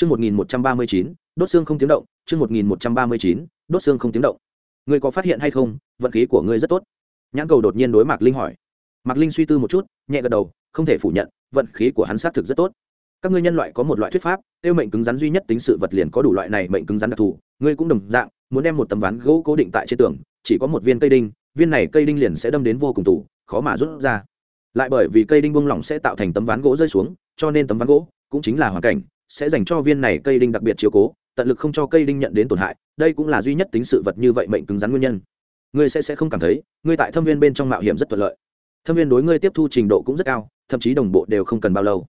Chương 1139, đốt xương không tiếng động, chương 1139, đốt xương không tiếng động. Ngươi có phát hiện hay không, vận khí của ngươi rất tốt. Nhãn cầu đột nhiên đối Mạc Linh hỏi. Mạc Linh suy tư một chút, nhẹ gật đầu, không thể phủ nhận, vận khí của hắn xác thực rất tốt. Các ngươi nhân loại có một loại thuyết pháp, tiêu mệnh cứng rắn duy nhất tính sự vật liền có đủ loại này mệnh cứng rắn đặc thù, ngươi cũng đồng dạng, muốn đem một tấm ván gỗ cố định tại trên tường, chỉ có một viên cây đinh, viên này cây đinh liền sẽ đâm đến vô cùng tủ, khó mà rút ra. Lại bởi vì cây đinh bung lỏng sẽ tạo thành tấm ván gỗ rơi xuống, cho nên tấm ván gỗ cũng chính là hoàn cảnh, sẽ dành cho viên này cây đinh đặc biệt chiếu cố, tận lực không cho cây đinh nhận đến tổn hại, đây cũng là duy nhất tính sự vật như vậy mệnh cứng rắn nguyên nhân. Ngươi sẽ sẽ không cảm thấy, ngươi tại thâm viên bên trong mạo hiểm rất thuận lợi. Thâm viên đối ngươi tiếp thu trình độ cũng rất cao, thậm chí đồng bộ đều không cần bao lâu.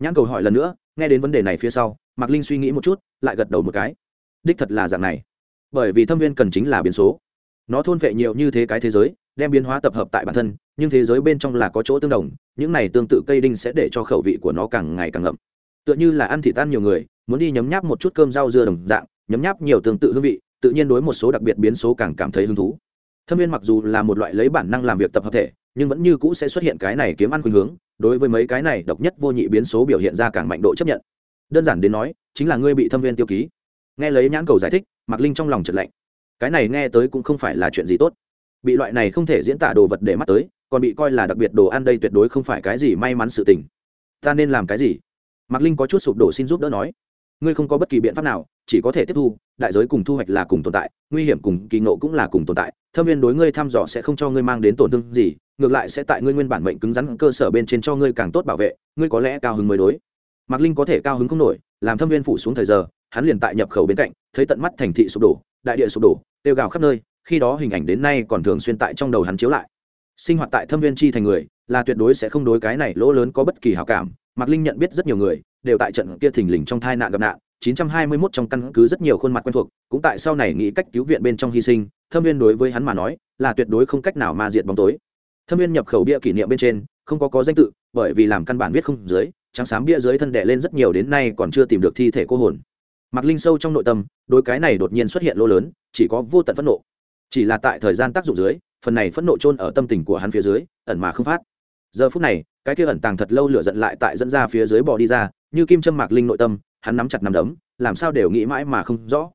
Nhãn cầu hỏi lần nữa, nghe đến vấn đề này phía sau, mạc linh suy nghĩ một chút, lại gật đầu một cái. Đích thật là dạng này. Bởi vì thâm viên cần chính là biến số. Nó thôn vệ nhiều như thế cái thế giới, đem biến hóa tập hợp tại bản thân, nhưng thế giới bên trong là có chỗ tương đồng, những này tương tự cây đinh sẽ để cho khẩu vị của nó càng ngày càng ngậm tựa như là ăn thịt tan nhiều người, muốn đi nhấm nháp một chút cơm rau dưa đồng dạng, nhấm nháp nhiều tương tự hương vị, tự nhiên đối một số đặc biệt biến số càng cảm thấy hứng thú. Thâm viên mặc dù là một loại lấy bản năng làm việc tập hợp thể, nhưng vẫn như cũ sẽ xuất hiện cái này kiếm ăn khuynh hướng, đối với mấy cái này độc nhất vô nhị biến số biểu hiện ra càng mạnh độ chấp nhận. Đơn giản đến nói, chính là ngươi bị thâm viên tiêu ký. Nghe lấy nhãn cầu giải thích, mạc linh trong lòng trật lạnh. Cái này nghe tới cũng không phải là chuyện gì tốt. Bị loại này không thể diễn tả đồ vật để mắt tới, còn bị coi là đặc biệt đồ ăn đây tuyệt đối không phải cái gì may mắn sự tình. Ta nên làm cái gì? Mạc linh có chút sụp đổ xin giúp đỡ nói, ngươi không có bất kỳ biện pháp nào, chỉ có thể tiếp thu, đại giới cùng thu hoạch là cùng tồn tại, nguy hiểm cùng kỳ nộ cũng là cùng tồn tại, thâm viên đối ngươi thăm dò sẽ không cho ngươi mang đến tổn thương gì, ngược lại sẽ tại ngươi nguyên bản mệnh cứng rắn cơ sở bên trên cho ngươi càng tốt bảo vệ, ngươi có lẽ cao hứng mới đối. Mạc linh có thể cao hứng không nổi, làm thâm viên phủ xuống thời giờ, hắn liền tại nhập khẩu bên cạnh, thấy tận mắt thành thị sụp đổ, đại địa sụp đổ, tiêu gào khắp nơi, khi đó hình ảnh đến nay còn thường xuyên tại trong đầu hắn chiếu lại. Sinh hoạt tại thâm viên chi thành người, là tuyệt đối sẽ không đối cái này lỗ lớn có bất kỳ hảo cảm mạc linh nhận biết rất nhiều người, đều tại trận kia thình lình trong tai nạn gặp nạn 921 trong căn cứ rất nhiều khuôn mặt quen thuộc, cũng tại sau này nghĩ cách cứu viện bên trong hy sinh, thâm viên đối với hắn mà nói, là tuyệt đối không cách nào ma diệt bóng tối. Thâm viên nhập khẩu bia kỷ niệm bên trên, không có có danh tự, bởi vì làm căn bản viết không dưới, trắng xám bia dưới thân đè lên rất nhiều đến nay còn chưa tìm được thi thể cô hồn. Mạc linh sâu trong nội tâm, đối cái này đột nhiên xuất hiện lỗ lớn, chỉ có vô tận phẫn nộ. Chỉ là tại thời gian tác dụng dưới, phần này phẫn nộ chôn ở tâm tình của hắn phía dưới, ẩn mà không phát. Giờ phút này cái kia ẩn tàng thật lâu lửa giận lại tại dẫn ra phía dưới bò đi ra, như kim châm mạc linh nội tâm, hắn nắm chặt nắm đấm, làm sao đều nghĩ mãi mà không rõ.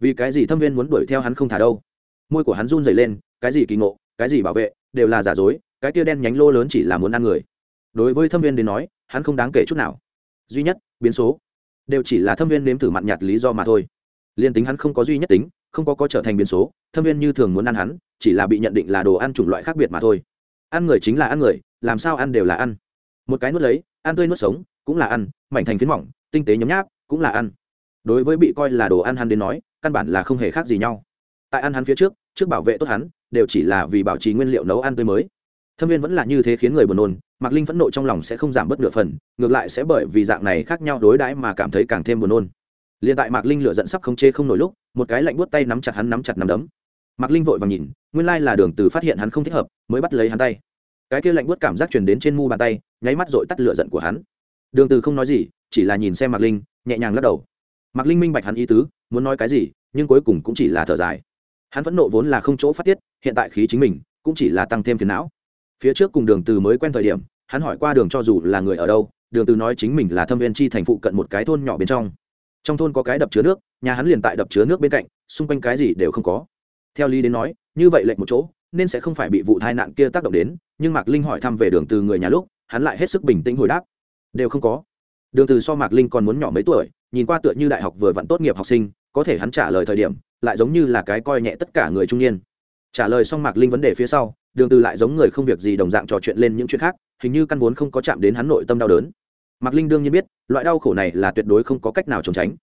Vì cái gì thâm viên muốn đuổi theo hắn không thả đâu? Môi của hắn run rẩy lên, cái gì kỳ ngộ, cái gì bảo vệ, đều là giả dối, cái kia đen nhánh lô lớn chỉ là muốn ăn người. Đối với thâm viên đến nói, hắn không đáng kể chút nào. Duy nhất, biến số, đều chỉ là thâm viên nếm thử mặn nhạt lý do mà thôi. Liên tính hắn không có duy nhất tính, không có có trở thành biến số, thâm viên như thường muốn ăn hắn, chỉ là bị nhận định là đồ ăn chủng loại khác biệt mà thôi ăn người chính là ăn người, làm sao ăn đều là ăn. Một cái nuốt lấy, ăn tươi nuốt sống, cũng là ăn, mảnh thành phiến mỏng, tinh tế nhấm nháp, cũng là ăn. Đối với bị coi là đồ ăn hắn đến nói, căn bản là không hề khác gì nhau. Tại ăn hắn phía trước trước bảo vệ tốt hắn, đều chỉ là vì bảo trì nguyên liệu nấu ăn tươi mới. Thâm viên vẫn là như thế khiến người buồn nôn, mạc linh phẫn nộ trong lòng sẽ không giảm bớt nửa phần, ngược lại sẽ bởi vì dạng này khác nhau đối đãi mà cảm thấy càng thêm buồn nôn. Liền tại mạc linh lửa dẫn sắp không chê không nổi lúc, một cái lạnh buốt tay nắm chặt hắn nắm chặt nắm đấm. Mạc linh vội vàng nhìn nguyên lai là đường từ phát hiện hắn không thích hợp, mới bắt lấy hắn tay. Cái kia lạnh buốt cảm giác truyền đến trên mu bàn tay, nháy mắt dội tắt lửa giận của hắn. Đường từ không nói gì, chỉ là nhìn xem mạc linh, nhẹ nhàng lắc đầu. Mạc linh minh bạch hắn ý tứ, muốn nói cái gì, nhưng cuối cùng cũng chỉ là thở dài. Hắn vẫn nộ vốn là không chỗ phát tiết, hiện tại khí chính mình cũng chỉ là tăng thêm phiền não. Phía trước cùng đường từ mới quen thời điểm, hắn hỏi qua đường cho dù là người ở đâu, đường từ nói chính mình là thâm viên chi thành phụ cận một cái thôn nhỏ bên trong. Trong thôn có cái đập chứa nước, nhà hắn liền tại đập chứa nước bên cạnh, xung quanh cái gì đều không có theo lý đến nói, như vậy lệnh một chỗ, nên sẽ không phải bị vụ tai nạn kia tác động đến, nhưng mạc linh hỏi thăm về đường từ người nhà lúc, hắn lại hết sức bình tĩnh hồi đáp. Đều không có. Đường từ so mạc linh còn muốn nhỏ mấy tuổi, nhìn qua tựa như đại học vừa vặn tốt nghiệp học sinh, có thể hắn trả lời thời điểm, lại giống như là cái coi nhẹ tất cả người trung niên. Trả lời xong mạc linh vấn đề phía sau, đường từ lại giống người không việc gì đồng dạng trò chuyện lên những chuyện khác, hình như căn vốn không có chạm đến hắn nội tâm đau đớn. Mạc linh đương nhiên biết, loại đau khổ này là tuyệt đối không có cách nào trốn tránh.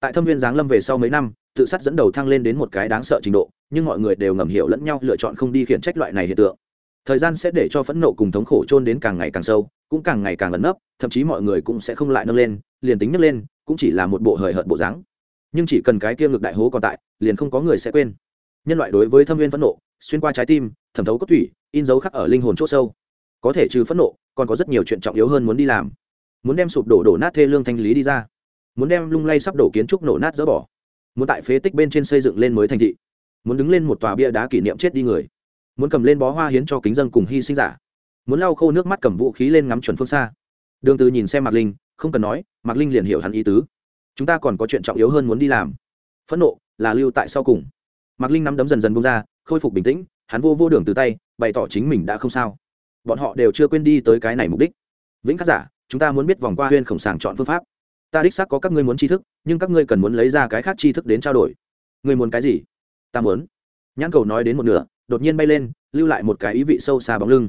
Tại thâm viên giáng lâm về sau mấy năm tự sát dẫn đầu thăng lên đến một cái đáng sợ trình độ, nhưng mọi người đều ngầm hiểu lẫn nhau lựa chọn không đi khiển trách loại này hiện tượng. Thời gian sẽ để cho phẫn nộ cùng thống khổ trôn đến càng ngày càng sâu, cũng càng ngày càng ẩn nấp, thậm chí mọi người cũng sẽ không lại nâng lên, liền tính nhấc lên, cũng chỉ là một bộ hời hợt bộ dáng. Nhưng chỉ cần cái kia ngược đại hố còn tại, liền không có người sẽ quên. Nhân loại đối với thâm viên phẫn nộ, xuyên qua trái tim, thẩm thấu cốt thủy in dấu khắc ở linh hồn c h ỗ sâu. Có thể trừ phẫn nộ, còn có rất nhiều chuyện trọng yếu hơn muốn đi làm. Muốn đem sụp đổ đổ nát thê lương thanh lý đi ra. Muốn đem lung lay sắp đổ kiến trúc nổ nát dỡ bỏ muốn tại phế tích bên trên xây dựng lên mới thành thị, muốn đứng lên một tòa bia đá kỷ niệm chết đi người, muốn cầm lên bó hoa hiến cho kính dân cùng hy sinh giả, muốn lau khô nước mắt cầm vũ khí lên ngắm chuẩn phương xa. Đường từ nhìn xem mạc linh, không cần nói, mạc linh liền hiểu hắn ý tứ. Chúng ta còn có chuyện trọng yếu hơn muốn đi làm. Phẫn nộ là lưu tại sau cùng. Mạc linh nắm đấm dần dần bông ra, khôi phục bình tĩnh, hắn vô vô đường từ tay, bày tỏ chính mình đã không sao. Bọn họ đều chưa quên đi tới cái này mục đích. Vĩnh khắc giả, chúng ta muốn biết vòng qua huyên khổng sàng chọn phương pháp ta đích xác có các ngươi muốn tri thức, nhưng các ngươi cần muốn lấy ra cái khác tri thức đến trao đổi. Ngươi muốn cái gì? Ta muốn. Nhãn cầu nói đến một nửa, đột nhiên bay lên, lưu lại một cái ý vị sâu xa bóng lưng.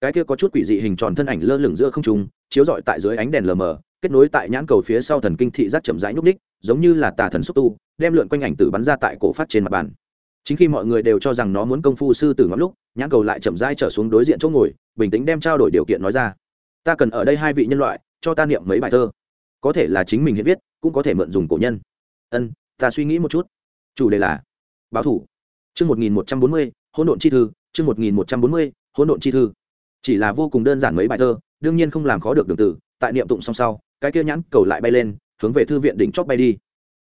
Cái kia có chút quỷ dị hình tròn thân ảnh lơ lửng giữa không trung, chiếu rọi tại dưới ánh đèn lờ mờ, kết nối tại nhãn cầu phía sau thần kinh thị giác chậm rãi nhúc ních giống như là tà thần xúc tu, đem lượn quanh ảnh tử bắn ra tại cổ phát trên mặt bàn. Chính khi mọi người đều cho rằng nó muốn công phu sư tử ngắm lúc, nhãn cầu lại chậm rãi trở xuống đối diện chỗ ngồi, bình tĩnh đem trao đổi điều kiện nói ra. Ta cần ở đây hai vị nhân loại, cho ta niệm mấy bài thơ có thể là chính mình hiện viết, cũng có thể mượn dùng cổ nhân. Ân, ta suy nghĩ một chút. Chủ đề là báo thủ. Chương một nghìn một trăm bốn mươi, hỗn độn chi thư, chương một nghìn một trăm bốn mươi, hỗn độn chi thư. Chỉ là vô cùng đơn giản mấy bài thơ, đương nhiên không làm khó được đường tử, tại niệm tụng song sau, cái kia nhãn cầu lại bay lên, hướng về thư viện đỉnh chót bay đi.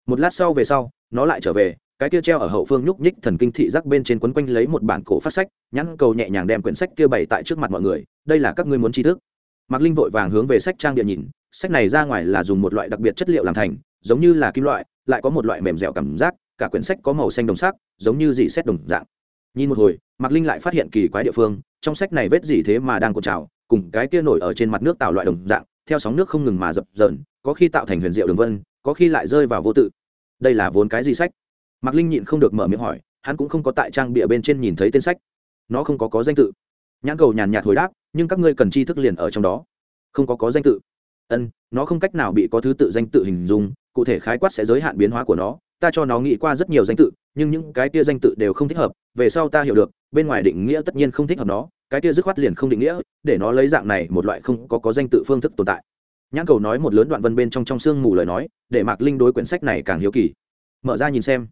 Một lát sau về sau, nó lại trở về, cái kia treo ở hậu phương nhúc nhích thần kinh thị giác bên trên quấn quanh lấy một bản cổ phát sách, nhãn cầu nhẹ nhàng đem quyển sách kia bày tại trước mặt mọi người, đây là các ngươi muốn tri thức. Mạc linh vội vàng hướng về sách trang địa nhìn sách này ra ngoài là dùng một loại đặc biệt chất liệu làm thành, giống như là kim loại, lại có một loại mềm dẻo cảm giác, cả quyển sách có màu xanh đồng sắc, giống như dị xét đồng dạng. Nhìn một hồi, mạc linh lại phát hiện kỳ quái địa phương, trong sách này vết gì thế mà đang cột trào, cùng cái kia nổi ở trên mặt nước tạo loại đồng dạng, theo sóng nước không ngừng mà dập dờn, có khi tạo thành huyền diệu đường vân, có khi lại rơi vào vô tự. Đây là vốn cái gì sách? Mạc linh nhịn không được mở miệng hỏi, hắn cũng không có tại trang bìa bên trên nhìn thấy tên sách. Nó không có có danh tự. Nhãn cầu nhàn nhạt hồi đáp, nhưng các ngươi cần tri thức liền ở trong đó. Không có có danh tự ân, nó không cách nào bị có thứ tự danh tự hình dung, cụ thể khái quát sẽ giới hạn biến hóa của nó. Ta cho nó nghĩ qua rất nhiều danh tự, nhưng những cái kia danh tự đều không thích hợp, về sau ta hiểu được, bên ngoài định nghĩa tất nhiên không thích hợp nó, cái kia dứt khoát liền không định nghĩa, để nó lấy dạng này một loại không có có danh tự phương thức tồn tại. Nhãn cầu nói một lớn đoạn vân bên trong trong sương mù lời nói, để mạc linh đối quyển sách này càng hiếu kỳ. Mở ra nhìn xem.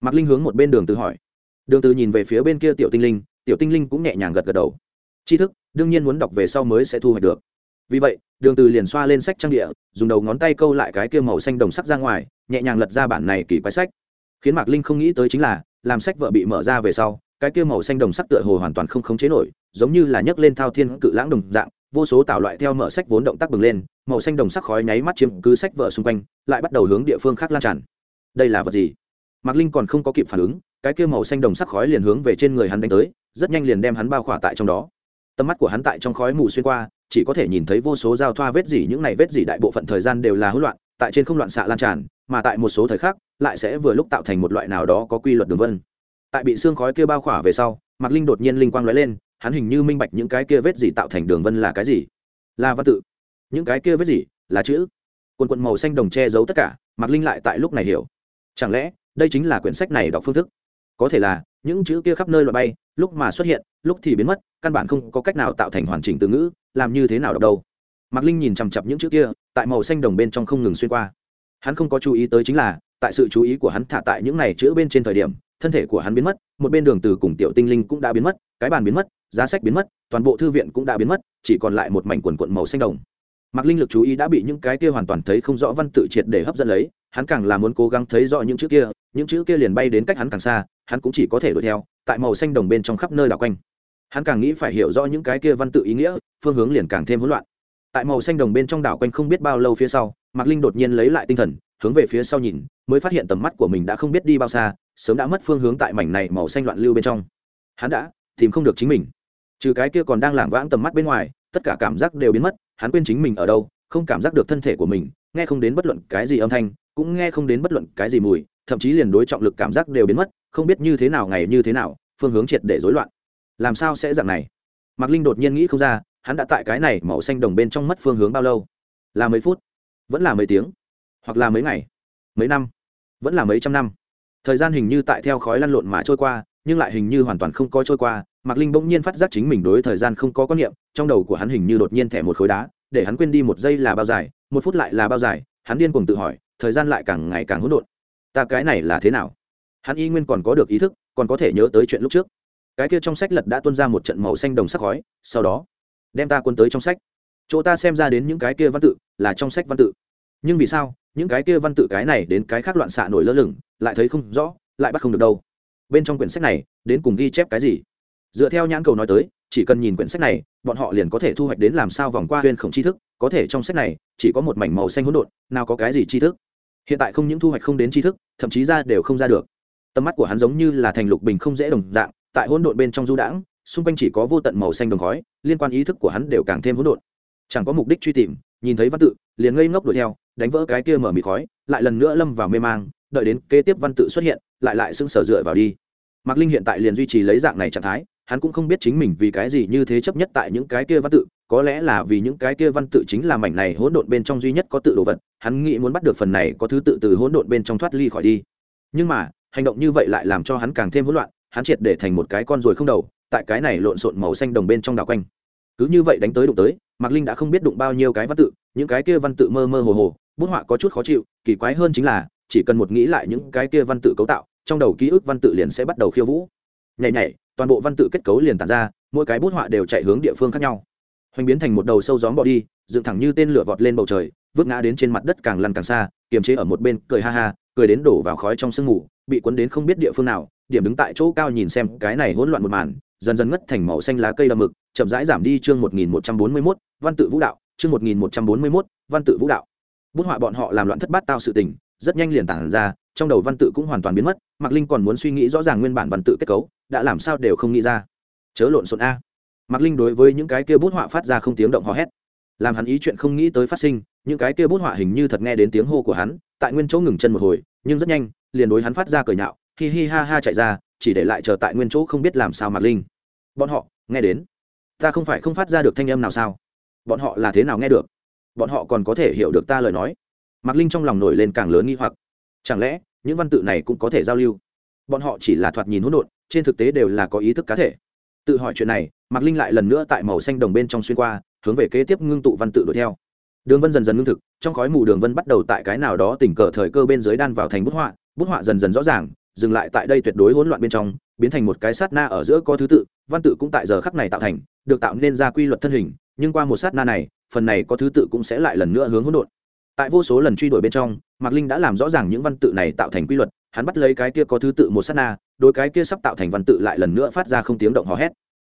Mạc linh hướng một bên đường từ hỏi. Đường từ nhìn về phía bên kia tiểu tinh linh, tiểu tinh linh cũng nhẹ nhàng gật gật đầu. Tri thức, đương nhiên muốn đọc về sau mới sẽ thu hoạch được. Vì vậy đường từ liền xoa lên sách trang địa, dùng đầu ngón tay câu lại cái kia màu xanh đồng sắc ra ngoài, nhẹ nhàng lật ra bản này kỳ quái sách. Khiến mạc linh không nghĩ tới chính là, làm sách vợ bị mở ra về sau, cái kia màu xanh đồng sắc tựa hồ hoàn toàn không khống chế nổi, giống như là nhấc lên thao thiên cự lãng đồng dạng, vô số tạo loại theo mở sách vốn động tác bừng lên, màu xanh đồng sắc khói nháy mắt chiếm cứ sách vợ xung quanh, lại bắt đầu hướng địa phương khác lan tràn. Đây là vật gì? Mạc linh còn không có kịp phản ứng, cái kia màu xanh đồng sắc khói liền hướng về trên người hắn đánh tới, rất nhanh liền đem hắn bao khỏa tại trong đó tầm mắt của hắn tại trong khói mù xuyên qua chỉ có thể nhìn thấy vô số giao thoa vết dỉ những này vết dỉ đại bộ phận thời gian đều là hỗn loạn tại trên không loạn xạ lan tràn mà tại một số thời khắc lại sẽ vừa lúc tạo thành một loại nào đó có quy luật đường vân. Tại bị xương khói kia bao khỏa về sau mạc linh đột nhiên linh quang lóe lên hắn hình như minh bạch những cái kia vết gì tạo thành đường vân là cái gì. Là văn tự. Những cái kia vết gì, là chữ. Quần quần màu xanh đồng che giấu tất cả mạc linh lại tại lúc này hiểu. Chẳng lẽ đây chính là quyển sách này đọc phương thức? Có thể là những chữ kia khắp nơi loại bay lúc mà xuất hiện, lúc thì biến mất, căn bản không có cách nào tạo thành hoàn chỉnh từ ngữ, làm như thế nào đọc đâu. Mạc linh nhìn chằm chặp những chữ kia, tại màu xanh đồng bên trong không ngừng xuyên qua. Hắn không có chú ý tới chính là, tại sự chú ý của hắn thả tại những này chữ bên trên thời điểm, thân thể của hắn biến mất, một bên đường từ cùng tiểu tinh linh cũng đã biến mất, cái bàn biến mất, giá sách biến mất, toàn bộ thư viện cũng đã biến mất, chỉ còn lại một mảnh quần quận màu xanh đồng. Mạc linh lực chú ý đã bị những cái kia hoàn toàn thấy không rõ văn tự triệt để hấp dẫn lấy, hắn càng là muốn cố gắng thấy rõ những chữ kia, những chữ kia liền bay đến cách hắn càng xa, hắn cũng chỉ có thể đuổi theo tại màu xanh đồng bên trong khắp nơi đảo quanh. Hắn càng nghĩ phải hiểu rõ những cái kia văn tự ý nghĩa, phương hướng liền càng thêm hỗn loạn. Tại màu xanh đồng bên trong đảo quanh không biết bao lâu phía sau, mạc linh đột nhiên lấy lại tinh thần, hướng về phía sau nhìn, mới phát hiện tầm mắt của mình đã không biết đi bao xa, sớm đã mất phương hướng tại mảnh này màu xanh loạn lưu bên trong. Hắn đã tìm không được chính mình. Trừ cái kia còn đang lảng vãng tầm mắt bên ngoài, tất cả cảm giác đều biến mất, hắn quên chính mình ở đâu, không cảm giác được thân thể của mình, nghe không đến bất luận cái gì âm thanh, cũng nghe không đến bất luận cái gì mùi, thậm chí liền đối trọng lực cảm giác đều biến mất không biết như thế nào ngày như thế nào, phương hướng triệt để rối loạn. Làm sao sẽ dạng này? Mạc linh đột nhiên nghĩ không ra, hắn đã tại cái này màu xanh đồng bên trong mất phương hướng bao lâu? Là mấy phút? Vẫn là mấy tiếng? Hoặc là mấy ngày? Mấy năm? Vẫn là mấy trăm năm? Thời gian hình như tại theo khói lăn lộn mà trôi qua, nhưng lại hình như hoàn toàn không có trôi qua. Mạc linh bỗng nhiên phát giác chính mình đối thời gian không có quan niệm, trong đầu của hắn hình như đột nhiên thẻ một khối đá, để hắn quên đi một giây là bao dài, một phút lại là bao dài, hắn điên cuồng tự hỏi, thời gian lại càng ngày càng hỗn độn. Ta cái này là thế nào? Hắn y nguyên còn có được ý thức, còn có thể nhớ tới chuyện lúc trước. Cái kia trong sách lật đã tuân ra một trận màu xanh đồng sắc khói, sau đó, đem ta quân tới trong sách. Chỗ ta xem ra đến những cái kia văn tự, là trong sách văn tự. Nhưng vì sao, những cái kia văn tự cái này đến cái khác loạn xạ nổi lơ lửng, lại thấy không rõ, lại bắt không được đâu. Bên trong quyển sách này, đến cùng ghi chép cái gì? Dựa theo nhãn cầu nói tới, chỉ cần nhìn quyển sách này, bọn họ liền có thể thu hoạch đến làm sao vòng qua huyên khổng tri thức, có thể trong sách này, chỉ có một mảnh màu xanh hỗn độn, nào có cái gì tri thức? Hiện tại không những thu hoạch không đến tri thức, thậm chí ra đều không ra được tầm mắt của hắn giống như là thành lục bình không dễ đồng dạng, tại hỗn độn bên trong du đãng, xung quanh chỉ có vô tận màu xanh đồng khói, liên quan ý thức của hắn đều càng thêm hỗn độn. Chẳng có mục đích truy tìm, nhìn thấy văn tự, liền ngây ngốc đuổi theo, đánh vỡ cái kia mở mịt khói, lại lần nữa lâm vào mê mang, đợi đến kế tiếp văn tự xuất hiện, lại lại sưng sở dựa vào đi. Mạc linh hiện tại liền duy trì lấy dạng này trạng thái, hắn cũng không biết chính mình vì cái gì như thế chấp nhất tại những cái kia văn tự, có lẽ là vì những cái kia văn tự chính là mảnh này hỗn độn bên trong duy nhất có tự đồ vật, hắn nghĩ muốn bắt được phần này có thứ tự từ hỗn độn bên trong thoát ly khỏi đi. Nhưng mà hành động như vậy lại làm cho hắn càng thêm hỗn loạn, hắn triệt để thành một cái con ruồi không đầu, tại cái này lộn xộn màu xanh đồng bên trong đảo quanh. Cứ như vậy đánh tới đụng tới, mạc linh đã không biết đụng bao nhiêu cái văn tự, những cái kia văn tự mơ mơ hồ hồ, bút họa có chút khó chịu, kỳ quái hơn chính là, chỉ cần một nghĩ lại những cái kia văn tự cấu tạo, trong đầu ký ức văn tự liền sẽ bắt đầu khiêu vũ. Nhảy nhảy, toàn bộ văn tự kết cấu liền tàn ra, mỗi cái bút họa đều chạy hướng địa phương khác nhau. Hoành biến thành một đầu sâu gióm bỏ đi, dựng thẳng như tên lửa vọt lên bầu trời vứt ngã đến trên mặt đất càng lăn càng xa, kiềm chế ở một bên, cười ha ha cười đến đổ vào khói trong sương mù, bị cuốn đến không biết địa phương nào, điểm đứng tại chỗ cao nhìn xem cái này hỗn loạn một màn, dần dần ngất thành màu xanh lá cây đậm mực, chậm rãi giảm đi chương một nghìn một trăm bốn mươi mốt, văn tự vũ đạo, chương một nghìn một trăm bốn mươi mốt, văn tự vũ đạo. Bút họa bọn họ làm loạn thất bát tao sự tình, rất nhanh liền tản ra, trong đầu văn tự cũng hoàn toàn biến mất, mạc linh còn muốn suy nghĩ rõ ràng nguyên bản văn tự kết cấu, đã làm sao đều không nghĩ ra. Chớ lộn xộn a. Mạc linh đối với những cái kia bút họa phát ra không tiếng động hò hét. Làm hắn ý chuyện không nghĩ tới phát sinh những cái kia bút họa hình như thật nghe đến tiếng hô của hắn, tại nguyên chỗ ngừng chân một hồi, nhưng rất nhanh, liền đối hắn phát ra cười nhạo, hi hi ha ha chạy ra, chỉ để lại chờ tại nguyên chỗ không biết làm sao mạc linh. Bọn họ, nghe đến. Ta không phải không phát ra được thanh âm nào sao? Bọn họ là thế nào nghe được? Bọn họ còn có thể hiểu được ta lời nói. Mạc linh trong lòng nổi lên càng lớn nghi hoặc. Chẳng lẽ, những văn tự này cũng có thể giao lưu? Bọn họ chỉ là thoạt nhìn hỗn độn, trên thực tế đều là có ý thức cá thể. Tự hỏi chuyện này, mạc linh lại lần nữa tại màu xanh đồng bên trong xuyên qua, hướng về kế tiếp ngưng tụ văn tự đuổi theo đường vân dần dần ngưng thực, trong khói mù đường vân bắt đầu tại cái nào đó tình cờ thời cơ bên dưới đan vào thành bút họa bút họa dần dần rõ ràng, dừng lại tại đây tuyệt đối hỗn loạn bên trong, biến thành một cái sát na ở giữa có thứ tự, văn tự cũng tại giờ khắc này tạo thành, được tạo nên ra quy luật thân hình, nhưng qua một sát na này, phần này có thứ tự cũng sẽ lại lần nữa hướng hỗn độn. Tại vô số lần truy đuổi bên trong, mạc linh đã làm rõ ràng những văn tự này tạo thành quy luật, hắn bắt lấy cái kia có thứ tự một sát na đôi cái kia sắp tạo thành văn tự lại lần nữa phát ra không tiếng động hò hét.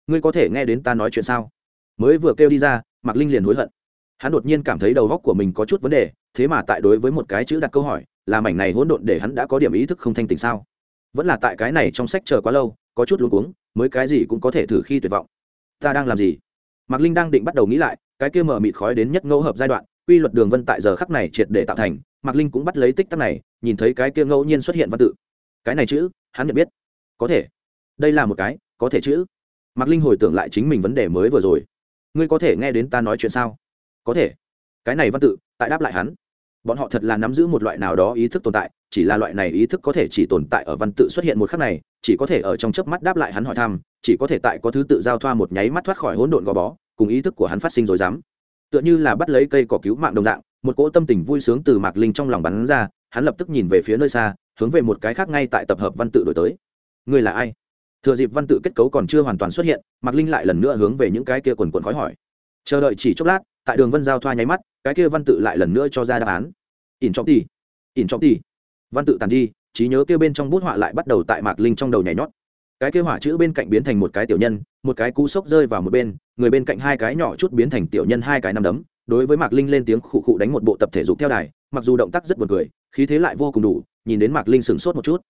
Ngươi có thể nghe đến ta nói chuyện sao? Mới vừa kêu đi ra, mạc linh liền hối hận hắn đột nhiên cảm thấy đầu góc của mình có chút vấn đề, thế mà tại đối với một cái chữ đặt câu hỏi, là mảnh này hỗn độn để hắn đã có điểm ý thức không thanh tình sao? Vẫn là tại cái này trong sách chờ quá lâu, có chút luống cuống, mới cái gì cũng có thể thử khi tuyệt vọng. Ta đang làm gì? Mạc linh đang định bắt đầu nghĩ lại, cái kia mở mịt khói đến nhất ngẫu hợp giai đoạn, quy luật đường vân tại giờ khắc này triệt để tạo thành, mạc linh cũng bắt lấy tích tắc này, nhìn thấy cái kia ngẫu nhiên xuất hiện văn tự. Cái này chữ, hắn nhận biết. Có thể. Đây là một cái, có thể chữ. Mạc linh hồi tưởng lại chính mình vấn đề mới vừa rồi. Ngươi có thể nghe đến ta nói chuyện sao? Có thể. Cái này văn tự, tại đáp lại hắn. Bọn họ thật là nắm giữ một loại nào đó ý thức tồn tại, chỉ là loại này ý thức có thể chỉ tồn tại ở văn tự xuất hiện một khắc này, chỉ có thể ở trong chớp mắt đáp lại hắn hỏi thăm, chỉ có thể tại có thứ tự giao thoa một nháy mắt thoát khỏi hỗn độn gò bó, cùng ý thức của hắn phát sinh rồi dám tựa như là bắt lấy cây cỏ cứu mạng đồng dạng, một cỗ tâm tình vui sướng từ mạc linh trong lòng bắn ra, hắn lập tức nhìn về phía nơi xa, hướng về một cái khác ngay tại tập hợp văn tự đổi tới. Người là ai? Thừa dịp văn tự kết cấu còn chưa hoàn toàn xuất hiện, mạc linh lại lần nữa hướng về những cái kia quần quần khói hỏi. Chờ đợi chỉ chốc lát tại đường vân giao thoa nháy mắt, cái kia văn tự lại lần nữa cho ra đáp án. In trong tỉ in trong tỉ văn tự tàn đi, trí nhớ kia bên trong bút họa lại bắt đầu tại mạc linh trong đầu nhảy nhót. Cái kia hỏa chữ bên cạnh biến thành một cái tiểu nhân, một cái cú sốc rơi vào một bên, người bên cạnh hai cái nhỏ chút biến thành tiểu nhân hai cái nằm đấm, đối với mạc linh lên tiếng khụ khụ đánh một bộ tập thể dục theo đài, mặc dù động tác rất buồn cười, khí thế lại vô cùng đủ, nhìn đến mạc linh sửng sốt một chút.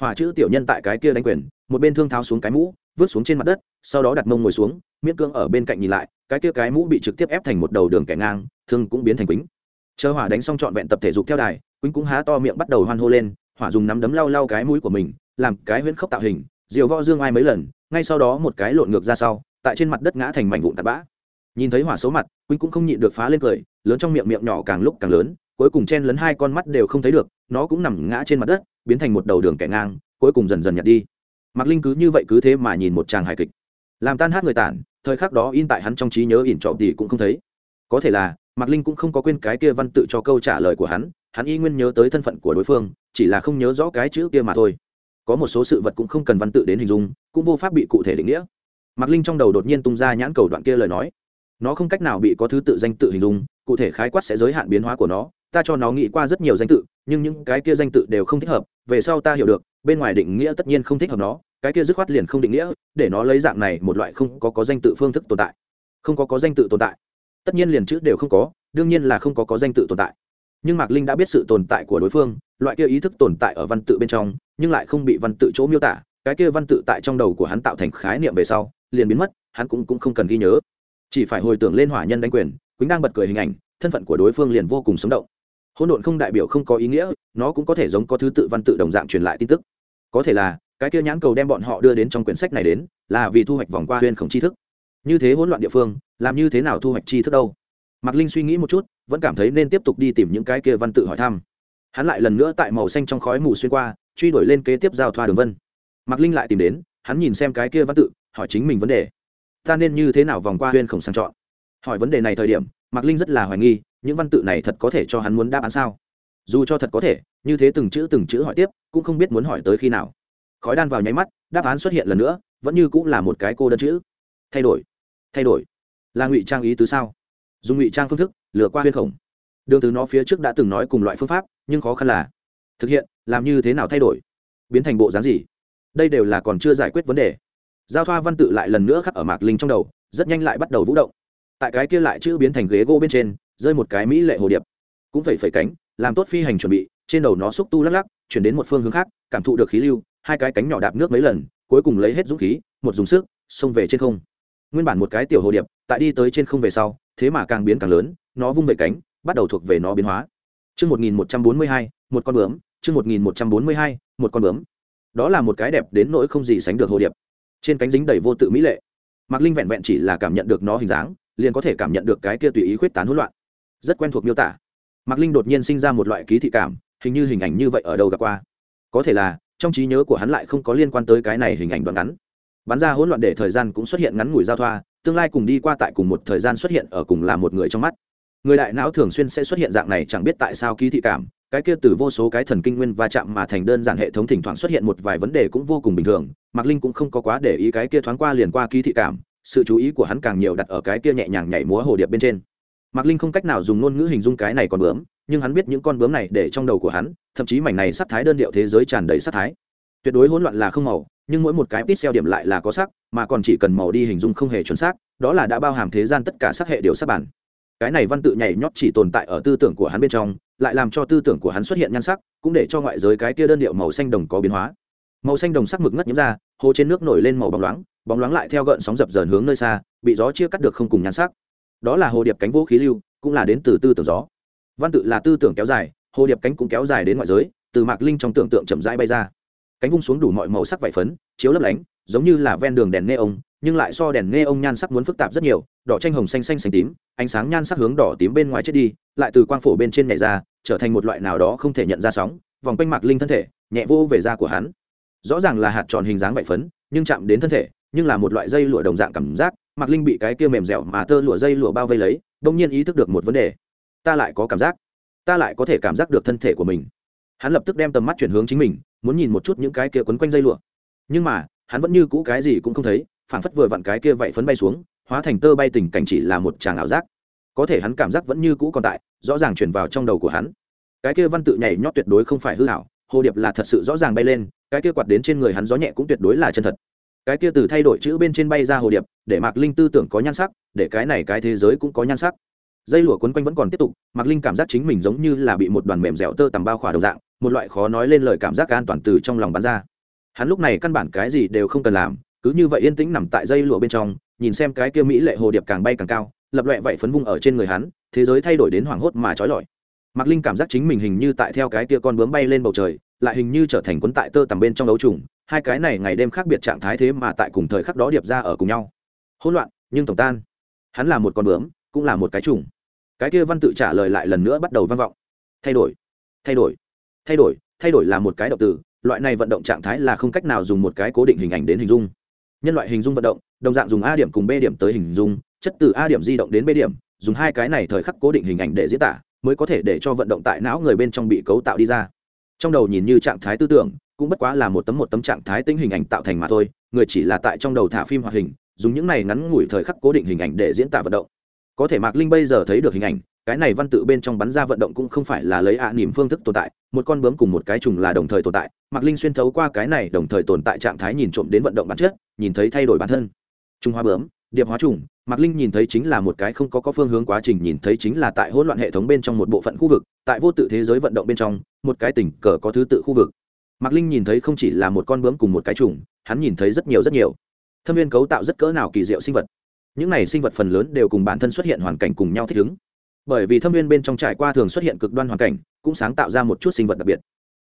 Hỏa chữ tiểu nhân tại cái kia đánh quyền, một bên thương tháo xuống cái mũ vứt xuống trên mặt đất, sau đó đặt mông ngồi xuống, miễn cưỡng ở bên cạnh nhìn lại, cái kia cái mũ bị trực tiếp ép thành một đầu đường kẻ ngang, thương cũng biến thành quýnh. Chờ hỏa đánh xong trọn vẹn tập thể dục theo đài, quýnh cũng há to miệng bắt đầu hoan hô lên, hỏa dùng nắm đấm lau lau cái mũi của mình, làm cái huyễn khốc tạo hình, diều võ dương ai mấy lần, ngay sau đó một cái lộn ngược ra sau, tại trên mặt đất ngã thành mảnh vụn tạt bã. Nhìn thấy hỏa xấu mặt, quýnh cũng không nhịn được phá lên cười, lớn trong miệng miệng nhỏ càng lúc càng lớn, cuối cùng chen lấn hai con mắt đều không thấy được, nó cũng nằm ngã trên mặt đất, biến thành một đầu đường kẻ ngang, cuối cùng dần dần nhặt đi mạc linh cứ như vậy cứ thế mà nhìn một chàng hài kịch. Làm tan hát người tản, thời khắc đó in tại hắn trong trí nhớ ỉn trọ thì cũng không thấy. Có thể là, mạc linh cũng không có quên cái kia văn tự cho câu trả lời của hắn hắn y nguyên nhớ tới thân phận của đối phương, chỉ là không nhớ rõ cái chữ kia mà thôi. Có một số sự vật cũng không cần văn tự đến hình dung, cũng vô pháp bị cụ thể định nghĩa. Mạc linh trong đầu đột nhiên tung ra nhãn cầu đoạn kia lời nói. Nó không cách nào bị có thứ tự danh tự hình dung, cụ thể khái quát sẽ giới hạn biến hóa của nó, ta cho nó nghĩ qua rất nhiều danh tự, nhưng những cái kia danh tự đều không thích hợp, về sau ta hiểu được bên ngoài định nghĩa tất nhiên không thích hợp nó cái kia dứt khoát liền không định nghĩa để nó lấy dạng này một loại không có có danh tự phương thức tồn tại. Không có có danh tự tồn tại. Tất nhiên liền chữ đều không có đương nhiên là không có có danh tự tồn tại. Nhưng mạc linh đã biết sự tồn tại của đối phương loại kia ý thức tồn tại ở văn tự bên trong nhưng lại không bị văn tự chỗ miêu tả cái kia văn tự tại trong đầu của hắn tạo thành khái niệm về sau liền biến mất hắn cũng, cũng không cần ghi nhớ. Chỉ phải hồi tưởng lên hỏa nhân đánh quyền quýnh đang bật cười hình ảnh thân phận của đối phương liền vô cùng sống động. Hỗn độn không đại biểu không có ý nghĩa nó cũng có thể giống có thứ tự văn tự đồng dạng truyền lại tin tức có thể là, cái kia nhãn cầu đem bọn họ đưa đến trong quyển sách này đến, là vì thu hoạch vòng qua huyên khổng tri thức. Như thế hỗn loạn địa phương, làm như thế nào thu hoạch tri thức đâu? Mạc linh suy nghĩ một chút, vẫn cảm thấy nên tiếp tục đi tìm những cái kia văn tự hỏi thăm. Hắn lại lần nữa tại màu xanh trong khói mù xuyên qua, truy đuổi lên kế tiếp giao thoa đường vân. Mạc linh lại tìm đến, hắn nhìn xem cái kia văn tự, hỏi chính mình vấn đề. Ta nên như thế nào vòng qua huyên khổng sang chọn? Hỏi vấn đề này thời điểm, mạc linh rất là hoài nghi, những văn tự này thật có thể cho hắn muốn đáp án sao? Dù cho thật có thể, như thế từng chữ từng chữ hỏi tiếp, cũng không biết muốn hỏi tới khi nào. Khói đan vào nháy mắt, đáp án xuất hiện lần nữa, vẫn như cũng là một cái cô đơn chữ. Thay đổi thay đổi. Là ngụy trang ý tứ sao? Dùng ngụy trang phương thức, lừa qua huyên khổng. Đường từ nó phía trước đã từng nói cùng loại phương pháp, nhưng khó khăn là, thực hiện, làm như thế nào thay đổi? Biến thành bộ dáng gì? Đây đều là còn chưa giải quyết vấn đề. Giao thoa văn tự lại lần nữa khắc ở mạc linh trong đầu, rất nhanh lại bắt đầu vũ động. Tại cái kia lại chữ biến thành ghế gỗ bên trên, rơi một cái mỹ lệ hồ điệp. Cũng phải phẩy cánh làm tốt phi hành chuẩn bị trên đầu nó xúc tu lắc lắc chuyển đến một phương hướng khác cảm thụ được khí lưu hai cái cánh nhỏ đạp nước mấy lần cuối cùng lấy hết dũng khí một dùng sức xông về trên không nguyên bản một cái tiểu hồ điệp tại đi tới trên không về sau thế mà càng biến càng lớn nó vung về cánh bắt đầu thuộc về nó biến hóa Trước 1142, một con bướm, trước 1142, một con bướm. Đó là một cái đẹp đến nỗi không gì sánh được hồ điệp. Trên cánh dính đầy vô tự mỹ lệ. Mạc Linh vẹn vẹn chỉ là cảm nhận được nó hình dáng, liền có thể cảm nhận được cái kia tùy ý khuyết tán hỗn loạn. Rất quen thuộc miêu tả. Mạc Linh đột nhiên sinh ra một loại ký thị cảm, hình như hình ảnh như vậy ở đâu gặp qua. Có thể là, trong trí nhớ của hắn lại không có liên quan tới cái này hình ảnh đoạn ngắn. Bắn ra hỗn loạn để thời gian cũng xuất hiện ngắn ngủi giao thoa, tương lai cùng đi qua tại cùng một thời gian xuất hiện ở cùng là một người trong mắt người đại não thường xuyên sẽ xuất hiện dạng này chẳng biết tại sao ký thị cảm cái kia từ vô số cái thần kinh nguyên va chạm mà thành đơn giản hệ thống thỉnh thoảng xuất hiện một vài vấn đề cũng vô cùng bình thường mạc linh cũng không có quá để ý cái kia thoáng qua liền qua ký thị cảm sự chú ý của hắn càng nhiều đặt ở cái kia nhẹ nhàng nhảy múa hồ điệp bên trên mạc linh không cách nào dùng ngôn ngữ hình dung cái này còn bướm, nhưng hắn biết những con bướm này để trong đầu của hắn, thậm chí mảnh này sắc thái đơn điệu thế giới tràn đầy sắc thái. Tuyệt đối hỗn loạn là không màu, nhưng mỗi một cái pixel điểm lại là có sắc, mà còn chỉ cần màu đi hình dung không hề chuẩn xác, đó là đã bao hàm thế gian tất cả sắc hệ điều sắc bản. Cái này văn tự nhảy nhót chỉ tồn tại ở tư tưởng của hắn bên trong, lại làm cho tư tưởng của hắn xuất hiện nhan sắc, cũng để cho ngoại giới cái tia đơn điệu màu xanh đồng có biến hóa. Màu xanh đồng sắc mực ngất nhiễm ra, hồ trên nước nổi lên màu bóng loáng bóng loáng lại theo gợn sóng dập dờn hướng nơi xa, bị gió chia cắt được không cùng nhan sắc đó là hồ điệp cánh vũ khí lưu, cũng là đến từ tư tưởng gió. Văn tự là tư tưởng kéo dài, hồ điệp cánh cũng kéo dài đến ngoại giới, từ mạc linh trong tưởng tượng chậm rãi bay ra. Cánh vung xuống đủ mọi màu sắc vải phấn, chiếu lấp lánh, giống như là ven đường đèn nghe ông nhưng lại so đèn nghe ông nhan sắc muốn phức tạp rất nhiều, đỏ tranh hồng xanh xanh xanh tím, ánh sáng nhan sắc hướng đỏ tím bên ngoài chết đi, lại từ quang phổ bên trên nhảy ra, trở thành một loại nào đó không thể nhận ra sóng, vòng quanh mạc linh thân thể, nhẹ vô về da của hắn. Rõ ràng là hạt tròn hình dáng vải phấn, nhưng chạm đến thân thể nhưng là một loại dây lụa đồng dạng cảm giác, mạc linh bị cái kia mềm dẻo mà tơ lụa dây lụa bao vây lấy đông nhiên ý thức được một vấn đề. Ta lại có cảm giác, ta lại có thể cảm giác được thân thể của mình. Hắn lập tức đem tầm mắt chuyển hướng chính mình, muốn nhìn một chút những cái kia quấn quanh dây lụa. Nhưng mà, hắn vẫn như cũ cái gì cũng không thấy, phảng phất vừa vặn cái kia vậy phấn bay xuống, hóa thành tơ bay tình cảnh chỉ là một tràng ảo giác. Có thể hắn cảm giác vẫn như cũ còn tại, rõ ràng chuyển vào trong đầu của hắn. Cái kia văn tự nhảy nhót tuyệt đối không phải hư hảo hồ điệp là thật sự rõ ràng bay lên, cái kia quạt đến trên người hắn gió nhẹ cũng tuyệt đối là chân thật cái kia từ thay đổi chữ bên trên bay ra hồ điệp, để mạc linh tư tưởng có nhan sắc, để cái này cái thế giới cũng có nhan sắc. Dây lụa quấn quanh vẫn còn tiếp tục, mạc linh cảm giác chính mình giống như là bị một đoàn mềm dẻo tơ tằm bao khỏa đồng dạng, một loại khó nói lên lời cảm giác an toàn từ trong lòng bắn ra. Hắn lúc này căn bản cái gì đều không cần làm, cứ như vậy yên tĩnh nằm tại dây lụa bên trong, nhìn xem cái kia mỹ lệ hồ điệp càng bay càng cao, lập loẹ vậy phấn vung ở trên người hắn, thế giới thay đổi đến hoảng hốt mà trói lọi. Mạc linh cảm giác chính mình hình như tại theo cái kia con bướm bay lên bầu trời, lại hình như trở thành cuốn tại tơ tằm bên trong đấu trùng hai cái này ngày đêm khác biệt trạng thái thế mà tại cùng thời khắc đó điệp ra ở cùng nhau. Hỗn loạn, nhưng tổng tan. Hắn là một con bướm, cũng là một cái trùng. Cái kia văn tự trả lời lại lần nữa bắt đầu vang vọng. Thay đổi thay đổi thay đổi thay đổi là một cái động từ, loại này vận động trạng thái là không cách nào dùng một cái cố định hình ảnh đến hình dung. Nhân loại hình dung vận động, đồng dạng dùng a điểm cùng b điểm tới hình dung, chất từ a điểm di động đến b điểm, dùng hai cái này thời khắc cố định hình ảnh để diễn tả, mới có thể để cho vận động tại não người bên trong bị cấu tạo đi ra. Trong đầu nhìn như trạng thái tư tưởng cũng bất quá là một tấm một tấm trạng thái tinh hình ảnh tạo thành mà thôi, người chỉ là tại trong đầu thả phim hoạt hình, dùng những này ngắn ngủi thời khắc cố định hình ảnh để diễn tả vận động. Có thể mạc linh bây giờ thấy được hình ảnh, cái này văn tự bên trong bắn ra vận động cũng không phải là lấy ạ à phương thức tồn tại, một con bướm cùng một cái trùng là đồng thời tồn tại, mạc linh xuyên thấu qua cái này đồng thời tồn tại trạng thái nhìn trộm đến vận động bản chất, nhìn thấy thay đổi bản thân. Trung hoa bướm, điệp hóa trùng, mạc linh nhìn thấy chính là một cái không có có phương hướng quá trình, nhìn thấy chính là tại hỗn loạn hệ thống bên trong một bộ phận khu vực, tại vô tự thế giới vận động bên trong, một cái tỉnh cờ có thứ tự khu vực mạc linh nhìn thấy không chỉ là một con bướm cùng một cái trùng, hắn nhìn thấy rất nhiều rất nhiều. Thâm viên cấu tạo rất cỡ nào kỳ diệu sinh vật. Những này sinh vật phần lớn đều cùng bản thân xuất hiện hoàn cảnh cùng nhau thích ứng. Bởi vì thâm viên bên trong trải qua thường xuất hiện cực đoan hoàn cảnh, cũng sáng tạo ra một chút sinh vật đặc biệt.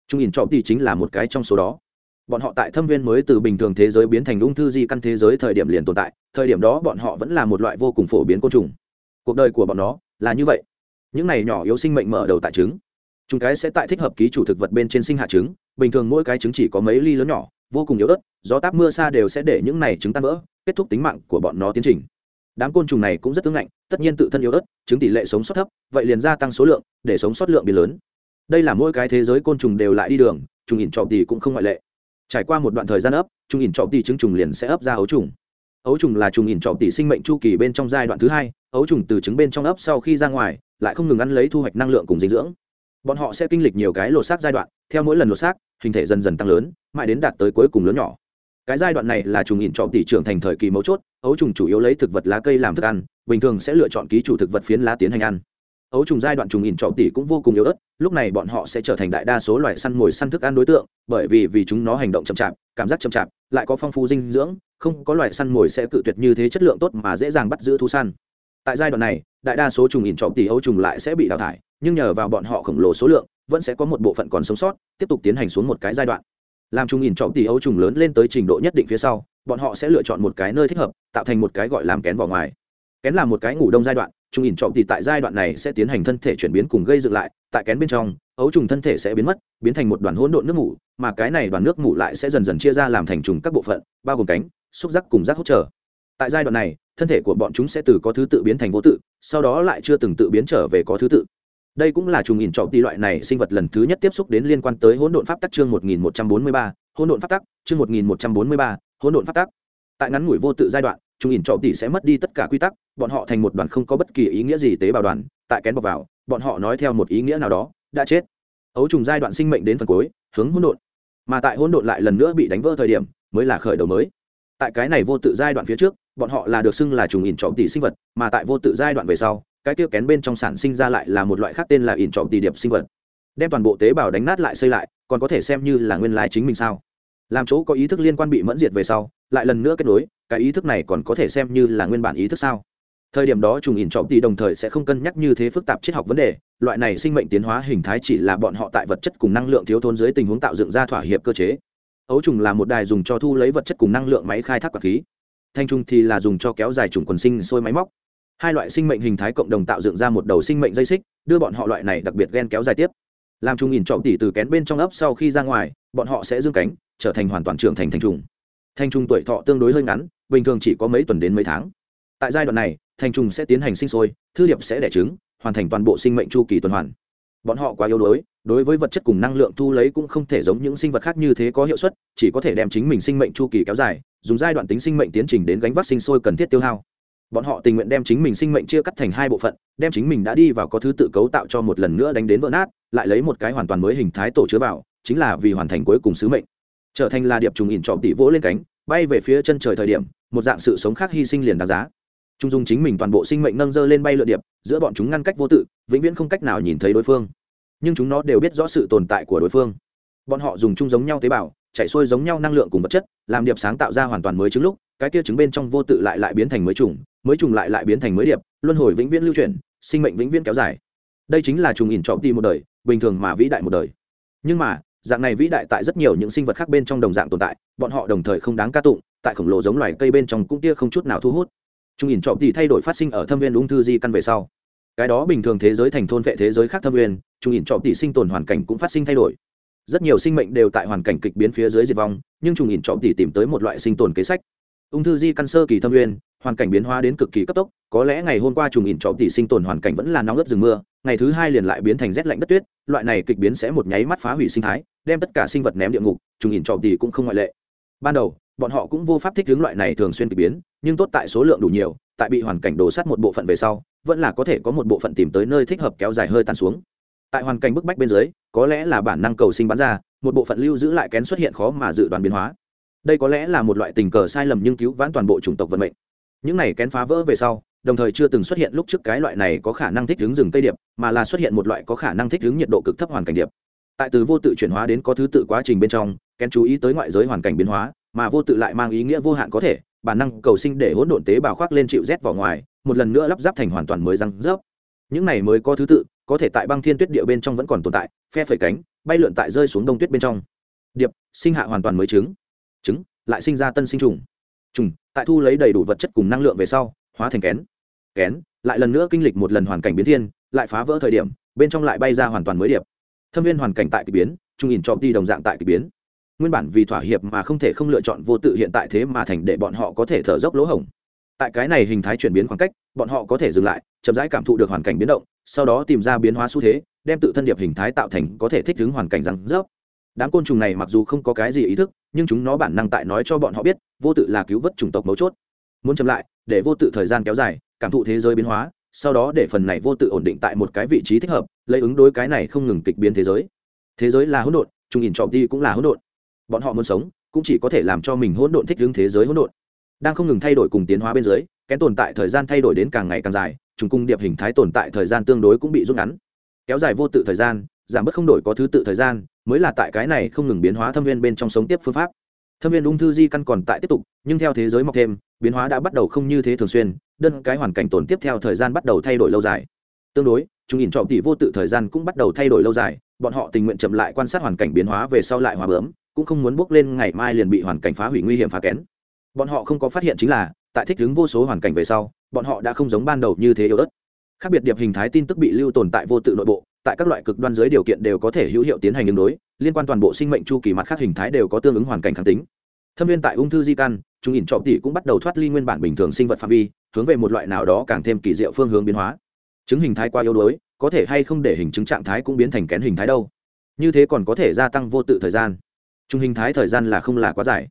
Trung nhìn trọm thì chính là một cái trong số đó. Bọn họ tại thâm viên mới từ bình thường thế giới biến thành ung thư di căn thế giới thời điểm liền tồn tại, thời điểm đó bọn họ vẫn là một loại vô cùng phổ biến côn trùng. Cuộc đời của bọn nó là như vậy. Những này nhỏ yếu sinh mệnh mở đầu tại trứng. Chúng cái sẽ tại thích hợp ký chủ thực vật bên trên sinh hạ trứng bình thường mỗi cái trứng chỉ có mấy ly lớn nhỏ, vô cùng yếu ớt, gió táp mưa xa đều sẽ để những này trứng tan vỡ, kết thúc tính mạng của bọn nó tiến trình. Đám côn trùng này cũng rất tương ngạnh, tất nhiên tự thân yếu ớt, trứng tỷ lệ sống sót thấp, vậy liền gia tăng số lượng, để sống sót lượng biến lớn. Đây là mỗi cái thế giới côn trùng đều lại đi đường, trùng ỉn trọm tỷ cũng không ngoại lệ. Trải qua một đoạn thời gian ấp, trùng ỉn trọm tỷ trứng trùng liền sẽ ấp ra ấu trùng. Ấu trùng là trùng ỉn trọm tỷ sinh mệnh chu kỳ bên trong giai đoạn thứ hai, ấu trùng từ trứng bên trong ấp sau khi ra ngoài, lại không ngừng ăn lấy thu hoạch năng lượng cùng dinh dưỡng bọn họ sẽ kinh lịch nhiều cái lột xác giai đoạn, theo mỗi lần lột xác, hình thể dần dần tăng lớn, mãi đến đạt tới cuối cùng lớn nhỏ. Cái giai đoạn này là trùng nhìn trọm tỷ trưởng thành thời kỳ mấu chốt, ấu trùng chủ yếu lấy thực vật lá cây làm thức ăn, bình thường sẽ lựa chọn ký chủ thực vật phiến lá tiến hành ăn. Ấu trùng giai đoạn trùng nhìn trọm tỷ cũng vô cùng yếu ớt, lúc này bọn họ sẽ trở thành đại đa số loài săn mồi săn thức ăn đối tượng, bởi vì vì chúng nó hành động chậm chạp, cảm giác chậm chạp, lại có phong phú dinh dưỡng, không có loài săn mồi sẽ cự tuyệt như thế chất lượng tốt mà dễ dàng bắt giữ thú săn tại giai đoạn này đại đa số trùng ỉn trọm tỷ ấu trùng lại sẽ bị đào thải nhưng nhờ vào bọn họ khổng lồ số lượng vẫn sẽ có một bộ phận còn sống sót tiếp tục tiến hành xuống một cái giai đoạn. Làm trùng ỉn trọm tỷ ấu trùng lớn lên tới trình độ nhất định phía sau bọn họ sẽ lựa chọn một cái nơi thích hợp tạo thành một cái gọi làm kén vỏ ngoài. Kén là một cái ngủ đông giai đoạn trùng ỉn trọm tỷ tại giai đoạn này sẽ tiến hành thân thể chuyển biến cùng gây dựng lại tại kén bên trong ấu trùng thân thể sẽ biến mất biến thành một đoàn hỗn độn nước ngủ, mà cái này đoàn nước ngủ lại sẽ dần dần chia ra làm thành trùng các bộ phận bao gồm cánh xúc giác cùng giác hỗ trợ tại giai đoạn này thân thể của bọn chúng sẽ từ có thứ tự biến thành vô tự sau đó lại chưa từng tự biến trở về có thứ tự. Đây cũng là trùng nhìn trọm tỷ loại này sinh vật lần thứ nhất tiếp xúc đến liên quan tới hỗn độn pháp tắc chương 1143, hỗn độn pháp tắc chương 1143, hỗn độn pháp tắc. Tại ngắn ngủi vô tự giai đoạn trùng nhìn trọm tỷ sẽ mất đi tất cả quy tắc bọn họ thành một đoàn không có bất kỳ ý nghĩa gì tế bào đoàn tại kén bọc vào bọn họ nói theo một ý nghĩa nào đó đã chết. Ấu trùng giai đoạn sinh mệnh đến phần cuối hướng hỗn độn. Mà tại hỗn độn lại lần nữa bị đánh vỡ thời điểm mới là khởi đầu mới. Tại cái này vô tự giai đoạn phía trước bọn họ là được xưng là trùng ỉn trộm tỷ sinh vật, mà tại vô tự giai đoạn về sau, cái tiêu kén bên trong sản sinh ra lại là một loại khác tên là ỉn trộm tỷ điệp sinh vật. Đem toàn bộ tế bào đánh nát lại xây lại, còn có thể xem như là nguyên lai chính mình sao? Làm chỗ có ý thức liên quan bị mẫn diệt về sau, lại lần nữa kết nối, cái ý thức này còn có thể xem như là nguyên bản ý thức sao? Thời điểm đó trùng ỉn trọm tỷ đồng thời sẽ không cân nhắc như thế phức tạp triết học vấn đề, loại này sinh mệnh tiến hóa hình thái chỉ là bọn họ tại vật chất cùng năng lượng thiếu thốn dưới tình huống tạo dựng ra thỏa hiệp cơ chế. Ấu trùng là một đài dùng cho thu lấy vật chất cùng năng lượng máy khai thác quả khí thanh trung thì là dùng cho kéo dài trùng quần sinh sôi máy móc. Hai loại sinh mệnh hình thái cộng đồng tạo dựng ra một đầu sinh mệnh dây xích, đưa bọn họ loại này đặc biệt ghen kéo dài tiếp. Làm trùng ỉn trọm tỷ từ kén bên trong ấp sau khi ra ngoài, bọn họ sẽ dương cánh, trở thành hoàn toàn trưởng thành thành trùng thành trùng tuổi thọ tương đối hơi ngắn, bình thường chỉ có mấy tuần đến mấy tháng. Tại giai đoạn này thành trùng sẽ tiến hành sinh sôi, thư điệp sẽ đẻ trứng, hoàn thành toàn bộ sinh mệnh chu kỳ tuần hoàn. Bọn họ quá yếu đuối, đối với vật chất cùng năng lượng thu lấy cũng không thể giống những sinh vật khác như thế có hiệu suất, chỉ có thể đem chính mình sinh mệnh chu kỳ kéo dài dùng giai đoạn tính sinh mệnh tiến trình đến gánh vác sinh sôi cần thiết tiêu hao. Bọn họ tình nguyện đem chính mình sinh mệnh chia cắt thành hai bộ phận, đem chính mình đã đi vào có thứ tự cấu tạo cho một lần nữa đánh đến vỡ nát, lại lấy một cái hoàn toàn mới hình thái tổ chứa vào, chính là vì hoàn thành cuối cùng sứ mệnh. Trở thành là điệp trùng ỉn trọm tỷ vỗ lên cánh, bay về phía chân trời thời điểm, một dạng sự sống khác hy sinh liền đáng giá. Trung dung chính mình toàn bộ sinh mệnh nâng dơ lên bay lượn điệp, giữa bọn chúng ngăn cách vô tự, vĩnh viễn không cách nào nhìn thấy đối phương. Nhưng chúng nó đều biết rõ sự tồn tại của đối phương. Bọn họ dùng chung giống nhau tế bào chạy xuôi giống nhau năng lượng cùng vật chất, làm điệp sáng tạo ra hoàn toàn mới trứng lúc, cái kia trứng bên trong vô tự lại lại biến thành mới trùng mới trùng lại lại biến thành mới điệp, luân hồi vĩnh viễn lưu chuyển, sinh mệnh vĩnh viễn kéo dài. Đây chính là trùng ỉn trọm ti một đời, bình thường mà vĩ đại một đời. Nhưng mà, dạng này vĩ đại tại rất nhiều những sinh vật khác bên trong đồng dạng tồn tại, bọn họ đồng thời không đáng ca tụng, tại khổng lồ giống loài cây bên trong cũng tia không chút nào thu hút. Trùng ỉn trọm thì thay đổi phát sinh ở thâm viên ung thư di căn về sau. Cái đó bình thường thế giới thành thôn vệ thế giới khác thâm nguyên trung ỉn trọm tỷ sinh tồn hoàn cảnh cũng phát sinh thay đổi rất nhiều sinh mệnh đều tại hoàn cảnh kịch biến phía dưới diệt vong, nhưng trùng ỉn trọm tỉ tìm tới một loại sinh tồn kế sách. Ung thư di căn sơ kỳ thâm nguyên hoàn cảnh biến hóa đến cực kỳ cấp tốc, có lẽ ngày hôm qua trùng ỉn trọm tỉ sinh tồn hoàn cảnh vẫn là nóng ướt rừng mưa, ngày thứ hai liền lại biến thành rét lạnh đất tuyết, loại này kịch biến sẽ một nháy mắt phá hủy sinh thái, đem tất cả sinh vật ném địa ngục, trùng ỉn trọm tỉ cũng không ngoại lệ. Ban đầu, bọn họ cũng vô pháp thích hướng loại này thường xuyên kịch biến, nhưng tốt tại số lượng đủ nhiều, tại bị hoàn cảnh đổ sát một bộ phận về sau, vẫn là có thể có một bộ phận tìm tới nơi thích hợp kéo dài hơi tan xuống tại hoàn cảnh bức bách bên dưới, có lẽ là bản năng cầu sinh bắn ra, một bộ phận lưu giữ lại kén xuất hiện khó mà dự đoán biến hóa. Đây có lẽ là một loại tình cờ sai lầm nhưng cứu vãn toàn bộ chủng tộc vận mệnh. Những này kén phá vỡ về sau, đồng thời chưa từng xuất hiện lúc trước cái loại này có khả năng thích ứng rừng tây điệp, mà là xuất hiện một loại có khả năng thích ứng nhiệt độ cực thấp hoàn cảnh điệp. Tại từ vô tự chuyển hóa đến có thứ tự quá trình bên trong, kén chú ý tới ngoại giới hoàn cảnh biến hóa, mà vô tự lại mang ý nghĩa vô hạn có thể, bản năng cầu sinh để hỗn độn tế bào khoác lên chịu rét vào ngoài, một lần nữa lắp ráp thành hoàn toàn mới răng rớp những này mới có thứ tự, có thể tại băng thiên tuyết địa bên trong vẫn còn tồn tại, phe phẩy cánh, bay lượn tại rơi xuống đông tuyết bên trong. Điệp, sinh hạ hoàn toàn mới trứng. Trứng, lại sinh ra tân sinh trùng. Trùng, tại thu lấy đầy đủ vật chất cùng năng lượng về sau, hóa thành kén. Kén, lại lần nữa kinh lịch một lần hoàn cảnh biến thiên, lại phá vỡ thời điểm, bên trong lại bay ra hoàn toàn mới điệp. Thâm viên hoàn cảnh tại k ỳ biến, trung nhìn cho đi đồng dạng tại k ỳ biến. Nguyên bản vì thỏa hiệp mà không thể không lựa chọn vô tự hiện tại thế mà thành để bọn họ có thể thở dốc lỗ hổng. Tại cái này hình thái chuyển biến khoảng cách bọn họ có thể dừng lại, chậm rãi cảm thụ được hoàn cảnh biến động, sau đó tìm ra biến hóa xu thế, đem tự thân điệp hình thái tạo thành có thể thích ứng hoàn cảnh răng rớp. Đám côn trùng này mặc dù không có cái gì ý thức, nhưng chúng nó bản năng tại nói cho bọn họ biết, vô tự là cứu vớt chủng tộc mấu chốt. Muốn chậm lại, để vô tự thời gian kéo dài, cảm thụ thế giới biến hóa, sau đó để phần này vô tự ổn định tại một cái vị trí thích hợp, lấy ứng đối cái này không ngừng kịch biến thế giới. Thế giới là hỗn độn chúng nhìn trọn đi cũng là hỗn độn. Bọn họ muốn sống, cũng chỉ có thể làm cho mình hỗn độn thích ứng thế giới hỗn độn. Đang không ngừng thay đổi cùng tiến hóa bên dưới kén tồn tại thời gian thay đổi đến càng ngày càng dài, trùng cung điệp hình thái tồn tại thời gian tương đối cũng bị rút ngắn. Kéo dài vô tự thời gian, giảm bớt không đổi có thứ tự thời gian, mới là tại cái này không ngừng biến hóa thâm viên bên trong sống tiếp phương pháp. Thâm viên ung thư di căn còn tại tiếp tục, nhưng theo thế giới mọc thêm, biến hóa đã bắt đầu không như thế thường xuyên, đơn cái hoàn cảnh tồn tiếp theo thời gian bắt đầu thay đổi lâu dài. Tương đối, chúng nhìn trọng tỷ vô tự thời gian cũng bắt đầu thay đổi lâu dài, bọn họ tình nguyện chậm lại quan sát hoàn cảnh biến hóa về sau lại hòa bướm, cũng không muốn bước lên ngày mai liền bị hoàn cảnh phá hủy nguy hiểm phá kén. Bọn họ không có phát hiện chính là tại thích ứng vô số hoàn cảnh về sau, bọn họ đã không giống ban đầu như thế yếu ớt. Khác biệt điệp hình thái tin tức bị lưu tồn tại vô tự nội bộ, tại các loại cực đoan dưới điều kiện đều có thể hữu hiệu tiến hành ứng đối, liên quan toàn bộ sinh mệnh chu kỳ mặt khác hình thái đều có tương ứng hoàn cảnh kháng tính. Thâm viên tại ung thư di căn, chúng ỉn trọ tỷ cũng bắt đầu thoát ly nguyên bản bình thường sinh vật phạm vi, hướng về một loại nào đó càng thêm kỳ diệu phương hướng biến hóa. Chứng hình thái qua yếu đuối, có thể hay không để hình chứng trạng thái cũng biến thành kén hình thái đâu. Như thế còn có thể gia tăng vô tự thời gian. Trung hình thái thời gian là không là quá dài.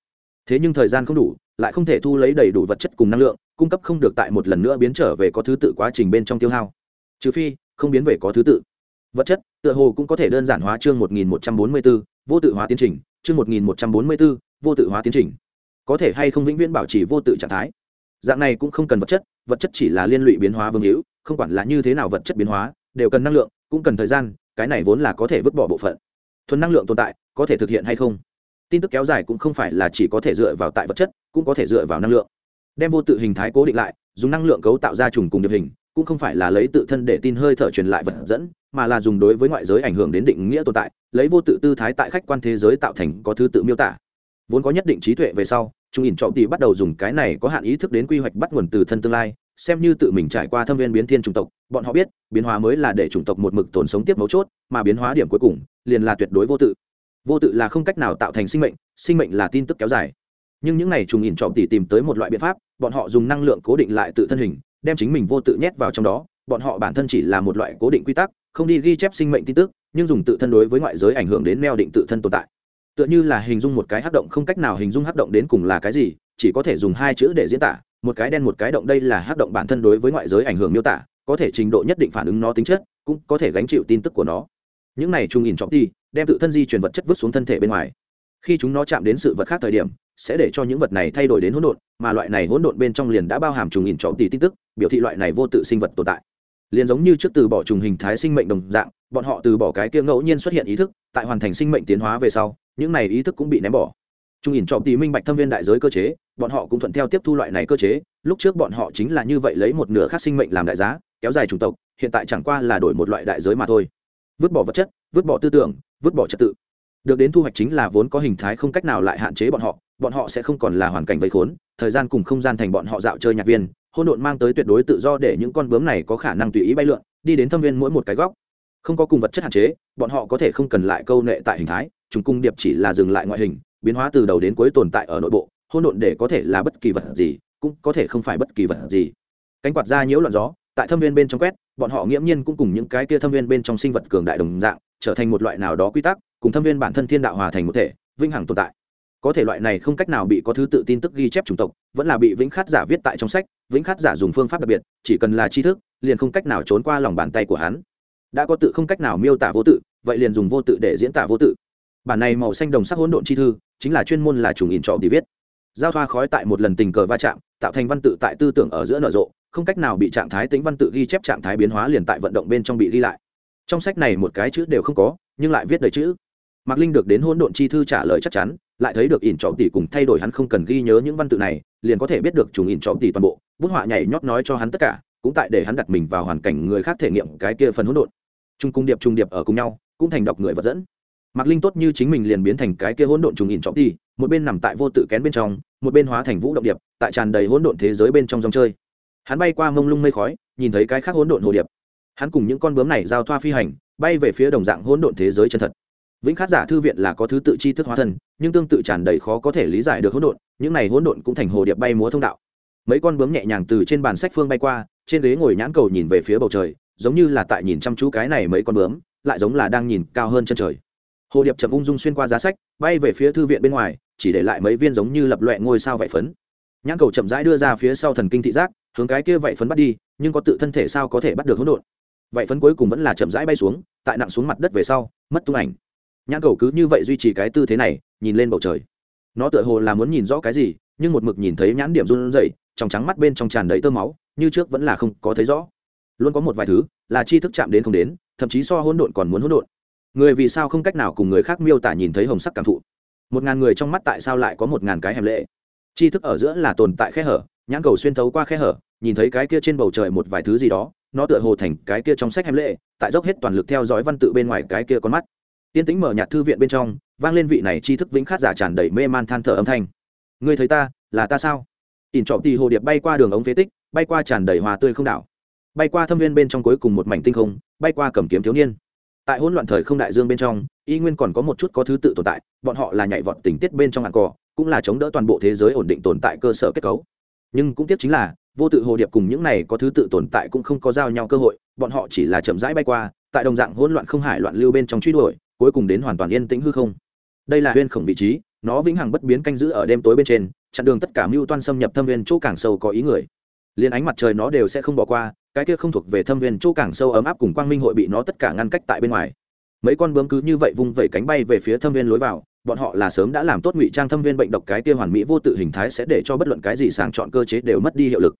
Thế nhưng thời gian không đủ lại không thể thu lấy đầy đủ vật chất cùng năng lượng, cung cấp không được tại một lần nữa biến trở về có thứ tự quá trình bên trong tiêu hao. Trừ phi, không biến về có thứ tự. Vật chất, tựa hồ cũng có thể đơn giản hóa chương một nghìn một trăm bốn mươi bốn vô tự hóa tiến trình, chương một nghìn một trăm bốn mươi bốn vô tự hóa tiến trình. Có thể hay không vĩnh viễn bảo trì vô tự trạng thái? Dạng này cũng không cần vật chất vật chất chỉ là liên lụy biến hóa vương hữu, không quản là như thế nào vật chất biến hóa, đều cần năng lượng, cũng cần thời gian, cái này vốn là có thể vứt bỏ bộ phận. Thuần năng lượng tồn tại, có thể thực hiện hay không? Tin tức kéo dài cũng không phải là chỉ có thể dựa vào tại vật chất, cũng có thể dựa vào năng lượng. Đem vô tự hình thái cố định lại, dùng năng lượng cấu tạo ra trùng cùng điệp hình, cũng không phải là lấy tự thân để tin hơi thở truyền lại vật dẫn, mà là dùng đối với ngoại giới ảnh hưởng đến định nghĩa tồn tại, lấy vô tự tư thái tại khách quan thế giới tạo thành có thứ tự miêu tả. Vốn có nhất định trí tuệ về sau chúng ỉn trọng tỷ bắt đầu dùng cái này có hạn ý thức đến quy hoạch bắt nguồn từ thân tương lai, xem như tự mình trải qua thâm viên biến thiên chủng tộc, bọn họ biết, biến hóa mới là để chủng tộc một mực tồn sống tiếp mấu chốt, mà biến hóa điểm cuối cùng, liền là tuyệt đối vô tự vô tự là không cách nào tạo thành sinh mệnh sinh mệnh là tin tức kéo dài. Nhưng những n à y trùng ỉn trộm tỉ tìm tới một loại biện pháp, bọn họ dùng năng lượng cố định lại tự thân hình, đem chính mình vô tự nhét vào trong đó. Bọn họ bản thân chỉ là một loại cố định quy tắc, không đi ghi chép sinh mệnh tin tức, nhưng dùng tự thân đối với ngoại giới ảnh hưởng đến neo định tự thân tồn tại. Tựa như là hình dung một cái hắc động, không cách nào hình dung hắc động đến cùng là cái gì, chỉ có thể dùng hai chữ để diễn tả. Một cái đen, một cái động, đây là hắc động bản thân đối với ngoại giới ảnh hưởng miêu tả, có thể trình độ nhất định phản ứng nó tính chất, cũng có thể gánh chịu tin tức của nó. Những này trung in trọng đi đem tự thân di chuyển vật chất vứt xuống thân thể bên ngoài. Khi chúng nó chạm đến sự vật khác thời điểm, sẽ để cho những vật này thay đổi đến hỗn độn, mà loại này hỗn độn bên trong liền đã bao hàm trùng nghìn trọng tỷ tin tức, biểu thị loại này vô tự sinh vật tồn tại. Liền giống như trước từ bỏ trùng hình thái sinh mệnh đồng dạng, bọn họ từ bỏ cái kia ngẫu nhiên xuất hiện ý thức, tại hoàn thành sinh mệnh tiến hóa về sau, những này ý thức cũng bị ném bỏ. Trung ỉn trọng tỷ minh bạch thâm viên đại giới cơ chế, bọn họ cũng thuận theo tiếp thu loại này cơ chế, lúc trước bọn họ chính là như vậy lấy một nửa khác sinh mệnh làm đại giá, kéo dài chủng tộc, hiện tại chẳng qua là đổi một loại đại giới mà thôi. Vứt bỏ vật chất, vứt bỏ tư tưởng vứt bỏ trật tự. Được đến thu hoạch chính là vốn có hình thái không cách nào lại hạn chế bọn họ bọn họ sẽ không còn là hoàn cảnh vây khốn, thời gian cùng không gian thành bọn họ dạo chơi nhạc viên hôn độn mang tới tuyệt đối tự do để những con bướm này có khả năng tùy ý bay lượn, đi đến thâm viên mỗi một cái góc. Không có cùng vật chất hạn chế, bọn họ có thể không cần lại câu nệ tại hình thái chúng cung điệp chỉ là dừng lại ngoại hình, biến hóa từ đầu đến cuối tồn tại ở nội bộ hôn độn để có thể là bất kỳ vật gì, cũng có thể không phải bất kỳ vật gì. Cánh quạt ra nhiễu loạn gió, tại thâm viên bên trong quét, bọn họ nghiễm nhiên cũng cùng những cái kia thâm viên bên trong sinh vật cường đại đồng dạng trở thành một loại nào đó quy tắc, cùng thâm viên bản thân thiên đạo hòa thành một thể, vĩnh hằng tồn tại. Có thể loại này không cách nào bị có thứ tự tin tức ghi chép chủng tộc, vẫn là bị vĩnh khát giả viết tại trong sách, vĩnh khát giả dùng phương pháp đặc biệt, chỉ cần là tri thức, liền không cách nào trốn qua lòng bàn tay của hắn. Đã có tự không cách nào miêu tả vô tự, vậy liền dùng vô tự để diễn tả vô tự. Bản này màu xanh đồng sắc hỗn độn chi thư, chính là chuyên môn là trùng in trọ đi viết. Giao thoa khói tại một lần tình cờ va chạm, tạo thành văn tự tại tư tưởng ở giữa nở rộ, không cách nào bị trạng thái tính văn tự ghi chép trạng thái biến hóa liền tại vận động bên trong bị ghi lại trong sách này một cái chữ đều không có, nhưng lại viết đầy chữ. Mạc linh được đến hỗn độn chi thư trả lời chắc chắn, lại thấy được ỉn trọ tỷ cùng thay đổi hắn không cần ghi nhớ những văn tự này, liền có thể biết được chúng ỉn trọ tỷ toàn bộ, bút họa nhảy nhót nói cho hắn tất cả, cũng tại để hắn đặt mình vào hoàn cảnh người khác thể nghiệm cái kia phần hỗn độn. Trung cung điệp trung điệp ở cùng nhau, cũng thành đọc người vật dẫn. Mạc linh tốt như chính mình liền biến thành cái kia hỗn độn trùng ỉn trọng tỷ một bên nằm tại vô tự kén bên trong, một bên hóa thành vũ động điệp, tại tràn đầy hỗn độn thế giới bên trong dòng chơi. Hắn bay qua mông lung mây khói, nhìn thấy cái khác hỗn độn hồ điệp hắn cùng những con bướm này giao thoa phi hành, bay về phía đồng dạng hỗn độn thế giới chân thật. Vĩnh khát giả thư viện là có thứ tự chi thức hóa thân, nhưng tương tự tràn đầy khó có thể lý giải được hỗn độn, những này hỗn độn cũng thành hồ điệp bay múa thông đạo. Mấy con bướm nhẹ nhàng từ trên bàn sách phương bay qua, trên ghế ngồi nhãn cầu nhìn về phía bầu trời, giống như là tại nhìn chăm chú cái này mấy con bướm, lại giống là đang nhìn cao hơn chân trời. Hồ điệp chậm ung dung xuyên qua giá sách, bay về phía thư viện bên ngoài, chỉ để lại mấy viên giống như lập loẹ ngôi sao vải phấn. Nhãn cầu chậm rãi đưa ra phía sau thần kinh thị giác, hướng cái kia vải phấn bắt đi, nhưng có tự thân thể sao có thể bắt được hỗn độn? Vậy phấn cuối cùng vẫn là chậm rãi bay xuống, tại nặng xuống mặt đất về sau, mất tung ảnh. Nhãn cầu cứ như vậy duy trì cái tư thế này, nhìn lên bầu trời. Nó tựa hồ là muốn nhìn rõ cái gì, nhưng một mực nhìn thấy nhãn điểm run rẩy, trong trắng mắt bên trong tràn đầy tơ máu, như trước vẫn là không có thấy rõ. Luôn có một vài thứ, là chi thức chạm đến không đến, thậm chí so hỗn độn còn muốn hỗn độn. Người vì sao không cách nào cùng người khác miêu tả nhìn thấy hồng sắc cảm thụ? Một ngàn người trong mắt tại sao lại có một ngàn cái hẻm lệ? Chi thức ở giữa là tồn tại khe hở, nhãn cầu xuyên thấu qua khe hở, nhìn thấy cái kia trên bầu trời một vài thứ gì đó nó tựa hồ thành cái kia trong sách hẻm lệ, tại dốc hết toàn lực theo dõi văn tự bên ngoài cái kia con mắt. Tiên tính mở nhạt thư viện bên trong, vang lên vị này tri thức vĩnh khát giả tràn đầy mê man than thở âm thanh. Người thấy ta, là ta sao? Ỉn trọ thì hồ điệp bay qua đường ống phế tích, bay qua tràn đầy hòa tươi không đảo. Bay qua thâm viên bên trong cuối cùng một mảnh tinh không, bay qua cầm kiếm thiếu niên. Tại hỗn loạn thời không đại dương bên trong, y nguyên còn có một chút có thứ tự tồn tại, bọn họ là nhảy vọt tình tiết bên trong hạng cỏ, cũng là chống đỡ toàn bộ thế giới ổn định tồn tại cơ sở kết cấu. Nhưng cũng tiếc chính là vô tự hồ điệp cùng những này có thứ tự tồn tại cũng không có giao nhau cơ hội, bọn họ chỉ là chậm rãi bay qua, tại đồng dạng hỗn loạn không hải loạn lưu bên trong truy đuổi, cuối cùng đến hoàn toàn yên tĩnh hư không. Đây là huyên khổng vị trí, nó vĩnh hằng bất biến canh giữ ở đêm tối bên trên, chặn đường tất cả mưu toan xâm nhập thâm viên chỗ càng sâu có ý người. Liền ánh mặt trời nó đều sẽ không bỏ qua, cái kia không thuộc về thâm viên chỗ càng sâu ấm áp cùng quang minh hội bị nó tất cả ngăn cách tại bên ngoài. Mấy con bướm cứ như vậy vung vẩy cánh bay về phía thâm viên lối vào bọn họ là sớm đã làm tốt ngụy trang thâm viên bệnh độc cái kia hoàn mỹ vô tự hình thái sẽ để cho bất luận cái gì sàng chọn cơ chế đều mất đi hiệu lực.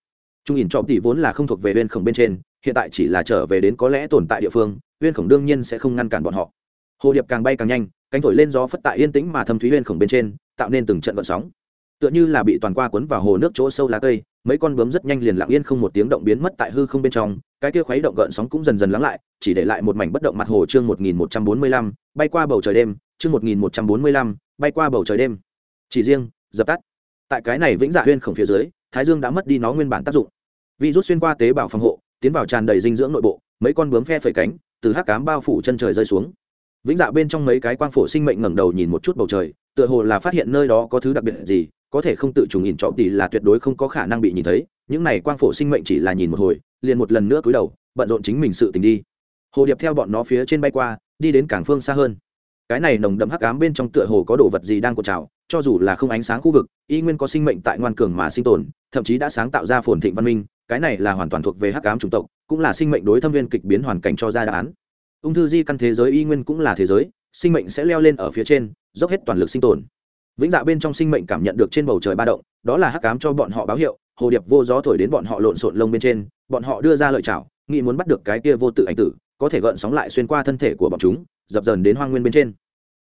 Trung ỉn trọm tỷ vốn là không thuộc về viên khổng bên trên, hiện tại chỉ là trở về đến có lẽ tồn tại địa phương, viên khổng đương nhiên sẽ không ngăn cản bọn họ. Hồ điệp càng bay càng nhanh, cánh thổi lên gió phất tại yên tĩnh mà thâm thúy viên khổng bên trên, tạo nên từng trận gợn sóng. Tựa như là bị toàn qua cuốn vào hồ nước chỗ sâu lá cây, mấy con bướm rất nhanh liền lặng yên không một tiếng động biến mất tại hư không bên trong, cái kia khuấy động gợn sóng cũng dần dần lắng lại, chỉ để lại một mảnh bất động mặt hồ chương một nghìn một trăm bốn mươi lăm, bay qua bầu trời đêm chương một nghìn một trăm bốn mươi lăm, bay qua bầu trời đêm. Chỉ riêng, dập tắt. Tại cái này vĩnh dạ huyên khổng phía dưới, thái dương đã mất đi nó nguyên bản tác dụng. Virus xuyên qua tế bào phòng hộ, tiến vào tràn đầy dinh dưỡng nội bộ, mấy con bướm phe phẩy cánh, từ hắc cám bao phủ chân trời rơi xuống. Vĩnh dạ bên trong mấy cái quang phổ sinh mệnh ngẩng đầu nhìn một chút bầu trời, tựa hồ là phát hiện nơi đó có thứ đặc biệt gì, có thể không tự chủ nhìn trộm thì là tuyệt đối không có khả năng bị nhìn thấy. Những này quang phổ sinh mệnh chỉ là nhìn một hồi, liền một lần nữa cúi đầu, bận rộn chính mình sự tình đi. Hồ điệp theo bọn nó phía trên bay qua, đi đến cảng phương xa hơn cái này nồng đậm hắc ám bên trong tựa hồ có đồ vật gì đang cột trào, cho dù là không ánh sáng khu vực, y nguyên có sinh mệnh tại ngoan cường mà sinh tồn, thậm chí đã sáng tạo ra phồn thịnh văn minh, cái này là hoàn toàn thuộc về hắc ám chủng tộc, cũng là sinh mệnh đối thâm viên kịch biến hoàn cảnh cho ra đáp án. Ung thư di căn thế giới y nguyên cũng là thế giới, sinh mệnh sẽ leo lên ở phía trên, dốc hết toàn lực sinh tồn. Vĩnh dạ bên trong sinh mệnh cảm nhận được trên bầu trời ba động, đó là hắc ám cho bọn họ báo hiệu, hồ điệp vô gió thổi đến bọn họ lộn xộn lông bên trên, bọn họ đưa ra lợi chảo nghĩ muốn bắt được cái kia vô tự ảnh tử, có thể gợn sóng lại xuyên qua thân thể của bọn chúng dập dờn đến hoang nguyên bên trên.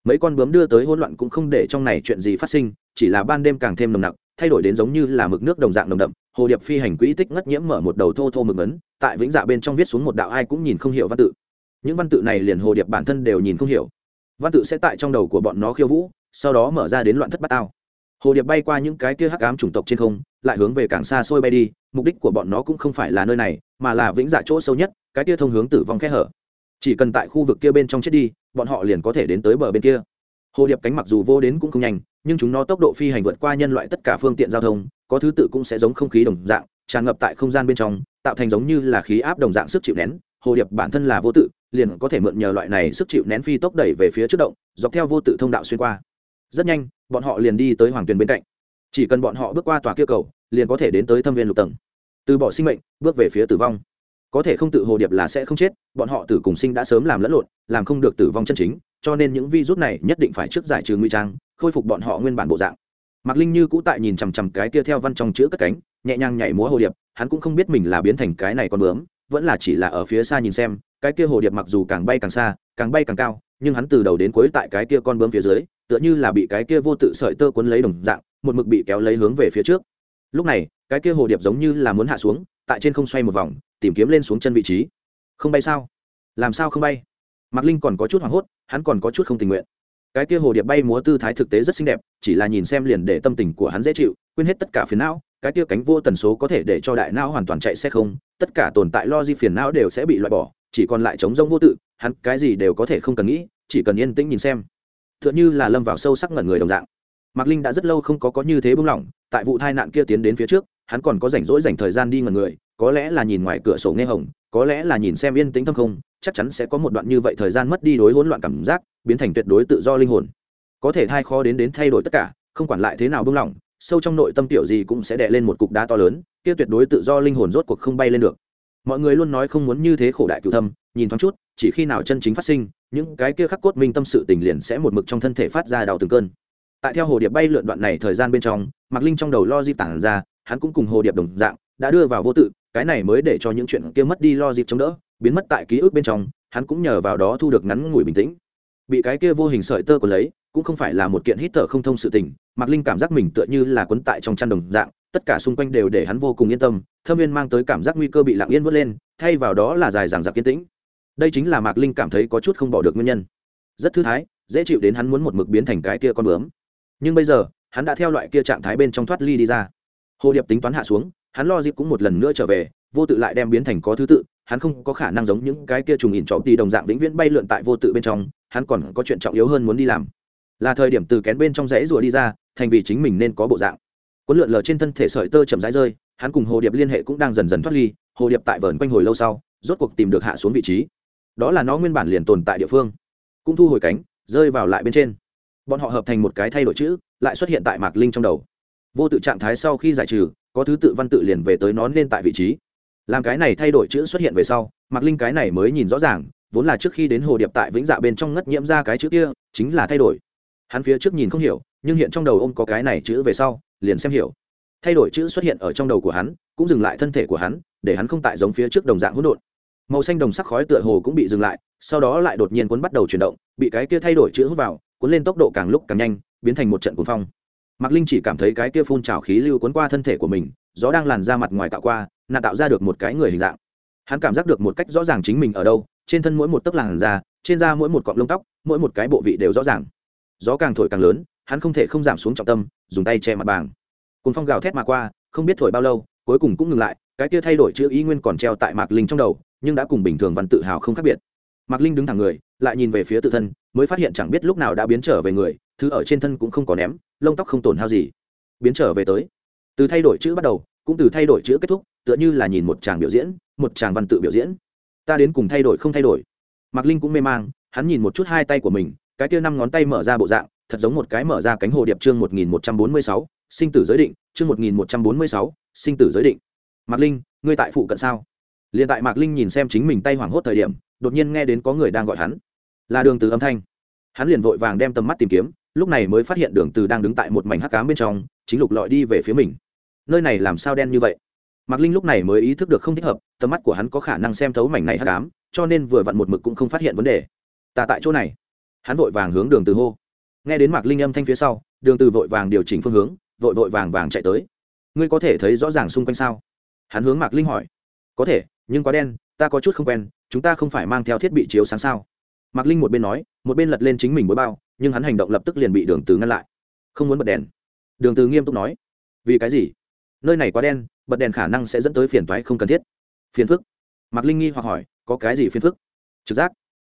Mấy con bướm đưa tới hỗn loạn cũng không để trong này chuyện gì phát sinh, chỉ là ban đêm càng thêm nồng nặc, thay đổi đến giống như là mực nước đồng dạng nồng đậm. Hồ điệp phi hành quỹ tích ngất nhiễm mở một đầu thô thô mực ấn, tại vĩnh dạ bên trong viết xuống một đạo ai cũng nhìn không hiểu văn tự. Những văn tự này liền hồ điệp bản thân đều nhìn không hiểu. Văn tự sẽ tại trong đầu của bọn nó khiêu vũ, sau đó mở ra đến loạn thất bát ao. hồ điệp bay qua những cái kia hắc ám chủng tộc trên không, lại hướng về càng xa xôi bay đi, mục đích của bọn nó cũng không phải là nơi này, mà là vĩnh dạ chỗ sâu nhất, cái kia thông hướng tử vong khe hở chỉ cần tại khu vực kia bên trong chết đi, bọn họ liền có thể đến tới bờ bên kia. Hồ điệp cánh mặc dù vô đến cũng không nhanh, nhưng chúng nó tốc độ phi hành vượt qua nhân loại tất cả phương tiện giao thông, có thứ tự cũng sẽ giống không khí đồng dạng, tràn ngập tại không gian bên trong, tạo thành giống như là khí áp đồng dạng sức chịu nén. Hồ điệp bản thân là vô tự, liền có thể mượn nhờ loại này sức chịu nén phi tốc đẩy về phía trước động, dọc theo vô tự thông đạo xuyên qua. Rất nhanh, bọn họ liền đi tới hoàng tuyền bên cạnh. Chỉ cần bọn họ bước qua tòa kia cầu, liền có thể đến tới thâm viên lục tầng. Từ bỏ sinh mệnh, bước về phía tử vong có thể không tự hồ điệp là sẽ không chết, bọn họ tử cùng sinh đã sớm làm lẫn lộn, làm không được tử vong chân chính, cho nên những virus này nhất định phải trước giải trừ nguy trang, khôi phục bọn họ nguyên bản bộ dạng. Mạc linh như cũ tại nhìn chằm chằm cái kia theo văn trong chữ cất cánh, nhẹ nhàng nhảy múa hồ điệp, hắn cũng không biết mình là biến thành cái này con bướm, vẫn là chỉ là ở phía xa nhìn xem, cái kia hồ điệp mặc dù càng bay càng xa, càng bay càng cao, nhưng hắn từ đầu đến cuối tại cái kia con bướm phía dưới, tựa như là bị cái kia vô tự sợi tơ cuốn lấy đồng dạng, một mực bị kéo lấy hướng về phía trước. Lúc này, cái kia hồ điệp giống như là muốn hạ xuống tại trên không xoay một vòng, tìm kiếm lên xuống chân vị trí. Không bay sao? Làm sao không bay? Mạc linh còn có chút hoảng hốt, hắn còn có chút không tình nguyện. Cái kia hồ điệp bay múa tư thái thực tế rất xinh đẹp, chỉ là nhìn xem liền để tâm tình của hắn dễ chịu, quên hết tất cả phiền não, cái kia cánh vô tần số có thể để cho đại não hoàn toàn chạy xe không, tất cả tồn tại lo di phiền não đều sẽ bị loại bỏ, chỉ còn lại chống rông vô tự, hắn cái gì đều có thể không cần nghĩ, chỉ cần yên tĩnh nhìn xem. T h ư ợ n như là lâm vào sâu sắc ngẩn người đồng dạng. Mạc linh đã rất lâu không có có như thế bung lỏng, tại vụ tai nạn kia tiến đến phía trước hắn còn có rảnh rỗi dành thời gian đi ngần người, có lẽ là nhìn ngoài cửa sổ nghe hồng, có lẽ là nhìn xem yên tĩnh thâm không, chắc chắn sẽ có một đoạn như vậy thời gian mất đi đối hỗn loạn cảm giác, biến thành tuyệt đối tự do linh hồn. Có thể thai khó đến đến thay đổi tất cả, không quản lại thế nào bung lỏng, sâu trong nội tâm tiểu gì cũng sẽ đè lên một cục đá to lớn, kia tuyệt đối tự do linh hồn rốt cuộc không bay lên được. Mọi người luôn nói không muốn như thế khổ đại cựu thâm, nhìn thoáng chút, chỉ khi nào chân chính phát sinh, những cái kia khắc cốt minh tâm sự tình liền sẽ một mực trong thân thể phát ra đau từng cơn. Tại theo hồ điệp bay lượn đoạn này thời gian bên trong, mạc linh trong đầu lo di tản ra hắn cũng cùng hồ điệp đồng dạng, đã đưa vào vô tự, cái này mới để cho những chuyện kia mất đi lo dịp chống đỡ, biến mất tại ký ức bên trong, hắn cũng nhờ vào đó thu được ngắn ngủi bình tĩnh. Bị cái kia vô hình sợi tơ của lấy, cũng không phải là một kiện hít thở không thông sự tình, mạc linh cảm giác mình tựa như là quấn tại trong chăn đồng dạng, tất cả xung quanh đều để hắn vô cùng yên tâm, thâm viên mang tới cảm giác nguy cơ bị lặng yên vớt lên, thay vào đó là dài dằng dặc yên tĩnh. Đây chính là mạc linh cảm thấy có chút không bỏ được nguyên nhân. Rất thư thái, dễ chịu đến hắn muốn một mực biến thành cái kia con bướm. Nhưng bây giờ, hắn đã theo loại kia trạng thái bên trong thoát ly đi ra hồ điệp tính toán hạ xuống, hắn lo dịp cũng một lần nữa trở về, vô tự lại đem biến thành có thứ tự, hắn không có khả năng giống những cái kia trùng ỉn trọ tì đồng dạng vĩnh viễn bay lượn tại vô tự bên trong, hắn còn có chuyện trọng yếu hơn muốn đi làm. Là thời điểm từ kén bên trong rẽ rùa đi ra, thành vì chính mình nên có bộ dạng. Cuốn lượn lờ trên thân thể sợi tơ chậm rãi rơi, hắn cùng hồ điệp liên hệ cũng đang dần dần thoát ly, hồ điệp tại vờn quanh hồi lâu sau, rốt cuộc tìm được hạ xuống vị trí. Đó là nó nguyên bản liền tồn tại địa phương. Cũng thu hồi cánh, rơi vào lại bên trên. Bọn họ hợp thành một cái thay đổi chữ, lại xuất hiện tại mạc linh trong đầu vô tự trạng thái sau khi giải trừ, có thứ tự văn tự liền về tới nó nên tại vị trí. Làm cái này thay đổi chữ xuất hiện về sau mặc linh cái này mới nhìn rõ ràng, vốn là trước khi đến hồ điệp tại vĩnh dạ bên trong ngất nhiễm ra cái chữ kia, chính là thay đổi. Hắn phía trước nhìn không hiểu, nhưng hiện trong đầu ông có cái này chữ về sau, liền xem hiểu. Thay đổi chữ xuất hiện ở trong đầu của hắn, cũng dừng lại thân thể của hắn, để hắn không tại giống phía trước đồng dạng hỗn độn. Màu xanh đồng sắc khói tựa hồ cũng bị dừng lại, sau đó lại đột nhiên cuốn bắt đầu chuyển động, bị cái kia thay đổi chữ hút vào, cuốn lên tốc độ càng lúc càng nhanh, biến thành một trận cuốn phong mạc linh chỉ cảm thấy cái kia phun trào khí lưu cuốn qua thân thể của mình, gió đang làn ra mặt ngoài tạo qua nạn tạo ra được một cái người hình dạng. Hắn cảm giác được một cách rõ ràng chính mình ở đâu, trên thân mỗi một tấc làn da, trên da mỗi một cọng lông tóc, mỗi một cái bộ vị đều rõ ràng. Gió càng thổi càng lớn, hắn không thể không giảm xuống trọng tâm, dùng tay che mặt bàng. Cùng phong gào thét mà qua, không biết thổi bao lâu, cuối cùng cũng ngừng lại, cái kia thay đổi chữ ý nguyên còn treo tại mạc linh trong đầu, nhưng đã cùng bình thường văn tự hào không khác biệt. Mạc linh đứng thẳng người, lại nhìn về phía tự thân, mới phát hiện chẳng biết lúc nào đã biến trở về người, thứ ở trên thân cũng không có ném lông tóc không tổn hao gì. Biến trở về tới. Từ thay đổi chữ bắt đầu, cũng từ thay đổi chữ kết thúc, tựa như là nhìn một chàng biểu diễn, một chàng văn tự biểu diễn. Ta đến cùng thay đổi không thay đổi. Mạc linh cũng mê mang, hắn nhìn một chút hai tay của mình, cái kia năm ngón tay mở ra bộ dạng, thật giống một cái mở ra cánh hồ điệp chương một nghìn một trăm bốn mươi sáu, sinh tử giới định, chương một nghìn một trăm bốn mươi sáu, sinh tử giới định. Mạc linh, ngươi tại phụ cận sao? Liền tại mạc linh nhìn xem chính mình tay hoảng hốt thời điểm, đột nhiên nghe đến có người đang gọi hắn. Là đường từ âm thanh. Hắn liền vội vàng đem tầm mắt tìm kiếm lúc này mới phát hiện đường từ đang đứng tại một mảnh hắc cám bên trong, chính lục lọi đi về phía mình. Nơi này làm sao đen như vậy? Mạc linh lúc này mới ý thức được không thích hợp, tầm mắt của hắn có khả năng xem thấu mảnh này hắc cám cho nên vừa vặn một mực cũng không phát hiện vấn đề. Ta tại chỗ này. Hắn vội vàng hướng đường từ hô. Nghe đến mạc linh âm thanh phía sau, đường từ vội vàng điều chỉnh phương hướng, vội vội vàng vàng chạy tới. Ngươi có thể thấy rõ ràng xung quanh sao? Hắn hướng mạc linh hỏi. Có thể, nhưng quá đen, ta có chút không quen, chúng ta không phải mang theo thiết bị chiếu sáng sao? Mạc linh một bên nói, một bên lật lên chính mình bối bao nhưng hắn hành động lập tức liền bị đường từ ngăn lại. Không muốn bật đèn. Đường từ nghiêm túc nói, vì cái gì? Nơi này quá đen, bật đèn khả năng sẽ dẫn tới phiền toái không cần thiết. Phiền phức? Mạc linh nghi hoặc hỏi, có cái gì phiền phức? Trực giác.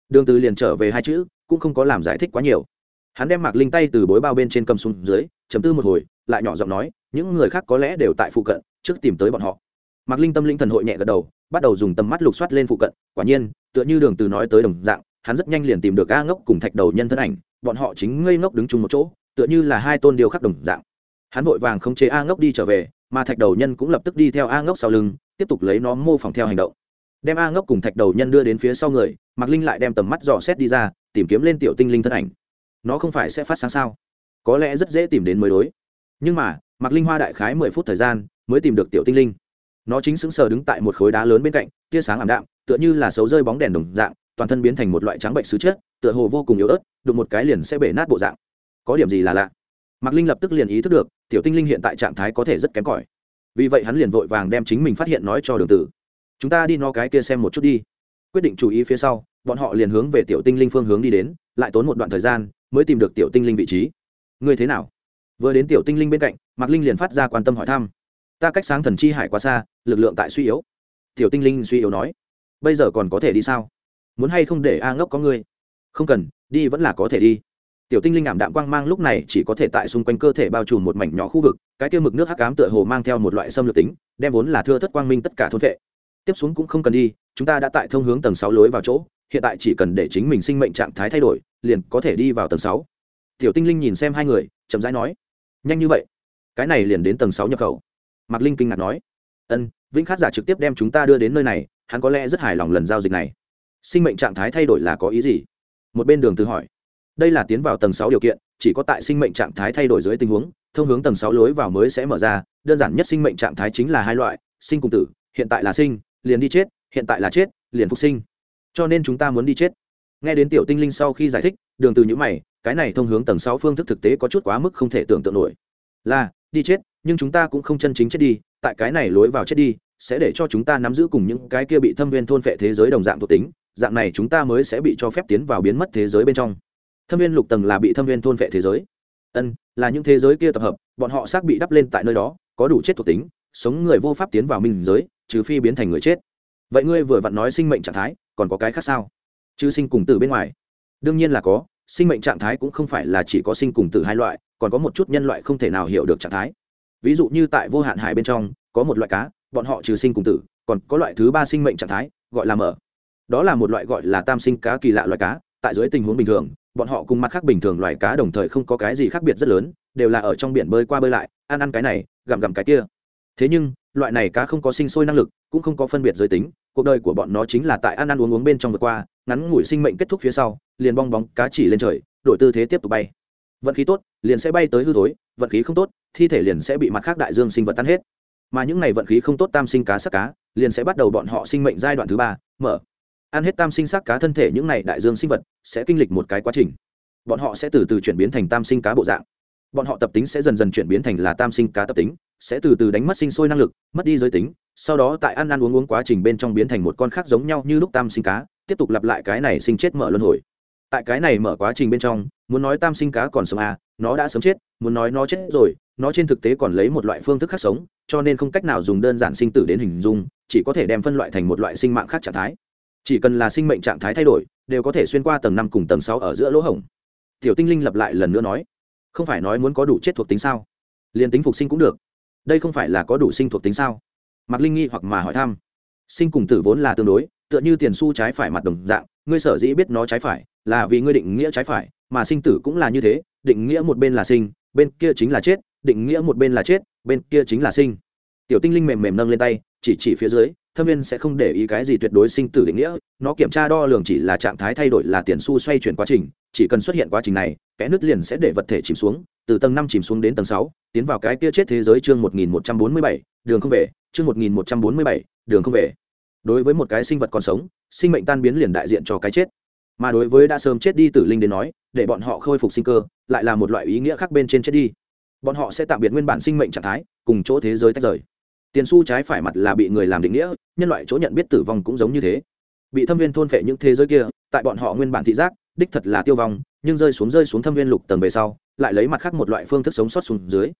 Đường từ liền trở về hai chữ, cũng không có làm giải thích quá nhiều. Hắn đem mạc linh tay từ bối bao bên trên cầm xuống dưới, chấm tư một hồi, lại nhỏ giọng nói, những người khác có lẽ đều tại phụ cận, trước tìm tới bọn họ. Mạc linh tâm linh thần hội nhẹ gật đầu, bắt đầu dùng tầm mắt lục soát lên phụ cận. Quả nhiên, tựa như đường từ nói tới đồng dạng hắn rất nhanh liền tìm được a ngốc cùng thạch đầu nhân thân ảnh, bọn họ chính ngây ngốc đứng chung một chỗ, tựa như là hai tôn điêu khắc đồng dạng. Hắn vội vàng không chế a ngốc đi trở về, mà thạch đầu nhân cũng lập tức đi theo a ngốc sau lưng, tiếp tục lấy nó mô phỏng theo hành động. Đem a ngốc cùng thạch đầu nhân đưa đến phía sau người, mạc linh lại đem tầm mắt dò xét đi ra, tìm kiếm lên tiểu tinh linh thân ảnh. Nó không phải sẽ phát sáng sao? Có lẽ rất dễ tìm đến mới đối. Nhưng mà, mạc linh hoa đại khái mười phút thời gian mới tìm được tiểu tinh linh. Nó chính sững sờ đứng tại một khối đá lớn bên cạnh, tia sáng ảm đạm, tựa như là xấu rơi bóng đèn đồng dạng toàn thân biến thành một loại trắng bệnh xứ chết, tựa hồ vô cùng yếu ớt, đụng một cái liền sẽ bể nát bộ dạng. Có điểm gì là lạ? Mạc linh lập tức liền ý thức được, tiểu tinh linh hiện tại trạng thái có thể rất kém cỏi. Vì vậy hắn liền vội vàng đem chính mình phát hiện nói cho đường tử. Chúng ta đi no cái kia xem một chút đi. Quyết định chú ý phía sau, bọn họ liền hướng về tiểu tinh linh phương hướng đi đến, lại tốn một đoạn thời gian mới tìm được tiểu tinh linh vị trí. Ngươi thế nào? Vừa đến tiểu tinh linh bên cạnh, mạc linh liền phát ra quan tâm hỏi thăm. Ta cách sáng thần chi hải quá xa, lực lượng tại suy yếu. Tiểu tinh linh suy yếu nói. Bây giờ còn có thể đi sao? Muốn hay không để a ngốc có ngươi? Không cần, đi vẫn là có thể đi. Tiểu tinh linh ảm đạm quang mang lúc này chỉ có thể tại xung quanh cơ thể bao trùm một mảnh nhỏ khu vực, cái kia mực nước hắc cám tựa hồ mang theo một loại xâm lược tính, đem vốn là thưa thất quang minh tất cả thôn vệ tiếp xuống cũng không cần đi, chúng ta đã tại thông hướng tầng sáu lối vào chỗ, hiện tại chỉ cần để chính mình sinh mệnh trạng thái thay đổi, liền có thể đi vào tầng sáu. Tiểu tinh linh nhìn xem hai người, chậm rãi nói, nhanh như vậy? Cái này liền đến tầng sáu nhập khẩu. Mạc linh kinh ngạc nói, ân, vĩnh khát giả trực tiếp đem chúng ta đưa đến nơi này, hắn có lẽ rất hài lòng lần giao dịch này sinh mệnh trạng thái thay đổi là có ý gì? Một bên đường từ hỏi. Đây là tiến vào tầng sáu điều kiện, chỉ có tại sinh mệnh trạng thái thay đổi dưới tình huống, thông hướng tầng sáu lối vào mới sẽ mở ra. Đơn giản nhất sinh mệnh trạng thái chính là hai loại, sinh cùng tử, hiện tại là sinh, liền đi chết, hiện tại là chết, liền phục sinh. Cho nên chúng ta muốn đi chết. Nghe đến tiểu tinh linh sau khi giải thích, đường từ những mày, cái này thông hướng tầng sáu phương thức thực tế có chút quá mức không thể tưởng tượng nổi. Là, đi chết, nhưng chúng ta cũng không chân chính chết đi, tại cái này lối vào chết đi, sẽ để cho chúng ta nắm giữ cùng những cái kia bị thâm viên thôn phệ thế giới đồng dạng thuộc tính dạng này chúng ta mới sẽ bị cho phép tiến vào biến mất thế giới bên trong. Thâm viên lục tầng là bị thâm viên thôn vệ thế giới. Ân, là những thế giới kia tập hợp, bọn họ xác bị đắp lên tại nơi đó, có đủ chết thuộc tính, sống người vô pháp tiến vào minh giới, trừ phi biến thành người chết. Vậy ngươi vừa vặn nói sinh mệnh trạng thái, còn có cái khác sao? Chứ sinh cùng tử bên ngoài. Đương nhiên là có, sinh mệnh trạng thái cũng không phải là chỉ có sinh cùng tử hai loại, còn có một chút nhân loại không thể nào hiểu được trạng thái. Ví dụ như tại vô hạn hải bên trong, có một loại cá, bọn họ trừ sinh cùng tử, còn có loại thứ ba sinh mệnh trạng thái, gọi là mở đó là một loại gọi là tam sinh cá kỳ lạ loài cá, tại dưới tình huống bình thường, bọn họ cùng mặt khác bình thường loài cá đồng thời không có cái gì khác biệt rất lớn, đều là ở trong biển bơi qua bơi lại, ăn ăn cái này, gặm gặm cái kia. Thế nhưng, loại này cá không có sinh sôi năng lực, cũng không có phân biệt giới tính, cuộc đời của bọn nó chính là tại ăn ăn uống uống bên trong vượt qua, ngắn ngủi sinh mệnh kết thúc phía sau, liền bong bóng cá chỉ lên trời, đổi tư thế tiếp tục bay. Vận khí tốt, liền sẽ bay tới hư thối, vận khí không tốt, thi thể liền sẽ bị mặt khác đại dương sinh vật tan hết. Mà những ngày vận khí không tốt tam sinh cá sắc cá, liền sẽ bắt đầu bọn họ sinh mệnh giai đoạn thứ ba, mở ăn hết tam sinh sắc cá thân thể những này đại dương sinh vật, sẽ kinh lịch một cái quá trình. Bọn họ sẽ từ từ chuyển biến thành tam sinh cá bộ dạng. Bọn họ tập tính sẽ dần dần chuyển biến thành là tam sinh cá tập tính, sẽ từ từ đánh mất sinh sôi năng lực, mất đi giới tính, sau đó tại ăn ăn uống uống quá trình bên trong biến thành một con khác giống nhau như lúc tam sinh cá, tiếp tục lặp lại cái này sinh chết mở luân hồi. Tại cái này mở quá trình bên trong, muốn nói tam sinh cá còn sống à nó đã sớm chết, muốn nói nó chết rồi, nó trên thực tế còn lấy một loại phương thức khác sống, cho nên không cách nào dùng đơn giản sinh tử đến hình dung, chỉ có thể đem phân loại thành một loại sinh mạng khác trạng thái chỉ cần là sinh mệnh trạng thái thay đổi, đều có thể xuyên qua tầng năm cùng tầng sáu ở giữa lỗ hổng. Tiểu tinh linh lặp lại lần nữa nói, không phải nói muốn có đủ chết thuộc tính sao? Liền tính phục sinh cũng được. Đây không phải là có đủ sinh thuộc tính sao? Mạc linh nghi hoặc mà hỏi thăm, sinh cùng tử vốn là tương đối, tựa như tiền su trái phải mặt đồng dạng, ngươi sở dĩ biết nó trái phải là vì ngươi định nghĩa trái phải, mà sinh tử cũng là như thế, định nghĩa một bên là sinh, bên kia chính là chết, định nghĩa một bên là chết, bên kia chính là sinh. Tiểu tinh linh mềm mềm nâng lên tay, chỉ chỉ phía dưới thâm viên sẽ không để ý cái gì tuyệt đối sinh tử định nghĩa, nó kiểm tra đo lường chỉ là trạng thái thay đổi là tiền su xoay chuyển quá trình, chỉ cần xuất hiện quá trình này, kẽ nứt liền sẽ để vật thể chìm xuống, từ tầng năm chìm xuống đến tầng sáu, tiến vào cái kia chết thế giới chương một nghìn một trăm bốn mươi bảy, đường không về, chương một nghìn một trăm bốn mươi bảy, đường không về. Đối với một cái sinh vật còn sống, sinh mệnh tan biến liền đại diện cho cái chết. Mà đối với đã sớm chết đi tử linh đến nói, để bọn họ khôi phục sinh cơ, lại là một loại ý nghĩa khác bên trên chết đi. Bọn họ sẽ tạm biệt nguyên bản sinh mệnh trạng thái, cùng chỗ thế giới tách rời tiền su trái phải mặt là bị người làm định nghĩa, nhân loại chỗ nhận biết tử vong cũng giống như thế. Bị thâm viên thôn phệ những thế giới kia, tại bọn họ nguyên bản thị giác, đích thật là tiêu vong, nhưng rơi xuống rơi xuống thâm viên lục tầng về sau, lại lấy mặt khác một loại phương thức sống sót xuống dưới.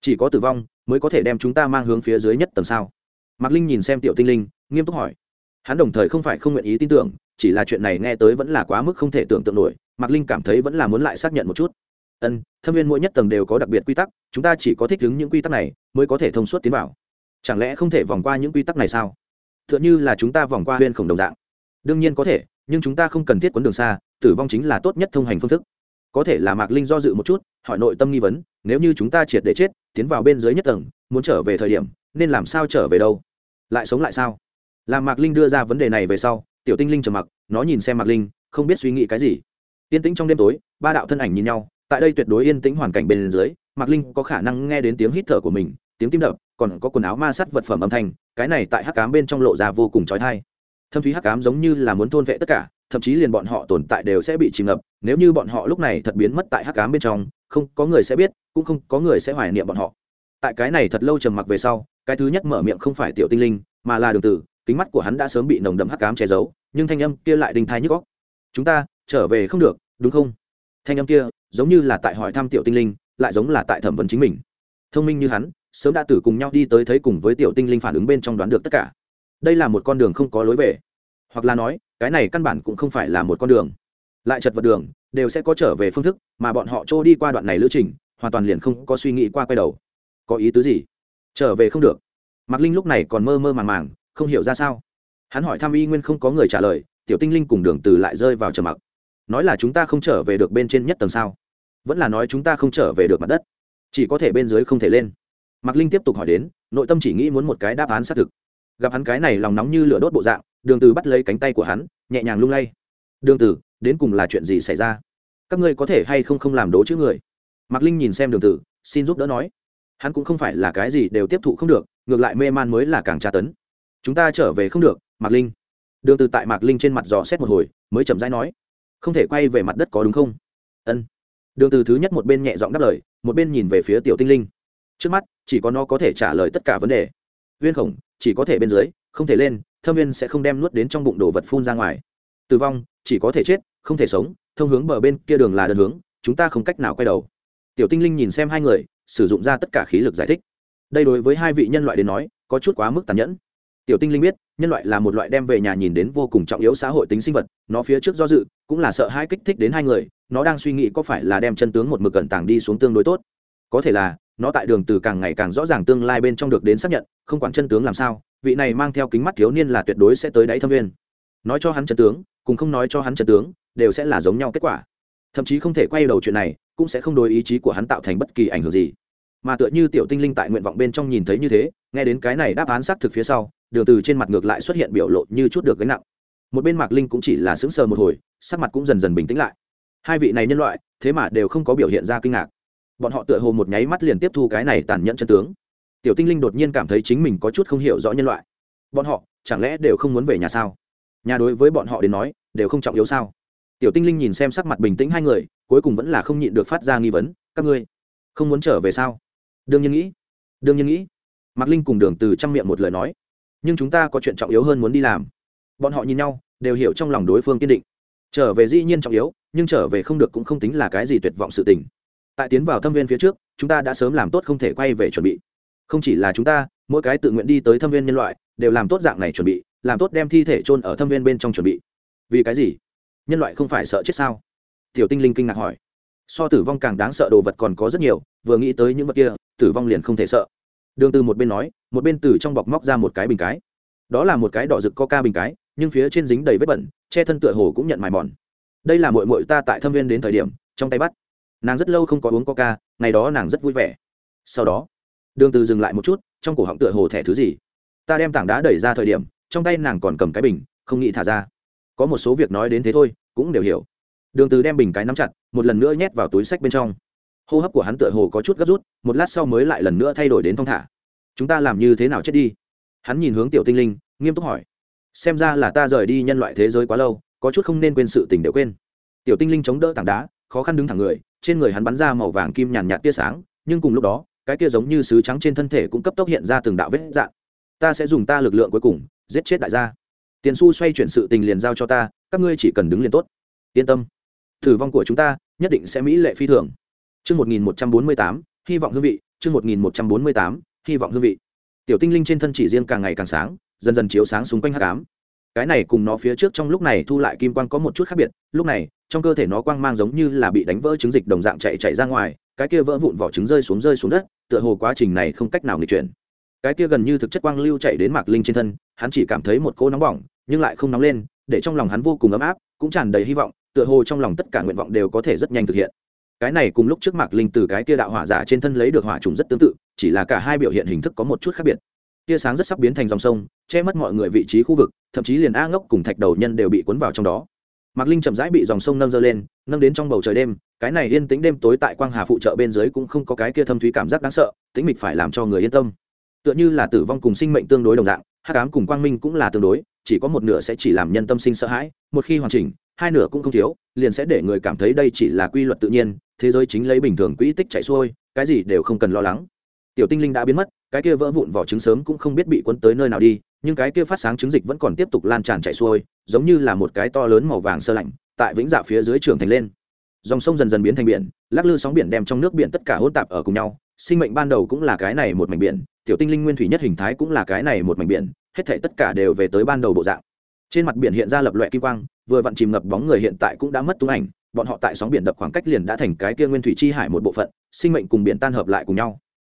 Chỉ có tử vong mới có thể đem chúng ta mang hướng phía dưới nhất tầng sao? Mạc linh nhìn xem tiểu tinh linh, nghiêm túc hỏi. Hắn đồng thời không phải không nguyện ý tin tưởng, chỉ là chuyện này nghe tới vẫn là quá mức không thể tưởng tượng nổi, mạc linh cảm thấy vẫn là muốn lại xác nhận một chút. Ân, thâm viên mỗi nhất tầng đều có đặc biệt quy tắc, chúng ta chỉ có thích ứng những quy tắc này mới có thể thông suốt tiến vào chẳng lẽ không thể vòng qua những quy tắc này sao? T h ư ợ n là chúng ta vòng qua huyên khổng đồng dạng. Đương nhiên có thể, nhưng chúng ta không cần thiết quấn đường xa, tử vong chính là tốt nhất thông hành phương thức. Có thể là mạc linh do dự một chút, hỏi nội tâm nghi vấn, nếu như chúng ta triệt để chết, tiến vào bên dưới nhất tầng, muốn trở về thời điểm, nên làm sao trở về đâu? Lại sống lại sao? Làm mạc linh đưa ra vấn đề này về sau, tiểu tinh linh trầm mặc, nó nhìn xem mạc linh, không biết suy nghĩ cái gì. Yên tĩnh trong đêm tối, ba đạo thân ảnh nhìn nhau, tại đây tuyệt đối yên tĩnh hoàn cảnh bên dưới, mạc linh có khả năng nghe đến tiếng hít thở của mình tiếng tim đập, còn có quần áo ma sát vật phẩm âm thanh, cái này tại hắc cám bên trong lộ ra vô cùng trói thai. Thâm thúy hắc cám giống như là muốn thôn vệ tất cả, thậm chí liền bọn họ tồn tại đều sẽ bị chìm ngập, nếu như bọn họ lúc này thật biến mất tại hắc cám bên trong, không có người sẽ biết, cũng không có người sẽ hoài niệm bọn họ. Tại cái này thật lâu trầm mặc về sau, cái thứ nhất mở miệng không phải tiểu tinh linh, mà là đường tử, kính mắt của hắn đã sớm bị nồng đậm hắc cám che giấu, nhưng thanh âm kia lại đinh thai nhức góc chúng ta trở về không được, đúng không? Thanh âm kia giống như là tại hỏi thăm tiểu tinh linh, lại giống là tại thẩm vấn chính mình. Thông minh như hắn sớm đã tử cùng nhau đi tới thấy cùng với tiểu tinh linh phản ứng bên trong đoán được tất cả. Đây là một con đường không có lối về. Hoặc là nói, cái này căn bản cũng không phải là một con đường. Lại chật vật đường, đều sẽ có trở về phương thức, mà bọn họ trôi đi qua đoạn này lữ trình, hoàn toàn liền không có suy nghĩ qua quay đầu. Có ý tứ gì? Trở về không được. Mạc linh lúc này còn mơ mơ màng màng, không hiểu ra sao. Hắn hỏi thăm y nguyên không có người trả lời, tiểu tinh linh cùng đường từ lại rơi vào trầm mặc. Nói là chúng ta không trở về được bên trên nhất tầng sao? Vẫn là nói chúng ta không trở về được mặt đất. Chỉ có thể bên dưới không thể lên mạc linh tiếp tục hỏi đến, nội tâm chỉ nghĩ muốn một cái đáp án xác thực. Gặp hắn cái này lòng nóng như lửa đốt bộ dạng, đường từ bắt lấy cánh tay của hắn, nhẹ nhàng lung lay. Đường từ, đến cùng là chuyện gì xảy ra? Các ngươi có thể hay không không làm đố chữ người? Mạc linh nhìn xem đường từ, xin giúp đỡ nói. Hắn cũng không phải là cái gì đều tiếp thụ không được, ngược lại mê man mới là càng tra tấn. Chúng ta trở về không được, mạc linh. Đường từ tại mạc linh trên mặt dò xét một hồi, mới chậm rãi nói. Không thể quay về mặt đất có đúng không? Ân. Đường từ thứ nhất một bên nhẹ giọng đáp lời, một bên nhìn về phía tiểu tinh linh trước mắt, chỉ có nó có thể trả lời tất cả vấn đề. Viên khổng, chỉ có thể bên dưới, không thể lên, thâm viên sẽ không đem nuốt đến trong bụng đồ vật phun ra ngoài. Tử vong, chỉ có thể chết, không thể sống, thông hướng bờ bên kia đường là đơn hướng, chúng ta không cách nào quay đầu. Tiểu tinh linh nhìn xem hai người, sử dụng ra tất cả khí lực giải thích. Đây đối với hai vị nhân loại đến nói, có chút quá mức tàn nhẫn. Tiểu tinh linh biết, nhân loại là một loại đem về nhà nhìn đến vô cùng trọng yếu xã hội tính sinh vật, nó phía trước do dự, cũng là sợ hai kích thích đến hai người, nó đang suy nghĩ có phải là đem chân tướng một mực cẩn tàng đi xuống tương đối tốt. Có thể là nó tại đường từ càng ngày càng rõ ràng tương lai bên trong được đến xác nhận, không quản chân tướng làm sao, vị này mang theo kính mắt thiếu niên là tuyệt đối sẽ tới đáy thâm viên. Nói cho hắn chân tướng, cùng không nói cho hắn chân tướng, đều sẽ là giống nhau kết quả. Thậm chí không thể quay đầu chuyện này, cũng sẽ không đối ý chí của hắn tạo thành bất kỳ ảnh hưởng gì. Mà tựa như tiểu tinh linh tại nguyện vọng bên trong nhìn thấy như thế, nghe đến cái này đáp án xác thực phía sau, đường từ trên mặt ngược lại xuất hiện biểu lộ như chút được gánh nặng. Một bên mạc linh cũng chỉ là sững sờ một hồi, sắc mặt cũng dần dần bình tĩnh lại. Hai vị này nhân loại, thế mà đều không có biểu hiện ra kinh ngạc bọn họ tựa hồ một nháy mắt liền tiếp thu cái này tàn nhẫn chân tướng. Tiểu tinh linh đột nhiên cảm thấy chính mình có chút không hiểu rõ nhân loại. Bọn họ, chẳng lẽ đều không muốn về nhà sao? Nhà đối với bọn họ đến nói, đều không trọng yếu sao? Tiểu tinh linh nhìn xem sắc mặt bình tĩnh hai người, cuối cùng vẫn là không nhịn được phát ra nghi vấn, các ngươi không muốn trở về sao? Đương nhiên nghĩ, đương nhiên nghĩ. Mạc linh cùng đường từ trăm miệng một lời nói, nhưng chúng ta có chuyện trọng yếu hơn muốn đi làm. Bọn họ nhìn nhau, đều hiểu trong lòng đối phương kiên định. Trở về dĩ nhiên trọng yếu, nhưng trở về không được cũng không tính là cái gì tuyệt vọng sự tình tại tiến vào thâm viên phía trước, chúng ta đã sớm làm tốt không thể quay về chuẩn bị. Không chỉ là chúng ta, mỗi cái tự nguyện đi tới thâm viên nhân loại, đều làm tốt dạng này chuẩn bị, làm tốt đem thi thể chôn ở thâm viên bên trong chuẩn bị. Vì cái gì? Nhân loại không phải sợ chết sao? Tiểu tinh linh kinh ngạc hỏi. So tử vong càng đáng sợ đồ vật còn có rất nhiều, vừa nghĩ tới những vật kia, tử vong liền không thể sợ. Đường từ một bên nói, một bên từ trong bọc móc ra một cái bình cái. Đó là một cái đỏ rực coca bình cái, nhưng phía trên dính đầy vết bẩn, che thân tựa hồ cũng nhận mài mòn. Đây là muội muội ta tại thâm viên đến thời điểm, trong tay bắt nàng rất lâu không có uống coca, ngày đó nàng rất vui vẻ. Sau đó, đường từ dừng lại một chút, trong cổ họng tựa hồ thẻ thứ gì. Ta đem tảng đá đẩy ra thời điểm, trong tay nàng còn cầm cái bình, không nghĩ thả ra. Có một số việc nói đến thế thôi, cũng đều hiểu. Đường từ đem bình cái nắm chặt, một lần nữa nhét vào túi sách bên trong. Hô hấp của hắn tựa hồ có chút gấp rút, một lát sau mới lại lần nữa thay đổi đến thong thả. Chúng ta làm như thế nào chết đi? Hắn nhìn hướng tiểu tinh linh, nghiêm túc hỏi. Xem ra là ta rời đi nhân loại thế giới quá lâu, có chút không nên quên sự tình đều quên. Tiểu tinh linh chống đỡ tảng đá khó khăn đứng thẳng người trên người hắn bắn ra màu vàng kim nhàn nhạt tia sáng nhưng cùng lúc đó cái kia giống như sứ trắng trên thân thể cũng cấp tốc hiện ra từng đạo vết dạng. Ta sẽ dùng ta lực lượng cuối cùng giết chết đại gia. Tiền su xoay chuyển sự tình liền giao cho ta các ngươi chỉ cần đứng liền tốt. Yên tâm. Thử vong của chúng ta nhất định sẽ mỹ lệ phi thường. Chương 1148, hy vọng hương vị, chương 1148, hy vọng hương vị. Tiểu tinh linh trên thân chỉ riêng càng ngày càng sáng, dần dần chiếu sáng xung quanh hát cám cái này cùng nó phía trước trong lúc này thu lại kim quang có một chút khác biệt, lúc này, trong cơ thể nó quang mang giống như là bị đánh vỡ trứng dịch đồng dạng chạy chạy ra ngoài, cái kia vỡ vụn vỏ trứng rơi xuống rơi xuống đất, tựa hồ quá trình này không cách nào nghịch chuyển. Cái kia gần như thực chất quang lưu chạy đến Mạc Linh trên thân, hắn chỉ cảm thấy một cỗ nóng bỏng, nhưng lại không nóng lên, để trong lòng hắn vô cùng ấm áp, cũng tràn đầy hy vọng, tựa hồ trong lòng tất cả nguyện vọng đều có thể rất nhanh thực hiện cái này cùng lúc trước mạc linh từ cái kia đạo hỏa giả trên thân lấy được hỏa trùng rất tương tự chỉ là cả hai biểu hiện hình thức có một chút khác biệt tia sáng rất sắp biến thành dòng sông che mất mọi người vị trí khu vực, thậm chí liền a ngốc cùng thạch đầu nhân đều bị cuốn vào trong đó. Mạc linh chậm rãi bị dòng sông nâng dơ lên, nâng đến trong bầu trời đêm, cái này yên tĩnh đêm tối tại quang hà phụ trợ bên dưới cũng không có cái kia thâm thúy cảm giác đáng sợ, tĩnh mịch phải làm cho người yên tâm. Tựa như là tử vong cùng sinh mệnh tương đối đồng dạng hát cám cùng quang minh cũng là tương đối, chỉ có một nửa sẽ chỉ làm nhân tâm sinh sợ hãi, một khi hoàn chỉnh, hai nửa cũng không thiếu, liền sẽ để người cảm thấy đây chỉ là quy luật tự nhiên, thế giới chính lấy bình thường quỹ tích chạy xuôi, cái gì đều không cần lo lắng. Tiểu tinh linh đã biến mất cái kia vỡ vụn vỏ trứng sớm cũng không biết bị cuốn tới nơi nào đi, nhưng cái kia phát sáng trứng dịch vẫn còn tiếp tục lan tràn chạy xuôi, giống như là một cái to lớn màu vàng sơ lạnh, tại vĩnh dạ phía dưới trường thành lên. Dòng sông dần dần biến thành biển, lắc lư sóng biển đem trong nước biển tất cả hỗn tạp ở cùng nhau. Sinh mệnh ban đầu cũng là cái này một mảnh biển, tiểu tinh linh nguyên thủy nhất hình thái cũng là cái này một mảnh biển, hết thể tất cả đều về tới ban đầu bộ dạng. Trên mặt biển hiện ra lập loại kim quang, vừa vặn chìm ngập bóng người hiện tại cũng đã mất tung ảnh, bọn họ tại sóng biển đập khoảng cách liền đã thành cái kia nguyên thủy chi hải một bộ phận, sinh mệnh cùng biển tan hợp lại cùng nhau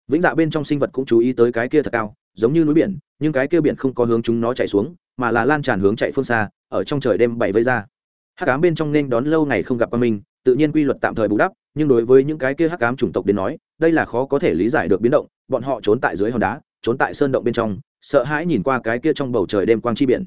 vĩnh dạ bên trong sinh vật cũng chú ý tới cái kia thật cao, giống như núi biển, nhưng cái kia biển không có hướng chúng nó chạy xuống, mà là lan tràn hướng chạy phương xa, ở trong trời đêm bảy vây ra. Hắc ám bên trong nên đón lâu ngày không gặp qua mình, tự nhiên quy luật tạm thời bù đắp, nhưng đối với những cái kia hắc ám chủng tộc đến nói, đây là khó có thể lý giải được biến động, bọn họ trốn tại dưới hòn đá, trốn tại sơn động bên trong, sợ hãi nhìn qua cái kia trong bầu trời đêm quang chi biển.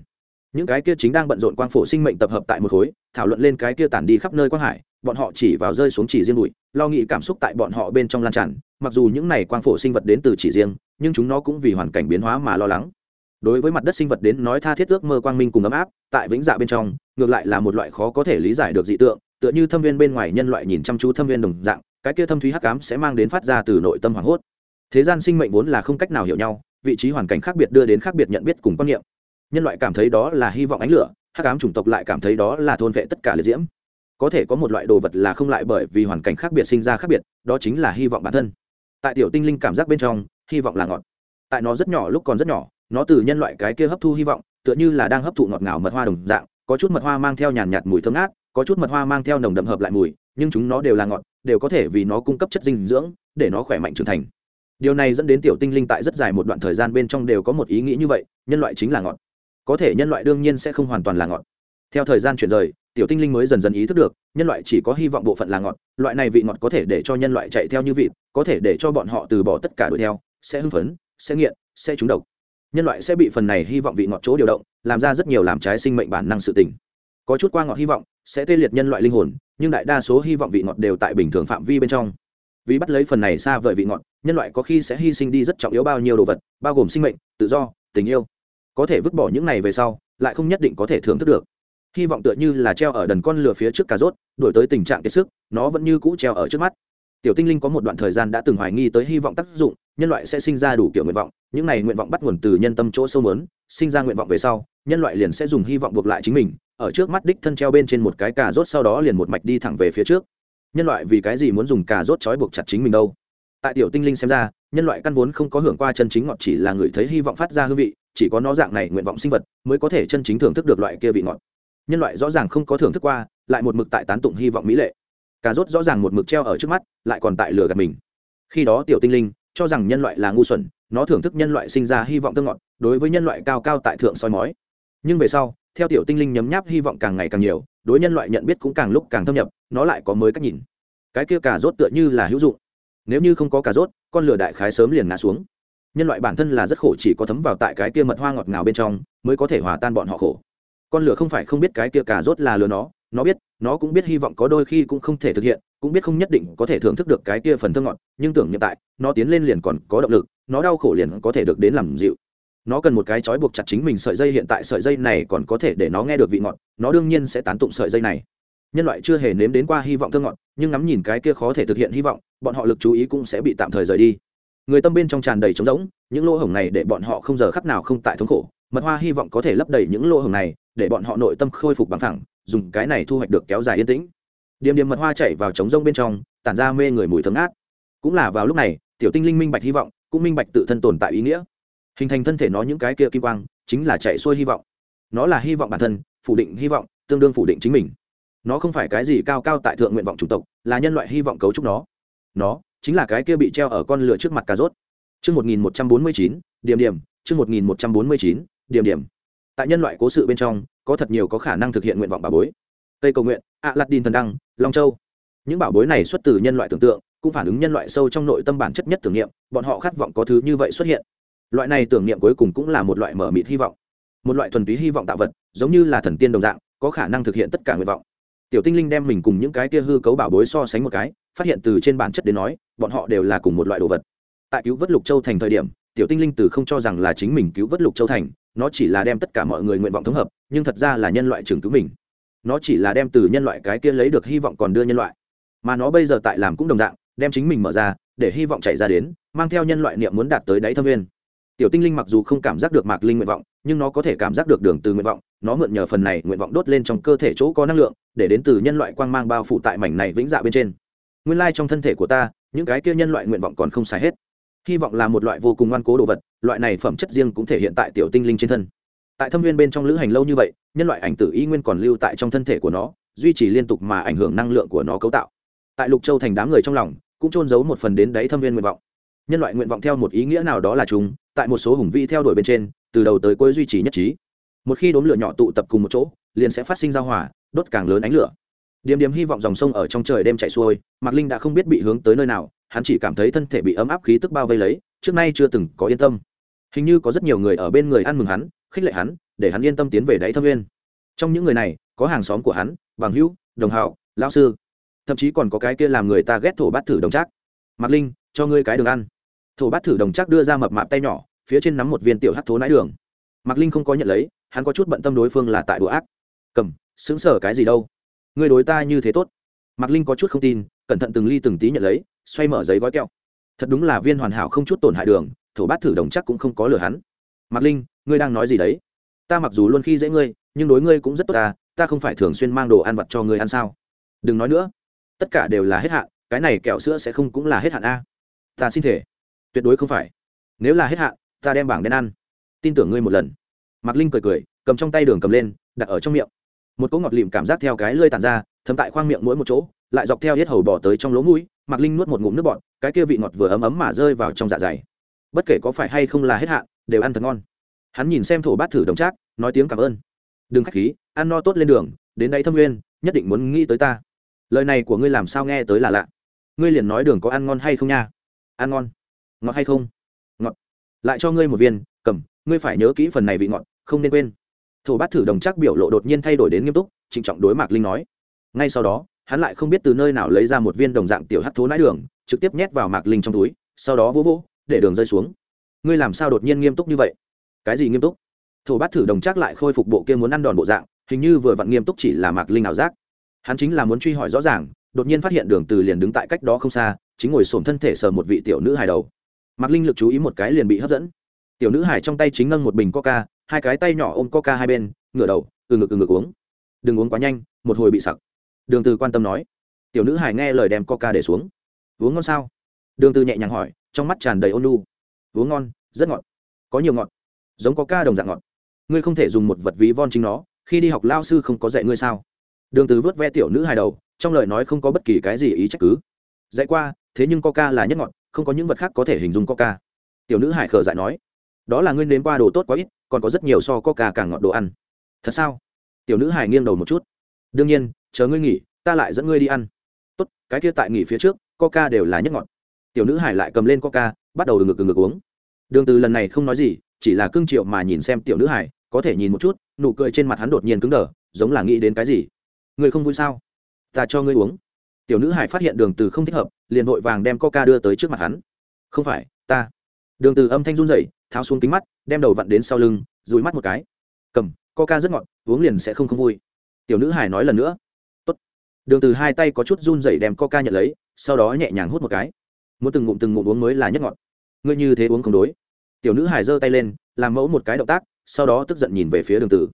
Những cái kia chính đang bận rộn quang phổ sinh mệnh tập hợp tại một khối, thảo luận lên cái kia tản đi khắp nơi quang hải, bọn họ chỉ vào rơi xuống chỉ riêng bụi, lo nghĩ cảm xúc tại bọn họ bên trong lan tràn mặc dù những này quang phổ sinh vật đến từ chỉ riêng, nhưng chúng nó cũng vì hoàn cảnh biến hóa mà lo lắng. Đối với mặt đất sinh vật đến nói tha thiết ước mơ quang minh cùng ấm áp, tại vĩnh dạ bên trong, ngược lại là một loại khó có thể lý giải được dị tượng, tựa như thâm viên bên ngoài nhân loại nhìn chăm chú thâm viên đồng dạng, cái kia thâm thúy hắc ám sẽ mang đến phát ra từ nội tâm hoảng hốt. Thế gian sinh mệnh vốn là không cách nào hiểu nhau, vị trí hoàn cảnh khác biệt đưa đến khác biệt nhận biết cùng quan niệm. Nhân loại cảm thấy đó là hy vọng ánh lửa, hắc ám chủng tộc lại cảm thấy đó là thôn vệ tất cả liệt diễm. Có thể có một loại đồ vật là không lại bởi vì hoàn cảnh khác biệt sinh ra khác biệt, đó chính là hy vọng bản thân tại tiểu tinh linh cảm giác bên trong, hy vọng là ngọt. Tại nó rất nhỏ lúc còn rất nhỏ, nó từ nhân loại cái kia hấp thu hy vọng, tựa như là đang hấp thụ ngọt ngào mật hoa đồng dạng, có chút mật hoa mang theo nhàn nhạt mùi thơm ngát, có chút mật hoa mang theo nồng đậm hợp lại mùi, nhưng chúng nó đều là ngọt, đều có thể vì nó cung cấp chất dinh dưỡng, để nó khỏe mạnh trưởng thành. Điều này dẫn đến tiểu tinh linh tại rất dài một đoạn thời gian bên trong đều có một ý nghĩ như vậy, nhân loại chính là ngọt. Có thể nhân loại đương nhiên sẽ không hoàn toàn là ngọt. Theo thời gian chuyển rời tiểu tinh linh mới dần dần ý thức được, nhân loại chỉ có hy vọng bộ phận là ngọt, loại này vị ngọt có thể để cho nhân loại chạy theo như vị có thể để cho bọn họ từ bỏ tất cả đuổi theo, sẽ hưng phấn, sẽ nghiện, sẽ trúng độc. Nhân loại sẽ bị phần này hy vọng vị ngọt chỗ điều động, làm ra rất nhiều làm trái sinh mệnh bản năng sự tình. Có chút qua ngọt hy vọng sẽ tê liệt nhân loại linh hồn, nhưng đại đa số hy vọng vị ngọt đều tại bình thường phạm vi bên trong. Vì bắt lấy phần này xa vời vị ngọt, nhân loại có khi sẽ hy sinh đi rất trọng yếu bao nhiêu đồ vật, bao gồm sinh mệnh, tự do, tình yêu. Có thể vứt bỏ những này về sau, lại không nhất định có thể thưởng thức được hy vọng tựa như là treo ở đần con lửa phía trước cà rốt, đổi tới tình trạng kiệt sức, nó vẫn như cũ treo ở trước mắt. Tiểu tinh linh có một đoạn thời gian đã từng hoài nghi tới hy vọng tác dụng, nhân loại sẽ sinh ra đủ kiểu nguyện vọng, những này nguyện vọng bắt nguồn từ nhân tâm chỗ sâu mớn, sinh ra nguyện vọng về sau, nhân loại liền sẽ dùng hy vọng buộc lại chính mình, ở trước mắt đích thân treo bên trên một cái cà rốt sau đó liền một mạch đi thẳng về phía trước. Nhân loại vì cái gì muốn dùng cà rốt trói buộc chặt chính mình đâu? Tại tiểu tinh linh xem ra, nhân loại căn vốn không có hưởng qua chân chính ngọt chỉ là người thấy hy vọng phát ra hương vị, chỉ có nó dạng này nguyện vọng sinh vật mới có thể chân chính thưởng thức được loại kia vị ngọt nhân loại rõ ràng không có thưởng thức qua, lại một mực tại tán tụng hy vọng mỹ lệ. Cà rốt rõ ràng một mực treo ở trước mắt, lại còn tại lừa gạt mình. Khi đó tiểu tinh linh cho rằng nhân loại là ngu xuẩn, nó thưởng thức nhân loại sinh ra hy vọng tương ngọt, đối với nhân loại cao cao tại thượng soi mói. Nhưng về sau, theo tiểu tinh linh nhấm nháp hy vọng càng ngày càng nhiều, đối nhân loại nhận biết cũng càng lúc càng thâm nhập, nó lại có mới cách nhìn. Cái kia cà rốt tựa như là hữu dụng. Nếu như không có cà rốt, con lửa đại khái sớm liền ngã xuống. Nhân loại bản thân là rất khổ chỉ có thấm vào tại cái kia mật hoa ngọt ngào bên trong, mới có thể hòa tan bọn họ khổ con lửa không phải không biết cái kia cà rốt là lừa nó nó biết, nó cũng biết hy vọng có đôi khi cũng không thể thực hiện, cũng biết không nhất định có thể thưởng thức được cái kia phần thơ ngọt, nhưng tưởng hiện tại, nó tiến lên liền còn có động lực, nó đau khổ liền có thể được đến làm dịu. Nó cần một cái trói buộc chặt chính mình sợi dây hiện tại sợi dây này còn có thể để nó nghe được vị ngọt, nó đương nhiên sẽ tán tụng sợi dây này. Nhân loại chưa hề nếm đến qua hy vọng thơ ngọt, nhưng ngắm nhìn cái kia khó thể thực hiện hy vọng, bọn họ lực chú ý cũng sẽ bị tạm thời rời đi. Người tâm bên trong tràn đầy trống rỗng, những lỗ hổng này để bọn họ không giờ khắc nào không tại thống khổ mật hoa hy vọng có thể lấp đầy những lỗ hổng này, để bọn họ nội tâm khôi phục bằng thẳng dùng cái này thu hoạch được kéo dài yên tĩnh. Điểm điểm mật hoa chạy vào trống rông bên trong, tản ra mê người mùi thơm ác. cũng là vào lúc này, tiểu tinh linh minh bạch hy vọng, cũng minh bạch tự thân tồn tại ý nghĩa. Hình thành thân thể nó những cái kia kim quang, chính là chạy xuôi hy vọng. Nó là hy vọng bản thân, phủ định hy vọng, tương đương phủ định chính mình. Nó không phải cái gì cao cao tại thượng nguyện vọng chủng tộc, là nhân loại hy vọng cấu trúc nó. Nó chính là cái kia bị treo ở con lửa trước mặt cà rốt. Chương một nghìn một trăm bốn mươi chín điểm điểm chương một nghìn một trăm bốn mươi chín điểm điểm. Tại nhân loại cố sự bên trong, có thật nhiều có khả năng thực hiện nguyện vọng bà bối. Tây cầu nguyện, ạ lạt đin thần đăng, long châu. Những bảo bối này xuất từ nhân loại tưởng tượng, cũng phản ứng nhân loại sâu trong nội tâm bản chất nhất tưởng niệm, bọn họ khát vọng có thứ như vậy xuất hiện. Loại này tưởng niệm cuối cùng cũng là một loại mở mịt hy vọng. Một loại thuần túy hy vọng tạo vật, giống như là thần tiên đồng dạng, có khả năng thực hiện tất cả nguyện vọng. Tiểu tinh linh đem mình cùng những cái kia hư cấu bảo bối so sánh một cái, phát hiện từ trên bản chất đến nói, bọn họ đều là cùng một loại đồ vật. Tại cứu vớt lục châu thành thời điểm, tiểu tinh linh từ không cho rằng là chính mình cứu vớt lục châu thành nó chỉ là đem tất cả mọi người nguyện vọng thống hợp, nhưng thật ra là nhân loại trường cứu mình. Nó chỉ là đem từ nhân loại cái kia lấy được hy vọng còn đưa nhân loại. Mà nó bây giờ tại làm cũng đồng dạng, đem chính mình mở ra, để hy vọng chạy ra đến, mang theo nhân loại niệm muốn đạt tới đáy thâm viên tiểu tinh linh mặc dù không cảm giác được mạc linh nguyện vọng, nhưng nó có thể cảm giác được đường từ nguyện vọng, nó mượn nhờ phần này nguyện vọng đốt lên trong cơ thể chỗ có năng lượng, để đến từ nhân loại quang mang bao phủ tại mảnh này vĩnh dạ bên trên. Nguyên lai trong thân thể của ta, những cái kia nhân loại nguyện vọng còn không xài hết hy vọng là một loại vô cùng ngoan cố đồ vật, loại này phẩm chất riêng cũng thể hiện tại tiểu tinh linh trên thân. Tại thâm viên bên trong lữ hành lâu như vậy, nhân loại ảnh tử y nguyên còn lưu tại trong thân thể của nó, duy trì liên tục mà ảnh hưởng năng lượng của nó cấu tạo. Tại lục châu thành đám người trong lòng, cũng trôn giấu một phần đến đấy thâm viên nguyện vọng. Nhân loại nguyện vọng theo một ý nghĩa nào đó là chúng, tại một số hùng vi theo đuổi bên trên, từ đầu tới cuối duy trì nhất trí. Một khi đốm lửa nhỏ tụ tập cùng một chỗ, liền sẽ phát sinh ra hỏa đốt càng lớn ánh lửa. Điểm điểm hy vọng dòng sông ở trong trời đêm chạy xuôi, mạc linh đã không biết bị hướng tới nơi nào hắn chỉ cảm thấy thân thể bị ấm áp khí tức bao vây lấy, trước nay chưa từng có yên tâm. Hình như có rất nhiều người ở bên người ăn mừng hắn, khích lệ hắn, để hắn yên tâm tiến về đáy thâm viên trong những người này, có hàng xóm của hắn, bằng hữu, đồng hạo lão sư. Thậm chí còn có cái kia làm người ta ghét thổ bát thử đồng trác. Mạc linh, cho ngươi cái đường ăn. Thổ bát thử đồng trác đưa ra mập mạp tay nhỏ, phía trên nắm một viên tiểu hắc thố nãi đường. Mạc linh không có nhận lấy, hắn có chút bận tâm đối phương là tại đùa ác. Cầm xứng sở cái gì đâu? Ngươi đối ta như thế tốt. Mạc linh có chút không tin, cẩn thận từng ly từng tí nhận lấy xoay mở giấy gói kẹo. Thật đúng là viên hoàn hảo không chút tổn hại đường, thổ bát thử đồng chắc cũng không có lừa hắn. Mạc linh, ngươi đang nói gì đấy? Ta mặc dù luôn khi dễ ngươi, nhưng đối ngươi cũng rất tốt ta ta không phải thường xuyên mang đồ ăn vặt cho ngươi ăn sao? Đừng nói nữa. Tất cả đều là hết hạn, cái này kẹo sữa sẽ không cũng là hết hạn a. Ta xin thể tuyệt đối không phải. Nếu là hết hạn, ta đem bảng đen ăn. Tin tưởng ngươi một lần. Mạc linh cười cười, cầm trong tay đường cầm lên, đặt ở trong miệng. Một cỗ ngọt lịm cảm giác theo cái lơi tàn ra, thấm tại khoang miệng mỗi một chỗ, lại dọc theo hết hầu bỏ tới trong lỗ mũi mạc linh nuốt một ngụm nước bọt, cái kia vị ngọt vừa ấm ấm mà rơi vào trong dạ dày. Bất kể có phải hay không là hết hạn, đều ăn thật ngon. Hắn nhìn xem thổ bát thử đồng trác, nói tiếng cảm ơn. Đừng k h á c h khí, ăn no tốt lên đường, đến đây thâm nguyên, nhất định muốn nghĩ tới ta. Lời này của ngươi làm sao nghe tới là lạ. Ngươi liền nói đường có ăn ngon hay không nha? Ăn ngon. Ngọt hay không? Ngọt. Lại cho ngươi một viên, cầm, ngươi phải nhớ kỹ phần này vị ngọt, không nên quên. Thổ bát thử đồng trác biểu lộ đột nhiên thay đổi đến nghiêm túc, trịnh trọng đối mạc linh nói. Ngay sau đó hắn lại không biết từ nơi nào lấy ra một viên đồng dạng tiểu hắt thố nãi đường, trực tiếp nhét vào mạc linh trong túi, sau đó vỗ vỗ, để đường rơi xuống. Ngươi làm sao đột nhiên nghiêm túc như vậy? Cái gì nghiêm túc? Thổ bát thử đồng chắc lại khôi phục bộ kia muốn ăn đòn bộ dạng, hình như vừa vặn nghiêm túc chỉ là mạc linh ảo giác. Hắn chính là muốn truy hỏi rõ ràng, đột nhiên phát hiện đường từ liền đứng tại cách đó không xa, chính ngồi xổm thân thể sờ một vị tiểu nữ hài đầu. Mạc linh lực chú ý một cái liền bị hấp dẫn. Tiểu nữ hài trong tay chính ngâng một bình coca, hai cái tay nhỏ ôm coca hai bên, ngửa đầu, từ ngực từ ngực uống. Đừng uống quá nhanh, một hồi bị sặc đường từ quan tâm nói. Tiểu nữ hài nghe lời đem coca để xuống. Uống ngon sao? Đường từ nhẹ nhàng hỏi, trong mắt tràn đầy ôn nhu. Uống ngon, rất ngọt. Có nhiều ngọt. Giống coca đồng dạng ngọt. Ngươi không thể dùng một vật ví von chính nó, khi đi học lao sư không có dạy ngươi sao? Đường từ vớt ve tiểu nữ hài đầu, trong lời nói không có bất kỳ cái gì ý trách cứ. Dạy qua, thế nhưng coca là nhất ngọt, không có những vật khác có thể hình dung coca. Tiểu nữ hải khờ dại nói, đó là ngươi nếm qua đồ tốt quá ít, còn có rất nhiều so coca càng ngọt đồ ăn. Thật sao? Tiểu nữ hải nghiêng đầu một chút. Đương nhiên chờ ngươi nghỉ, ta lại dẫn ngươi đi ăn. Tốt, cái kia tại nghỉ phía trước, coca đều là nhất ngọt. Tiểu nữ hải lại cầm lên coca, bắt đầu ngực ngực uống. Đường từ lần này không nói gì, chỉ là cưng triệu mà nhìn xem tiểu nữ hải, có thể nhìn một chút, nụ cười trên mặt hắn đột nhiên cứng đờ, giống là nghĩ đến cái gì. Ngươi không vui sao? Ta cho ngươi uống. Tiểu nữ hải phát hiện đường từ không thích hợp, liền vội vàng đem coca đưa tới trước mặt hắn. Không phải, ta. Đường từ âm thanh run rẩy, tháo xuống kính mắt, đem đầu vặn đến sau lưng, dùi mắt một cái. Cầm, coca rất ngọt, uống liền sẽ không không vui. Tiểu nữ hải nói lần nữa đường từ hai tay có chút run rẩy đem coca nhận lấy, sau đó nhẹ nhàng hút một cái. Muốn từng ngụm từng ngụm uống mới là nhất ngọt. Ngươi như thế uống không đối. Tiểu nữ hải giơ tay lên, làm mẫu một cái động tác, sau đó tức giận nhìn về phía đường tử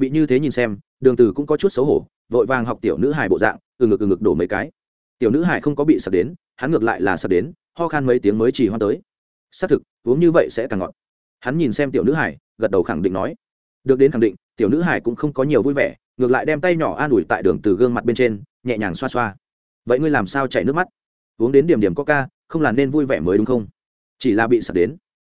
bị như thế nhìn xem, đường tử cũng có chút xấu hổ, vội vàng học tiểu nữ hải bộ dạng, từ ngực từ ngực đổ mấy cái. Tiểu nữ hải không có bị sập đến, hắn ngược lại là sập đến, ho khan mấy tiếng mới chỉ hoan tới. Xác thực, uống như vậy sẽ càng ngọt. Hắn nhìn xem tiểu nữ hải gật đầu khẳng định nói. Được đến khẳng định, tiểu nữ hải cũng không có nhiều vui vẻ, ngược lại đem tay nhỏ an ủi tại đường từ gương mặt bên trên nhẹ nhàng xoa xoa. Vậy ngươi làm sao chảy nước mắt? Uống đến điểm điểm coca, không là nên vui vẻ mới đúng không? Chỉ là bị sập đến.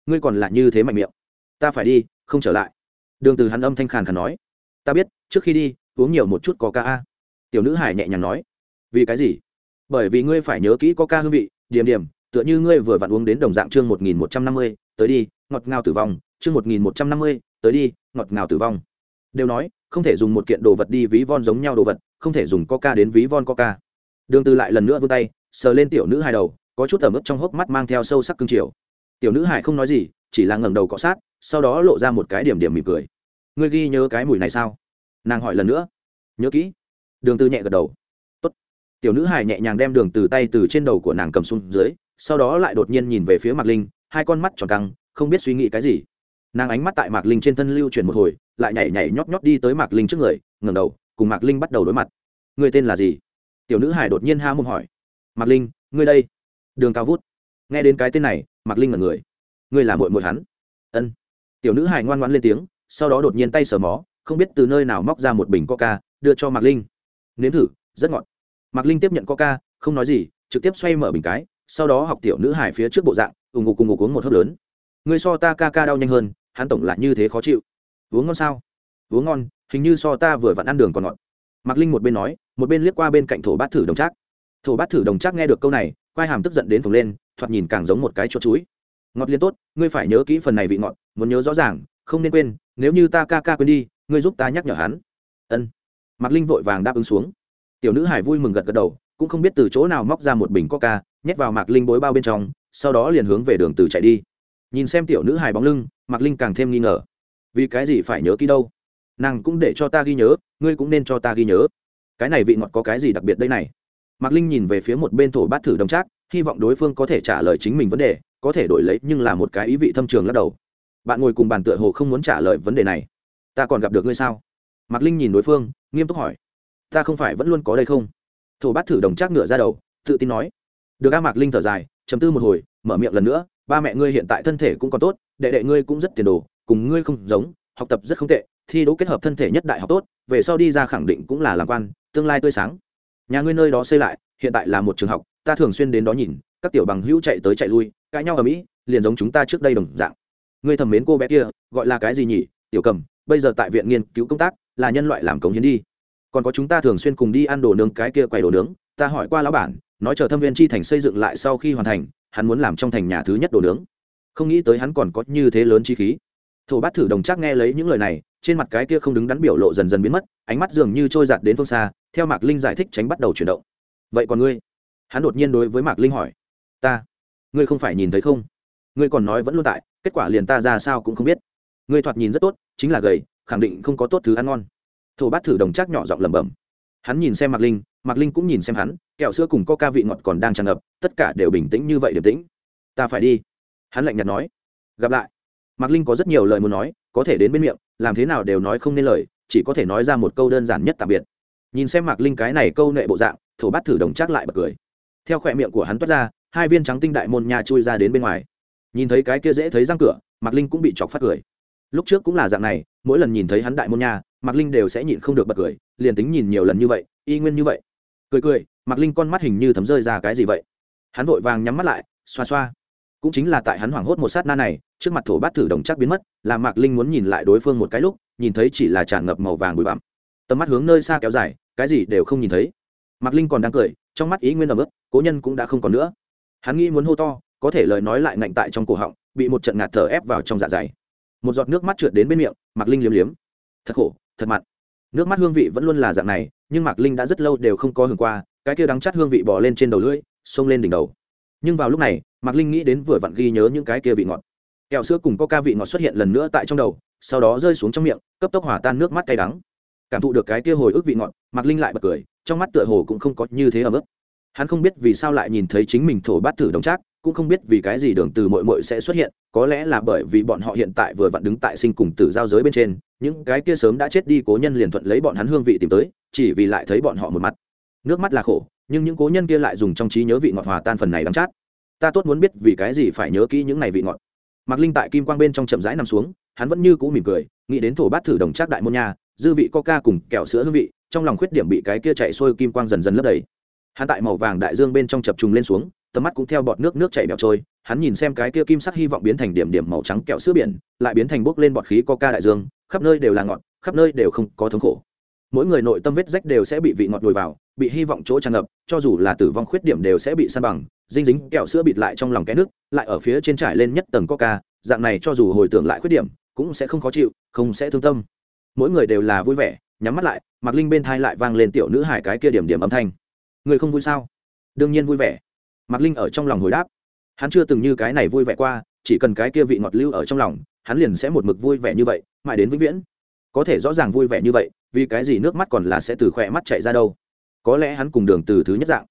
Ngươi còn lại như thế mạnh miệng. Ta phải đi, không trở lại. Đường từ hắn âm thanh khàn khàn nói. Ta biết, trước khi đi, uống nhiều một chút coca a. Tiểu nữ hải nhẹ nhàng nói. Vì cái gì? Bởi vì ngươi phải nhớ kỹ coca hương vị, điểm điểm, tựa như ngươi vừa vặn uống đến đồng dạng chương một nghìn một trăm năm mươi, tới đi, ngọt ngào tử vong, chương một nghìn một trăm năm mươi, tới đi, ngọt ngào tử vong. Đều nói không thể dùng một kiện đồ vật đi ví von giống nhau đồ vật, không thể dùng coca đến ví von coca. Đường từ lại lần nữa vươn tay, sờ lên tiểu nữ hài đầu, có chút tẩm ướt trong hốc mắt mang theo sâu sắc cương triều. Tiểu nữ hài không nói gì, chỉ là ngẩng đầu cọ sát, sau đó lộ ra một cái điểm điểm mỉm cười. Ngươi ghi nhớ cái mùi này sao? Nàng hỏi lần nữa. Nhớ kỹ. Đường từ nhẹ gật đầu. Tốt. Tiểu nữ hài nhẹ nhàng đem đường từ tay từ trên đầu của nàng cầm xuống dưới, sau đó lại đột nhiên nhìn về phía mặt linh, hai con mắt tròn căng, không biết suy nghĩ cái gì nàng ánh mắt tại mạc linh trên thân lưu chuyển một hồi, lại nhảy nhảy nhót nhót đi tới mạc linh trước người, ngẩng đầu, cùng mạc linh bắt đầu đối mặt. Người tên là gì? Tiểu nữ hải đột nhiên ha mồm hỏi. Mạc linh, ngươi đây. Đường cao vút. Nghe đến cái tên này, mạc linh là người. Ngươi là mội mội hắn? Ân. Tiểu nữ hải ngoan ngoãn lên tiếng, sau đó đột nhiên tay sờ mó, không biết từ nơi nào móc ra một bình coca, đưa cho mạc linh. Nếm thử, rất ngọt. Mạc linh tiếp nhận coca, không nói gì, trực tiếp xoay mở bình cái, sau đó học tiểu nữ hải phía trước bộ dạng, ù ngục cùng ngục uống một hớp lớn. Ngươi so ta ca ca đau nhanh hơn hắn tổng lại như thế khó chịu. Uống ngon sao? Uống ngon, hình như so ta vừa vặn ăn đường còn ngọt. Mạc linh một bên nói, một bên liếc qua bên cạnh thổ bát thử đồng trác. Thổ bát thử đồng trác nghe được câu này quai hàm tức giận đến phồng lên, thoạt nhìn càng giống một cái chuột chuối. Ngọt liên tốt, ngươi phải nhớ kỹ phần này vị ngọt, muốn nhớ rõ ràng, không nên quên, nếu như ta ca ca quên đi, ngươi giúp ta nhắc nhở hắn. Ân. Mạc linh vội vàng đáp ứng xuống. Tiểu nữ hải vui mừng gật gật đầu, cũng không biết từ chỗ nào móc ra một bình coca, nhét vào mạc linh bối bao bên trong, sau đó liền hướng về đường từ chạy đi. Nhìn xem tiểu nữ hải bóng lưng mạc linh càng thêm nghi ngờ. Vì cái gì phải nhớ kỹ đâu? Nàng cũng để cho ta ghi nhớ, ngươi cũng nên cho ta ghi nhớ. Cái này vị ngọt có cái gì đặc biệt đây này? Mạc linh nhìn về phía một bên thổ bát thử đồng trác, hy vọng đối phương có thể trả lời chính mình vấn đề, có thể đổi lấy nhưng là một cái ý vị thâm trường lắc đầu. Bạn ngồi cùng bàn tựa hồ không muốn trả lời vấn đề này. Ta còn gặp được ngươi sao? Mạc linh nhìn đối phương, nghiêm túc hỏi. Ta không phải vẫn luôn có đây không? Thổ bát thử đồng trác ngựa ra đầu, tự tin nói. Được a, mạc linh thở dài chấm tư một hồi, mở miệng lần nữa ba mẹ ngươi hiện tại thân thể cũng còn tốt, đệ đệ ngươi cũng rất tiền đồ, cùng ngươi không giống, học tập rất không tệ, thi đấu kết hợp thân thể nhất đại học tốt, về sau đi ra khẳng định cũng là làm quan, tương lai tươi sáng. Nhà ngươi nơi đó xây lại, hiện tại là một trường học, ta thường xuyên đến đó nhìn, các tiểu bằng hữu chạy tới chạy lui, cãi nhau ở mỹ, liền giống chúng ta trước đây đồng dạng. Ngươi thầm mến cô bé kia, gọi là cái gì nhỉ? Tiểu cầm, bây giờ tại viện nghiên cứu công tác, là nhân loại làm cống hiến đi. Còn có chúng ta thường xuyên cùng đi ăn đồ nướng, cái kia quầy đồ nướng, ta hỏi qua lão bản, nói chờ thâm viên chi thành xây dựng lại sau khi hoàn thành hắn muốn làm trong thành nhà thứ nhất đồ nướng. Không nghĩ tới hắn còn có như thế lớn chi khí. Thổ bát thử đồng chắc nghe lấy những lời này, trên mặt cái kia không đứng đắn biểu lộ dần dần biến mất, ánh mắt dường như trôi giạt đến phương xa, theo mạc linh giải thích tránh bắt đầu chuyển động. Vậy còn ngươi? Hắn đột nhiên đối với mạc linh hỏi. Ta? Ngươi không phải nhìn thấy không? Ngươi còn nói vẫn luôn tại, kết quả liền ta ra sao cũng không biết. Ngươi thoạt nhìn rất tốt, chính là gầy, khẳng định không có tốt thứ ăn ngon. Thổ bát thử đồng chắc nhỏ giọng lẩm bẩm. Hắn nhìn xem mạc linh mạc linh cũng nhìn xem hắn, kẹo sữa cùng Coca vị ngọt còn đang tràn ngập, tất cả đều bình tĩnh như vậy điềm tĩnh. Ta phải đi. Hắn lạnh nhạt nói. Gặp lại. Mạc linh có rất nhiều lời muốn nói, có thể đến bên miệng, làm thế nào đều nói không nên lời, chỉ có thể nói ra một câu đơn giản nhất tạm biệt. Nhìn xem mạc linh cái này câu nệ bộ dạng, thổ bát thử đồng chắc lại bật cười. Theo khỏe miệng của hắn toát ra, hai viên trắng tinh đại môn nhà chui ra đến bên ngoài. Nhìn thấy cái kia dễ thấy răng cửa, mạc linh cũng bị chọc phát cười. Lúc trước cũng là dạng này, mỗi lần nhìn thấy hắn đại môn nhà mạc linh đều sẽ nhịn không được bật cười, liền tính nhìn nhiều lần như vậy, y nguyên như vậy cười cười, mạc linh con mắt hình như thấm rơi ra cái gì vậy? Hắn vội vàng nhắm mắt lại, xoa xoa. Cũng chính là tại hắn hoảng hốt một sát na này, trước mặt thổ bát thử đồng chắc biến mất làm mạc linh muốn nhìn lại đối phương một cái lúc, nhìn thấy chỉ là tràn ngập màu vàng bụi bặm. Tầm mắt hướng nơi xa kéo dài, cái gì đều không nhìn thấy. Mạc linh còn đang cười, trong mắt ý nguyên ẩm ướt, cố nhân cũng đã không còn nữa. Hắn nghĩ muốn hô to, có thể lời nói lại ngạnh tại trong cổ họng, bị một trận ngạt thở ép vào trong dạ dày. Một giọt nước mắt trượt đến bên miệng, mạc linh liếm liếm. Thật khổ, thật mặn. Nước mắt hương vị vẫn luôn là dạng này nhưng mạc linh đã rất lâu đều không có hưởng qua, cái kia đắng chắt hương vị bỏ lên trên đầu lưỡi, xông lên đỉnh đầu. Nhưng vào lúc này, mạc linh nghĩ đến vừa vặn ghi nhớ những cái kia vị ngọt. Kẹo sữa cùng có ca vị ngọt xuất hiện lần nữa tại trong đầu, sau đó rơi xuống trong miệng, cấp tốc hòa tan nước mắt cay đắng. Cảm thụ được cái kia hồi ức vị ngọt, mạc linh lại bật cười, trong mắt tựa hồ cũng không có như thế ở mức hắn không biết vì sao lại nhìn thấy chính mình thổ bát thử đồng trác cũng không biết vì cái gì đường từ mội mội sẽ xuất hiện, có lẽ là bởi vì bọn họ hiện tại vừa vặn đứng tại sinh cùng tử giao giới bên trên, những cái kia sớm đã chết đi cố nhân liền thuận lấy bọn hắn hương vị tìm tới, chỉ vì lại thấy bọn họ một mắt. nước mắt là khổ, nhưng những cố nhân kia lại dùng trong trí nhớ vị ngọt hòa tan phần này đắng chát. Ta tốt muốn biết vì cái gì phải nhớ kỹ những này vị ngọt. Mạc linh tại kim quang bên trong chậm rãi nằm xuống, hắn vẫn như cũ mỉm cười, nghĩ đến thổ bát thử đồng trác đại môn nha, dư vị coca cùng kẹo sữa hương vị, trong lòng khuyết điểm bị cái kia chạy xuôi kim quang dần dần lấp đầy. Hắn tại màu vàng đại dương bên trong chập trùng lên xuống tầm mắt cũng theo bọt nước nước chảy bẹo trôi, hắn nhìn xem cái kia kim sắc hy vọng biến thành điểm điểm màu trắng kẹo sữa biển, lại biến thành bốc lên bọt khí coca đại dương, khắp nơi đều là ngọt, khắp nơi đều không có thống khổ. Mỗi người nội tâm vết rách đều sẽ bị vị ngọt đùi vào, bị hy vọng chỗ tràn ngập, cho dù là tử vong khuyết điểm đều sẽ bị san bằng dinh dính kẹo sữa bịt lại trong lòng cái nước, lại ở phía trên trải lên nhất tầng coca, dạng này cho dù hồi tưởng lại khuyết điểm, cũng sẽ không khó chịu, không sẽ thương tâm. Mỗi người đều là vui vẻ, nhắm mắt lại mặc linh bên thai lại vang lên tiểu nữ hải cái kia điểm điểm âm thanh. Người không vui sao? Đương nhiên vui vẻ mạc linh ở trong lòng hồi đáp. Hắn chưa từng như cái này vui vẻ qua, chỉ cần cái kia vị ngọt lưu ở trong lòng, hắn liền sẽ một mực vui vẻ như vậy, mãi đến vĩnh viễn. Có thể rõ ràng vui vẻ như vậy, vì cái gì nước mắt còn là sẽ từ khỏe mắt chạy ra đâu? Có lẽ hắn cùng đường từ thứ nhất dạng.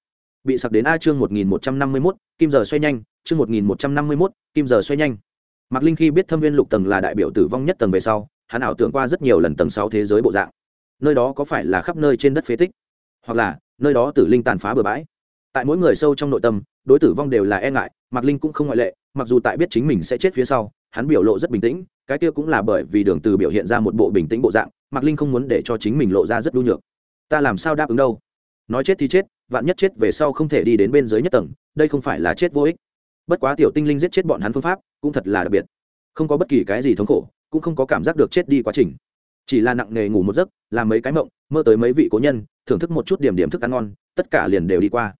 Bị sặc đến a chương một nghìn một trăm năm mươi mốt, kim giờ xoay nhanh, chương một nghìn một trăm năm mươi mốt, kim giờ xoay nhanh. Mạc linh khi biết thâm viên lục tầng là đại biểu tử vong nhất tầng về sau, hắn ảo tưởng qua rất nhiều lần tầng sáu thế giới bộ dạng. Nơi đó có phải là khắp nơi trên đất phế tích? Hoặc là, nơi đó tử linh tàn phá bừa bãi? Tại mỗi người sâu trong nội tâm, đối tử vong đều là e ngại, mạc linh cũng không ngoại lệ, mặc dù tại biết chính mình sẽ chết phía sau, hắn biểu lộ rất bình tĩnh, cái kia cũng là bởi vì đường từ biểu hiện ra một bộ bình tĩnh bộ dạng, mạc linh không muốn để cho chính mình lộ ra rất đu nhược. Ta làm sao đáp ứng đâu? Nói chết thì chết, vạn nhất chết về sau không thể đi đến bên dưới nhất tầng, đây không phải là chết vô ích. Bất quá tiểu tinh linh giết chết bọn hắn phương pháp, cũng thật là đặc biệt. Không có bất kỳ cái gì thống khổ, cũng không có cảm giác được chết đi quá trình. Chỉ là nặng nề ngủ một giấc, làm mấy cái mộng, mơ tới mấy vị cố nhân, thưởng thức một chút điểm điểm thức ăn ngon, tất cả liền đều đi qua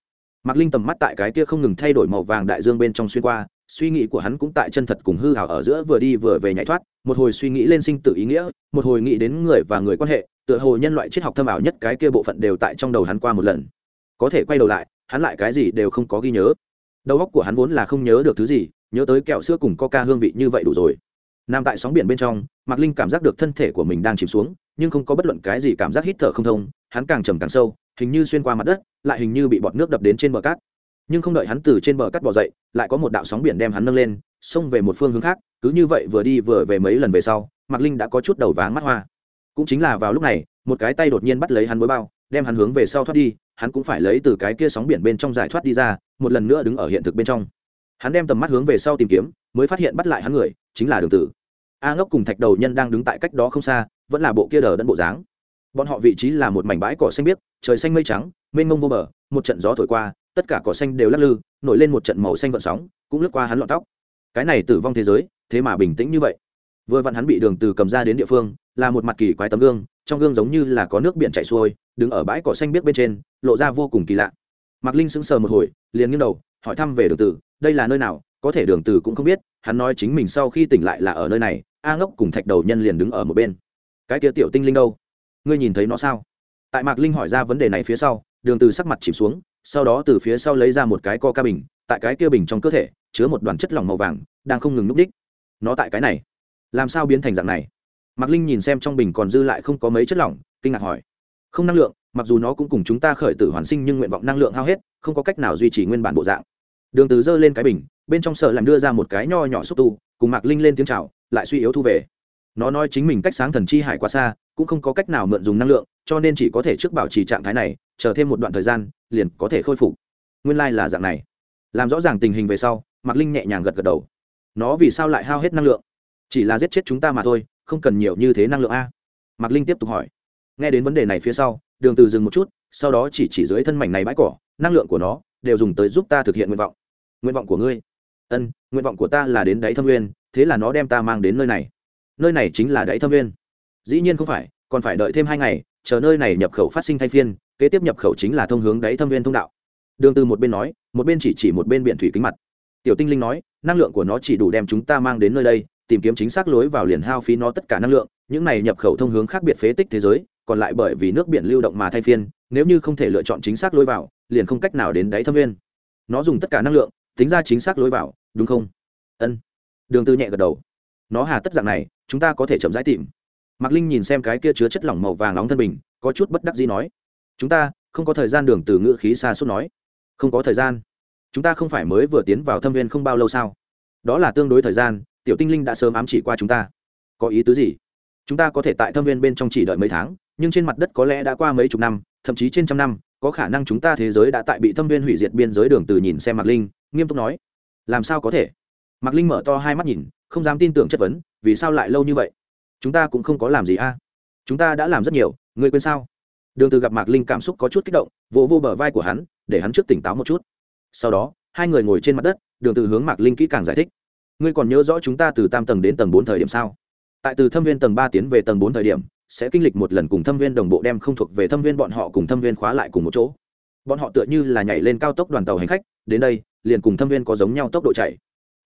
mạc linh tầm mắt tại cái kia không ngừng thay đổi màu vàng đại dương bên trong xuyên qua, suy nghĩ của hắn cũng tại chân thật cùng hư hào ở giữa vừa đi vừa về nhảy thoát, một hồi suy nghĩ lên sinh tử ý nghĩa, một hồi nghĩ đến người và người quan hệ, tựa hồ nhân loại triết học thâm ảo nhất cái kia bộ phận đều tại trong đầu hắn qua một lần. Có thể quay đầu lại, hắn lại cái gì đều không có ghi nhớ. Đầu óc của hắn vốn là không nhớ được thứ gì, nhớ tới kẹo sữa cùng coca hương vị như vậy đủ rồi. Nằm tại sóng biển bên trong, mạc linh cảm giác được thân thể của mình đang chìm xuống, nhưng không có bất luận cái gì cảm giác hít thở không thông, hắn càng trầm càng sâu hình như xuyên qua mặt đất, lại hình như bị bọt nước đập đến trên bờ cát. Nhưng không đợi hắn từ trên bờ cát bỏ dậy, lại có một đạo sóng biển đem hắn nâng lên, xông về một phương hướng khác, cứ như vậy vừa đi vừa về mấy lần về sau, mạc linh đã có chút đầu váng mắt hoa. Cũng chính là vào lúc này, một cái tay đột nhiên bắt lấy hắn bối bao, đem hắn hướng về sau thoát đi, hắn cũng phải lấy từ cái kia sóng biển bên trong giải thoát đi ra, một lần nữa đứng ở hiện thực bên trong. Hắn đem tầm mắt hướng về sau tìm kiếm, mới phát hiện bắt lại hắn người, chính là đường tử. A ngốc cùng thạch đầu nhân đang đứng tại cách đó không xa, vẫn là bộ kia đờ đẫn bộ dáng bọn họ vị trí là một mảnh bãi cỏ xanh biếc, trời xanh mây trắng, mênh mông vô bờ, một trận gió thổi qua, tất cả cỏ xanh đều lắc lư, nổi lên một trận màu xanh gọn sóng, cũng lướt qua hắn lọn tóc. Cái này tử vong thế giới, thế mà bình tĩnh như vậy. Vừa vặn hắn bị đường từ cầm ra đến địa phương, là một mặt kỳ quái tấm gương, trong gương giống như là có nước biển chảy xuôi, đứng ở bãi cỏ xanh biếc bên trên, lộ ra vô cùng kỳ lạ. Mạc linh sững sờ một hồi, liền nghiêng đầu, hỏi thăm về đường từ đây là nơi nào, có thể đường từ cũng không biết, hắn nói chính mình sau khi tỉnh lại là ở nơi này, a ngốc cùng thạch đầu nhân liền đứng ở một bên. Cái kia tiểu tinh linh đâu? Ngươi nhìn thấy nó sao? Tại mạc linh hỏi ra vấn đề này phía sau, đường từ sắc mặt chìm xuống, sau đó từ phía sau lấy ra một cái co ca bình, tại cái kia bình trong cơ thể, chứa một đoàn chất lỏng màu vàng, đang không ngừng núp đích. Nó tại cái này. Làm sao biến thành dạng này? Mạc linh nhìn xem trong bình còn dư lại không có mấy chất lỏng, kinh ngạc hỏi. Không năng lượng, mặc dù nó cũng cùng chúng ta khởi tử hoàn sinh nhưng nguyện vọng năng lượng hao hết, không có cách nào duy trì nguyên bản bộ dạng. Đường từ giơ lên cái bình, bên trong sợ làm đưa ra một cái nho nhỏ xúc tu, cùng mạc linh lên tiếng chào, lại suy yếu thu về. Nó nói chính mình cách sáng thần chi hải quá xa cũng không có cách nào mượn dùng năng lượng, cho nên chỉ có thể trước bảo trì trạng thái này, chờ thêm một đoạn thời gian, liền có thể khôi phục. Nguyên lai、like、là dạng này. Làm rõ ràng tình hình về sau, mạc linh nhẹ nhàng gật gật đầu. Nó vì sao lại hao hết năng lượng? Chỉ là giết chết chúng ta mà thôi, không cần nhiều như thế năng lượng a. Mạc linh tiếp tục hỏi. Nghe đến vấn đề này phía sau, đường từ dừng một chút, sau đó chỉ chỉ dưới thân mảnh này bãi cỏ, năng lượng của nó đều dùng tới giúp ta thực hiện nguyện vọng. Nguyện vọng của ngươi. Ân, nguyện vọng của ta là đến đáy thâm nguyên, thế là nó đem ta mang đến nơi này. Nơi này chính là đáy thâm nguyên dĩ nhiên không phải, còn phải đợi thêm hai ngày, chờ nơi này nhập khẩu phát sinh thay phiên, kế tiếp nhập khẩu chính là thông hướng đáy thâm viên thông đạo. Đường từ một bên nói, một bên chỉ chỉ một bên biển thủy kính mặt. Tiểu tinh linh nói, năng lượng của nó chỉ đủ đem chúng ta mang đến nơi đây, tìm kiếm chính xác lối vào liền hao phí nó tất cả năng lượng, những này nhập khẩu thông hướng khác biệt phế tích thế giới, còn lại bởi vì nước biển lưu động mà thay phiên, nếu như không thể lựa chọn chính xác lối vào, liền không cách nào đến đáy thâm viên. Nó dùng tất cả năng lượng, tính ra chính xác lối vào, đúng không? Ân. Đường tư nhẹ gật đầu. Nó hà tất dạng này, chúng ta có thể chậm rãi tìm mạc linh nhìn xem cái kia chứa chất lỏng màu vàng nóng thân bình, có chút bất đắc dĩ nói, chúng ta không có thời gian đường từ ngữ khí xa suốt nói. Không có thời gian. Chúng ta không phải mới vừa tiến vào thâm viên không bao lâu sao? Đó là tương đối thời gian, tiểu tinh linh đã sớm ám chỉ qua chúng ta. Có ý tứ gì? Chúng ta có thể tại thâm viên bên trong chỉ đợi mấy tháng, nhưng trên mặt đất có lẽ đã qua mấy chục năm, thậm chí trên trăm năm, có khả năng chúng ta thế giới đã tại bị thâm viên hủy diệt biên giới đường từ nhìn xem mạc linh, nghiêm túc nói. Làm sao có thể? Mạc linh mở to hai mắt nhìn, không dám tin tưởng chất vấn, vì sao lại lâu như vậy? Chúng ta cũng không có làm gì a. Chúng ta đã làm rất nhiều, ngươi quên sao? Đường từ gặp mạc linh cảm xúc có chút kích động, vỗ vô bờ vai của hắn, để hắn trước tỉnh táo một chút. Sau đó, hai người ngồi trên mặt đất, đường từ hướng mạc linh kỹ càng giải thích. Ngươi còn nhớ rõ chúng ta từ tam tầng đến tầng bốn thời điểm sao? Tại từ thâm viên tầng ba tiến về tầng bốn thời điểm, sẽ kinh lịch một lần cùng thâm viên đồng bộ đem không thuộc về thâm viên bọn họ cùng thâm viên khóa lại cùng một chỗ. Bọn họ tựa như là nhảy lên cao tốc đoàn tàu hành khách, đến đây, liền cùng thâm viên có giống nhau tốc độ chạy.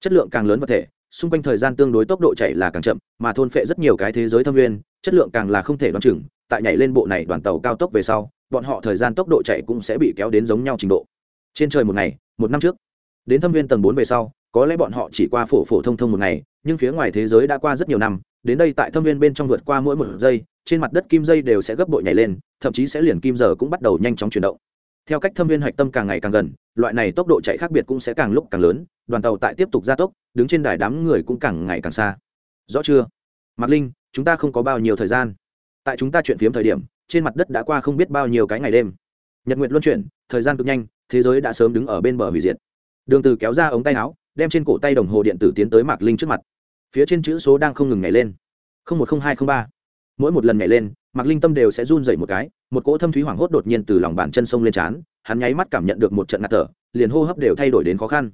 Chất lượng càng lớn vật thể xung quanh thời gian tương đối tốc độ chạy là càng chậm, mà thôn phệ rất nhiều cái thế giới thâm nguyên, chất lượng càng là không thể đoán chừng, tại nhảy lên bộ này đoàn tàu cao tốc về sau, bọn họ thời gian tốc độ chạy cũng sẽ bị kéo đến giống nhau trình độ. Trên trời một ngày, một năm trước, đến thâm viên tầng bốn về sau, có lẽ bọn họ chỉ qua phổ phổ thông thông một ngày, nhưng phía ngoài thế giới đã qua rất nhiều năm, đến đây tại thâm viên bên trong vượt qua mỗi một giây, trên mặt đất kim dây đều sẽ gấp bội nhảy lên, thậm chí sẽ liền kim giờ cũng bắt đầu nhanh chóng chuyển động theo cách thâm viên hạch tâm càng ngày càng gần, loại này tốc độ chạy khác biệt cũng sẽ càng lúc càng lớn, đoàn tàu tại tiếp tục gia tốc, đứng trên đài đám người cũng càng ngày càng xa. Rõ chưa? Mạc linh, chúng ta không có bao nhiêu thời gian. Tại chúng ta chuyện phiếm thời điểm, trên mặt đất đã qua không biết bao nhiêu cái ngày đêm. Nhật nguyện luân chuyển, thời gian cực nhanh, thế giới đã sớm đứng ở bên bờ hủy diệt. Đường từ kéo ra ống tay áo, đem trên cổ tay đồng hồ điện tử tiến tới mạc linh trước mặt. Phía trên chữ số đang không ngừng ngày lên. Một không hai không ba mỗi một lần nhảy lên, mạc linh tâm đều sẽ run dậy một cái, một cỗ thâm thúy hoảng hốt đột nhiên từ lòng bàn chân sông lên trán, hắn nháy mắt cảm nhận được một trận ngạt thở, liền hô hấp đều thay đổi đến khó khăn.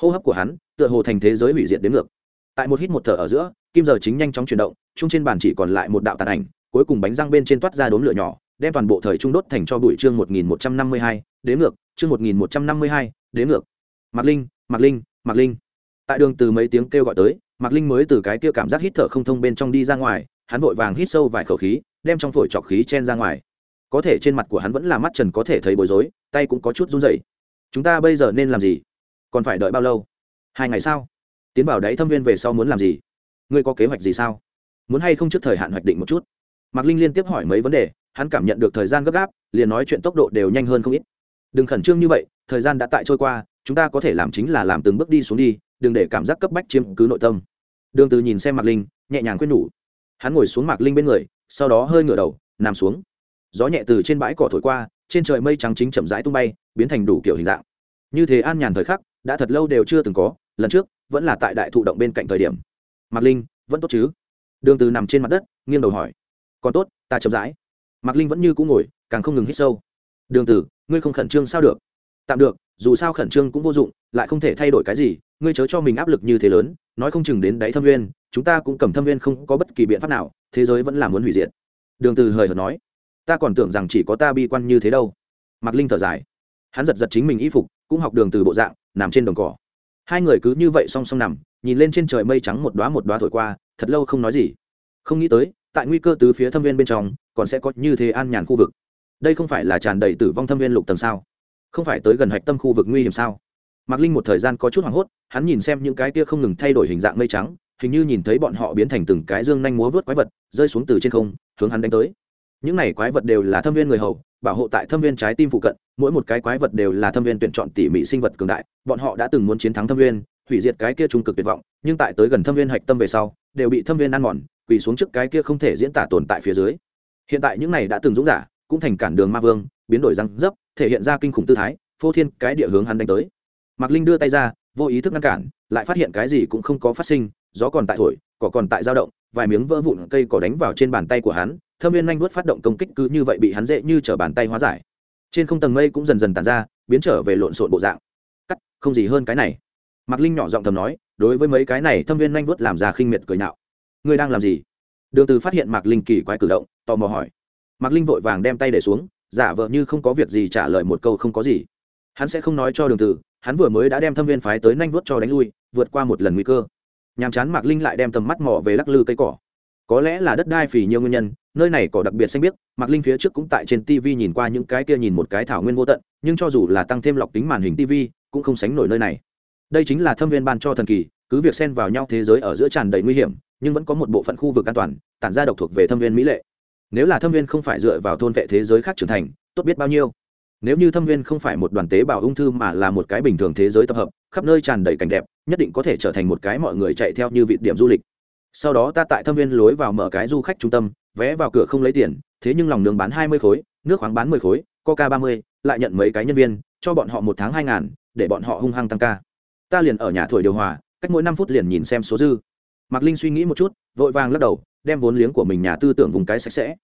Hô hấp của hắn, tựa hồ thành thế giới hủy diệt đến ngược. Tại một hít một thở ở giữa, kim giờ chính nhanh chóng chuyển động, chung trên bàn chỉ còn lại một đạo tàn ảnh, cuối cùng bánh răng bên trên toát ra đốm lửa nhỏ, đem toàn bộ thời trung đốt thành cho bụi chương một nghìn một trăm năm mươi hai, đếm ngược, chương một nghìn một trăm năm mươi hai, đếm ngược. Mạc linh mạc linh mạc linh. Tại đường từ mấy tiếng kêu gọi tới, mạc linh mới từ cái kia cảm giác hít thở không thông bên trong đi ra ngoài hắn vội vàng hít sâu vài khẩu khí, đem trong phổi trọc khí chen ra ngoài. Có thể trên mặt của hắn vẫn là mắt trần có thể thấy bối rối, tay cũng có chút run rẩy. Chúng ta bây giờ nên làm gì? Còn phải đợi bao lâu? Hai ngày sau. Tiến vào đáy thâm viên về sau muốn làm gì? Ngươi có kế hoạch gì sao? Muốn hay không trước thời hạn hoạch định một chút? Mạc linh liên tiếp hỏi mấy vấn đề, hắn cảm nhận được thời gian gấp gáp, liền nói chuyện tốc độ đều nhanh hơn không ít. Đừng khẩn trương như vậy, thời gian đã tại trôi qua, chúng ta có thể làm chính là làm từng bước đi xuống đi, đừng để cảm giác cấp bách chiếm cứ nội tâm. Đường từ nhìn xem mạc linh, nhẹ nhàng khuyên nhủ hắn ngồi xuống mạc linh bên người, sau đó hơi ngửa đầu, nằm xuống. Gió nhẹ từ trên bãi cỏ thổi qua, trên trời mây trắng chính chậm rãi tung bay, biến thành đủ kiểu hình dạng. Như thế an nhàn thời khắc, đã thật lâu đều chưa từng có, lần trước, vẫn là tại đại thụ động bên cạnh thời điểm. Mạc linh, vẫn tốt chứ? Đường từ nằm trên mặt đất, nghiêng đầu hỏi. Còn tốt, ta chậm rãi. Mạc linh vẫn như cũ ngồi, càng không ngừng hít sâu. Đường từ, ngươi không khẩn trương sao được? Tạm được, dù sao khẩn trương cũng vô dụng, lại không thể thay đổi cái gì, ngươi chớ cho mình áp lực như thế lớn nói không chừng đến đáy thâm nguyên chúng ta cũng cầm thâm nguyên không có bất kỳ biện pháp nào, thế giới vẫn là muốn hủy diệt. Đường từ hời hợt nói, ta còn tưởng rằng chỉ có ta bi quan như thế đâu. Mạc linh thở dài. Hắn giật giật chính mình y phục, cũng học đường từ bộ dạng, nằm trên đồng cỏ. Hai người cứ như vậy song song nằm, nhìn lên trên trời mây trắng một đóa một đóa thổi qua, thật lâu không nói gì. Không nghĩ tới, tại nguy cơ từ phía thâm viên bên trong, còn sẽ có như thế an nhàn khu vực. Đây không phải là tràn đầy tử vong thâm viên lục tầng sao? Không phải tới gần hạch tâm khu vực nguy hiểm sao? Mạc linh một thời gian có chút hoảng hốt, hắn nhìn xem những cái kia không ngừng thay đổi hình dạng mây trắng, hình như nhìn thấy bọn họ biến thành từng cái dương nhanh múa vớt quái vật, rơi xuống từ trên không, hướng hắn đánh tới. Những này quái vật đều là thâm viên người hầu, bảo hộ tại thâm viên trái tim phụ cận, mỗi một cái quái vật đều là thâm viên tuyển chọn tỉ mỉ sinh vật cường đại, bọn họ đã từng muốn chiến thắng thâm viên, hủy diệt cái kia trung cực tuyệt vọng, nhưng tại tới gần thâm viên hạch tâm về sau, đều bị thâm viên ăn mòn, quỳ xuống trước cái kia không thể diễn tả tồn tại phía dưới. Hiện tại những này đã từng dũng giả, cũng thành cản đường ma vương, biến đổi răng dấp, thể hiện ra kinh khủng tư thái, phô thiên cái địa hướng hắn đánh tới mạc linh đưa tay ra, vô ý thức ngăn cản, lại phát hiện cái gì cũng không có phát sinh, gió còn tại thổi, cỏ còn tại dao động, vài miếng vỡ vụn cây cỏ đánh vào trên bàn tay của hắn, thâm viên nhanh vuốt phát động công kích cứ như vậy bị hắn dễ như t bàn tay hóa giải. Trên không tầng mây cũng dần dần tàn ra, biến trở về lộn xộn bộ dạng. Cắt, không gì hơn cái này. Mạc linh nhỏ giọng thầm nói, đối với mấy cái này thâm viên nhanh vuốt làm ra khinh miệt cười nhạo. Ngươi đang làm gì? Đường từ phát hiện mạc linh kỳ quái cử động, tò mò hỏi. Mạc linh vội vàng đem tay để xuống, giả vờ như không có việc gì trả lời một câu không có gì. Hắn sẽ không nói cho đường từ hắn vừa mới đã đem thâm viên phái tới nhanh vuốt cho đánh lui, vượt qua một lần nguy cơ. Nhàm chán mạc linh lại đem tầm mắt mỏ về lắc lư cây cỏ. Có lẽ là đất đai phì nhiều nguyên nhân, nơi này cỏ đặc biệt xanh biếc, mạc linh phía trước cũng tại trên tv nhìn qua những cái kia nhìn một cái thảo nguyên vô tận, nhưng cho dù là tăng thêm lọc tính màn hình tv cũng không sánh nổi nơi này. Đây chính là thâm viên ban cho thần kỳ, cứ việc xen vào nhau thế giới ở giữa tràn đầy nguy hiểm, nhưng vẫn có một bộ phận khu vực an toàn, tản ra độc thuộc về thâm viên mỹ lệ. Nếu là thâm viên không phải dựa vào thôn vệ thế giới khác trưởng thành, tốt biết bao nhiêu nếu như thâm viên không phải một đoàn tế bào ung thư mà là một cái bình thường thế giới tập hợp, khắp nơi tràn đầy cảnh đẹp, nhất định có thể trở thành một cái mọi người chạy theo như vị điểm du lịch. Sau đó ta tại thâm viên lối vào mở cái du khách trung tâm, vé vào cửa không lấy tiền, thế nhưng lòng nướng bán hai mươi khối, nước khoáng bán mười khối, coca ba mươi, lại nhận mấy cái nhân viên, cho bọn họ một tháng hai ngàn, để bọn họ hung hăng tăng ca. Ta liền ở nhà thổi điều hòa, cách mỗi năm phút liền nhìn xem số dư. Mạc linh suy nghĩ một chút, vội vàng lắc đầu, đem vốn liếng của mình nhà tư tưởng vùng cái sạch sẽ.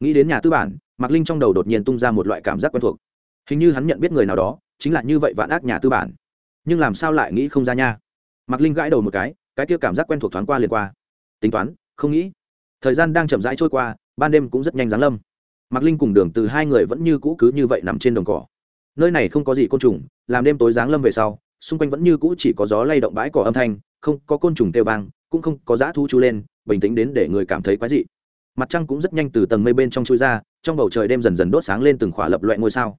Nghĩ đến nhà tư bản, mạc linh trong đầu đột nhiên tung ra một loại cảm giác quen thuộc hình như hắn nhận biết người nào đó, chính là như vậy vạn ác nhà tư bản. Nhưng làm sao lại nghĩ không ra nha? Mạc linh gãi đầu một cái cái kia cảm giác quen thuộc thoáng qua liền qua. Tính toán, không nghĩ. Thời gian đang chậm rãi trôi qua, ban đêm cũng rất nhanh giáng lâm. Mạc linh cùng đường từ hai người vẫn như cũ cứ như vậy nằm trên đồng cỏ. Nơi này không có gì côn trùng, làm đêm tối giáng lâm về sau, xung quanh vẫn như cũ chỉ có gió lay động bãi cỏ âm thanh, không có côn trùng kêu vang, cũng không có dã thu chu lên, bình tĩnh đến để người cảm thấy quái dị. Mặt trăng cũng rất nhanh từ tầng mây bên trong chui ra, trong bầu trời đêm dần dần đốt sáng lên từng khỏa lập loại ngôi sao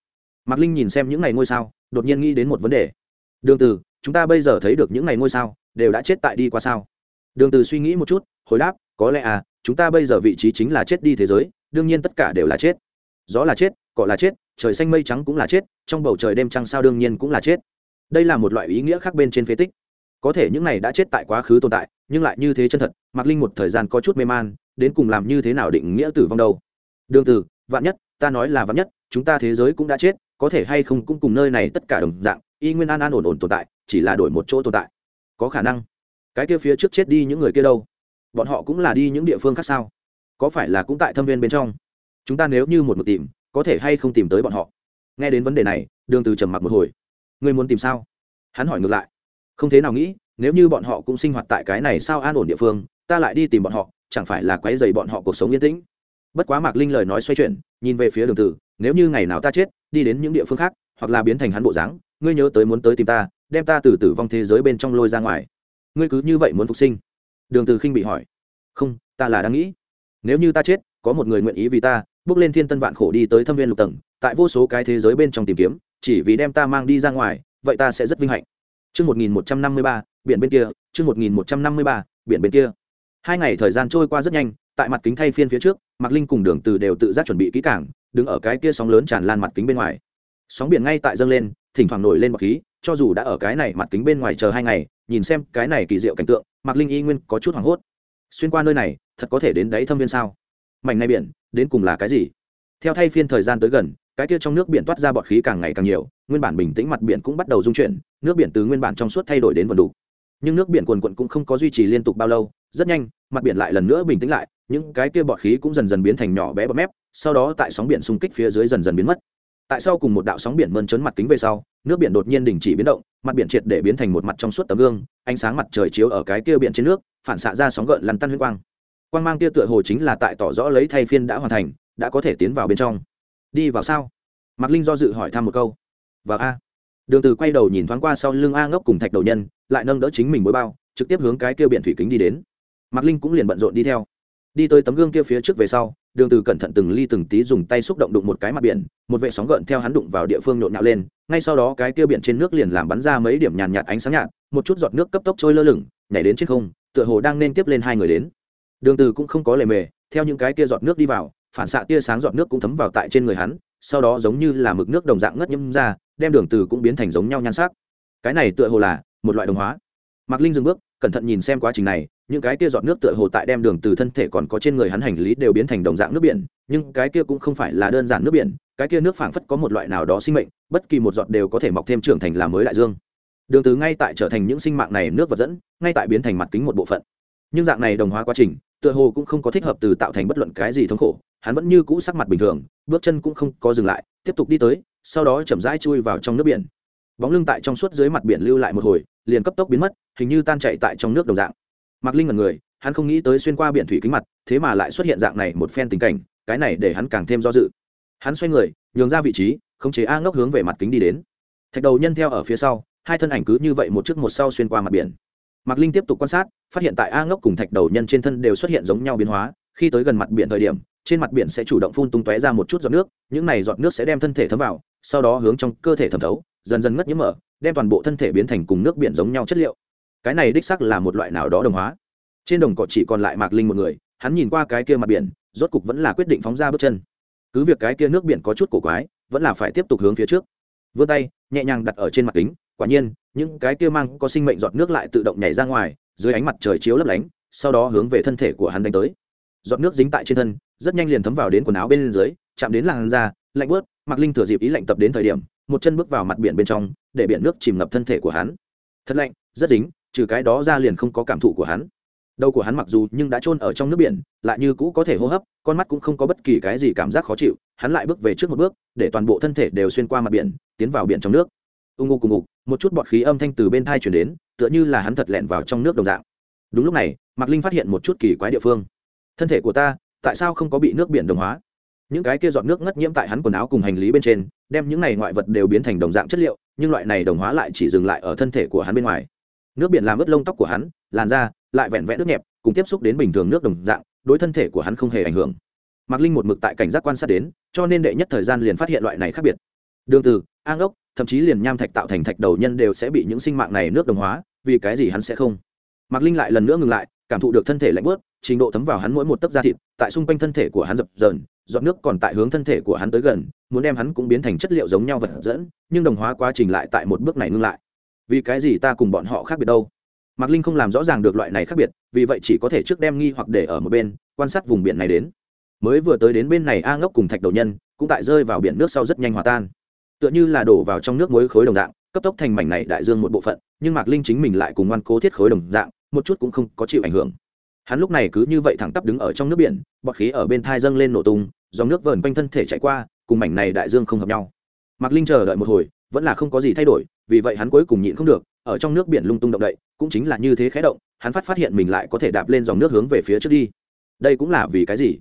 mạc linh nhìn xem những ngày ngôi sao, đột nhiên nghĩ đến một vấn đề. Đường từ, chúng ta bây giờ thấy được những ngày ngôi sao, đều đã chết tại đi qua sao? Đường từ suy nghĩ một chút, hồi đáp, có lẽ à chúng ta bây giờ vị trí chính là chết đi thế giới, đương nhiên tất cả đều là chết. Gió là chết, cỏ là chết, trời xanh mây trắng cũng là chết, trong bầu trời đêm trăng sao đương nhiên cũng là chết. Đây là một loại ý nghĩa khác bên trên phế tích. Có thể những này đã chết tại quá khứ tồn tại, nhưng lại như thế chân thật, mạc linh một thời gian có chút mê man, đến cùng làm như thế nào định nghĩa tử vong đâu? Đường từ, vạn nhất, ta nói là vạn nhất, chúng ta thế giới cũng đã chết có thể hay không cũng cùng nơi này tất cả đồng dạng, y nguyên an an ổn ổn tồn tại, chỉ là đổi một chỗ tồn tại. Có khả năng. Cái kia phía trước chết đi những người kia đâu? Bọn họ cũng là đi những địa phương khác sao? Có phải là cũng tại thâm viên bên trong? Chúng ta nếu như một mực tìm, có thể hay không tìm tới bọn họ? Nghe đến vấn đề này, đường từ trầm mặc một hồi. Ngươi muốn tìm sao? Hắn hỏi ngược lại. Không thế nào nghĩ, nếu như bọn họ cũng sinh hoạt tại cái này sao an ổn địa phương, ta lại đi tìm bọn họ, chẳng phải là quấy rầy bọn họ cuộc sống yên tĩnh? Bất quá mạc linh lời nói xoay chuyển, nhìn về phía đường tử nếu như ngày nào ta chết đi đến những địa phương khác hoặc là biến thành hắn bộ dáng ngươi nhớ tới muốn tới tìm ta đem ta từ tử vong thế giới bên trong lôi ra ngoài. Ngươi cứ như vậy muốn phục sinh? Đường từ khinh bị hỏi. Không ta là đang nghĩ. Nếu như ta chết có một người nguyện ý vì ta bước lên thiên tân vạn khổ đi tới thâm viên lục tầng tại vô số cái thế giới bên trong tìm kiếm chỉ vì đem ta mang đi ra ngoài vậy ta sẽ rất vinh hạnh. Trước 1153, biển bên kia, trước 1153, biển bên kia. Hai ngày thời gian trôi qua rất nhanh, tại mặt kính thay phiên phía trước, Mạc Linh cùng Đường Từ đều tự giác chuẩn bị kỹ càng, đứng ở cái kia sóng lớn tràn lan mặt kính bên ngoài. Sóng biển ngay tại dâng lên, thỉnh thoảng nổi lên bọt khí, cho dù đã ở cái này mặt kính bên ngoài chờ hai ngày, nhìn xem cái này kỳ diệu cảnh tượng, Mạc Linh y nguyên có chút hoảng hốt. Xuyên qua nơi này, thật có thể đến đáy thâm viên sao? Mảnh này biển, đến cùng là cái gì? Theo thay phiên thời gian tới gần, cái kia trong nước biển toát ra bọt khí càng ngày càng nhiều, nguyên bản bình tĩnh mặt biển cũng bắt đầu rung chuyển, nước biển từ nguyên bản trong suốt thay đổi đến vần đủ nhưng nước biển cuồn cuộn cũng không có duy trì liên tục bao lâu rất nhanh mặt biển lại lần nữa bình tĩnh lại những cái kia bọt khí cũng dần dần biến thành nhỏ bé bọt mép sau đó tại sóng biển xung kích phía dưới dần dần biến mất. Tại sau cùng một đạo sóng biển mơn trớn mặt kính về sau, nước biển đột nhiên đình chỉ biến động, mặt biển triệt để biến thành một mặt trong suốt tấm gương, ánh sáng mặt trời chiếu ở cái kia biển trên nước, phản xạ ra sóng gợn lăn tăn huyết quang. Quang mang kia tựa hồ chính là tại tỏ rõ lấy thay phiên đã hoàn thành, đã có thể tiến vào bên trong. Đi vào sao? Mạc linh do dự hỏi thăm một câu. Và a. Đường từ quay đầu nhìn thoáng qua sau lưng a ngốc cùng thạch đầu nhân, lại nâng đỡ chính mình bối bao, trực tiếp hướng cái kia biển thủy kính đi đến. Mạc linh cũng liền bận rộn đi theo. Đi tới tấm gương kia phía trước về sau đường từ cẩn thận từng ly từng tí dùng tay xúc động đụng một cái mặt biển, một vệ sóng gợn theo hắn đụng vào địa phương nhộn nhạo lên, ngay sau đó cái kia biển trên nước liền làm bắn ra mấy điểm nhàn nhạt ánh sáng nhạt, một chút giọt nước cấp tốc trôi lơ lửng, nhảy đến trên không, tựa hồ đang nên tiếp lên hai người đến. Đường từ cũng không có lề mề, theo những cái kia giọt nước đi vào, phản xạ tia sáng giọt nước cũng thấm vào tại trên người hắn, sau đó giống như là mực nước đồng dạng ngất nhâm ra, đem đường từ cũng biến thành giống nhau nhan sắc. Cái này tựa hồ là một loại đồng hóa. Mạc linh dừng bước, cẩn thận nhìn xem quá trình này những cái kia giọt nước tựa hồ tại đem đường từ thân thể còn có trên người hắn hành lý đều biến thành đồng dạng nước biển, nhưng cái kia cũng không phải là đơn giản nước biển, cái kia nước phảng phất có một loại nào đó sinh mệnh, bất kỳ một giọt đều có thể mọc thêm trưởng thành là mới đại dương. Đường từ ngay tại trở thành những sinh mạng này nước vật dẫn, ngay tại biến thành mặt kính một bộ phận. Nhưng dạng này đồng hóa quá trình, tựa hồ cũng không có thích hợp từ tạo thành bất luận cái gì thống khổ, hắn vẫn như cũ sắc mặt bình thường, bước chân cũng không có dừng lại, tiếp tục đi tới, sau đó chậm rãi chui vào trong nước biển. Bóng lưng tại trong suốt dưới mặt biển lưu lại một hồi, liền cấp tốc biến mất, hình như tan chảy tại trong nước đồng dạng mạc linh là người, hắn không nghĩ tới xuyên qua biển thủy kính mặt, thế mà lại xuất hiện dạng này một phen tình cảnh, cái này để hắn càng thêm do dự. Hắn xoay người, nhường ra vị trí, khống chế a ngốc hướng về mặt kính đi đến. Thạch đầu nhân theo ở phía sau, hai thân ảnh cứ như vậy một trước một sau xuyên qua mặt biển. Mạc linh tiếp tục quan sát, phát hiện tại a ngốc cùng thạch đầu nhân trên thân đều xuất hiện giống nhau biến hóa, khi tới gần mặt biển thời điểm, trên mặt biển sẽ chủ động phun tung tóe ra một chút giọt nước, những này giọt nước sẽ đem thân thể thấm vào, sau đó hướng trong cơ thể thẩm thấu, dần dần ngất nhiễm mở, đem toàn bộ thân thể biến thành cùng nước biển giống nhau chất liệu cái này đích sắc là một loại nào đó đồng hóa. Trên đồng cỏ chỉ còn lại mạc linh một người, hắn nhìn qua cái kia mặt biển, rốt cục vẫn là quyết định phóng ra bước chân. Cứ việc cái kia nước biển có chút cổ quái, vẫn là phải tiếp tục hướng phía trước. Vươn tay, nhẹ nhàng đặt ở trên mặt kính, quả nhiên, những cái kia mang có sinh mệnh giọt nước lại tự động nhảy ra ngoài, dưới ánh mặt trời chiếu lấp lánh, sau đó hướng về thân thể của hắn đánh tới. Giọt nước dính tại trên thân, rất nhanh liền thấm vào đến quần áo bên dưới, chạm đến làn da, lạnh bớt mạc linh thừa dịp ý lạnh tập đến thời điểm, một chân bước vào mặt biển bên trong, để biển nước chìm ngập thân thể của hắn. Thật lạnh, rất dính trừ cái đó ra liền không có cảm thụ của hắn. Đầu của hắn mặc dù nhưng đã trôn ở trong nước biển, lại như cũ có thể hô hấp, con mắt cũng không có bất kỳ cái gì cảm giác khó chịu, hắn lại bước về trước một bước, để toàn bộ thân thể đều xuyên qua mặt biển, tiến vào biển trong nước. Ưng ngô cùng ngục, một chút bọt khí âm thanh từ bên thai chuyển đến, tựa như là hắn thật lẹn vào trong nước đồng dạng. Đúng lúc này, mạc linh phát hiện một chút kỳ quái địa phương. Thân thể của ta, tại sao không có bị nước biển đồng hóa? Những cái kia giọt nước ngất nhiễm tại hắn quần áo cùng hành lý bên trên, đem những này ngoại vật đều biến thành đồng dạng chất liệu, nhưng loại này đồng hóa lại chỉ dừng lại ở thân thể của hắn bên ngoài nước biển làm ướt lông tóc của hắn, làn da lại vẹn vẹn nước nhẹp, cùng tiếp xúc đến bình thường nước đồng dạng, đối thân thể của hắn không hề ảnh hưởng. Mạc linh một mực tại cảnh giác quan sát đến, cho nên đệ nhất thời gian liền phát hiện loại này khác biệt. Đường từ ang ốc thậm chí liền nham thạch tạo thành thạch đầu nhân đều sẽ bị những sinh mạng này nước đồng hóa, vì cái gì hắn sẽ không? Mạc linh lại lần nữa ngừng lại, cảm thụ được thân thể lạnh bớt trình độ thấm vào hắn mỗi một tấc da thịt, tại xung quanh thân thể của hắn dập dờn, giọt nước còn tại hướng thân thể của hắn tới gần, muốn đem hắn cũng biến thành chất liệu giống nhau vật dẫn, nhưng đồng hóa quá trình lại tại một bước này ngưng lại vì cái gì ta cùng bọn họ khác biệt đâu? Mạc linh không làm rõ ràng được loại này khác biệt, vì vậy chỉ có thể trước đem nghi hoặc để ở một bên, quan sát vùng biển này đến. Mới vừa tới đến bên này a ngốc cùng thạch đầu nhân cũng tại rơi vào biển nước sau rất nhanh hòa tan. Tựa như là đổ vào trong nước muối khối đồng dạng, cấp tốc thành mảnh này đại dương một bộ phận, nhưng mạc linh chính mình lại cùng ngoan cố thiết khối đồng dạng, một chút cũng không có chịu ảnh hưởng. Hắn lúc này cứ như vậy thẳng tắp đứng ở trong nước biển, bọt khí ở bên thai dâng lên nổ tung, dòng nước vờn quanh thân thể chạy qua, cùng mảnh này đại dương không hợp nhau. Mạc linh chờ đợi một hồi vẫn là không có gì thay đổi, vì vậy hắn cuối cùng nhịn không được, ở trong nước biển lung tung động đậy, cũng chính là như thế khé động, hắn phát phát hiện mình lại có thể đạp lên dòng nước hướng về phía trước đi. Đây cũng là vì cái gì?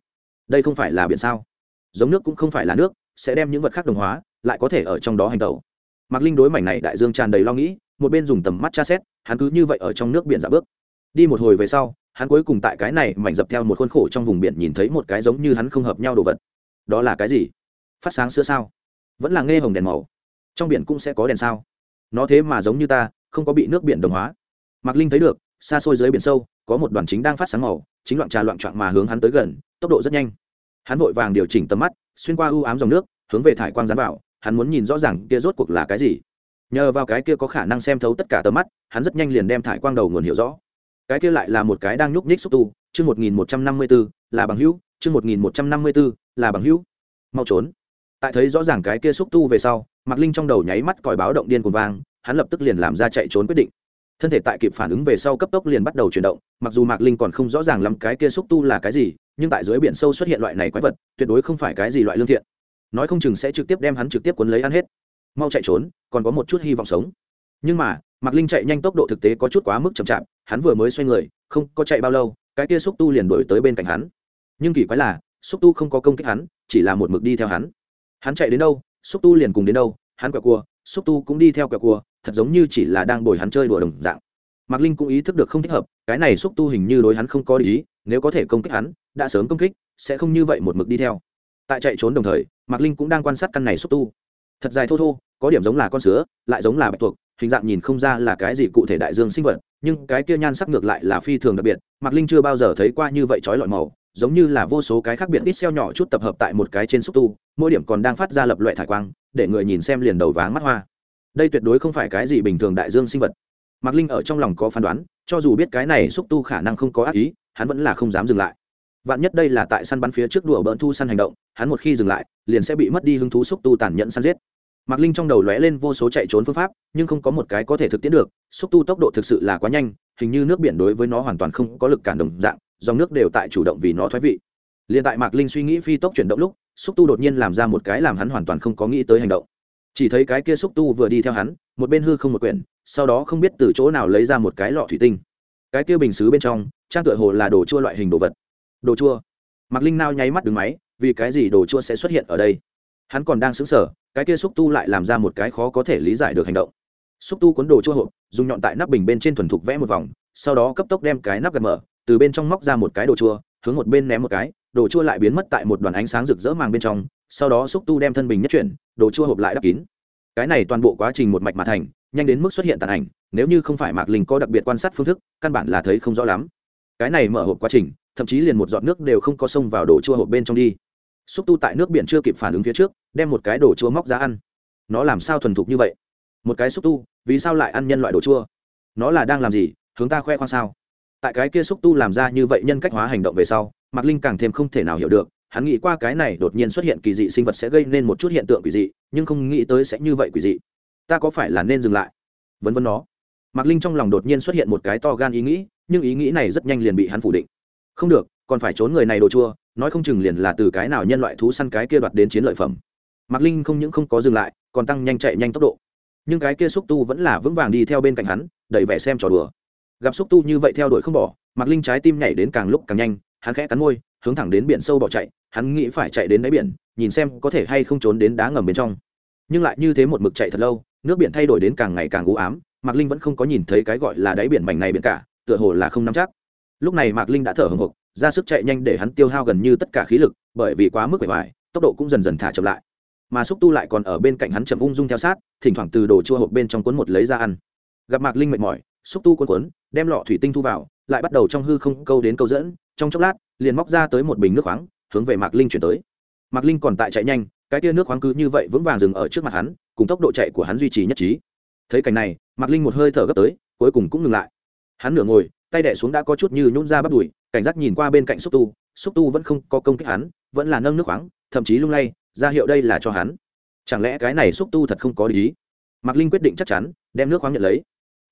Đây không phải là biển sao? Giống nước cũng không phải là nước, sẽ đem những vật khác đồng hóa, lại có thể ở trong đó hành tẩu. Mạc linh đối mảnh này đại dương tràn đầy lo nghĩ, một bên dùng tầm mắt tra xét, hắn cứ như vậy ở trong nước biển giả bước. Đi một hồi về sau, hắn cuối cùng tại cái này mảnh dập theo một khuôn khổ trong vùng biển nhìn thấy một cái giống như hắn không hợp nhau đồ vật. Đó là cái gì? Phát sáng xưa sao? Vẫn là nghe hồng đèn màu trong biển cũng sẽ có đèn sao? Nó thế mà giống như ta, không có bị nước biển đồng hóa. Mạc linh thấy được, xa xôi dưới biển sâu, có một đoàn chính đang phát sáng màu, chính loạn trà loạn trạng mà hướng hắn tới gần, tốc độ rất nhanh. Hắn vội vàng điều chỉnh tầm mắt, xuyên qua ưu ám dòng nước, hướng về thải quang dán vào, hắn muốn nhìn rõ ràng kia rốt cuộc là cái gì. Nhờ vào cái kia có khả năng xem thấu tất cả tầm mắt, hắn rất nhanh liền đem thải quang đầu nguồn hiểu rõ. Cái kia lại là một cái đang nhúc nhích xúc tu, chương một nghìn một trăm năm mươi b ố là bằng hữu, chương một nghìn một trăm năm mươi b ố là bằng hữu. Mau trốn. Tại thấy rõ ràng cái kia xúc tu về sau mạc linh trong đầu nháy mắt còi báo động điên cuồng vang, hắn lập tức liền làm ra chạy trốn quyết định. Thân thể tại kịp phản ứng về sau cấp tốc liền bắt đầu chuyển động, mặc dù mạc linh còn không rõ ràng lắm cái kia xúc tu là cái gì, nhưng tại dưới biển sâu xuất hiện loại này quái vật, tuyệt đối không phải cái gì loại lương thiện. Nói không chừng sẽ trực tiếp đem hắn trực tiếp cuốn lấy ăn hết. Mau chạy trốn, còn có một chút hy vọng sống. Nhưng mà, mạc linh chạy nhanh tốc độ thực tế có chút quá mức chậm chạp, hắn vừa mới xoay người, không có chạy bao lâu, cái kia xúc tu liền đổi tới bên cạnh hắn. Nhưng kỳ quái là, xúc tu không có công kích hắn, chỉ là một mực đi theo hắn. Hắn chạy đến đâu xúc tu liền cùng đến đâu hắn quẹo cua xúc tu cũng đi theo quẹo cua thật giống như chỉ là đang bồi hắn chơi đùa đồng dạng. Mạc linh cũng ý thức được không thích hợp cái này xúc tu hình như đối hắn không có ý, nếu có thể công kích hắn đã sớm công kích sẽ không như vậy một mực đi theo. Tại chạy trốn đồng thời mạc linh cũng đang quan sát căn này xúc tu. Thật dài thô thô có điểm giống là con sứa lại giống là bạch tuộc hình dạng nhìn không ra là cái gì cụ thể đại dương sinh vật nhưng cái kia nhan sắc ngược lại là phi thường đặc biệt mạc linh chưa bao giờ thấy qua như vậy trói lọi màu giống như là vô số cái khác biệt ít xeo nhỏ chút tập hợp tại một cái trên xúc tu, mỗi điểm còn đang phát ra lập loại thải quang, để người nhìn xem liền đầu váng mắt hoa. Đây tuyệt đối không phải cái gì bình thường đại dương sinh vật. Mạc linh ở trong lòng có phán đoán, cho dù biết cái này xúc tu khả năng không có ác ý, hắn vẫn là không dám dừng lại. Vạn nhất đây là tại săn bắn phía trước đùa bỡn thu săn hành động, hắn một khi dừng lại, liền sẽ bị mất đi hứng thú xúc tu tàn nhẫn săn giết. Mạc linh trong đầu lóe lên vô số chạy trốn phương pháp, nhưng không có một cái có thể thực tiễn được, xúc tu tốc độ thực sự là quá nhanh, hình như nước biển đối với nó hoàn toàn không có lực cản đồng dạng dòng nước đều tại chủ động vì nó thoái vị. Liền tại mạc linh suy nghĩ phi tốc chuyển động lúc, xúc tu đột nhiên làm ra một cái làm hắn hoàn toàn không có nghĩ tới hành động. Chỉ thấy cái kia xúc tu vừa đi theo hắn, một bên hư không một quyển, sau đó không biết từ chỗ nào lấy ra một cái lọ thủy tinh. Cái kia bình xứ bên trong, trang tựa hồ là đồ chua loại hình đồ vật. Đồ chua. Mạc linh nao nháy mắt đứng máy, vì cái gì đồ chua sẽ xuất hiện ở đây? Hắn còn đang xứng sở cái kia xúc tu lại làm ra một cái khó có thể lý giải được hành động. Xúc tu cuốn đồ chua hộp, dùng nhọn tại nắp bình bên trên thuần thục vẽ một vòng, sau đó cấp tốc đem cái nắp gạt mở từ bên trong móc ra một cái đồ chua, hướng một bên ném một cái, đồ chua lại biến mất tại một đoàn ánh sáng rực rỡ màng bên trong, sau đó xúc tu đem thân bình nhất chuyển, đồ chua hộp lại đắp kín. Cái này toàn bộ quá trình một mạch mà thành, nhanh đến mức xuất hiện tàn ảnh, nếu như không phải mạc linh có đặc biệt quan sát phương thức, căn bản là thấy không rõ lắm. Cái này mở hộp quá trình, thậm chí liền một giọt nước đều không có xông vào đồ chua hộp bên trong đi. Xúc tu tại nước biển chưa kịp phản ứng phía trước, đem một cái đồ chua móc ra ăn. Nó làm sao thuần thục như vậy? Một cái xúc tu, vì sao lại ăn nhân loại đồ chua? Nó là đang làm gì? Hướng ta khoe khoang sao? Tại cái kia xúc tu làm ra như vậy nhân cách hóa hành động về sau, mạc linh càng thêm không thể nào hiểu được, hắn nghĩ qua cái này đột nhiên xuất hiện kỳ dị sinh vật sẽ gây nên một chút hiện tượng quỷ dị, nhưng không nghĩ tới sẽ như vậy quỷ dị. Ta có phải là nên dừng lại? Vấn vấn nó mạc linh trong lòng đột nhiên xuất hiện một cái to gan ý nghĩ, nhưng ý nghĩ này rất nhanh liền bị hắn phủ định. Không được, còn phải trốn người này đồ chua, nói không chừng liền là từ cái nào nhân loại thú săn cái kia đoạt đến chiến lợi phẩm. Mạc linh không những không có dừng lại, còn tăng nhanh chạy nhanh tốc độ. Nhưng cái kia xúc tu vẫn là vững vàng đi theo bên cạnh hắn đẩy vẻ xem trò đùa gặp xúc tu như vậy theo đuổi không bỏ, mạc linh trái tim nhảy đến càng lúc càng nhanh, hắn khẽ cắn môi, hướng thẳng đến biển sâu bỏ chạy, hắn nghĩ phải chạy đến đáy biển, nhìn xem có thể hay không trốn đến đá ngầm bên trong. Nhưng lại như thế một mực chạy thật lâu, nước biển thay đổi đến càng ngày càng u ám, mạc linh vẫn không có nhìn thấy cái gọi là đáy biển mảnh này biển cả, tựa hồ là không nắm chắc. Lúc này mạc linh đã thở hồng hộc, ra sức chạy nhanh để hắn tiêu hao gần như tất cả khí lực, bởi vì quá mức bề ngoài tốc độ cũng dần dần thả chậm lại. Mà xúc tu lại còn ở bên cạnh hắn chậm ung dung theo sát, thỉnh thoảng từ đồ chua hộp bên trong cuốn một lấy ra ăn. Gặp mạc linh mệt mỏi xúc tu cuốn cuốn, đem lọ thủy tinh thu vào, lại bắt đầu trong hư không câu đến câu dẫn, trong chốc lát, liền móc ra tới một bình nước khoáng, hướng về mạc linh chuyển tới. Mạc linh còn tại chạy nhanh, cái tia nước khoáng cứ như vậy vững vàng dừng ở trước mặt hắn, cùng tốc độ chạy của hắn duy trì nhất trí. Thấy cảnh này, mạc linh một hơi thở gấp tới, cuối cùng cũng ngừng lại. Hắn nửa ngồi, tay đẻ xuống đã có chút như nhún ra bắt đùi, cảnh giác nhìn qua bên cạnh xúc tu xúc tu vẫn không có công kích hắn, vẫn là nâng nước khoáng, thậm chí lung lay, ra hiệu đây là cho hắn. Chẳng lẽ cái này xúc tu thật không có lý? Mạc linh quyết định chắc chắn, đem nước khoáng nhận lấy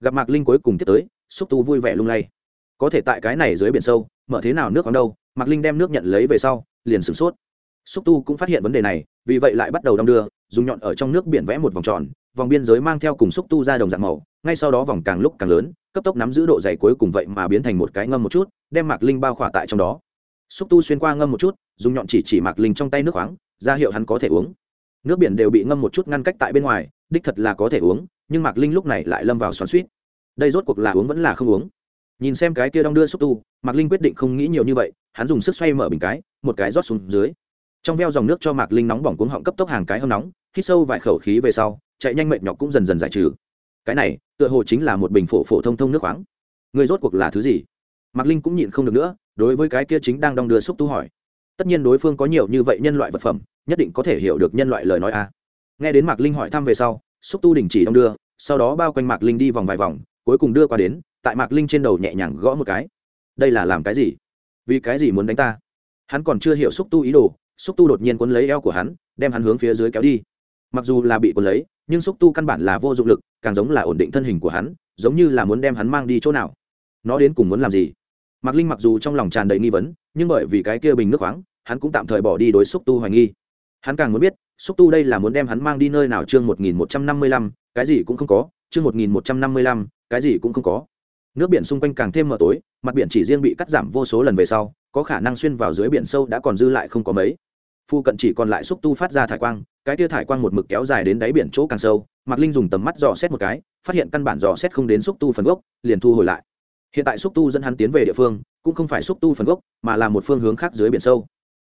gặp mạc linh cuối cùng tiếp tới xúc tu vui vẻ lung lay có thể tại cái này dưới biển sâu mở thế nào nước còn đâu mạc linh đem nước nhận lấy về sau liền sửng sốt xúc tu cũng phát hiện vấn đề này vì vậy lại bắt đầu đong đưa dùng nhọn ở trong nước biển vẽ một vòng tròn vòng biên giới mang theo cùng xúc tu ra đồng dạng màu ngay sau đó vòng càng lúc càng lớn cấp tốc nắm giữ độ dày cuối cùng vậy mà biến thành một cái ngâm một chút đem mạc linh bao khỏa tại trong đó xúc tu xuyên qua ngâm một chút dùng nhọn chỉ chỉ mạc linh trong tay nước khoáng ra hiệu hắn có thể uống nước biển đều bị ngâm một chút ngăn cách tại bên ngoài đích thật là có thể uống nhưng mạc linh lúc này lại lâm vào xoắn suýt. Đây rốt cuộc là uống vẫn là không uống? Nhìn xem cái kia đong đưa xúc tu, mạc linh quyết định không nghĩ nhiều như vậy, hắn dùng sức xoay mở bình cái, một cái rót xuống dưới. Trong veo dòng nước cho mạc linh nóng bỏng cuống họng cấp tốc hàng cái hâm nóng, hít sâu vài khẩu khí về sau, chạy nhanh mệt nhọc cũng dần dần giải trừ. Cái này, tựa hồ chính là một bình phổ phổ thông thông nước khoáng. Người rốt cuộc là thứ gì? Mạc linh cũng nhịn không được nữa, đối với cái kia chính đang đong đưa xúc tu hỏi. Tất nhiên đối phương có nhiều như vậy nhân loại vật phẩm, nhất định có thể hiểu được nhân loại lời nói a. Nghe đến mạc linh hỏi thăm về sau xúc tu đình chỉ đong đưa, sau đó bao quanh mạc linh đi vòng vài vòng, cuối cùng đưa qua đến, tại mạc linh trên đầu nhẹ nhàng gõ một cái. Đây là làm cái gì? Vì cái gì muốn đánh ta? Hắn còn chưa hiểu xúc tu ý đồ, xúc tu đột nhiên quấn lấy eo của hắn, đem hắn hướng phía dưới kéo đi. Mặc dù là bị quấn lấy, nhưng xúc tu căn bản là vô dụng lực, càng giống là ổn định thân hình của hắn, giống như là muốn đem hắn mang đi chỗ nào. Nó đến cùng muốn làm gì? Mạc linh mặc dù trong lòng tràn đầy nghi vấn, nhưng bởi vì cái kia bình nước khoáng, hắn cũng tạm thời bỏ đi đối xúc tu hoài nghi hắn càng muốn biết, xúc tu đây là muốn đem hắn mang đi nơi nào chương một nghìn một trăm năm mươi lăm, cái gì cũng không có, chương một nghìn một trăm năm mươi lăm, cái gì cũng không có. Nước biển xung quanh càng thêm mờ tối, mặt biển chỉ riêng bị cắt giảm vô số lần về sau, có khả năng xuyên vào dưới biển sâu đã còn dư lại không có mấy. Phu cận chỉ còn lại xúc tu phát ra thải quang, cái tia thải quang một mực kéo dài đến đáy biển chỗ càng sâu, mạc linh dùng tầm mắt dò xét một cái, phát hiện căn bản dò xét không đến xúc tu phần gốc, liền thu hồi lại. Hiện tại xúc tu dẫn hắn tiến về địa phương, cũng không phải xúc tu phần gốc, mà là một phương hướng khác dưới biển sâu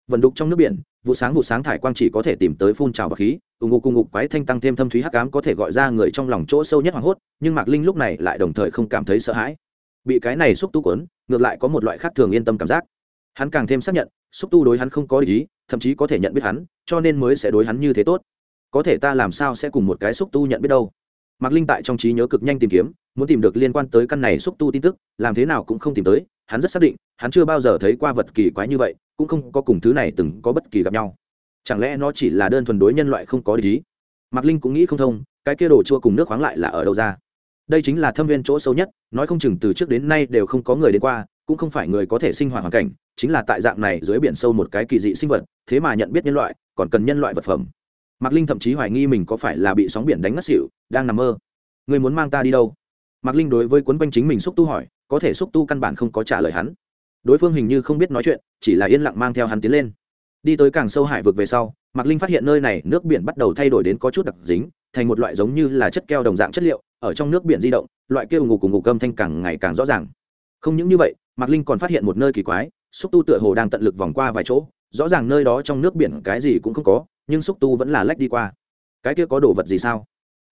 vận đục trong nước biển, vụ sáng vụ sáng thải quang chỉ có thể tìm tới phun trào bậc khí ủng ngục cùng ngục quái thanh tăng thêm thâm thúy hắc ám có thể gọi ra người trong lòng chỗ sâu nhất hoảng hốt, nhưng mạc linh lúc này lại đồng thời không cảm thấy sợ hãi. Bị cái này xúc tu quấn ngược lại có một loại khác thường yên tâm cảm giác. Hắn càng thêm xác nhận, xúc tu đối hắn không có ý, thậm chí có thể nhận biết hắn, cho nên mới sẽ đối hắn như thế tốt. Có thể ta làm sao sẽ cùng một cái xúc tu nhận biết đâu? Mạc linh tại trong trí nhớ cực nhanh tìm kiếm, muốn tìm được liên quan tới căn này xúc tu tin tức, làm thế nào cũng không tìm tới, hắn rất xác định, hắn chưa bao giờ thấy qua vật kỳ quái như vậy cũng không có cùng thứ này từng có bất kỳ gặp nhau. Chẳng lẽ nó chỉ là đơn thuần đối nhân loại không có lý mạc linh cũng nghĩ không thông, cái kia đồ chua cùng nước khoáng lại là ở đâu ra? Đây chính là thâm viên chỗ sâu nhất, nói không chừng từ trước đến nay đều không có người đến qua, cũng không phải người có thể sinh hoạt hoàn cảnh, chính là tại dạng này dưới biển sâu một cái kỳ dị sinh vật, thế mà nhận biết nhân loại, còn cần nhân loại vật phẩm. Mạc linh thậm chí hoài nghi mình có phải là bị sóng biển đánh ngất xỉu, đang nằm mơ. Người muốn mang ta đi đâu? Mạc linh đối với quấn quanh chính mình xúc tu hỏi, có thể xúc tu căn bản không có trả lời hắn đối phương hình như không biết nói chuyện, chỉ là yên lặng mang theo hắn tiến lên. Đi tới càng sâu hải vực về sau, mạc linh phát hiện nơi này nước biển bắt đầu thay đổi đến có chút đặc dính, thành một loại giống như là chất keo đồng dạng chất liệu, ở trong nước biển di động, loại kêu ngủ cùng ngủ cơm thanh càng ngày càng rõ ràng. Không những như vậy, mạc linh còn phát hiện một nơi kỳ quái, xúc tu tựa hồ đang tận lực vòng qua vài chỗ, rõ ràng nơi đó trong nước biển cái gì cũng không có, nhưng xúc tu vẫn là lách đi qua. Cái kia có đồ vật gì sao?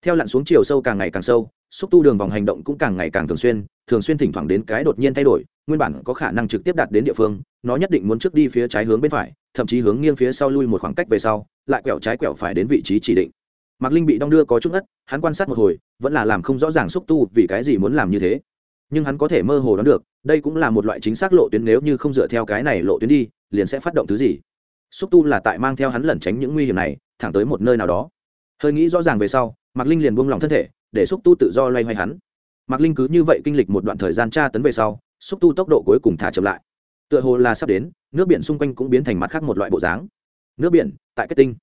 Theo lặn xuống chiều sâu càng ngày càng sâu xúc tu đường vòng hành động cũng càng ngày càng thường xuyên thường xuyên thỉnh thoảng đến cái đột nhiên thay đổi, nguyên bản có khả năng trực tiếp đạt đến địa phương, nó nhất định muốn trước đi phía trái hướng bên phải, thậm chí hướng nghiêng phía sau lui một khoảng cách về sau, lại quẹo trái quẹo phải đến vị trí chỉ định. Mạc linh bị đong đưa có chút ngất, hắn quan sát một hồi, vẫn là làm không rõ ràng xúc tu vì cái gì muốn làm như thế. Nhưng hắn có thể mơ hồ đoán được, đây cũng là một loại chính xác lộ tuyến, nếu như không dựa theo cái này lộ tuyến đi, liền sẽ phát động thứ gì. Xúc tu là tại mang theo hắn lẩn tránh những nguy hiểm này, thẳng tới một nơi nào đó. Hơi nghĩ rõ ràng về sau, mạc linh liền buông lỏng thân thể để xúc tu tự do loay hoay hắn. Mạc linh cứ như vậy kinh lịch một đoạn thời gian tra tấn về sau xúc tu tốc độ cuối cùng thả chậm lại. Tựa hồ là sắp đến nước biển xung quanh cũng biến thành mặt khác một loại bộ dáng. Nước biển tại kết tinh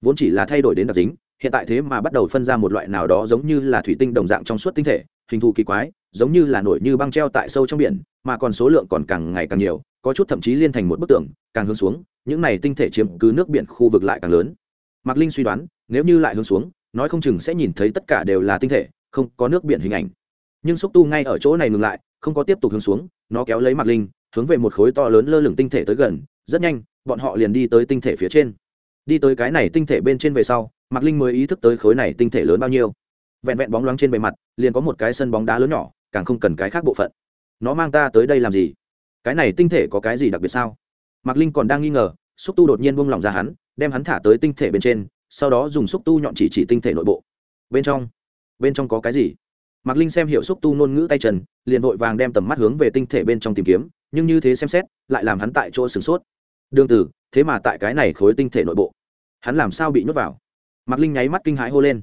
vốn chỉ là thay đổi đến đặc tính, hiện tại thế mà bắt đầu phân ra một loại nào đó giống như là thủy tinh đồng dạng trong suốt tinh thể hình thù kỳ quái giống như là nổi như băng treo tại sâu trong biển mà còn số lượng còn càng ngày càng nhiều có chút thậm chí liên thành một bức tường càng hướng xuống những này tinh thể chiếm cứ nước biển khu vực lại càng lớn. Mạc linh suy đoán nếu như lại hướng xuống nói không chừng sẽ nhìn thấy tất cả đều là tinh thể, không có nước biển hình ảnh. Nhưng xúc tu ngay ở chỗ này ngừng lại, không có tiếp tục hướng xuống, nó kéo lấy mặt linh, hướng về một khối to lớn lơ lửng tinh thể tới gần, rất nhanh, bọn họ liền đi tới tinh thể phía trên. Đi tới cái này tinh thể bên trên về sau, mạc linh mới ý thức tới khối này tinh thể lớn bao nhiêu. Vẹn vẹn bóng loáng trên bề mặt, liền có một cái sân bóng đá lớn nhỏ, càng không cần cái khác bộ phận. Nó mang ta tới đây làm gì? Cái này tinh thể có cái gì đặc biệt sao? Mạc linh còn đang nghi ngờ, xúc tu đột nhiên buông lỏng ra hắn, đem hắn thả tới tinh thể bên trên sau đó dùng xúc tu nhọn chỉ chỉ tinh thể nội bộ. Bên trong bên trong có cái gì? Mạc linh xem hiệu xúc tu ngôn ngữ tay trần liền vội vàng đem tầm mắt hướng về tinh thể bên trong tìm kiếm, nhưng như thế xem xét, lại làm hắn tại chỗ sửng sốt. Đương tử, thế mà tại cái này khối tinh thể nội bộ. Hắn làm sao bị nhốt vào? Mạc linh nháy mắt kinh hãi hô lên.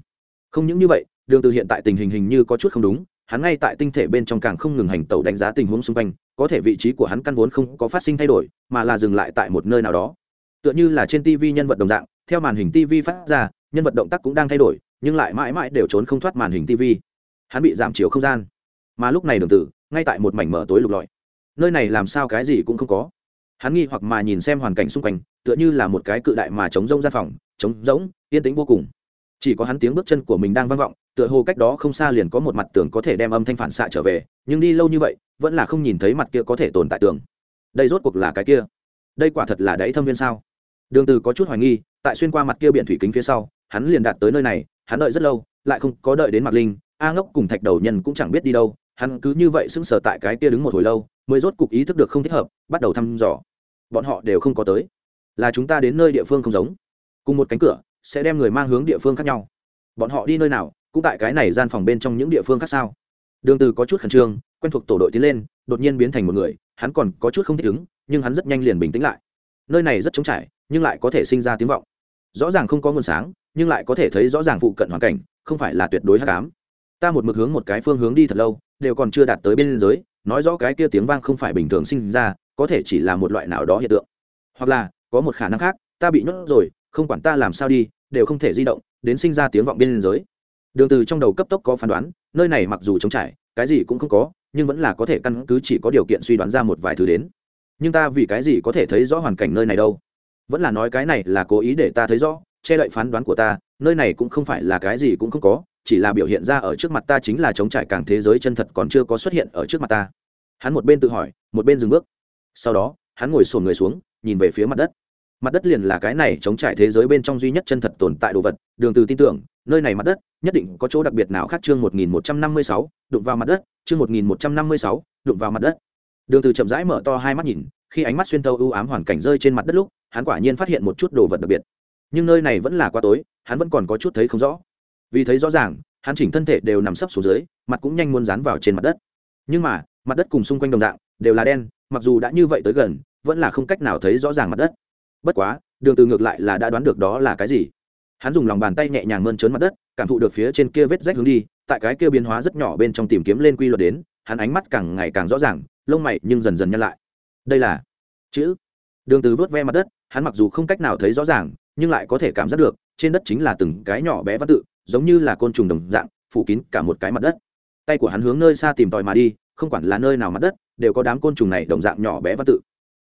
Không những như vậy, đường từ hiện tại tình hình hình như có chút không đúng, hắn ngay tại tinh thể bên trong càng không ngừng hành tẩu đánh giá tình huống xung quanh, có thể vị trí của hắn căn vốn không có phát sinh thay đổi, mà là dừng lại tại một nơi nào đó tựa như là trên tv nhân vật đồng dạng, theo màn hình tv phát ra, nhân vật động tác cũng đang thay đổi, nhưng lại mãi mãi đều trốn không thoát màn hình tv hắn bị giảm chiều không gian. Mà lúc này đường tử, ngay tại một mảnh mở tối lục lọi. Nơi này làm sao cái gì cũng không có. Hắn nghi hoặc mà nhìn xem hoàn cảnh xung quanh, tựa như là một cái cự đại mà chống rông gian phòng, trống rỗng, yên tĩnh vô cùng. Chỉ có hắn tiếng bước chân của mình đang vang vọng, tựa hồ cách đó không xa liền có một mặt tường có thể đem âm thanh phản xạ trở về, nhưng đi lâu như vậy, vẫn là không nhìn thấy mặt kia có thể tồn tại tường. Đây rốt cuộc là cái kia đây quả thật là đáy thâm viên sao? Đường từ có chút hoài nghi, tại xuyên qua mặt kia biển thủy kính phía sau, hắn liền đạt tới nơi này, hắn đợi rất lâu, lại không có đợi đến mặt linh, a ngốc cùng thạch đầu nhân cũng chẳng biết đi đâu, hắn cứ như vậy sững sờ tại cái kia đứng một hồi lâu, mới rốt cục ý thức được không thích hợp, bắt đầu thăm dò. Bọn họ đều không có tới. Là chúng ta đến nơi địa phương không giống. Cùng một cánh cửa, sẽ đem người mang hướng địa phương khác nhau. Bọn họ đi nơi nào, cũng tại cái này gian phòng bên trong những địa phương khác sao? Đường từ có chút khẩn trương, quen thuộc tổ đội tiến lên, đột nhiên biến thành một người hắn còn có chút không thích ứng, nhưng hắn rất nhanh liền bình tĩnh lại. Nơi này rất trống trải, nhưng lại có thể sinh ra tiếng vọng. Rõ ràng không có nguồn sáng, nhưng lại có thể thấy rõ ràng phụ cận hoàn cảnh, không phải là tuyệt đối hắc ám. Ta một mực hướng một cái phương hướng đi thật lâu, đều còn chưa đạt tới bên giới, nói rõ cái kia tiếng vang không phải bình thường sinh ra, có thể chỉ là một loại nào đó hiện tượng. Hoặc là, có một khả năng khác, ta bị nhốt rồi, không quản ta làm sao đi, đều không thể di động, đến sinh ra tiếng vọng bên giới. Đường từ trong đầu cấp tốc có phán đoán, nơi này mặc dù trống trải, cái gì cũng không có nhưng vẫn là có thể căn cứ chỉ có điều kiện suy đoán ra một vài thứ đến. Nhưng ta vì cái gì có thể thấy rõ hoàn cảnh nơi này đâu? Vẫn là nói cái này là cố ý để ta thấy rõ, che đậy phán đoán của ta, nơi này cũng không phải là cái gì cũng không có, chỉ là biểu hiện ra ở trước mặt ta chính là chống trải càng thế giới chân thật còn chưa có xuất hiện ở trước mặt ta. Hắn một bên tự hỏi, một bên dừng bước. Sau đó, hắn ngồi sồn người xuống, nhìn về phía mặt đất mặt đất liền là cái này chống trải thế giới bên trong duy nhất chân thật tồn tại đồ vật đường từ tin tưởng nơi này mặt đất nhất định có chỗ đặc biệt nào khác chương 1156, đụng vào mặt đất chương 1156, đụng vào mặt đất. Đường từ chậm rãi mở to hai mắt nhìn khi ánh mắt xuyên thấu u ám hoàn cảnh rơi trên mặt đất lúc hắn quả nhiên phát hiện một chút đồ vật đặc biệt. Nhưng nơi này vẫn là quá tối hắn vẫn còn có chút thấy không rõ. Vì thấy rõ ràng hắn chỉnh thân thể đều nằm sấp xuống dưới mặt cũng nhanh muốn dán vào trên mặt đất. Nhưng mà mặt đất cùng xung quanh đồng dạng đều là đen mặc dù đã như vậy tới gần vẫn là không cách nào thấy rõ ràng mặt đất bất quá, đường từ ngược lại là đã đoán được đó là cái gì. Hắn dùng lòng bàn tay nhẹ nhàng mơn trớn mặt đất, cảm thụ được phía trên kia vết rách hướng đi, tại cái kia biến hóa rất nhỏ bên trong tìm kiếm lên quy luật đến, hắn ánh mắt càng ngày càng rõ ràng, lông mày nhưng dần dần nhăn lại. Đây là chữ. Đường từ vớt ve mặt đất, hắn mặc dù không cách nào thấy rõ ràng, nhưng lại có thể cảm giác được, trên đất chính là từng cái nhỏ bé văn tự, giống như là côn trùng đồng dạng, phủ kín cả một cái mặt đất. Tay của hắn hướng nơi xa tìm tòi mà đi, không quản là nơi nào mặt đất, đều có đám côn trùng này đồng dạng nhỏ bé văn tự.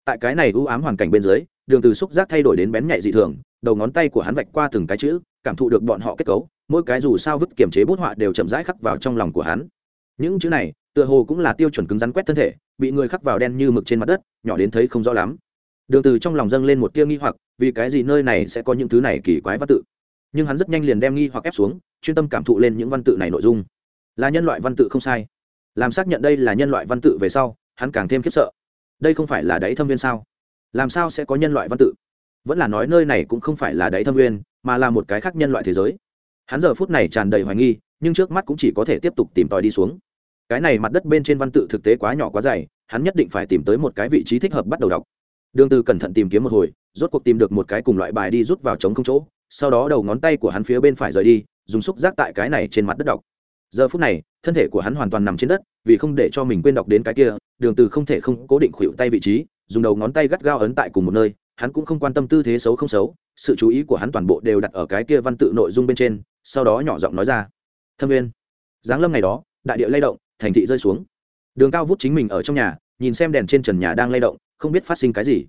Tại cái này u ám hoàn cảnh bên dưới đường từ xúc giác thay đổi đến bén nhạy dị thường, đầu ngón tay của hắn vạch qua từng cái chữ, cảm thụ được bọn họ kết cấu, mỗi cái dù sao vứt kiểm chế bút họa đều chậm rãi khắc vào trong lòng của hắn. Những chữ này, tựa hồ cũng là tiêu chuẩn cứng rắn quét thân thể, bị người khắc vào đen như mực trên mặt đất, nhỏ đến thấy không rõ lắm. Đường từ trong lòng dâng lên một tia nghi hoặc, vì cái gì nơi này sẽ có những thứ này kỳ quái văn tự? Nhưng hắn rất nhanh liền đem nghi hoặc ép xuống, chuyên tâm cảm thụ lên những văn tự này nội dung. Là nhân loại văn tự không sai. Làm xác nhận đây là nhân loại văn tự về sau, hắn càng thêm khiếp sợ. Đây không phải là đáy thâm viên sao? Làm sao sẽ có nhân loại văn tự? Vẫn là nói nơi này cũng không phải là đáy thâm nguyên, mà là một cái khác nhân loại thế giới. Hắn giờ phút này tràn đầy hoài nghi nhưng trước mắt cũng chỉ có thể tiếp tục tìm tòi đi xuống. Cái này mặt đất bên trên văn tự thực tế quá nhỏ quá dày hắn nhất định phải tìm tới một cái vị trí thích hợp bắt đầu đọc. Đường từ cẩn thận tìm kiếm một hồi rốt cuộc tìm được một cái cùng loại bài đi rút vào trống không chỗ sau đó đầu ngón tay của hắn phía bên phải rời đi dùng xúc giác tại cái này trên mặt đất đọc. Giờ phút này thân thể của hắn hoàn toàn nằm trên đất vì không để cho mình quên đọc đến cái kia đường từ không thể không cố định khuỵu tay vị trí dùng đầu ngón tay gắt gao ấn tại cùng một nơi, hắn cũng không quan tâm tư thế xấu không xấu, sự chú ý của hắn toàn bộ đều đặt ở cái kia văn tự nội dung bên trên, sau đó nhỏ giọng nói ra. Thâm viên giáng lâm ngày đó, đại địa lay động, thành thị rơi xuống. Đường cao vút chính mình ở trong nhà, nhìn xem đèn trên trần nhà đang lay động, không biết phát sinh cái gì.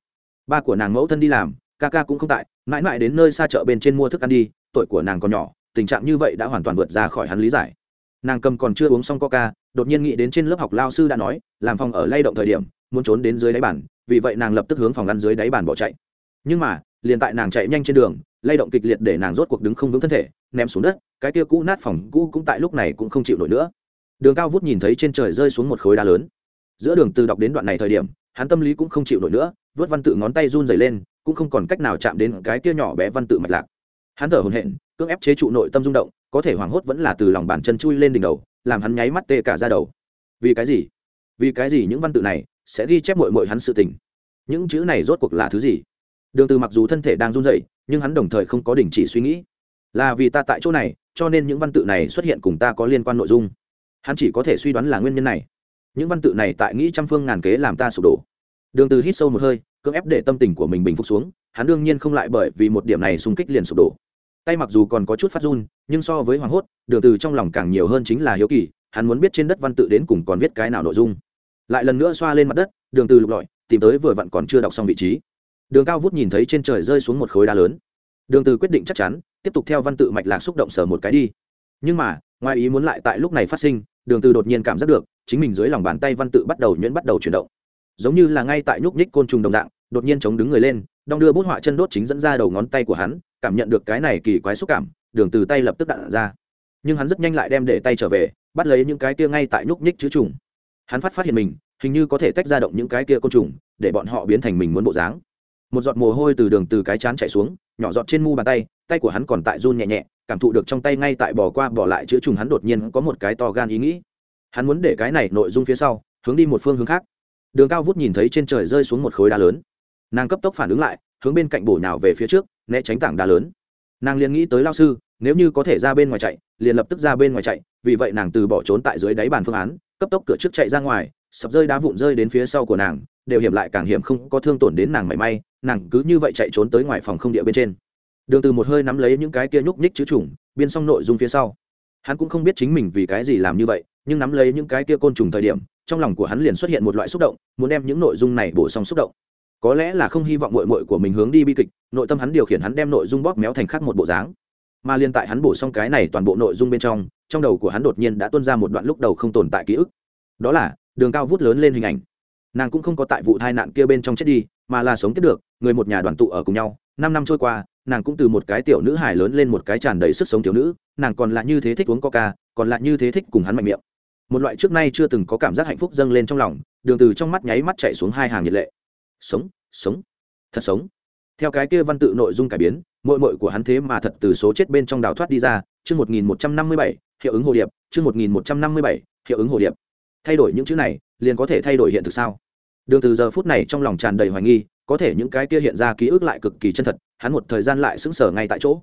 Ba của nàng mẫu thân đi làm, ca ca cũng không tại, mãi mãi đến nơi xa chợ bên trên mua thức ăn đi, tuổi của nàng còn nhỏ, tình trạng như vậy đã hoàn toàn vượt ra khỏi hắn lý giải. Nàng cầm còn chưa uống xong coca, đột nhiên nghĩ đến trên lớp học lao sư đã nói, làm phòng ở lay động thời điểm, muốn trốn đến dưới đáy bản vì vậy nàng lập tức hướng phòng ngăn dưới đáy bàn bỏ chạy. Nhưng mà, liền tại nàng chạy nhanh trên đường, lay động kịch liệt để nàng rốt cuộc đứng không vững thân thể, ném xuống đất, cái kia cũ nát phòng cũ cũng tại lúc này cũng không chịu nổi nữa. Đường cao vút nhìn thấy trên trời rơi xuống một khối đá lớn. Giữa đường từ đọc đến đoạn này thời điểm, hắn tâm lý cũng không chịu nổi nữa, vớt văn tự ngón tay run rẩy lên, cũng không còn cách nào chạm đến cái kia nhỏ bé văn tự mạch lạc. Hắn thở hổn hển, cưỡng ép chế trụ nội tâm rung động, có thể hoảng hốt vẫn là từ lòng bàn chân chui lên đỉnh đầu, làm hắn nháy mắt tê cả ra đầu. Vì cái gì? Vì cái gì những văn tự này sẽ ghi chép mội mội hắn sự tình. Những chữ này rốt cuộc là thứ gì? Đường từ mặc dù thân thể đang run rẩy, nhưng hắn đồng thời không có đình chỉ suy nghĩ. Là vì ta tại chỗ này, cho nên những văn tự này xuất hiện cùng ta có liên quan nội dung. Hắn chỉ có thể suy đoán là nguyên nhân này. Những văn tự này tại nghĩ trăm phương ngàn kế làm ta sụp đổ. Đường từ hít sâu một hơi, cưỡng ép để tâm tình của mình bình phục xuống, hắn đương nhiên không lại bởi vì một điểm này xung kích liền sụp đổ. Tay mặc dù còn có chút phát run, nhưng so với hoàng hốt, đường từ trong lòng càng nhiều hơn chính là hiếu kỳ, hắn muốn biết trên đất văn tự đến cùng còn viết cái nào nội dung lại lần nữa xoa lên mặt đất, đường từ lục lọi, tìm tới vừa vặn còn chưa đọc xong vị trí. Đường cao vút nhìn thấy trên trời rơi xuống một khối đá lớn. Đường từ quyết định chắc chắn, tiếp tục theo văn tự mạch lạc xúc động sở một cái đi. Nhưng mà, ngoài ý muốn lại tại lúc này phát sinh, đường từ đột nhiên cảm giác được, chính mình dưới lòng bàn tay văn tự bắt đầu nhuyễn bắt đầu chuyển động. Giống như là ngay tại nhúc nhích côn trùng đồng dạng, đột nhiên chống đứng người lên, đong đưa bút họa chân đốt chính dẫn ra đầu ngón tay của hắn, cảm nhận được cái này kỳ quái xúc cảm, đường từ tay lập tức đạn ra. Nhưng hắn rất nhanh lại đem để tay trở về, bắt lấy những cái kia ngay tại nhúc nhích chữ trùng hắn phát phát hiện mình, hình như có thể tách ra động những cái kia côn trùng, để bọn họ biến thành mình muốn bộ dáng. Một giọt mồ hôi từ đường từ cái chán chảy xuống, nhỏ giọt trên mu bàn tay tay của hắn còn tại run nhẹ nhẹ, cảm thụ được trong tay ngay tại bỏ qua bỏ lại chữ trùng hắn đột nhiên có một cái to gan ý nghĩ. Hắn muốn để cái này nội dung phía sau, hướng đi một phương hướng khác. Đường cao vút nhìn thấy trên trời rơi xuống một khối đá lớn. Nàng cấp tốc phản ứng lại, hướng bên cạnh bổ nhào về phía trước, né tránh tảng đá lớn. Nàng liền nghĩ tới lao sư, nếu như có thể ra bên ngoài chạy, liền lập tức ra bên ngoài chạy, vì vậy nàng từ bỏ trốn tại dưới đáy bàn phương án cấp tốc cửa trước chạy ra ngoài, sập rơi đá vụn rơi đến phía sau của nàng, đều hiểm lại càng hiểm không có thương tổn đến nàng mảy may, nàng cứ như vậy chạy trốn tới ngoài phòng không địa bên trên. Đường từ một hơi nắm lấy những cái kia nhúc nhích chữ trùng, biên xong nội dung phía sau. Hắn cũng không biết chính mình vì cái gì làm như vậy, nhưng nắm lấy những cái kia côn trùng thời điểm, trong lòng của hắn liền xuất hiện một loại xúc động, muốn đem những nội dung này bổ sung xúc động. Có lẽ là không hy vọng mội mội của mình hướng đi bi kịch, nội tâm hắn điều khiển hắn đem nội dung bóp méo thành khác một bộ dáng mà liên tại hắn bổ xong cái này toàn bộ nội dung bên trong trong đầu của hắn đột nhiên đã tuôn ra một đoạn lúc đầu không tồn tại ký ức. Đó là, đường cao vút lớn lên hình ảnh. Nàng cũng không có tại vụ tai nạn kia bên trong chết đi, mà là sống tiếp được, người một nhà đoàn tụ ở cùng nhau. Năm năm trôi qua, nàng cũng từ một cái tiểu nữ hài lớn lên một cái tràn đầy sức sống thiếu nữ, nàng còn lại như thế thích uống coca, còn lại như thế thích cùng hắn mạnh miệng. Một loại trước nay chưa từng có cảm giác hạnh phúc dâng lên trong lòng, đường từ trong mắt nháy mắt chạy xuống hai hàng nhiệt lệ. Sống sống, thật sống. Theo cái kia văn tự nội dung cải biến mội mội của hắn thế mà thật từ số chết bên trong đào thoát đi ra, chương một nghìn một trăm năm mươi bảy, hiệu ứng hồ điệp, chương một nghìn một trăm năm mươi bảy, hiệu ứng hồ điệp. Thay đổi những chữ này, liền có thể thay đổi hiện thực sao? Đường từ giờ phút này trong lòng tràn đầy hoài nghi, có thể những cái kia hiện ra ký ức lại cực kỳ chân thật, hắn một thời gian lại sững sờ ngay tại chỗ.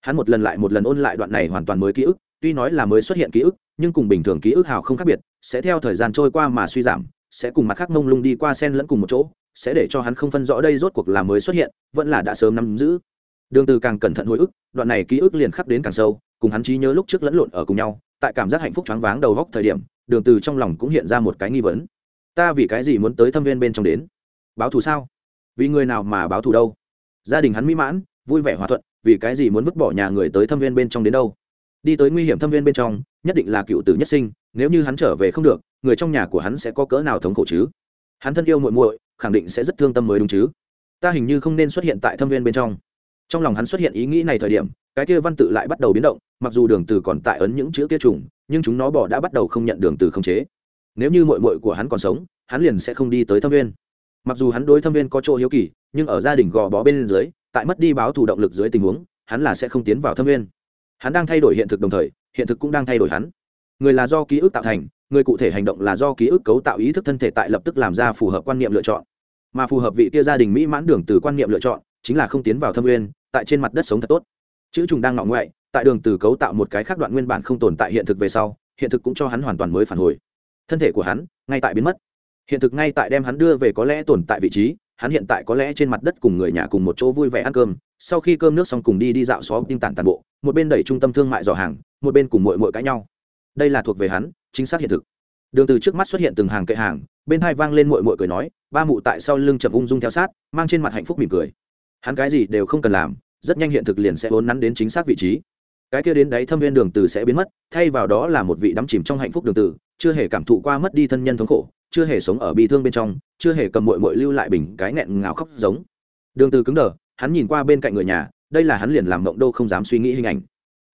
Hắn một lần lại một lần ôn lại đoạn này hoàn toàn mới ký ức, tuy nói là mới xuất hiện ký ức, nhưng cùng bình thường ký ức hào không khác biệt, sẽ theo thời gian trôi qua mà suy giảm, sẽ cùng mặt khác mông lung đi qua sen lẫn cùng một chỗ, sẽ để cho hắn không phân rõ đây rốt cuộc là mới xuất hiện, vẫn là đã sớm nắm giữ đường từ càng cẩn thận hồi ức, đoạn này ký ức liền khắc đến càng sâu, cùng hắn trí nhớ lúc trước lẫn lộn ở cùng nhau, tại cảm giác hạnh phúc choáng váng đầu góc thời điểm, đường từ trong lòng cũng hiện ra một cái nghi vấn. Ta vì cái gì muốn tới thâm viên bên trong đến? Báo thù sao? Vì người nào mà báo thù đâu? Gia đình hắn mỹ mãn, vui vẻ hòa thuận, vì cái gì muốn vứt bỏ nhà người tới thâm viên bên trong đến đâu? Đi tới nguy hiểm thâm viên bên trong, nhất định là cựu tử nhất sinh, nếu như hắn trở về không được, người trong nhà của hắn sẽ có cỡ nào thống khổ chứ? Hắn thân yêu muội muội, khẳng định sẽ rất thương tâm mới đúng chứ? Ta hình như không nên xuất hiện tại thâm viên bên trong trong lòng hắn xuất hiện ý nghĩ này thời điểm, cái kia văn tự lại bắt đầu biến động, mặc dù đường từ còn tại ấn những chữ kia trùng, nhưng chúng nó bỏ đã bắt đầu không nhận đường từ không chế. Nếu như muội muội của hắn còn sống, hắn liền sẽ không đi tới thâm viên. Mặc dù hắn đối thâm viên có chỗ hiếu kỳ, nhưng ở gia đình gò bó bên dưới, tại mất đi báo thủ động lực dưới tình huống, hắn là sẽ không tiến vào thâm viên. Hắn đang thay đổi hiện thực đồng thời, hiện thực cũng đang thay đổi hắn. Người là do ký ức tạo thành, người cụ thể hành động là do ký ức cấu tạo ý thức thân thể tại lập tức làm ra phù hợp quan niệm lựa chọn. Mà phù hợp vị kia gia đình mỹ mãn đường từ quan niệm lựa chọn chính là không tiến vào thâm nguyên, tại trên mặt đất sống thật tốt. Chữ trùng đang ngọ ngoại, tại đường từ cấu tạo một cái khác đoạn nguyên bản không tồn tại hiện thực về sau, hiện thực cũng cho hắn hoàn toàn mới phản hồi. Thân thể của hắn ngay tại biến mất. Hiện thực ngay tại đem hắn đưa về có lẽ tồn tại vị trí, hắn hiện tại có lẽ trên mặt đất cùng người nhà cùng một chỗ vui vẻ ăn cơm. Sau khi cơm nước xong cùng đi đi dạo xó tinh tản tàn bộ, một bên đẩy trung tâm thương mại dò hàng, một bên cùng mội mội cãi nhau. Đây là thuộc về hắn, chính xác hiện thực. Đường từ trước mắt xuất hiện từng hàng kệ hàng, bên hai vang lên mội mội cười nói, ba mụ tại sau lưng chậm ung dung theo sát, mang trên mặt hạnh phúc mỉm cười hắn cái gì đều không cần làm, rất nhanh hiện thực liền sẽ vốn nắn đến chính xác vị trí. Cái kia đến đáy thâm viên đường từ sẽ biến mất, thay vào đó là một vị đắm chìm trong hạnh phúc đường từ, chưa hề cảm thụ qua mất đi thân nhân thống khổ, chưa hề sống ở bi thương bên trong, chưa hề cầm mội mội lưu lại bình cái nghẹn ngào khóc giống. Đường từ cứng đờ, hắn nhìn qua bên cạnh người nhà, đây là hắn liền làm mộng đô không dám suy nghĩ hình ảnh.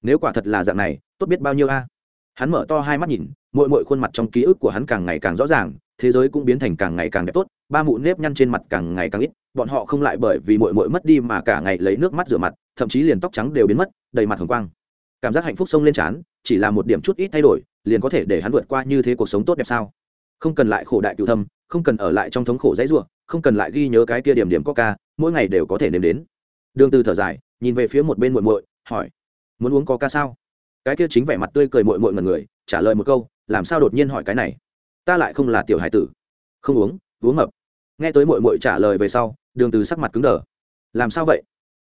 Nếu quả thật là dạng này, tốt biết bao nhiêu a. Hắn mở to hai mắt nhìn mội mội khuôn mặt trong ký ức của hắn càng ngày càng rõ ràng thế giới cũng biến thành càng ngày càng đẹp tốt, ba mụ nếp nhăn trên mặt càng ngày càng ít, bọn họ không lại bởi vì mội mội mất đi mà cả ngày lấy nước mắt rửa mặt, thậm chí liền tóc trắng đều biến mất, đầy mặt hồng quang. Cảm giác hạnh phúc sông lên trán, chỉ là một điểm chút ít thay đổi, liền có thể để hắn vượt qua như thế cuộc sống tốt đẹp sao? Không cần lại khổ đại cựu thâm, không cần ở lại trong thống khổ dãy ruộng không cần lại ghi nhớ cái kia điểm điểm có ca mỗi ngày đều có thể nếm đến. Đường từ thở dài, nhìn về phía một bên muội muội, hỏi, muốn uống có ca sao? Cái kia chính vẻ mặt tươi cười muội muội ngẩn người, trả lời một câu, làm sao đột nhiên hỏi cái này? Ta lại không là tiểu hải tử. Không uống uống mập. Nghe tới muội muội trả lời về sau, đường từ sắc mặt cứng đờ. Làm sao vậy?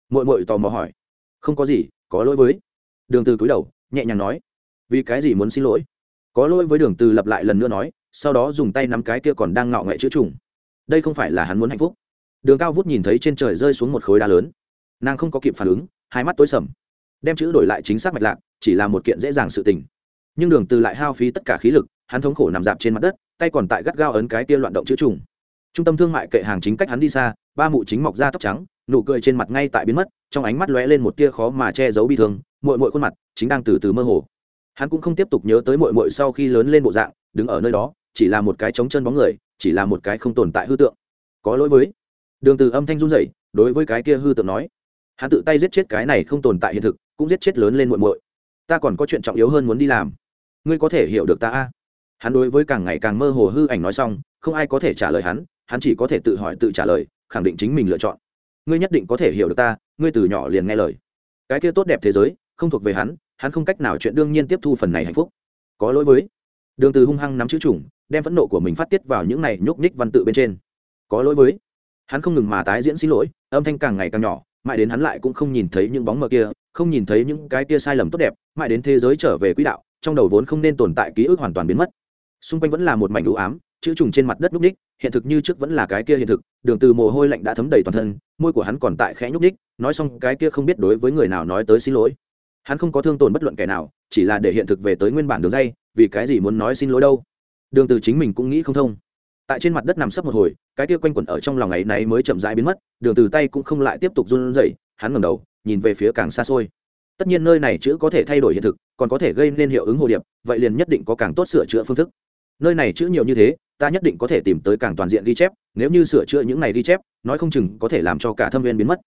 Muội muội tò mò hỏi. Không có gì, có lỗi với. Đường từ cúi đầu, nhẹ nhàng nói. Vì cái gì muốn xin lỗi? Có lỗi với đường từ lặp lại lần nữa nói, sau đó dùng tay nắm cái kia còn đang ngọ nghệ chữ trùng. Đây không phải là hắn muốn hạnh phúc. Đường cao vút nhìn thấy trên trời rơi xuống một khối đá lớn. Nàng không có kịp phản ứng, hai mắt tối sầm. Đem chữ đổi lại chính xác mạch lạc, chỉ là một kiện dễ dàng sự tình. Nhưng đường từ lại hao phí tất cả khí lực hắn thống khổ nằm dạp trên mặt đất, tay còn tại gắt gao ấn cái kia loạn động chữ trùng. Trung tâm thương mại kệ hàng chính cách hắn đi xa, ba mụ chính mọc ra tóc trắng, nụ cười trên mặt ngay tại biến mất, trong ánh mắt lóe lên một tia khó mà che giấu bi thương, muội muội khuôn mặt chính đang từ từ mơ hồ. Hắn cũng không tiếp tục nhớ tới muội muội sau khi lớn lên bộ dạng, đứng ở nơi đó, chỉ là một cái trống chân bóng người, chỉ là một cái không tồn tại hư tượng. Có lỗi với. Đường từ âm thanh run rẩy, đối với cái kia hư tượng nói. Hắn tự tay giết chết cái này không tồn tại hiện thực, cũng giết chết lớn lên muội muội. Ta còn có chuyện trọng yếu hơn muốn đi làm. Ngươi có thể hiểu được ta a? Hắn đối với càng ngày càng mơ hồ hư ảnh nói xong, không ai có thể trả lời hắn hắn chỉ có thể tự hỏi tự trả lời, khẳng định chính mình lựa chọn. Ngươi nhất định có thể hiểu được ta, ngươi từ nhỏ liền nghe lời. Cái kia tốt đẹp thế giới, không thuộc về hắn hắn không cách nào chuyện đương nhiên tiếp thu phần này hạnh phúc. Có lỗi với. Đường từ hung hăng nắm chữ chủng đem phẫn nộ của mình phát tiết vào những này nhúc nhích văn tự bên trên. Có lỗi với. Hắn không ngừng mà tái diễn xin lỗi, âm thanh càng ngày càng nhỏ, mãi đến hắn lại cũng không nhìn thấy những bóng mờ kia, không nhìn thấy những cái kia sai lầm tốt đẹp, mãi đến thế giới trở về quỹ đạo, trong đầu vốn không nên tồn tại ký ức hoàn toàn biến mất xung quanh vẫn là một mảnh u ám, chữ trùng trên mặt đất núp ních hiện thực như trước vẫn là cái kia hiện thực, đường từ mồ hôi lạnh đã thấm đầy toàn thân, môi của hắn còn tại khẽ nhúc ních nói xong cái kia không biết đối với người nào nói tới xin lỗi. Hắn không có thương tổn bất luận kẻ nào, chỉ là để hiện thực về tới nguyên bản đường dây, vì cái gì muốn nói xin lỗi đâu? Đường từ chính mình cũng nghĩ không thông. Tại trên mặt đất nằm sấp một hồi, cái kia quanh quẩn ở trong lòng ấy này mới chậm rãi biến mất, đường từ tay cũng không lại tiếp tục run rẩy, hắn ngẩng đầu, nhìn về phía càng xa xôi. Tất nhiên nơi này chữ có thể thay đổi hiện thực, còn có thể gây nên hiệu ứng hồ điệp, vậy liền nhất định có càng tốt sửa chữa phương thức nơi này chữ nhiều như thế, ta nhất định có thể tìm tới càng toàn diện ghi chép, nếu như sửa chữa những này ghi chép, nói không chừng có thể làm cho cả thâm viên biến mất.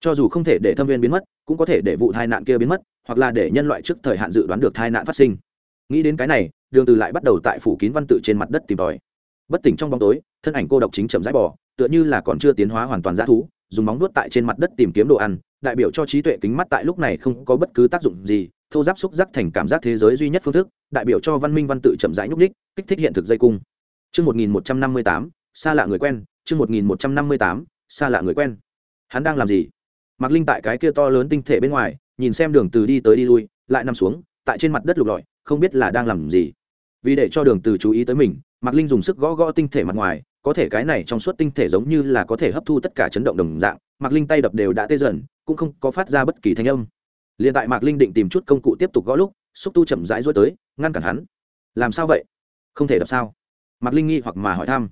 Cho dù không thể để thâm viên biến mất, cũng có thể để vụ tai nạn kia biến mất, hoặc là để nhân loại trước thời hạn dự đoán được tai nạn phát sinh. Nghĩ đến cái này, đường từ lại bắt đầu tại phủ kín văn tự trên mặt đất tìm tòi. Bất tỉnh trong bóng tối, thân ảnh cô độc chính chậm rãi bỏ tựa như là còn chưa tiến hóa hoàn toàn dã thú, dùng móng vuốt tại trên mặt đất tìm kiếm đồ ăn đại biểu cho trí tuệ kính mắt tại lúc này không có bất cứ tác dụng gì, thô giáp xúc giác thành cảm giác thế giới duy nhất phương thức, đại biểu cho văn minh văn tự chậm rãi nhúc ních kích thích hiện thực dây cung. Chương một nghìn một trăm năm mươi tám, xa lạ người quen, chương một nghìn một trăm năm mươi tám, xa lạ người quen. Hắn đang làm gì? Mạc linh tại cái kia to lớn tinh thể bên ngoài, nhìn xem đường từ đi tới đi lui, lại nằm xuống, tại trên mặt đất lục lọi, không biết là đang làm gì. Vì để cho đường từ chú ý tới mình, mạc linh dùng sức gõ gõ tinh thể mặt ngoài, có thể cái này trong suốt tinh thể giống như là có thể hấp thu tất cả chấn động đồng dạng. Mạc linh tay đập đều đã tê dần cũng không có phát ra bất kỳ thanh âm. Liền tại mạc linh định tìm chút công cụ tiếp tục gõ lúc, xúc tu chậm rãi rối tới, ngăn cản hắn. Làm sao vậy? Không thể đập sao? Mạc linh nghi hoặc mà hỏi thăm.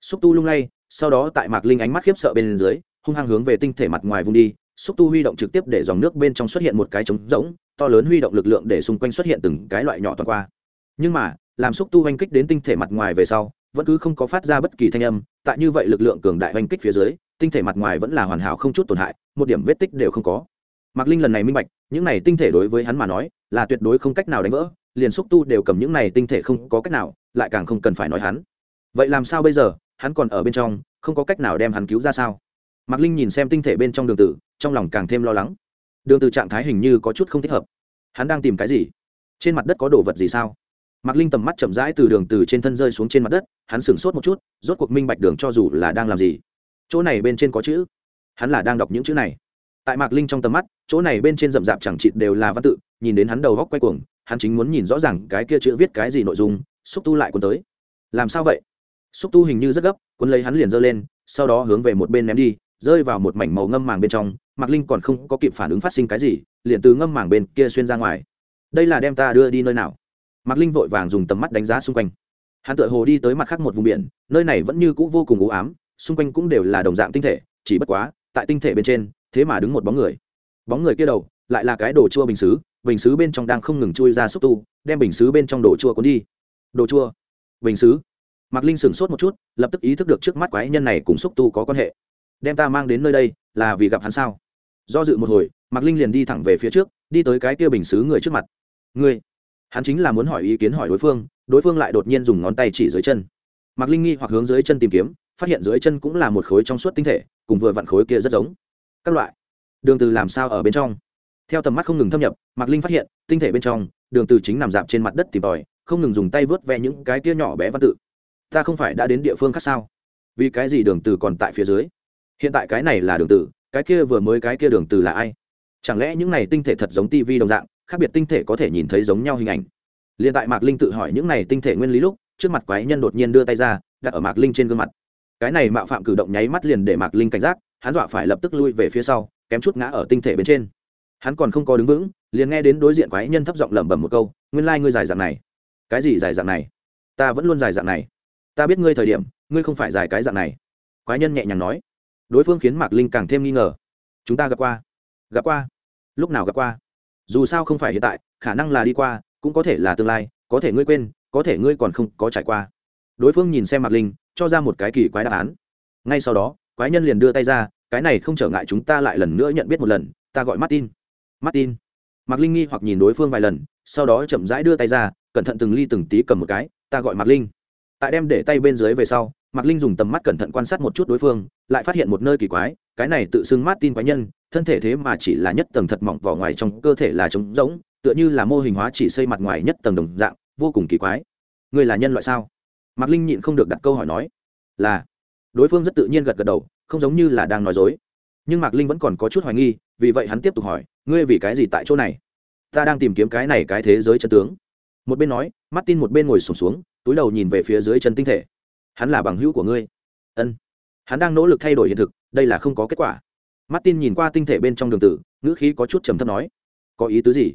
Xúc tu lung lay, sau đó tại mạc linh ánh mắt khiếp sợ bên dưới, hung hăng hướng về tinh thể mặt ngoài vùng đi. Xúc tu huy động trực tiếp để dòng nước bên trong xuất hiện một cái trống rỗng, to lớn huy động lực lượng để xung quanh xuất hiện từng cái loại nhỏ toàn qua. Nhưng mà, làm xúc tu oanh kích đến tinh thể mặt ngoài về sau, vẫn cứ không có phát ra bất kỳ thanh âm, tại như vậy lực lượng cường đại oanh kích phía dưới tinh thể mặt ngoài vẫn là hoàn hảo không chút tổn hại, một điểm vết tích đều không có. Mạc linh lần này minh bạch, những này tinh thể đối với hắn mà nói, là tuyệt đối không cách nào đánh vỡ, liền xúc tu đều cầm những này tinh thể không có cách nào, lại càng không cần phải nói hắn. Vậy làm sao bây giờ? Hắn còn ở bên trong, không có cách nào đem hắn cứu ra sao? Mạc linh nhìn xem tinh thể bên trong đường tử, trong lòng càng thêm lo lắng. Đường từ trạng thái hình như có chút không thích hợp. Hắn đang tìm cái gì? Trên mặt đất có đồ vật gì sao? Mạc linh tầm mắt chậm rãi từ đường từ trên thân rơi xuống trên mặt đất, hắn sửng sốt một chút, rốt cuộc minh bạch đường cho dù là đang làm gì chỗ này bên trên có chữ. Hắn là đang đọc những chữ này. Tại mạc linh trong tầm mắt, chỗ này bên trên rậm rạp chẳng chịt đều là văn tự, nhìn đến hắn đầu góc quay cuồng, hắn chính muốn nhìn rõ ràng cái kia chữ viết cái gì nội dung, xúc tu lại cuốn tới. Làm sao vậy? Xúc tu hình như rất gấp, cuốn lấy hắn liền giơ lên, sau đó hướng về một bên ném đi, rơi vào một mảnh màu ngâm màng bên trong, mạc linh còn không có kịp phản ứng phát sinh cái gì, liền từ ngâm màng bên kia xuyên ra ngoài. Đây là đem ta đưa đi nơi nào? Mạc linh vội vàng dùng tầm mắt đánh giá xung quanh. Hắn tựa hồ đi tới mặt khác một vùng biển, nơi này vẫn như cũ vô cùng u ám xung quanh cũng đều là đồng dạng tinh thể chỉ bất quá tại tinh thể bên trên thế mà đứng một bóng người. Bóng người kia đầu lại là cái đồ chua bình xứ bình xứ bên trong đang không ngừng chui ra xúc tu đem bình xứ bên trong đồ chua cuốn đi. Đồ chua bình xứ. Mạc linh sửng sốt một chút lập tức ý thức được trước mắt quái nhân này cùng xúc tu có quan hệ. Đem ta mang đến nơi đây là vì gặp hắn sao? Do dự một hồi mạc linh liền đi thẳng về phía trước đi tới cái kia bình xứ người trước mặt. Người, hắn chính là muốn hỏi ý kiến hỏi đối phương đối phương lại đột nhiên dùng ngón tay chỉ dưới chân. Mạc linh nghi hoặc hướng dưới chân tìm kiếm phát hiện dưới chân cũng là một khối trong suốt tinh thể, cùng vừa vặn khối kia rất giống. Các loại. Đường từ làm sao ở bên trong? Theo tầm mắt không ngừng thâm nhập, mạc linh phát hiện, tinh thể bên trong, đường từ chính nằm dạp trên mặt đất tìm tòi, không ngừng dùng tay vớt ve những cái kia nhỏ bé văn tự. Ta không phải đã đến địa phương khác sao? Vì cái gì đường từ còn tại phía dưới? Hiện tại cái này là đường từ, cái kia vừa mới cái kia đường từ là ai? Chẳng lẽ những này tinh thể thật giống tivi đồng dạng, khác biệt tinh thể có thể nhìn thấy giống nhau hình ảnh? Liền tại mạc linh tự hỏi những này tinh thể nguyên lý lúc, trước mặt quái nhân đột nhiên đưa tay ra, đặt ở mạc linh trên gương mặt cái này mạo phạm cử động nháy mắt liền để mạc linh cảnh giác, hắn dọa phải lập tức lui về phía sau, kém chút ngã ở tinh thể bên trên. Hắn còn không có đứng vững, liền nghe đến đối diện quái nhân thấp giọng lẩm bẩm một câu, nguyên lai、like、ngươi dài dạng này. Cái gì dài dạng này? Ta vẫn luôn dài dạng này. Ta biết ngươi thời điểm, ngươi không phải dài cái dạng này. Quái nhân nhẹ nhàng nói. Đối phương khiến mạc linh càng thêm nghi ngờ. Chúng ta gặp qua. Gặp qua? Lúc nào gặp qua? Dù sao không phải hiện tại, khả năng là đi qua, cũng có thể là tương lai, có thể ngươi quên, có thể ngươi còn không có trải qua đối phương nhìn xem mạc linh, cho ra một cái kỳ quái đáp án. Ngay sau đó, quái nhân liền đưa tay ra, cái này không trở ngại chúng ta lại lần nữa nhận biết một lần, ta gọi martin. Martin. Mạc linh nghi hoặc nhìn đối phương vài lần, sau đó chậm rãi đưa tay ra, cẩn thận từng ly từng tí cầm một cái, ta gọi mạc linh. Tại đem để tay bên dưới về sau, mạc linh dùng tầm mắt cẩn thận quan sát một chút đối phương, lại phát hiện một nơi kỳ quái, cái này tự xưng martin quái nhân, thân thể thế mà chỉ là nhất tầng thật mỏng vỏ ngoài trong cơ thể là trống rỗng, tựa như là mô hình hóa chỉ xây mặt ngoài nhất tầng đồng dạng, vô cùng kỳ quái. Người là nhân loại sao? Mạc linh nhịn không được đặt câu hỏi nói là? Đối phương rất tự nhiên gật gật đầu không giống như là đang nói dối. Nhưng mạc linh vẫn còn có chút hoài nghi vì vậy hắn tiếp tục hỏi ngươi vì cái gì tại chỗ này? Ta đang tìm kiếm cái này cái thế giới chân tướng. Một bên nói martin một bên ngồi sùng xuống, xuống túi đầu nhìn về phía dưới chân tinh thể. Hắn là bằng hữu của ngươi. Ân. Hắn đang nỗ lực thay đổi hiện thực đây là không có kết quả. Martin nhìn qua tinh thể bên trong đường tử ngữ khí có chút trầm thấp nói có ý tứ gì?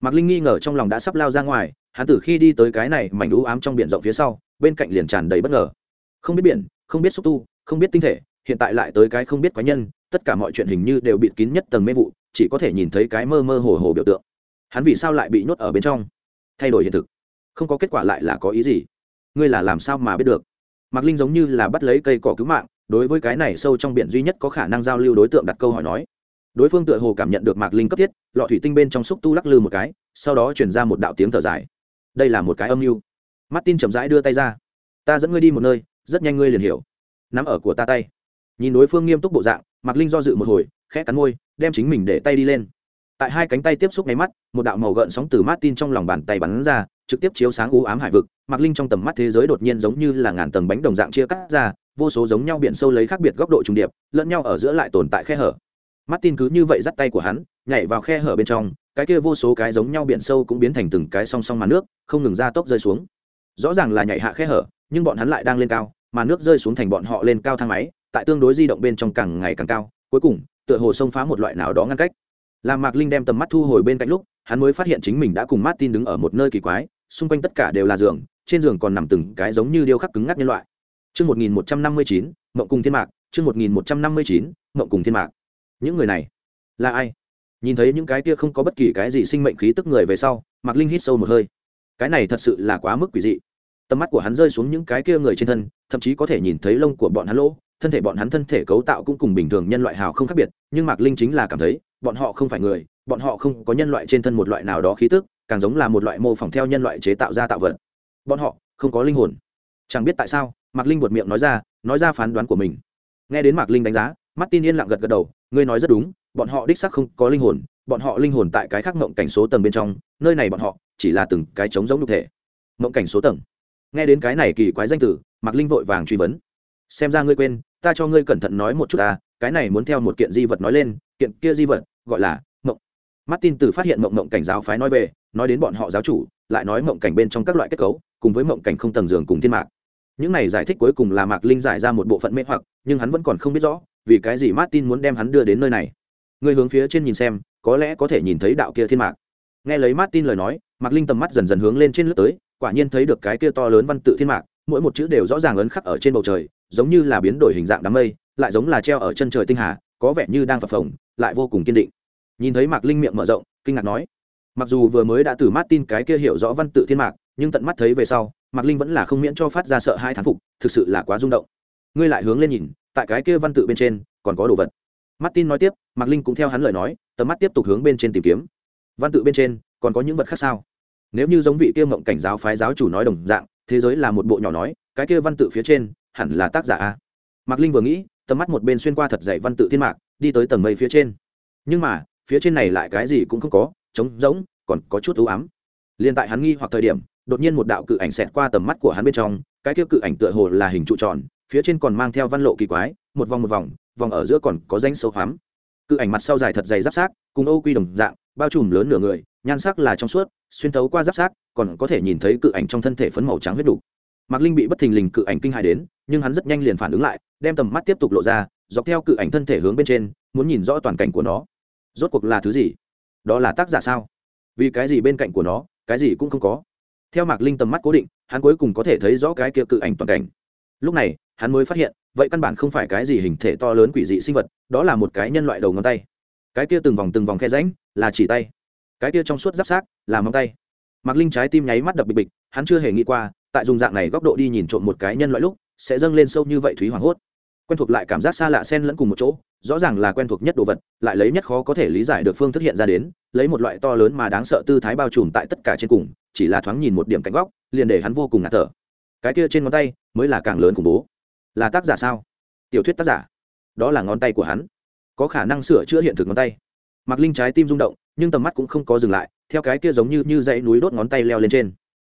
Mạc linh nghi ngờ trong lòng đã sắp lao ra ngoài hắn từ khi đi tới cái này mảnh ú ám trong biển rộng phía sau bên cạnh liền tràn đầy bất ngờ. Không biết biển, không biết xúc tu, không biết tinh thể, hiện tại lại tới cái không biết quái nhân, tất cả mọi chuyện hình như đều bịt kín nhất tầng mê vụ, chỉ có thể nhìn thấy cái mơ mơ hồ hồ biểu tượng. Hắn vì sao lại bị nhốt ở bên trong? Thay đổi hiện thực. Không có kết quả lại là có ý gì? Ngươi là làm sao mà biết được? Mạc linh giống như là bắt lấy cây cỏ cứu mạng, đối với cái này sâu trong biển duy nhất có khả năng giao lưu đối tượng đặt câu hỏi nói. Đối phương tựa hồ cảm nhận được mạc linh cấp thiết, lọ thủy tinh bên trong xúc tu lắc lư một cái, sau đó chuyển ra một đạo tiếng thở dài. Đây là một cái âm mưu martin chậm rãi đưa tay ra. Ta dẫn ngươi đi một nơi, rất nhanh ngươi liền hiểu. Nắm ở của ta tay. Nhìn đối phương nghiêm túc bộ dạng, mạc linh do dự một hồi, khẽ cắn môi, đem chính mình để tay đi lên. Tại hai cánh tay tiếp xúc ngay mắt, một đạo màu gợn sóng từ martin trong lòng bàn tay bắn ra, trực tiếp chiếu sáng u ám hải vực. Mạc linh trong tầm mắt thế giới đột nhiên giống như là ngàn tầng bánh đồng dạng chia cắt ra, vô số giống nhau biển sâu lấy khác biệt góc độ trùng điệp, lẫn nhau ở giữa lại tồn tại khe hở. Martin cứ như vậy dắt tay của hắn, nhảy vào khe hở bên trong, cái kia vô số cái giống nhau biển sâu cũng biến thành từng cái song song màn nước, không ngừng ra tốc rơi xuống rõ ràng là nhảy hạ khe hở nhưng bọn hắn lại đang lên cao mà nước rơi xuống thành bọn họ lên cao thang máy tại tương đối di động bên trong càng ngày càng cao cuối cùng tựa hồ xông phá một loại nào đó ngăn cách làm mạc linh đem tầm mắt thu hồi bên cạnh lúc hắn mới phát hiện chính mình đã cùng martin đứng ở một nơi kỳ quái xung quanh tất cả đều là giường trên giường còn nằm từng cái giống như điêu khắc cứng ngắc nhân loại Chương 1159, Mộng cùng Thiên Mạc, chương 1159, Mộng cùng Thiên Mạc. Những người này là ai? Nhìn thấy những cái kia không có bất kỳ cái gì sinh mệnh khí tức người về sau, Mạc Linh hít sâu một hơi. Cái này thật sự là quá mức quỷ dị. Tầm mắt của hắn rơi xuống những cái kia người trên thân, thậm chí có thể nhìn thấy lông của bọn hắn lỗ, thân thể bọn hắn thân thể cấu tạo cũng cùng bình thường nhân loại hào không khác biệt, nhưng Mạc Linh chính là cảm thấy, bọn họ không phải người, bọn họ không có nhân loại trên thân một loại nào đó khí tức, càng giống là một loại mô phỏng theo nhân loại chế tạo ra tạo vật. Bọn họ không có linh hồn. Chẳng biết tại sao, Mạc Linh buột miệng nói ra, nói ra phán đoán của mình. Nghe đến Mạc Linh đánh giá, mắt tin yên lặng gật gật đầu, ngươi nói rất đúng, bọn họ đích xác không có linh hồn, bọn họ linh hồn tại cái khác ngộng cảnh số tầng bên trong, nơi này bọn họ chỉ là từng cái trống giống nhục thể. mộng cảnh số tầng. Nghe đến cái này kỳ quái danh tử, Mạc Linh vội vàng truy vấn. Xem ra ngươi quên, ta cho ngươi cẩn thận nói một chút ta, cái này muốn theo một kiện di vật nói lên, kiện kia di vật gọi là ngộng. Martin từ phát hiện mộng mộng cảnh giáo phái nói về, nói đến bọn họ giáo chủ, lại nói mộng cảnh bên trong các loại kết cấu, cùng với mộng cảnh không tầng giường cùng thiên mạc những này giải thích cuối cùng là mạc linh giải ra một bộ phận mê hoặc nhưng hắn vẫn còn không biết rõ vì cái gì martin muốn đem hắn đưa đến nơi này người hướng phía trên nhìn xem có lẽ có thể nhìn thấy đạo kia thiên mạc nghe lấy martin lời nói mạc linh tầm mắt dần dần hướng lên trên lướt tới, quả nhiên thấy được cái kia to lớn văn tự thiên mạc, mỗi một chữ đều rõ ràng ấn khắc ở trên bầu trời, giống như là biến đổi hình dạng đám mây, lại giống là treo ở chân trời tinh hà, có vẻ như đang phập phồng, lại vô cùng kiên định. Nhìn thấy mạc linh miệng mở rộng, kinh ngạc nói, mặc dù vừa mới đã từ martin cái kia hiểu rõ văn tự thiên mạc, nhưng tận mắt thấy về sau, mạc linh vẫn là không miễn cho phát ra sợ hai thán phục, thực sự là quá rung động. Ngươi lại hướng lên nhìn, tại cái kia văn tự bên trên, còn có đồ vật. Martin nói tiếp, mạc linh cũng theo hắn lời nói, tầm mắt tiếp tục hướng bên trên tìm kiếm. Văn tự bên trên, còn có những vật khác sao? Nếu như giống vị kia mộng cảnh giáo phái giáo chủ nói đồng dạng, thế giới là một bộ nhỏ nói, cái kia văn tự phía trên, hẳn là tác giả a. Mạc linh vừa nghĩ, tầm mắt một bên xuyên qua thật dạy văn tự thiên mạc, đi tới tầng mây phía trên. Nhưng mà, phía trên này lại cái gì cũng không có, trống rỗng, còn có chút ưu ám. Liên tại hắn nghi hoặc thời điểm, đột nhiên một đạo cự ảnh xẹt qua tầm mắt của hắn bên trong, cái kia cự ảnh tựa hồ là hình trụ tròn, phía trên còn mang theo văn lộ kỳ quái, một vòng một vòng vòng ở giữa còn có danh sâu hoắm. Cự ảnh mặt sau dài thật dày giáp sát cùng âu quy đồng dạng, bao trùm lớn nửa người nhan sắc là trong suốt, xuyên thấu qua giáp sát còn có thể nhìn thấy cự ảnh trong thân thể phấn màu trắng huyết đủ. Mạc linh bị bất thình lình cự ảnh kinh hài đến, nhưng hắn rất nhanh liền phản ứng lại, đem tầm mắt tiếp tục lộ ra, dọc theo cự ảnh thân thể hướng bên trên, muốn nhìn rõ toàn cảnh của nó. Rốt cuộc là thứ gì? Đó là tác giả sao? Vì cái gì bên cạnh của nó, cái gì cũng không có? Theo mạc linh tầm mắt cố định, hắn cuối cùng có thể thấy rõ cái kia cự ảnh toàn cảnh. Lúc này, hắn mới phát hiện, vậy căn bản không phải cái gì hình thể to lớn quỷ dị sinh vật, đó là một cái nhân loại đầu ngón tay. Cái kia từng vòng từng vòng khe ránh là chỉ tay cái kia trong suốt giáp sát là móng tay. Mạc linh trái tim nháy mắt đập bịch bịch, hắn chưa hề nghĩ qua, tại dùng dạng này góc độ đi nhìn trộm một cái nhân loại lúc, sẽ dâng lên sâu như vậy thúy hoảng hốt. Quen thuộc lại cảm giác xa lạ xen lẫn cùng một chỗ, rõ ràng là quen thuộc nhất đồ vật, lại lấy nhất khó có thể lý giải được phương thức hiện ra đến, lấy một loại to lớn mà đáng sợ tư thái bao trùm tại tất cả trên cùng, chỉ là thoáng nhìn một điểm cạnh góc, liền để hắn vô cùng ngạt thở. Cái kia trên ngón tay mới là càng lớn khủng bố. Là tác giả sao? Tiểu thuyết tác giả. Đó là ngón tay của hắn. Có khả năng sửa chữa hiện thực ngón tay. Mặc linh trái tim rung động nhưng tầm mắt cũng không có dừng lại, theo cái kia giống như như dãy núi đốt ngón tay leo lên trên.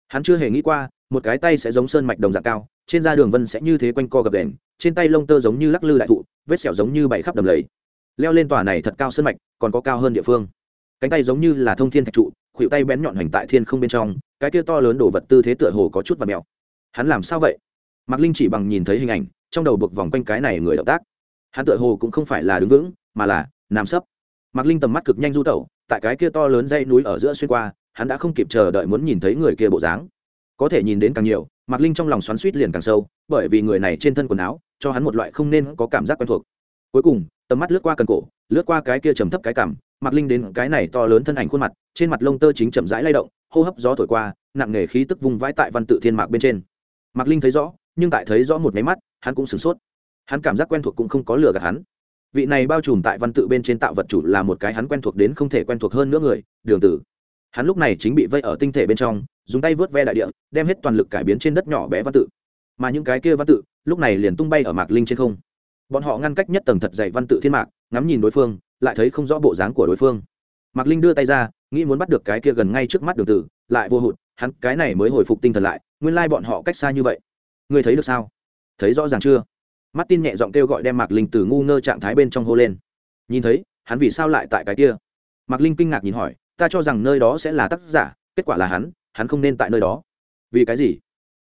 Hắn chưa hề nghĩ qua, một cái tay sẽ giống sơn mạch đồng dạng cao, trên da đường vân sẽ như thế quanh co gập đèn trên tay lông tơ giống như lắc lư đại thụ, vết sẹo giống như bảy khắp đầm lầy. Leo lên tòa này thật cao sơn mạch, còn có cao hơn địa phương. Cánh tay giống như là thông thiên thạch trụ, khuỷu tay bén nhọn hoành tại thiên không bên trong, cái kia to lớn đổ vật tư thế tựa hồ có chút và mèo. Hắn làm sao vậy? Mạc linh chỉ bằng nhìn thấy hình ảnh, trong đầu buộc vòng quanh cái này người động tác. Hắn tựa hồ cũng không phải là đứng vững, mà là nằm sấp. Mạc linh tầm mắt cực nhanh du tẩu tại cái kia to lớn dây núi ở giữa xuyên qua, hắn đã không kịp chờ đợi muốn nhìn thấy người kia bộ dáng. Có thể nhìn đến càng nhiều, mạc linh trong lòng xoắn suýt liền càng sâu, bởi vì người này trên thân quần áo, cho hắn một loại không nên có cảm giác quen thuộc. Cuối cùng, tầm mắt lướt qua cần cổ, lướt qua cái kia trầm thấp cái cảm mạc linh đến cái này to lớn thân ảnh khuôn mặt, trên mặt lông tơ chính chậm rãi lay động, hô hấp gió thổi qua, nặng nề khí tức vùng vãi tại văn tự thiên mạc bên trên. Mạc linh thấy rõ, nhưng tại thấy rõ một máy mắt, hắn cũng sửng sốt. Hắn cảm giác quen thuộc cũng không có lừa gạt hắn vị này bao trùm tại văn tự bên trên tạo vật chủ là một cái hắn quen thuộc đến không thể quen thuộc hơn nữa người, đường tử. Hắn lúc này chính bị vây ở tinh thể bên trong, dùng tay vớt ve đại địa, đem hết toàn lực cải biến trên đất nhỏ bé văn tự. Mà những cái kia văn tự, lúc này liền tung bay ở mạc linh trên không. Bọn họ ngăn cách nhất tầng thật dày văn tự thiên mạc, ngắm nhìn đối phương, lại thấy không rõ bộ dáng của đối phương. Mạc linh đưa tay ra, nghĩ muốn bắt được cái kia gần ngay trước mắt đường tử, lại vô hụt, hắn cái này mới hồi phục tinh thần lại, nguyên lai bọn họ cách xa như vậy. Ngươi thấy được sao? Thấy rõ ràng chưa? Martin nhẹ giọng kêu gọi đem mạc linh từ ngu ngơ trạng thái bên trong hô lên. Nhìn thấy, hắn vì sao lại tại cái kia? Mạc linh kinh ngạc nhìn hỏi, ta cho rằng nơi đó sẽ là tác giả, kết quả là hắn hắn không nên tại nơi đó. Vì cái gì?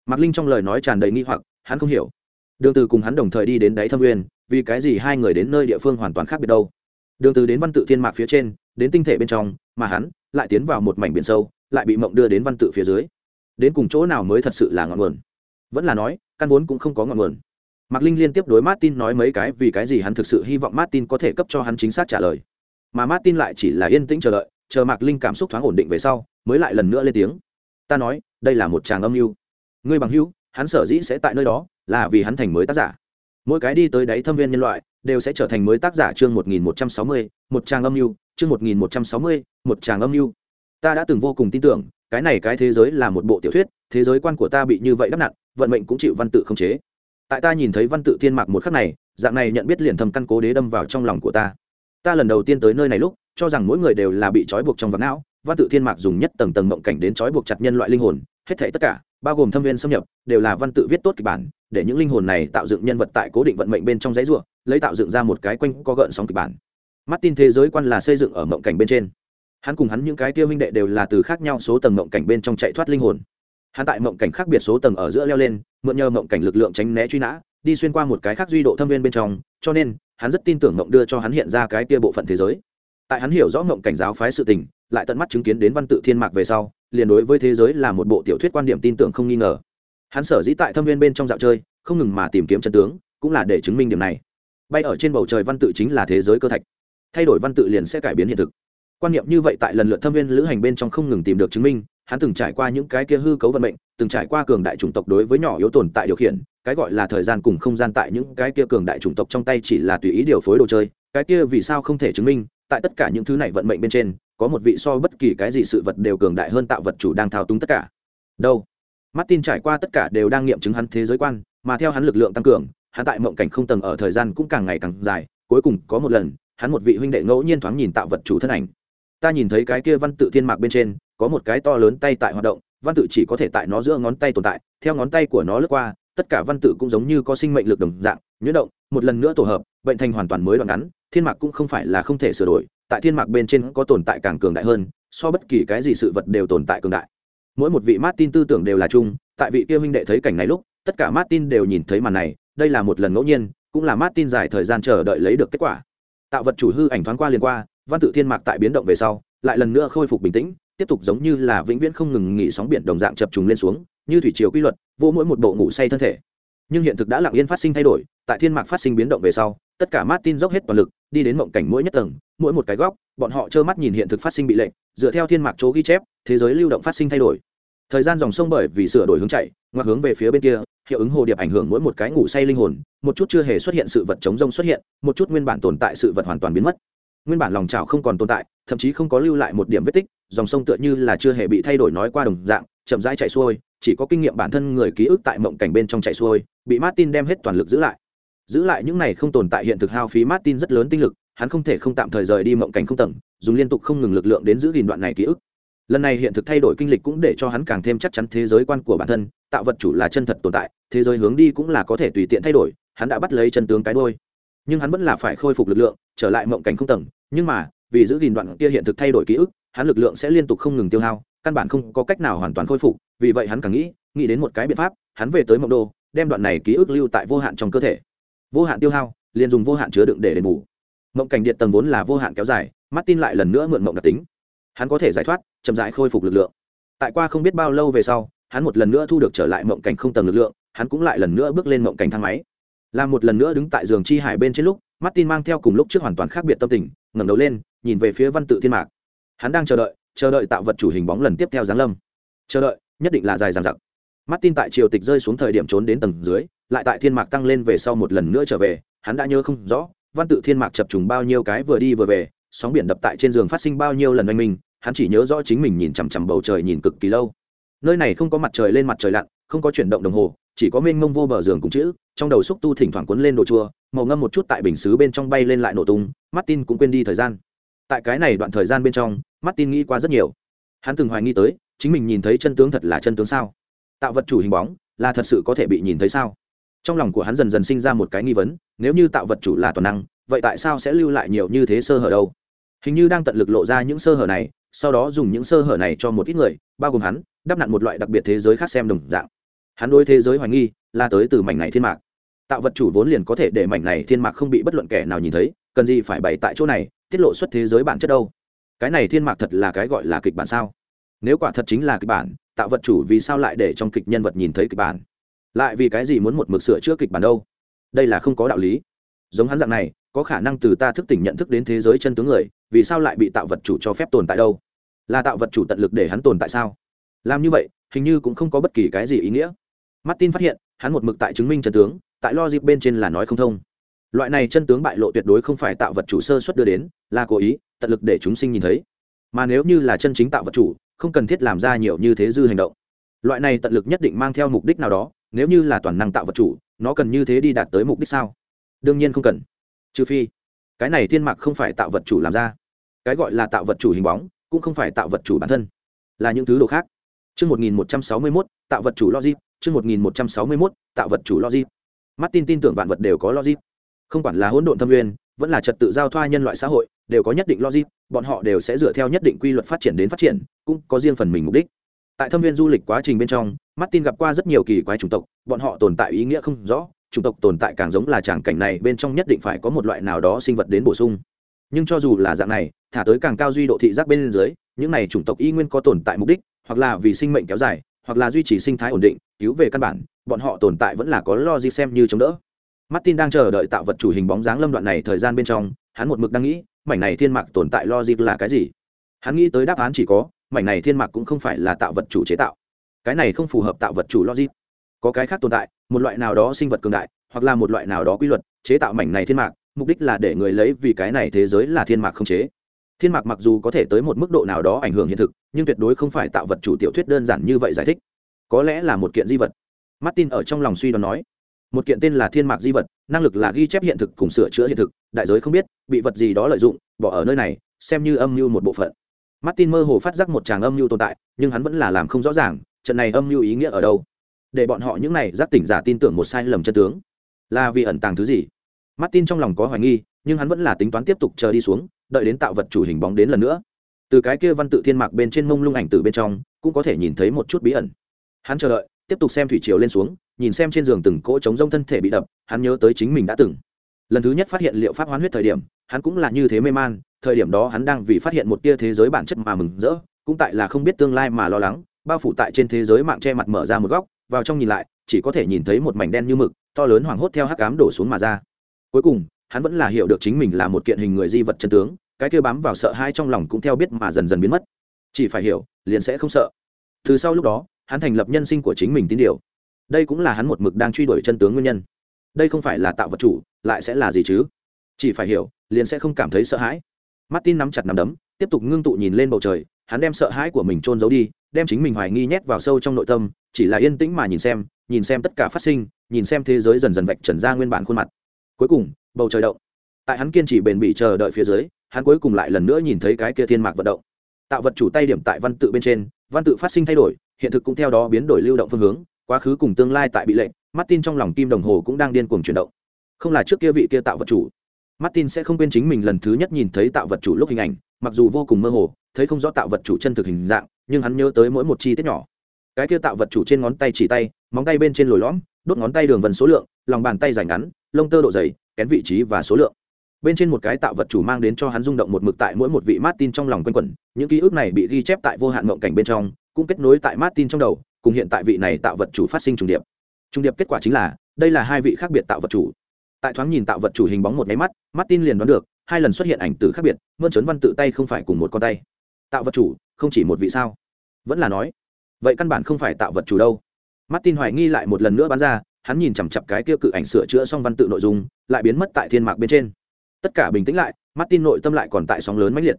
Mạc linh trong lời nói tràn đầy nghi hoặc, hắn không hiểu. Đường từ cùng hắn đồng thời đi đến đáy thâm nguyên, vì cái gì hai người đến nơi địa phương hoàn toàn khác biệt đâu? Đường từ đến văn tự thiên mạc phía trên, đến tinh thể bên trong, mà hắn lại tiến vào một mảnh biển sâu, lại bị mộng đưa đến văn tự phía dưới. Đến cùng chỗ nào mới thật sự là ngọn nguồn? Vẫn là nói, căn vốn cũng không có ngọn nguồn mạc linh liên tiếp đối martin nói mấy cái vì cái gì hắn thực sự hy vọng martin có thể cấp cho hắn chính xác trả lời. Mà martin lại chỉ là yên tĩnh chờ đợi, chờ mạc linh cảm xúc thoáng ổn định về sau, mới lại lần nữa lên tiếng. Ta nói, đây là một chàng âm mưu. Ngươi bằng hữu, hắn sở dĩ sẽ tại nơi đó, là vì hắn thành mới tác giả. Mỗi cái đi tới đáy thâm viên nhân loại, đều sẽ trở thành mới tác giả chương một nghìn một trang âm mưu, chương một nghìn một trang âm mưu. Ta đã từng vô cùng tin tưởng, cái này cái thế giới là một bộ tiểu thuyết, thế giới quan của ta bị như vậy đắp nặn, vận mệnh cũng chịu văn tự không chế tại ta nhìn thấy văn tự thiên mạc một khắc này, dạng này nhận biết liền thầm căn cố đế đâm vào trong lòng của ta. Ta lần đầu tiên tới nơi này lúc, cho rằng mỗi người đều là bị trói buộc trong vật não, văn tự thiên mạc dùng nhất tầng tầng mộng cảnh đến trói buộc chặt nhân loại linh hồn, hết thảy tất cả, bao gồm thâm viên xâm nhập, đều là văn tự viết tốt kịch bản, để những linh hồn này tạo dựng nhân vật tại cố định vận mệnh bên trong giấy ruộng lấy tạo dựng ra một cái quanh có gợn sóng kịch bản. Martin thế giới quan là xây dựng ở mộng cảnh bên trên. Hắn cùng hắn những cái tiêu minh đệ đều là từ khác nhau số tầng mộng cảnh bên trong chạy thoát linh hồn hắn tại mộng cảnh khác biệt số tầng ở giữa leo lên, mượn nhờ mộng cảnh lực lượng tránh né truy nã, đi xuyên qua một cái khác duy độ thâm viên bên trong, cho nên, hắn rất tin tưởng mộng đưa cho hắn hiện ra cái kia bộ phận thế giới. Tại hắn hiểu rõ mộng cảnh giáo phái sự tình, lại tận mắt chứng kiến đến văn tự thiên mạc về sau, liền đối với thế giới là một bộ tiểu thuyết quan điểm tin tưởng không nghi ngờ. Hắn sở dĩ tại thâm viên bên trong dạo chơi, không ngừng mà tìm kiếm chân tướng, cũng là để chứng minh điểm này. Bay ở trên bầu trời văn tự chính là thế giới cơ thạch. Thay đổi văn tự liền sẽ cải biến hiện thực. Quan niệm như vậy tại lần lượt thâm viên lữ hành bên trong không ngừng tìm được chứng minh hắn từng trải qua những cái kia hư cấu vận mệnh, từng trải qua cường đại chủng tộc đối với nhỏ yếu tồn tại điều khiển, cái gọi là thời gian cùng không gian tại những cái kia cường đại chủng tộc trong tay chỉ là tùy ý điều phối đồ chơi, cái kia vì sao không thể chứng minh, tại tất cả những thứ này vận mệnh bên trên, có một vị so bất kỳ cái gì sự vật đều cường đại hơn tạo vật chủ đang thao túng tất cả. Đâu? Martin trải qua tất cả đều đang nghiệm chứng hắn thế giới quan, mà theo hắn lực lượng tăng cường, hắn tại mộng cảnh không tầng ở thời gian cũng càng ngày càng dài, cuối cùng có một lần, hắn một vị huynh đệ ngẫu nhiên thoáng nhìn tạo vật chủ thân ảnh ta nhìn thấy cái kia văn tự thiên mạc bên trên, có một cái to lớn tay tại hoạt động, văn tự chỉ có thể tại nó giữa ngón tay tồn tại, theo ngón tay của nó lướt qua, tất cả văn tự cũng giống như có sinh mệnh lực đồng dạng, nhuyễn động, một lần nữa tổ hợp, bệnh thành hoàn toàn mới đoạn ngắn, thiên mạc cũng không phải là không thể sửa đổi, tại thiên mạc bên trên có tồn tại càng cường đại hơn, so bất kỳ cái gì sự vật đều tồn tại cường đại. Mỗi một vị martin tư tưởng đều là chung, tại vị kia huynh đệ thấy cảnh này lúc, tất cả martin đều nhìn thấy màn này, đây là một lần ngẫu nhiên, cũng là martin dài thời gian chờ đợi lấy được kết quả. Tạo vật chủ hư ảnh thoáng qua liền qua văn tự thiên mạc tại biến động về sau, lại lần nữa khôi phục bình tĩnh, tiếp tục giống như là vĩnh viễn không ngừng nghỉ sóng biển đồng dạng chập trùng lên xuống, như thủy chiều quy luật, vô mỗi một bộ ngủ say thân thể. Nhưng hiện thực đã lặng yên phát sinh thay đổi, tại thiên mạc phát sinh biến động về sau, tất cả martin dốc hết toàn lực, đi đến mộng cảnh mỗi nhất tầng, mỗi một cái góc, bọn họ trơ mắt nhìn hiện thực phát sinh bị lệnh, dựa theo thiên mạc chỗ ghi chép, thế giới lưu động phát sinh thay đổi. Thời gian dòng sông bởi vì sửa đổi hướng chạy ngoặc hướng về phía bên kia, hiệu ứng hồ điệp ảnh hưởng mỗi một cái ngủ say linh hồn, một chút chưa hề xuất hiện sự vật chống rông xuất hiện, một chút nguyên bản tồn tại sự vật hoàn toàn biến mất nguyên bản lòng trào không còn tồn tại, thậm chí không có lưu lại một điểm vết tích, dòng sông tựa như là chưa hề bị thay đổi nói qua đồng dạng, chậm rãi chạy xuôi, chỉ có kinh nghiệm bản thân người ký ức tại mộng cảnh bên trong chạy xuôi, bị martin đem hết toàn lực giữ lại. Giữ lại những này không tồn tại hiện thực hao phí martin rất lớn tinh lực, hắn không thể không tạm thời rời đi mộng cảnh không tầng, dùng liên tục không ngừng lực lượng đến giữ gìn đoạn này ký ức. Lần này hiện thực thay đổi kinh lịch cũng để cho hắn càng thêm chắc chắn thế giới quan của bản thân, tạo vật chủ là chân thật tồn tại, thế giới hướng đi cũng là có thể tùy tiện thay đổi, hắn đã bắt lấy chân tướng cái đôi nhưng hắn vẫn là phải khôi phục lực lượng, trở lại mộng cảnh không tầng, nhưng mà, vì giữ gìn đoạn kia hiện thực thay đổi ký ức, hắn lực lượng sẽ liên tục không ngừng tiêu hao, căn bản không có cách nào hoàn toàn khôi phục, vì vậy hắn càng nghĩ nghĩ đến một cái biện pháp, hắn về tới mộng đô, đem đoạn này ký ức lưu tại vô hạn trong cơ thể. Vô hạn tiêu hao, liền dùng vô hạn chứa đựng để đền bù. Mộng cảnh điện tầng vốn là vô hạn kéo dài mắt tin lại lần nữa mượn mộng đặc tính. Hắn có thể giải thoát, chậm rãi khôi phục lực lượng. Tại qua không biết bao lâu về sau, hắn một lần nữa thu được trở lại mộng cảnh không tầng lực lượng, hắn cũng lại lần nữa bước lên mộng cảnh thang máy làm một lần nữa đứng tại giường chi hải bên trên lúc, martin mang theo cùng lúc trước hoàn toàn khác biệt tâm tình, ngẩng đầu lên, nhìn về phía văn tự thiên mạc. Hắn đang chờ đợi chờ đợi tạo vật chủ hình bóng lần tiếp theo giáng lâm. Chờ đợi, nhất định là dài dằng dặc. Martin tại triều tịch rơi xuống thời điểm trốn đến tầng dưới, lại tại thiên mạc tăng lên về sau một lần nữa trở về, hắn đã nhớ không rõ, văn tự thiên mạc chập trùng bao nhiêu cái vừa đi vừa về, sóng biển đập tại trên giường phát sinh bao nhiêu lần oanh minh, hắn chỉ nhớ rõ chính mình nhìn chằm chằm bầu trời nhìn cực kỳ lâu. Nơi này không có mặt trời lên mặt trời lặn, không có chuyển động đồng hồ chỉ có mênh mông vô bờ giường cùng chữ, trong đầu xúc tu thỉnh thoảng quấn lên đồ chua màu ngâm một chút tại bình xứ bên trong bay lên lại nổ tung, martin cũng quên đi thời gian. Tại cái này đoạn thời gian bên trong, martin nghĩ qua rất nhiều. Hắn từng hoài nghi tới, chính mình nhìn thấy chân tướng thật là chân tướng sao? Tạo vật chủ hình bóng, là thật sự có thể bị nhìn thấy sao? Trong lòng của hắn dần dần sinh ra một cái nghi vấn, nếu như tạo vật chủ là toàn năng, vậy tại sao sẽ lưu lại nhiều như thế sơ hở đâu? Hình như đang tận lực lộ ra những sơ hở này, sau đó dùng những sơ hở này cho một ít người, bao gồm hắn, đắp nặn một loại đặc biệt thế giới khác xem đồng dạng hắn đối thế giới hoài nghi là tới từ mảnh này thiên mạc. Tạo vật chủ vốn liền có thể để mảnh này thiên mạc không bị bất luận kẻ nào nhìn thấy, cần gì phải bày tại chỗ này, tiết lộ xuất thế giới bản chất đâu? Cái này thiên mạc thật là cái gọi là kịch bản sao? Nếu quả thật chính là kịch bản, tạo vật chủ vì sao lại để trong kịch nhân vật nhìn thấy kịch bản? Lại vì cái gì muốn một mực sửa chữa kịch bản đâu? Đây là không có đạo lý. Giống hắn dạng này, có khả năng từ ta thức tỉnh nhận thức đến thế giới chân tướng người, vì sao lại bị tạo vật chủ cho phép tồn tại đâu? Là tạo vật chủ tận lực để hắn tồn tại sao? Làm như vậy, hình như cũng không có bất kỳ cái gì ý nghĩa martin phát hiện, hắn một mực tại chứng minh chân tướng, tại lo bên trên là nói không thông. Loại này chân tướng bại lộ tuyệt đối không phải tạo vật chủ sơ xuất đưa đến, là cố ý, tận lực để chúng sinh nhìn thấy. Mà nếu như là chân chính tạo vật chủ, không cần thiết làm ra nhiều như thế dư hành động. Loại này tận lực nhất định mang theo mục đích nào đó, nếu như là toàn năng tạo vật chủ, nó cần như thế đi đạt tới mục đích sao? Đương nhiên không cần. Trừ phi, cái này thiên mạc không phải tạo vật chủ làm ra. Cái gọi là tạo vật chủ hình bóng, cũng không phải tạo vật chủ bản thân. Là những thứ đồ khác. Chương 1161, tạo vật chủ logic, chương 1161, tạo vật chủ logic. Martin tin tưởng vạn vật đều có logic. Không quản là hỗn độn thâm nguyên, vẫn là trật tự giao thoa nhân loại xã hội, đều có nhất định logic, bọn họ đều sẽ dựa theo nhất định quy luật phát triển đến phát triển, cũng có riêng phần mình mục đích. Tại thâm viên du lịch quá trình bên trong, Martin gặp qua rất nhiều kỳ quái chủng tộc, bọn họ tồn tại ý nghĩa không rõ, chủng tộc tồn tại càng giống là tràng cảnh này bên trong nhất định phải có một loại nào đó sinh vật đến bổ sung. Nhưng cho dù là dạng này, thả tới càng cao duy độ thị giác bên dưới những này chủng tộc y nguyên có tồn tại mục đích hoặc là vì sinh mệnh kéo dài, hoặc là duy trì sinh thái ổn định, cứu về căn bản, bọn họ tồn tại vẫn là có logic xem như chống đỡ. Martin đang chờ đợi tạo vật chủ hình bóng dáng lâm đoạn này thời gian bên trong, hắn một mực đang nghĩ, mảnh này thiên mạc tồn tại logic là cái gì? Hắn nghĩ tới đáp án chỉ có, mảnh này thiên mạc cũng không phải là tạo vật chủ chế tạo. Cái này không phù hợp tạo vật chủ logic. Có cái khác tồn tại, một loại nào đó sinh vật cường đại, hoặc là một loại nào đó quy luật, chế tạo mảnh này thiên mạc, mục đích là để người lấy vì cái này thế giới là thiên mạc không chế thiên mạc mặc dù có thể tới một mức độ nào đó ảnh hưởng hiện thực, nhưng tuyệt đối không phải tạo vật chủ tiểu thuyết đơn giản như vậy giải thích. Có lẽ là một kiện di vật. Martin ở trong lòng suy đoán nói, một kiện tên là thiên mạc di vật, năng lực là ghi chép hiện thực cùng sửa chữa hiện thực, đại giới không biết, bị vật gì đó lợi dụng, bỏ ở nơi này, xem như âm mưu một bộ phận. Martin mơ hồ phát giác một tràng âm mưu tồn tại, nhưng hắn vẫn là làm không rõ ràng, trận này âm mưu ý nghĩa ở đâu. Để bọn họ những này giác tỉnh giả tin tưởng một sai lầm chân tướng. Là vì ẩn tàng thứ gì? Martin trong lòng có hoài nghi, nhưng hắn vẫn là tính toán tiếp tục chờ đi xuống, đợi đến tạo vật chủ hình bóng đến lần nữa. Từ cái kia văn tự thiên mạc bên trên mông lung ảnh tử bên trong, cũng có thể nhìn thấy một chút bí ẩn. Hắn chờ đợi, tiếp tục xem thủy triều lên xuống, nhìn xem trên giường từng cỗ trống rông thân thể bị đập, hắn nhớ tới chính mình đã từng. Lần thứ nhất phát hiện liệu pháp hoán huyết thời điểm, hắn cũng là như thế mê man, thời điểm đó hắn đang vì phát hiện một tia thế giới bản chất mà mừng rỡ, cũng tại là không biết tương lai mà lo lắng, bao phủ tại trên thế giới mạng che mặt mở ra một góc, vào trong nhìn lại, chỉ có thể nhìn thấy một mảnh đen như mực, to lớn hoảng hốt theo hắc cám đổ xuống mà ra cuối cùng, hắn vẫn là hiểu được chính mình là một kiện hình người di vật chân tướng, cái kia bám vào sợ hai trong lòng cũng theo biết mà dần dần biến mất. Chỉ phải hiểu, liền sẽ không sợ. Từ sau lúc đó, hắn thành lập nhân sinh của chính mình tín điều. Đây cũng là hắn một mực đang truy đuổi chân tướng nguyên nhân. Đây không phải là tạo vật chủ, lại sẽ là gì chứ? Chỉ phải hiểu, liền sẽ không cảm thấy sợ hãi. Martin nắm chặt nắm đấm, tiếp tục ngưng tụ nhìn lên bầu trời, hắn đem sợ hãi của mình trôn giấu đi, đem chính mình hoài nghi nhét vào sâu trong nội tâm, chỉ là yên tĩnh mà nhìn xem nhìn xem tất cả phát sinh, nhìn xem thế giới dần dần vạch trần ra nguyên bản khuôn mặt cuối cùng, bầu trời động. Tại hắn kiên trì bền bỉ chờ đợi phía dưới, hắn cuối cùng lại lần nữa nhìn thấy cái kia thiên mạc vận động. Tạo vật chủ tay điểm tại văn tự bên trên, văn tự phát sinh thay đổi, hiện thực cũng theo đó biến đổi lưu động phương hướng, quá khứ cùng tương lai tại bị lệnh, martin trong lòng kim đồng hồ cũng đang điên cuồng chuyển động. Không là trước kia vị kia tạo vật chủ. Martin sẽ không quên chính mình lần thứ nhất nhìn thấy tạo vật chủ lúc hình ảnh, mặc dù vô cùng mơ hồ, thấy không rõ tạo vật chủ chân thực hình dạng, nhưng hắn nhớ tới mỗi một chi tiết nhỏ. Cái kia tạo vật chủ trên ngón tay chỉ tay, móng tay bên trên lồi lõm, đốt ngón tay đường vần số lượng, lòng bàn tay dài ngắn lông tơ độ dày kén vị trí và số lượng bên trên một cái tạo vật chủ mang đến cho hắn rung động một mực tại mỗi một vị Martin trong lòng quanh quẩn, những ký ức này bị ghi chép tại vô hạn mộng cảnh bên trong, cũng kết nối tại Martin trong đầu, cùng hiện tại vị này tạo vật chủ phát sinh trùng điệp. Trùng điệp kết quả chính là, đây là hai vị khác biệt tạo vật chủ. Tại thoáng nhìn tạo vật chủ hình bóng một cái mắt, Martin liền đoán được, hai lần xuất hiện ảnh từ khác biệt, mơn trấn văn tự tay không phải cùng một con tay. Tạo vật chủ, không chỉ một vị sao? Vẫn là nói, vậy căn bản không phải tạo vật chủ đâu. Martin hoài nghi lại một lần nữa bán ra, hắn nhìn chằm chằm cái kia cự ảnh sửa chữa xong văn tự nội dung, lại biến mất tại thiên mạc bên trên. Tất cả bình tĩnh lại martin nội tâm lại còn tại sóng lớn mãnh liệt.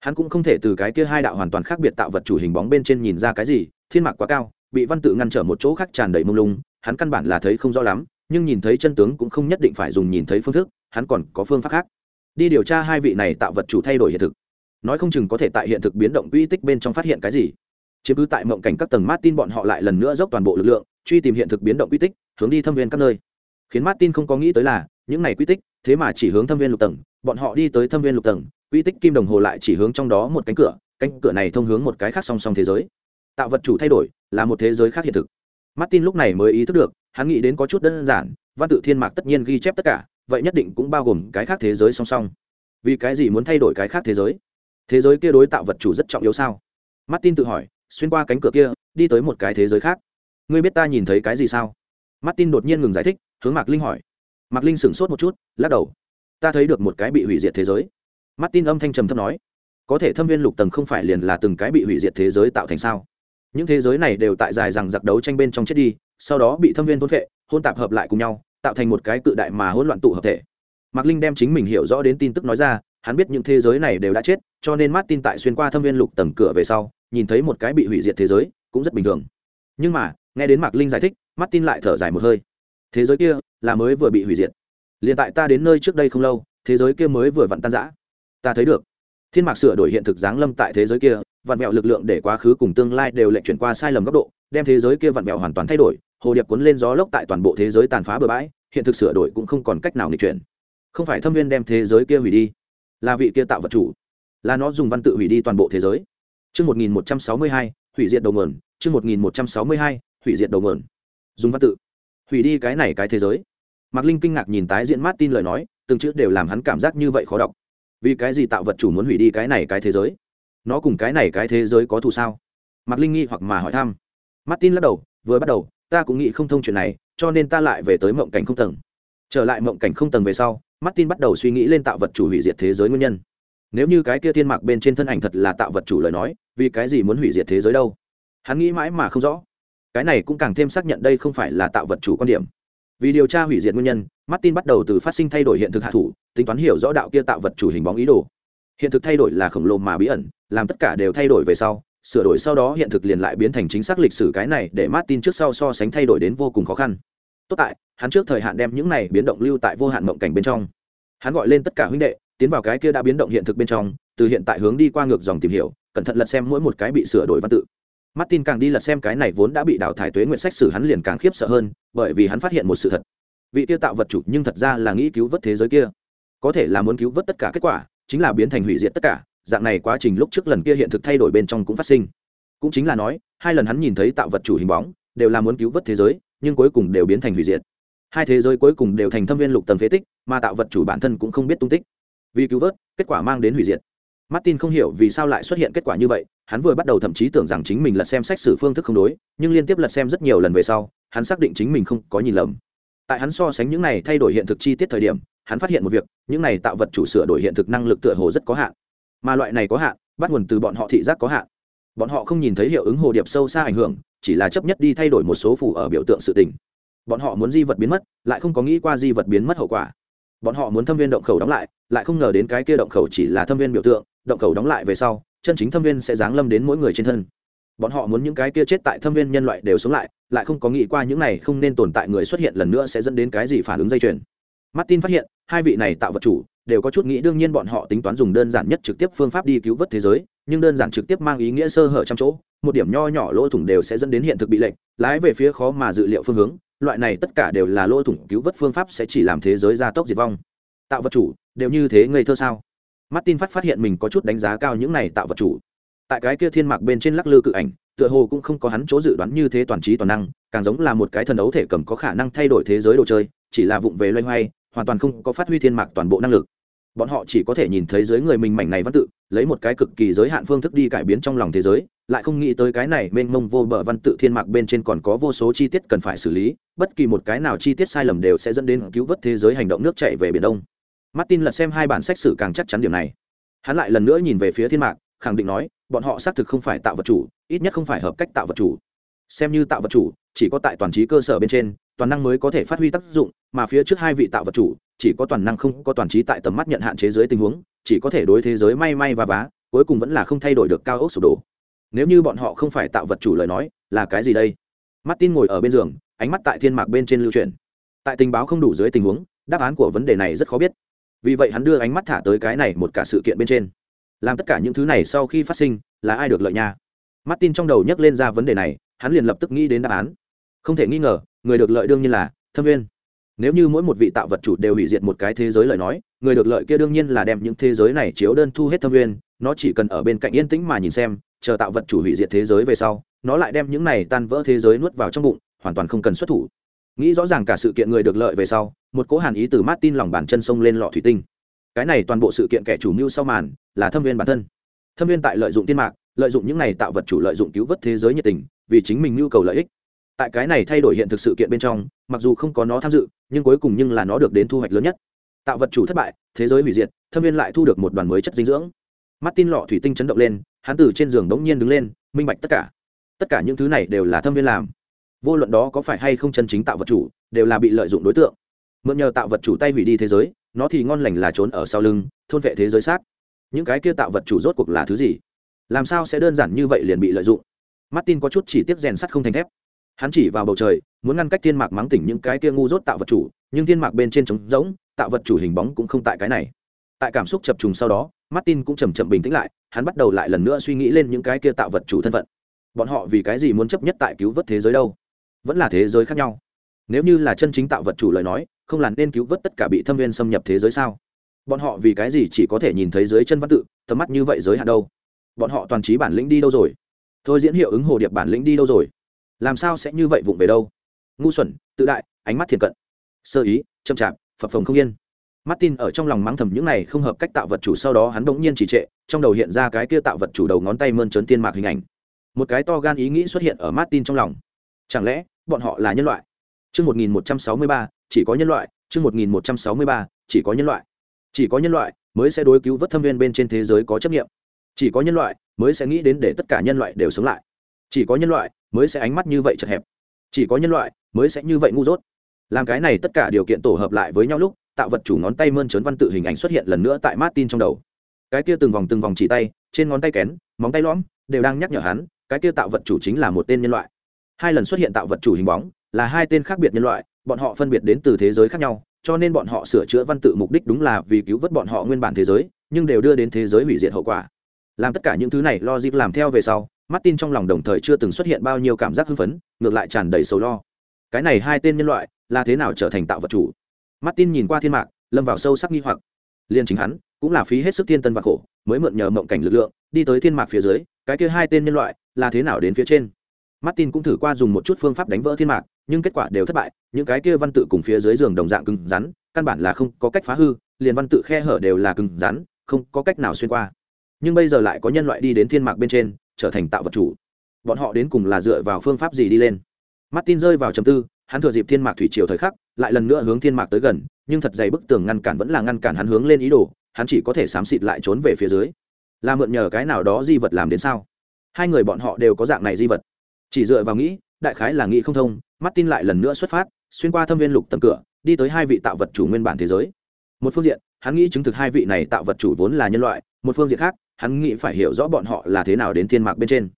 Hắn cũng không thể từ cái kia hai đạo hoàn toàn khác biệt tạo vật chủ hình bóng bên trên nhìn ra cái gì thiên mạc quá cao bị văn tự ngăn trở một chỗ khác tràn đầy mông lung hắn căn bản là thấy không rõ lắm nhưng nhìn thấy chân tướng cũng không nhất định phải dùng nhìn thấy phương thức hắn còn có phương pháp khác. Đi điều tra hai vị này tạo vật chủ thay đổi hiện thực. Nói không chừng có thể tại hiện thực biến động uy tích bên trong phát hiện cái gì. Chiếm cứ tại mộng cảnh các tầng martin bọn họ lại lần nữa dốc toàn bộ lực lượng truy tìm hiện thực biến động uy tích hướng đi thâm viên các nơi. Khiến martin không có nghĩ tới là, những này quy tích, thế mà chỉ hướng thâm viên lục tầng, bọn họ đi tới thâm viên lục tầng, quy tích kim đồng hồ lại chỉ hướng trong đó một cánh cửa cánh cửa này thông hướng một cái khác song song thế giới. Tạo vật chủ thay đổi, là một thế giới khác hiện thực. Martin lúc này mới ý thức được, hắn nghĩ đến có chút đơn giản, văn tự thiên mạc tất nhiên ghi chép tất cả, vậy nhất định cũng bao gồm cái khác thế giới song song. Vì cái gì muốn thay đổi cái khác thế giới? Thế giới kia đối tạo vật chủ rất trọng yếu sao? Martin tự hỏi, xuyên qua cánh cửa kia, đi tới một cái thế giới khác. Ngươi biết ta nhìn thấy cái gì sao? Martin đột nhiên ngừng giải thích, hướng mạc linh hỏi. Mạc linh sửng sốt một chút, lắc đầu. Ta thấy được một cái bị hủy diệt thế giới. Martin âm thanh trầm thấp nói. Có thể thâm viên lục tầng không phải liền là từng cái bị hủy diệt thế giới tạo thành sao? Những thế giới này đều tại dài rằng giặc đấu tranh bên trong chết đi, sau đó bị thâm viên thôn vệ hôn tạp hợp lại cùng nhau, tạo thành một cái cự đại mà hỗn loạn tụ hợp thể. Mạc linh đem chính mình hiểu rõ đến tin tức nói ra, hắn biết những thế giới này đều đã chết, cho nên martin tại xuyên qua thâm viên lục tầng cửa về sau, nhìn thấy một cái bị hủy diệt thế giới, cũng rất bình thường. Nhưng mà nghe đến mạc linh giải thích mắt tin lại thở dài một hơi. Thế giới kia là mới vừa bị hủy diệt. Liền tại ta đến nơi trước đây không lâu thế giới kia mới vừa vặn tan rã. Ta thấy được. Thiên mạc sửa đổi hiện thực giáng lâm tại thế giới kia vặn vẹo lực lượng để quá khứ cùng tương lai đều lệnh chuyển qua sai lầm góc độ đem thế giới kia vặn vẹo hoàn toàn thay đổi hồ điệp cuốn lên gió lốc tại toàn bộ thế giới tàn phá bừa bãi hiện thực sửa đổi cũng không còn cách nào nghịch chuyển. Không phải thâm viên đem thế giới kia hủy đi là vị kia tạo vật chủ là nó dùng văn tự hủy đi toàn bộ thế giới. Trước 1162, hủy diệt đầu nguồn, chương 1162, hủy diệt đầu nguồn. Dùng văn tự. Hủy đi cái này cái thế giới. Mạc linh kinh ngạc nhìn tái diễn martin lời nói, từng chữ đều làm hắn cảm giác như vậy khó đọc. Vì cái gì tạo vật chủ muốn hủy đi cái này cái thế giới? Nó cùng cái này cái thế giới có thù sao? Mạc linh nghi hoặc mà hỏi thăm. Martin lắc đầu, vừa bắt đầu, ta cũng nghĩ không thông chuyện này, cho nên ta lại về tới mộng cảnh không tầng. Trở lại mộng cảnh không tầng về sau, martin bắt đầu suy nghĩ lên tạo vật chủ hủy diệt thế giới nguyên nhân. Nếu như cái kia thiên mạc bên trên thân ảnh thật là tạo vật chủ lời nói, vì cái gì muốn hủy diệt thế giới đâu? Hắn nghĩ mãi mà không rõ cái này cũng càng thêm xác nhận đây không phải là tạo vật chủ quan điểm. Vì điều tra hủy diệt nguyên nhân, martin bắt đầu từ phát sinh thay đổi hiện thực hạ thủ, tính toán hiểu rõ đạo kia tạo vật chủ hình bóng ý đồ. Hiện thực thay đổi là khổng lồ mà bí ẩn, làm tất cả đều thay đổi về sau, sửa đổi sau đó hiện thực liền lại biến thành chính xác lịch sử cái này để martin trước sau so sánh thay đổi đến vô cùng khó khăn. Tốt tại, hắn trước thời hạn đem những này biến động lưu tại vô hạn mộng cảnh bên trong. Hắn gọi lên tất cả huynh đệ, tiến vào cái kia đã biến động hiện thực bên trong, từ hiện tại hướng đi qua ngược dòng tìm hiểu, cẩn thận lật xem mỗi một cái bị sửa đổi văn tự martin càng đi lật xem cái này vốn đã bị đào thải tuế nguyện sách sử hắn liền càng khiếp sợ hơn, bởi vì hắn phát hiện một sự thật. Vị tiêu tạo vật chủ nhưng thật ra là nghĩ cứu vớt thế giới kia. Có thể là muốn cứu vớt tất cả kết quả, chính là biến thành hủy diệt tất cả, dạng này quá trình lúc trước lần kia hiện thực thay đổi bên trong cũng phát sinh. Cũng chính là nói, hai lần hắn nhìn thấy tạo vật chủ hình bóng, đều là muốn cứu vớt thế giới, nhưng cuối cùng đều biến thành hủy diệt. Hai thế giới cuối cùng đều thành thâm viên lục tầng phế tích, mà tạo vật chủ bản thân cũng không biết tung tích. Vì cứu vớt, kết quả mang đến hủy diệt. Martin không hiểu vì sao lại xuất hiện kết quả như vậy hắn vừa bắt đầu thậm chí tưởng rằng chính mình lật xem sách sử phương thức không đối, nhưng liên tiếp lật xem rất nhiều lần về sau, hắn xác định chính mình không có nhìn lầm. Tại hắn so sánh những này thay đổi hiện thực chi tiết thời điểm, hắn phát hiện một việc, những này tạo vật chủ sửa đổi hiện thực năng lực tựa hồ rất có hạn. Mà loại này có hạn, bắt nguồn từ bọn họ thị giác có hạn. Bọn họ không nhìn thấy hiệu ứng hồ điệp sâu xa ảnh hưởng, chỉ là chấp nhất đi thay đổi một số phù ở biểu tượng sự tình. Bọn họ muốn di vật biến mất, lại không có nghĩ qua di vật biến mất hậu quả. Bọn họ muốn thâm viên động khẩu đóng lại lại không ngờ đến cái kia động khẩu chỉ là thâm viên biểu tượng động khẩu đóng lại về sau, chân chính thâm viên sẽ giáng lâm đến mỗi người trên thân. Bọn họ muốn những cái kia chết tại thâm viên nhân loại đều sống lại lại không có nghĩ qua những này không nên tồn tại người xuất hiện lần nữa sẽ dẫn đến cái gì phản ứng dây chuyền. Martin phát hiện, hai vị này tạo vật chủ đều có chút nghĩ đương nhiên bọn họ tính toán dùng đơn giản nhất trực tiếp phương pháp đi cứu vớt thế giới, nhưng đơn giản trực tiếp mang ý nghĩa sơ hở trăm chỗ, một điểm nho nhỏ lỗ thủng đều sẽ dẫn đến hiện thực bị lệnh lái về phía khó mà dự liệu phương hướng, loại này tất cả đều là lỗ thủng cứu vớt phương pháp sẽ chỉ làm thế giới gia tốc diệt vong. Tạo vật chủ, đều như thế ngây thơ sao? Martin phát phát hiện mình có chút đánh giá cao những này tạo vật chủ. Tại cái kia thiên mạc bên trên lắc lư cự ảnh, tựa hồ cũng không có hắn chỗ dự đoán như thế toàn trí toàn năng, càng giống là một cái thần ấu thể cầm có khả năng thay đổi thế giới đồ chơi, chỉ là vụng về loay hoay, hoàn toàn không có phát huy thiên mạc toàn bộ năng lực. Bọn họ chỉ có thể nhìn thấy dưới người mình mảnh này văn tự, lấy một cái cực kỳ giới hạn phương thức đi cải biến trong lòng thế giới, lại không nghĩ tới cái này mênh mông vô bờ văn tự thiên mạc bên trên còn có vô số chi tiết cần phải xử lý, bất kỳ một cái nào chi tiết sai lầm đều sẽ dẫn đến cứu vớt thế giới hành động nước chạy về biển đông martin lật xem hai bản sách sử càng chắc chắn điểm này. Hắn lại lần nữa nhìn về phía thiên mạc, khẳng định nói, bọn họ xác thực không phải tạo vật chủ, ít nhất không phải hợp cách tạo vật chủ. Xem như tạo vật chủ, chỉ có tại toàn trí cơ sở bên trên, toàn năng mới có thể phát huy tác dụng, mà phía trước hai vị tạo vật chủ, chỉ có toàn năng không có toàn trí tại tầm mắt nhận hạn chế dưới tình huống, chỉ có thể đối thế giới may may và vá, cuối cùng vẫn là không thay đổi được cao ốc sụp đổ. Nếu như bọn họ không phải tạo vật chủ lời nói, là cái gì đây? Martin ngồi ở bên giường, ánh mắt tại thiên mạc bên trên lưu truyền tại tình báo không đủ dưới tình huống, đáp án của vấn đề này rất khó biết vì vậy hắn đưa ánh mắt thả tới cái này một cả sự kiện bên trên. Làm tất cả những thứ này sau khi phát sinh, là ai được lợi nha? Martin trong đầu nhắc lên ra vấn đề này, hắn liền lập tức nghĩ đến đáp án. Không thể nghi ngờ, người được lợi đương nhiên là thâm viên nếu như mỗi một vị tạo vật chủ đều hủy diệt một cái thế giới lời nói, người được lợi kia đương nhiên là đem những thế giới này chiếu đơn thu hết thâm viên nó chỉ cần ở bên cạnh yên tĩnh mà nhìn xem, chờ tạo vật chủ hủy diệt thế giới về sau, nó lại đem những này tan vỡ thế giới nuốt vào trong bụng, hoàn toàn không cần xuất thủ nghĩ rõ ràng cả sự kiện người được lợi về sau, một cố hàn ý từ martin lòng bàn chân sông lên lọ thủy tinh. Cái này toàn bộ sự kiện kẻ chủ mưu sau màn là thâm viên bản thân. Thâm viên tại lợi dụng tiên mạc, lợi dụng những này tạo vật chủ lợi dụng cứu vớt thế giới nhiệt tình, vì chính mình nhu cầu lợi ích. Tại cái này thay đổi hiện thực sự kiện bên trong, mặc dù không có nó tham dự, nhưng cuối cùng nhưng là nó được đến thu hoạch lớn nhất. Tạo vật chủ thất bại, thế giới hủy diệt, thâm viên lại thu được một đoàn mới chất dinh dưỡng. Mắt tin lọ thủy tinh chấn động lên, hắn từ trên giường bỗng nhiên đứng lên, minh bạch tất cả. Tất cả những thứ này đều là thâm viên làm vô luận đó có phải hay không chân chính tạo vật chủ, đều là bị lợi dụng đối tượng. Mượn nhờ tạo vật chủ tay hủy đi thế giới, nó thì ngon lành là trốn ở sau lưng, thôn vệ thế giới xác. Những cái kia tạo vật chủ rốt cuộc là thứ gì? Làm sao sẽ đơn giản như vậy liền bị lợi dụng? Martin có chút chỉ tiếp rèn sắt không thành thép. Hắn chỉ vào bầu trời, muốn ngăn cách thiên mạc mắng tỉnh những cái kia ngu dốt tạo vật chủ, nhưng thiên mạc bên trên trống rỗng, tạo vật chủ hình bóng cũng không tại cái này. Tại cảm xúc chập trùng sau đó, martin cũng chầm chậm bình tĩnh lại, hắn bắt đầu lại lần nữa suy nghĩ lên những cái kia tạo vật chủ thân phận. Bọn họ vì cái gì muốn chấp nhất tại cứu vớt thế giới đâu? Vẫn là thế giới khác nhau. Nếu như là chân chính tạo vật chủ lời nói, không là nên cứu vớt tất cả bị thâm viên xâm nhập thế giới sao? Bọn họ vì cái gì chỉ có thể nhìn thấy dưới chân văn tự, tầm mắt như vậy giới hạn đâu? Bọn họ toàn trí bản lĩnh đi đâu rồi? Thôi diễn hiệu ứng hồ điệp bản lĩnh đi đâu rồi? Làm sao sẽ như vậy vụng về đâu? Ngu xuẩn, tự đại, ánh mắt thiền cận. Sơ ý, chậm chạp, phập phồng không yên. Martin ở trong lòng mắng thầm những này không hợp cách tạo vật chủ sau đó hắn bỗng nhiên chỉ trệ, trong đầu hiện ra cái kia tạo vật chủ đầu ngón tay mơn trớn tiên mạc hình ảnh. Một cái to gan ý nghĩ xuất hiện ở martin trong lòng chẳng lẽ bọn họ là nhân loại Chương 1163, chỉ có nhân loại, chương 1163, chỉ có nhân loại. Chỉ có nhân loại mới sẽ đối cứu vớt thâm viên bên trên thế giới có chấp nhiệm. Chỉ có nhân loại mới sẽ nghĩ đến để tất cả nhân loại đều sống lại. Chỉ có nhân loại mới sẽ ánh mắt như vậy chật hẹp. Chỉ có nhân loại mới sẽ như vậy ngu dốt. Làm cái này tất cả điều kiện tổ hợp lại với nhau lúc, tạo vật chủ ngón tay mơn trớn văn tự hình ảnh xuất hiện lần nữa tại Martin trong đầu. Cái kia từng vòng từng vòng chỉ tay, trên ngón tay kén, móng tay lõm, đều đang nhắc nhở hắn, cái kia tạo vật chủ chính là một tên nhân loại. Hai lần xuất hiện tạo vật chủ hình bóng, là hai tên khác biệt nhân loại bọn họ phân biệt đến từ thế giới khác nhau cho nên bọn họ sửa chữa văn tự mục đích đúng là vì cứu vớt bọn họ nguyên bản thế giới nhưng đều đưa đến thế giới hủy diệt hậu quả. Làm tất cả những thứ này lo dịp làm theo về sau martin trong lòng đồng thời chưa từng xuất hiện bao nhiêu cảm giác hưng phấn ngược lại tràn đầy sầu lo. Cái này hai tên nhân loại là thế nào trở thành tạo vật chủ? Martin nhìn qua thiên mạc lâm vào sâu sắc nghi hoặc. Liền chính hắn cũng là phí hết sức thiên tân và khổ mới mượn nhờ mộng cảnh lực lượng đi tới thiên mạc phía dưới cái kia hai tên nhân loại là thế nào đến phía trên? Martin cũng thử qua dùng một chút phương pháp đánh vỡ thiên mạc, nhưng kết quả đều thất bại, những cái kia văn tự cùng phía dưới giường đồng dạng cứng rắn, căn bản là không có cách phá hư, liền văn tự khe hở đều là cứng rắn, không có cách nào xuyên qua. Nhưng bây giờ lại có nhân loại đi đến thiên mạc bên trên, trở thành tạo vật chủ. Bọn họ đến cùng là dựa vào phương pháp gì đi lên? Martin rơi vào trầm tư, hắn thừa dịp thiên mạc thủy triều thời khắc, lại lần nữa hướng thiên mạc tới gần, nhưng thật dày bức tường ngăn cản vẫn là ngăn cản hắn hướng lên ý đồ, hắn chỉ có thể xám xịt lại trốn về phía dưới. Là mượn nhờ cái nào đó di vật làm đến sao? Hai người bọn họ đều có dạng này di vật chỉ dựa vào nghĩ, đại khái là nghĩ không thông, martin lại lần nữa xuất phát, xuyên qua thâm viên lục tầm cửa, đi tới hai vị tạo vật chủ nguyên bản thế giới. Một phương diện, hắn nghĩ chứng thực hai vị này tạo vật chủ vốn là nhân loại, một phương diện khác, hắn nghĩ phải hiểu rõ bọn họ là thế nào đến thiên mạc bên trên.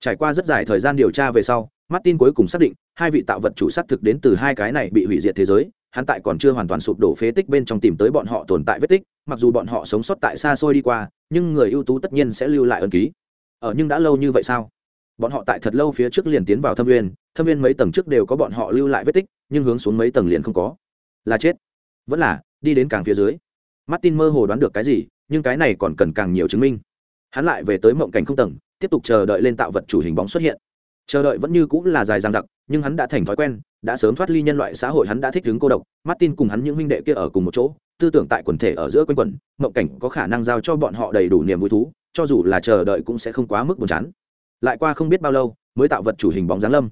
Trải qua rất dài thời gian điều tra về sau, martin cuối cùng xác định, hai vị tạo vật chủ xác thực đến từ hai cái này bị hủy diệt thế giới, hắn tại còn chưa hoàn toàn sụp đổ phế tích bên trong tìm tới bọn họ tồn tại vết tích, mặc dù bọn họ sống sót tại xa xôi đi qua, nhưng người ưu tú tất nhiên sẽ lưu lại ân ký. Ở nhưng đã lâu như vậy sao? Bọn họ tại thật lâu phía trước liền tiến vào thâm viên thâm viên mấy tầng trước đều có bọn họ lưu lại vết tích, nhưng hướng xuống mấy tầng liền không có. Là chết. Vẫn là, đi đến càng phía dưới. Martin mơ hồ đoán được cái gì, nhưng cái này còn cần càng nhiều chứng minh. Hắn lại về tới mộng cảnh không tầng, tiếp tục chờ đợi lên tạo vật chủ hình bóng xuất hiện. Chờ đợi vẫn như cũng là dài dang dặc, nhưng hắn đã thành thói quen, đã sớm thoát ly nhân loại xã hội hắn đã thích ứng cô độc. Martin cùng hắn những huynh đệ kia ở cùng một chỗ, tư tưởng tại quần thể ở giữa quanh quẩn, mộng cảnh có khả năng giao cho bọn họ đầy đủ niềm vui thú, cho dù là chờ đợi cũng sẽ không quá mức buồn chán lại qua không biết bao lâu mới tạo vật chủ hình bóng giáng lâm.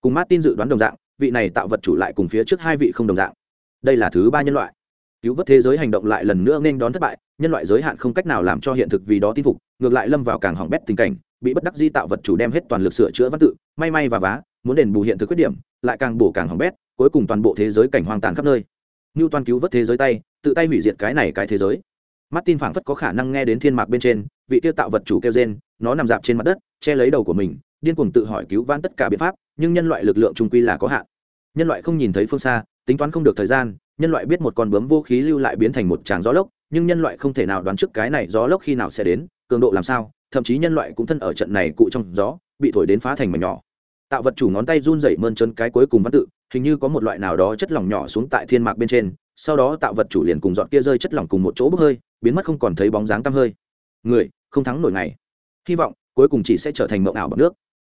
Cùng martin dự đoán đồng dạng vị này tạo vật chủ lại cùng phía trước hai vị không đồng dạng. Đây là thứ ba nhân loại. Cứu vớt thế giới hành động lại lần nữa nên đón thất bại nhân loại giới hạn không cách nào làm cho hiện thực vì đó tin phục ngược lại lâm vào càng hỏng bét tình cảnh bị bất đắc di tạo vật chủ đem hết toàn lực sửa chữa văn tự may may và vá muốn đền bù hiện thực khuyết điểm lại càng bổ càng hỏng bét cuối cùng toàn bộ thế giới cảnh hoang tàn khắp nơi. Như toàn cứu vớt thế giới tay tự tay hủy diệt cái này cái thế giới. Martin phảng phất có khả năng nghe đến thiên mạc bên trên, vị tiêu tạo vật chủ kêu gen nó nằm dạp trên mặt đất, che lấy đầu của mình, điên cuồng tự hỏi cứu vãn tất cả biện pháp, nhưng nhân loại lực lượng trung quy là có hạn. Nhân loại không nhìn thấy phương xa, tính toán không được thời gian, nhân loại biết một con bướm vô khí lưu lại biến thành một tràng gió lốc, nhưng nhân loại không thể nào đoán trước cái này gió lốc khi nào sẽ đến, cường độ làm sao, thậm chí nhân loại cũng thân ở trận này cụ trong gió, bị thổi đến phá thành mảnh nhỏ. Tạo vật chủ ngón tay run rẩy mơn trơn cái cuối cùng văn tự, hình như có một loại nào đó chất lỏng nhỏ xuống tại thiên mạc bên trên, sau đó tạo vật chủ liền cùng dọn kia rơi chất lỏng cùng một chỗ bốc hơi biến mất không còn thấy bóng dáng tăm hơi người không thắng nổi ngày hy vọng cuối cùng chỉ sẽ trở thành mộng ảo bằng nước.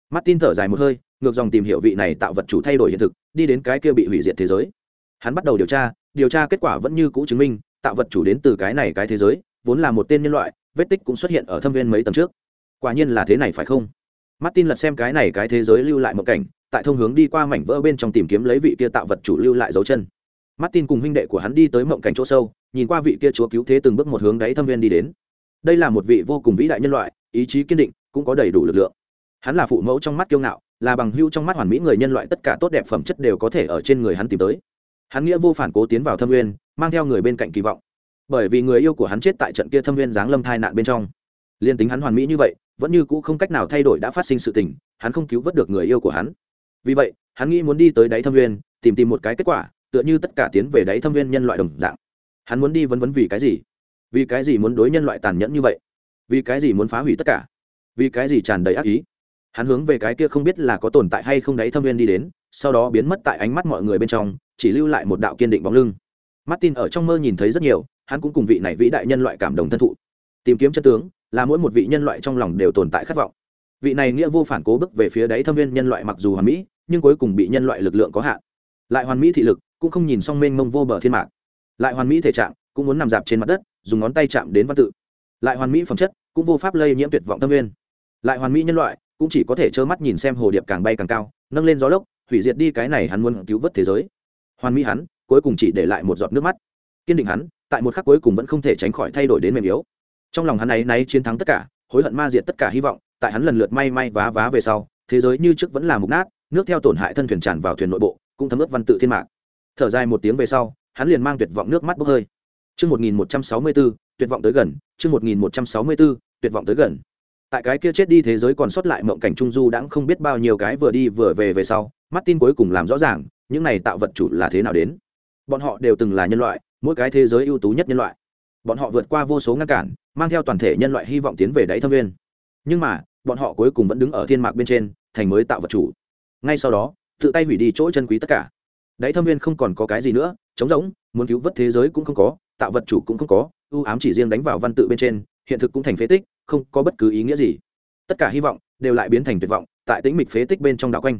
Martin thở dài một hơi ngược dòng tìm hiểu vị này tạo vật chủ thay đổi hiện thực đi đến cái kia bị hủy diệt thế giới. Hắn bắt đầu điều tra điều tra kết quả vẫn như cũ chứng minh tạo vật chủ đến từ cái này cái thế giới vốn là một tên nhân loại vết tích cũng xuất hiện ở thâm viên mấy tầng trước. Quả nhiên là thế này phải không? Martin lật xem cái này cái thế giới lưu lại một cảnh tại thông hướng đi qua mảnh vỡ bên trong tìm kiếm lấy vị kia tạo vật chủ lưu lại dấu chân. Martin cùng huynh đệ của hắn đi tới mộng cảnh chỗ sâu, nhìn qua vị kia chúa cứu thế từng bước một hướng đáy thâm viên đi đến. Đây là một vị vô cùng vĩ đại nhân loại, ý chí kiên định, cũng có đầy đủ lực lượng. Hắn là phụ mẫu trong mắt kiêu ngạo, là bằng hữu trong mắt hoàn mỹ người nhân loại tất cả tốt đẹp phẩm chất đều có thể ở trên người hắn tìm tới. Hắn nghĩa vô phản cố tiến vào thâm Nguyên, mang theo người bên cạnh kỳ vọng. Bởi vì người yêu của hắn chết tại trận kia thâm Nguyên, giáng lâm thai nạn bên trong. Liên tính hắn hoàn mỹ như vậy, vẫn như cũ không cách nào thay đổi đã phát sinh sự tình, hắn không cứu vớt được người yêu của hắn. Vì vậy, hắn nghĩ muốn đi tới đáy thâm Nguyên, tìm tìm một cái kết quả, tựa như tất cả tiến về đáy thâm Nguyên nhân loại đồng dạng hắn muốn đi vấn vấn vì cái gì vì cái gì muốn đối nhân loại tàn nhẫn như vậy vì cái gì muốn phá hủy tất cả? Vì cái gì tràn đầy ác ý? Hắn hướng về cái kia không biết là có tồn tại hay không đấy thâm viên đi đến, sau đó biến mất tại ánh mắt mọi người bên trong, chỉ lưu lại một đạo kiên định bóng lưng. Martin ở trong mơ nhìn thấy rất nhiều, hắn cũng cùng vị này vĩ đại nhân loại cảm đồng thân thụ. Tìm kiếm chân tướng, là mỗi một vị nhân loại trong lòng đều tồn tại khát vọng. Vị này nghĩa vô phản cố bước về phía đáy thâm viên nhân loại mặc dù hoàn mỹ, nhưng cuối cùng bị nhân loại lực lượng có hạn. Lại hoàn mỹ thị lực, cũng không nhìn xong mênh mông vô bờ thiên mạc. Lại hoàn mỹ thể trạng, cũng muốn nằm dạp trên mặt đất, dùng ngón tay chạm đến văn tự lại hoàn mỹ phẩm chất cũng vô pháp lây nhiễm tuyệt vọng tâm nguyên. Lại hoàn mỹ nhân loại cũng chỉ có thể trơ mắt nhìn xem hồ điệp càng bay càng cao nâng lên gió lốc hủy diệt đi cái này hắn muốn cứu vớt thế giới. Hoàn mỹ hắn cuối cùng chỉ để lại một giọt nước mắt. Kiên định hắn tại một khắc cuối cùng vẫn không thể tránh khỏi thay đổi đến mềm yếu. Trong lòng hắn ấy náy chiến thắng tất cả hối hận ma diệt tất cả hy vọng tại hắn lần lượt may may vá vá về sau thế giới như trước vẫn là mục nát nước theo tổn hại thân thuyền tràn vào thuyền nội bộ cũng thấm ướt văn tự thiên mạng thở dài một tiếng về sau hắn liền mang tuyệt vọng nước mắt bốc hơi. Trước 1164, tuyệt vọng tới gần, chương 1164, tuyệt vọng tới gần. Tại cái kia chết đi thế giới còn sót lại mộng cảnh trung du đãng không biết bao nhiêu cái vừa đi vừa về về sau, Mắt tin cuối cùng làm rõ ràng, những này tạo vật chủ là thế nào đến. Bọn họ đều từng là nhân loại, mỗi cái thế giới ưu tú nhất nhân loại. Bọn họ vượt qua vô số ngăn cản, mang theo toàn thể nhân loại hy vọng tiến về đáy thâm Viên. Nhưng mà, bọn họ cuối cùng vẫn đứng ở thiên mạc bên trên, thành mới tạo vật chủ. Ngay sau đó, tự tay hủy đi chỗ chân quý tất cả. Đáy thâm Viên không còn có cái gì nữa, trống rỗng, muốn cứu vớt thế giới cũng không có, tạo vật chủ cũng không có u ám chỉ riêng đánh vào văn tự bên trên, hiện thực cũng thành phế tích, không có bất cứ ý nghĩa gì. Tất cả hy vọng đều lại biến thành tuyệt vọng tại tĩnh mịch phế tích bên trong đạo quanh.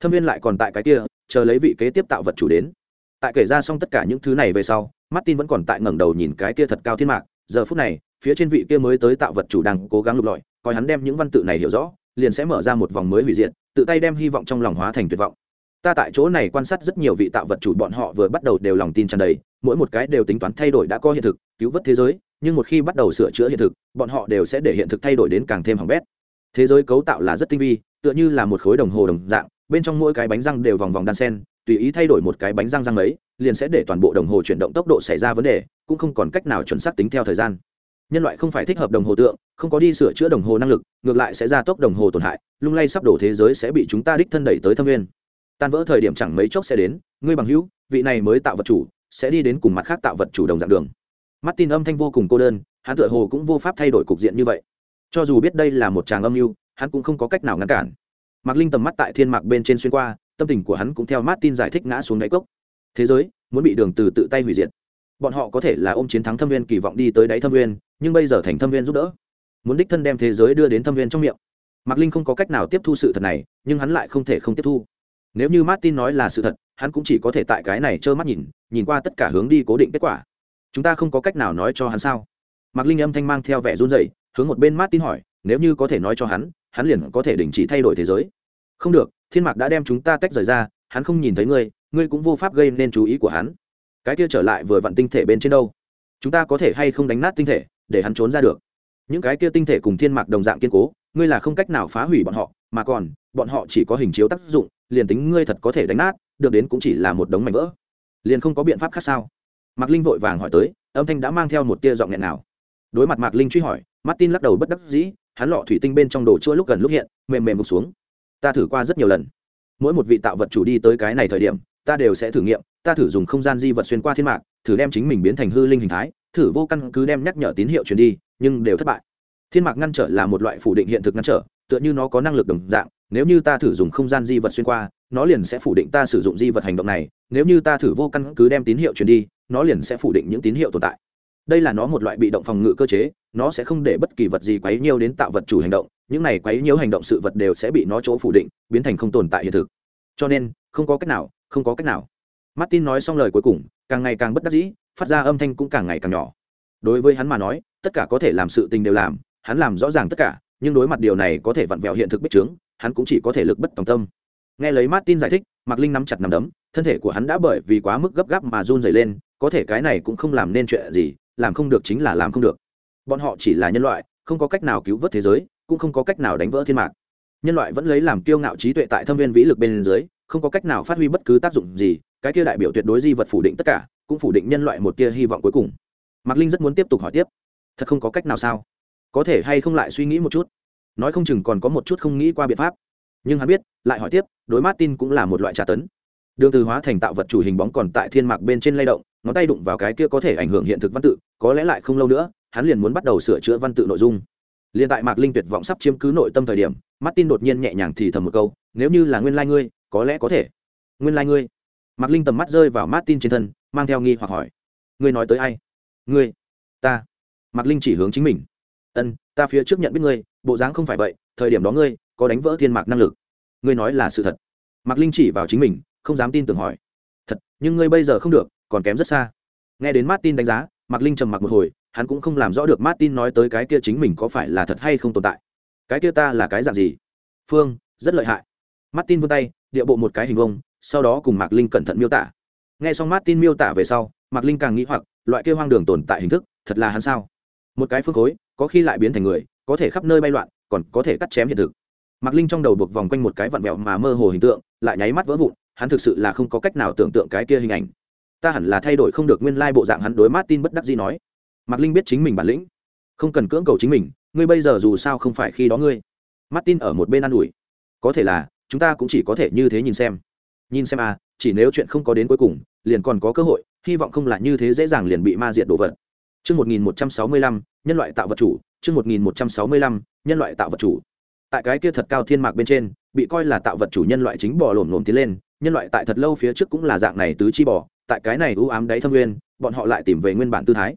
Thâm viên lại còn tại cái kia, chờ lấy vị kế tiếp tạo vật chủ đến. Tại kể ra xong tất cả những thứ này về sau, martin vẫn còn tại ngẩng đầu nhìn cái kia thật cao thiên mạc. Giờ phút này, phía trên vị kia mới tới tạo vật chủ đang cố gắng lục lọi, coi hắn đem những văn tự này hiểu rõ, liền sẽ mở ra một vòng mới hủy diệt, tự tay đem hy vọng trong lòng hóa thành tuyệt vọng ta tại chỗ này quan sát rất nhiều vị tạo vật chủ, bọn họ vừa bắt đầu đều lòng tin tràn đầy, mỗi một cái đều tính toán thay đổi đã có hiện thực, cứu vớt thế giới, nhưng một khi bắt đầu sửa chữa hiện thực, bọn họ đều sẽ để hiện thực thay đổi đến càng thêm hỏng bét. Thế giới cấu tạo là rất tinh vi, tựa như là một khối đồng hồ đồng dạng, bên trong mỗi cái bánh răng đều vòng vòng đan sen, tùy ý thay đổi một cái bánh răng răng ấy, liền sẽ để toàn bộ đồng hồ chuyển động tốc độ xảy ra vấn đề, cũng không còn cách nào chuẩn xác tính theo thời gian. Nhân loại không phải thích hợp đồng hồ tượng, không có đi sửa chữa đồng hồ năng lực, ngược lại sẽ ra tốc đồng hồ tổn hại, lung lay sắp đổ thế giới sẽ bị chúng ta đích thân đẩy tới thâm nguyên tan vỡ thời điểm chẳng mấy chốc sẽ đến, ngươi bằng hữu, vị này mới tạo vật chủ, sẽ đi đến cùng mặt khác tạo vật chủ đồng dạng đường. Mắt tin âm thanh vô cùng cô đơn, hắn tựa hồ cũng vô pháp thay đổi cục diện như vậy. Cho dù biết đây là một tràng âm mưu, hắn cũng không có cách nào ngăn cản. Mạc linh tầm mắt tại thiên mạc bên trên xuyên qua, tâm tình của hắn cũng theo martin giải thích ngã xuống đáy cốc. Thế giới, muốn bị đường từ tự tay hủy diệt. Bọn họ có thể là ôm chiến thắng thâm viên kỳ vọng đi tới đáy thâm viên, nhưng bây giờ thành thâm viên giúp đỡ. Muốn đích thân đem thế giới đưa đến thâm viên trong miệng. Mạc linh không có cách nào tiếp thu sự thật này, nhưng hắn lại không thể không tiếp thu nếu như martin nói là sự thật, hắn cũng chỉ có thể tại cái này trơ mắt nhìn nhìn qua tất cả hướng đi cố định kết quả. Chúng ta không có cách nào nói cho hắn sao? Mạc linh âm thanh mang theo vẻ run rẩy, hướng một bên martin hỏi, nếu như có thể nói cho hắn hắn liền có thể đình chỉ thay đổi thế giới. Không được, thiên mạc đã đem chúng ta tách rời ra, hắn không nhìn thấy ngươi ngươi cũng vô pháp gây nên chú ý của hắn. Cái kia trở lại vừa vặn tinh thể bên trên đâu? Chúng ta có thể hay không đánh nát tinh thể, để hắn trốn ra được? Những cái kia tinh thể cùng thiên mạc đồng dạng kiên cố, ngươi là không cách nào phá hủy bọn họ, mà còn bọn họ chỉ có hình chiếu tác dụng, liền tính ngươi thật có thể đánh nát, được đến cũng chỉ là một đống mảnh vỡ. Liền không có biện pháp khác sao? Mạc linh vội vàng hỏi tới, âm thanh đã mang theo một tia giọng nghẹn nào. Đối mặt mạc linh truy hỏi, martin lắc đầu bất đắc dĩ, hắn lọ thủy tinh bên trong đồ chua lúc gần lúc hiện, mềm mềm gục xuống. Ta thử qua rất nhiều lần. Mỗi một vị tạo vật chủ đi tới cái này thời điểm, ta đều sẽ thử nghiệm, ta thử dùng không gian di vật xuyên qua thiên mạc, thử đem chính mình biến thành hư linh hình thái, thử vô căn cứ đem nhắc nhở tín hiệu truyền đi, nhưng đều thất bại. Thiên mạc ngăn trở là một loại phủ định hiện thực ngăn trở, tựa như nó có năng lực đồng dạng nếu như ta thử dùng không gian di vật xuyên qua, nó liền sẽ phủ định ta sử dụng di vật hành động này, nếu như ta thử vô căn cứ đem tín hiệu truyền đi, nó liền sẽ phủ định những tín hiệu tồn tại. Đây là nó một loại bị động phòng ngự cơ chế, nó sẽ không để bất kỳ vật gì quấy nhiêu đến tạo vật chủ hành động, những này quấy nhiêu hành động sự vật đều sẽ bị nó chỗ phủ định, biến thành không tồn tại hiện thực. Cho nên, không có cách nào, không có cách nào. Martin nói xong lời cuối cùng, càng ngày càng bất đắc dĩ, phát ra âm thanh cũng càng ngày càng nhỏ. Đối với hắn mà nói, tất cả có thể làm sự tình đều làm, hắn làm rõ ràng tất cả, nhưng đối mặt điều này có thể vặn vẹo hiện thực bích trướng hắn cũng chỉ có thể lực bất tòng tâm. Nghe lấy martin giải thích, mạc linh nắm chặt nắm đấm, thân thể của hắn đã bởi vì quá mức gấp gáp mà run dày lên, có thể cái này cũng không làm nên chuyện gì, làm không được chính là làm không được. Bọn họ chỉ là nhân loại, không có cách nào cứu vớt thế giới, cũng không có cách nào đánh vỡ thiên mạc. Nhân loại vẫn lấy làm kiêu ngạo trí tuệ tại thâm viên vĩ lực bên dưới, không có cách nào phát huy bất cứ tác dụng gì, cái kia đại biểu tuyệt đối di vật phủ định tất cả, cũng phủ định nhân loại một tia hy vọng cuối cùng. Mạc linh rất muốn tiếp tục hỏi tiếp. Thật không có cách nào sao? Có thể hay không lại suy nghĩ một chút? Nói không chừng còn có một chút không nghĩ qua biện pháp. Nhưng hắn biết, lại hỏi tiếp, đối martin cũng là một loại trà tấn. Đường từ hóa thành tạo vật chủ hình bóng còn tại thiên mạc bên trên lay động, ngón tay đụng vào cái kia có thể ảnh hưởng hiện thực văn tự, có lẽ lại không lâu nữa, hắn liền muốn bắt đầu sửa chữa văn tự nội dung. Liền tại mạc linh tuyệt vọng sắp chiếm cứ nội tâm thời điểm, martin đột nhiên nhẹ nhàng thì thầm một câu, nếu như là nguyên lai ngươi, có lẽ có thể. Nguyên lai ngươi? Mạc linh tầm mắt rơi vào martin trên thân, mang theo nghi hoặc hỏi. Ngươi nói tới ai? Ngươi, ta. Mạc linh chỉ hướng chính mình. Ân ta phía trước nhận biết ngươi, bộ dáng không phải vậy, thời điểm đó ngươi có đánh vỡ thiên mạc năng lực. Ngươi nói là sự thật. Mạc linh chỉ vào chính mình, không dám tin tưởng hỏi. Thật, nhưng ngươi bây giờ không được, còn kém rất xa. Nghe đến martin đánh giá, mạc linh trầm mặc một hồi, hắn cũng không làm rõ được martin nói tới cái kia chính mình có phải là thật hay không tồn tại. Cái kia ta là cái dạng gì? Phương, rất lợi hại. Martin vươn tay, địa bộ một cái hình vông sau đó cùng mạc linh cẩn thận miêu tả. Nghe xong martin miêu tả về sau, mạc linh càng nghĩ hoặc, loại kia hoang đường tồn tại hình thức, thật là hắn sao? Một cái phương khối, có khi lại biến thành người, có thể khắp nơi bay loạn, còn có thể cắt chém hiện thực. Mạc linh trong đầu buộc vòng quanh một cái vặn vẹo mà mơ hồ hình tượng, lại nháy mắt vỡ vụn, hắn thực sự là không có cách nào tưởng tượng cái kia hình ảnh. Ta hẳn là thay đổi không được nguyên lai bộ dạng hắn đối martin bất đắc dĩ nói. Mạc linh biết chính mình bản lĩnh, không cần cưỡng cầu chính mình, ngươi bây giờ dù sao không phải khi đó ngươi. Martin ở một bên an ủi. Có thể là, chúng ta cũng chỉ có thể như thế nhìn xem. Nhìn xem à chỉ nếu chuyện không có đến cuối cùng, liền còn có cơ hội, hy vọng không là như thế dễ dàng liền bị ma diệt đổ vật. Chương 1165, nhân loại tạo vật chủ, chương 1165, nhân loại tạo vật chủ. Tại cái kia thật cao thiên mạc bên trên, bị coi là tạo vật chủ nhân loại chính bò lổm lổm tiến lên, nhân loại tại thật lâu phía trước cũng là dạng này tứ chi bò, tại cái này u ám đáy thâm nguyên, bọn họ lại tìm về nguyên bản tư thái.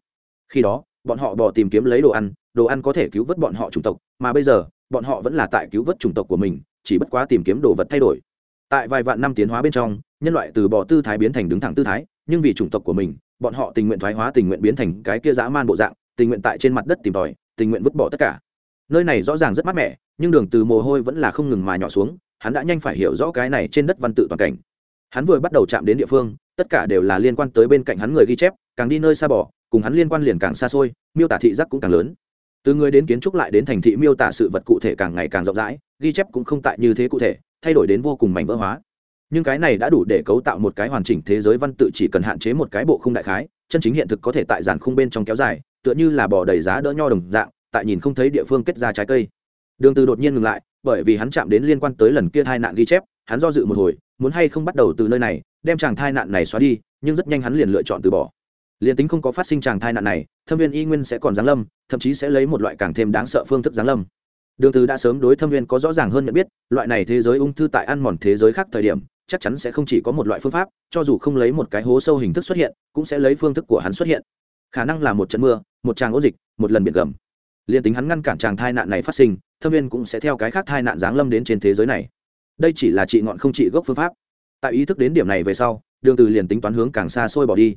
Khi đó, bọn họ bò tìm kiếm lấy đồ ăn, đồ ăn có thể cứu vớt bọn họ chủng tộc, mà bây giờ, bọn họ vẫn là tại cứu vớt chủng tộc của mình, chỉ bất quá tìm kiếm đồ vật thay đổi. Tại vài vạn năm tiến hóa bên trong, nhân loại từ bò tư thái biến thành đứng thẳng tư thái, nhưng vì chủng tộc của mình, bọn họ tình nguyện thoái hóa, tình nguyện biến thành cái kia dã man bộ dạng, tình nguyện tại trên mặt đất tìm tòi, tình nguyện vứt bỏ tất cả. Nơi này rõ ràng rất mát mẻ, nhưng đường từ mồ hôi vẫn là không ngừng mà nhỏ xuống, hắn đã nhanh phải hiểu rõ cái này trên đất văn tự toàn cảnh. Hắn vừa bắt đầu chạm đến địa phương, tất cả đều là liên quan tới bên cạnh hắn người ghi chép, càng đi nơi xa bỏ, cùng hắn liên quan liền càng xa xôi, miêu tả thị giác cũng càng lớn. Từ người đến kiến trúc lại đến thành thị miêu tả sự vật cụ thể càng ngày càng rộng rãi, ghi chép cũng không tại như thế cụ thể, thay đổi đến vô cùng mảnh vỡ hóa nhưng cái này đã đủ để cấu tạo một cái hoàn chỉnh thế giới văn tự chỉ cần hạn chế một cái bộ khung đại khái, chân chính hiện thực có thể tại giàn khung bên trong kéo dài, tựa như là bỏ đầy giá đỡ nho đồng dạng, tại nhìn không thấy địa phương kết ra trái cây. Đường từ đột nhiên ngừng lại, bởi vì hắn chạm đến liên quan tới lần kia thai nạn ghi chép, hắn do dự một hồi, muốn hay không bắt đầu từ nơi này, đem chàng thai nạn này xóa đi, nhưng rất nhanh hắn liền lựa chọn từ bỏ. Liền tính không có phát sinh chàng thai nạn này, thâm viên y nguyên sẽ còn giáng lâm, thậm chí sẽ lấy một loại càng thêm đáng sợ phương thức giáng lâm. Đường từ đã sớm đối thâm viên có rõ ràng hơn nhận biết, loại này thế giới ung thư tại ăn mòn thế giới khác thời điểm chắc chắn sẽ không chỉ có một loại phương pháp, cho dù không lấy một cái hố sâu hình thức xuất hiện, cũng sẽ lấy phương thức của hắn xuất hiện. Khả năng là một trận mưa, một tràng ố dịch, một lần biển gầm. Liền tính hắn ngăn cản tràng thai nạn này phát sinh, thâm viên cũng sẽ theo cái khác thai nạn giáng lâm đến trên thế giới này. Đây chỉ là trị ngọn không trị gốc phương pháp. Tại ý thức đến điểm này về sau, đường từ liền tính toán hướng càng xa xôi bỏ đi.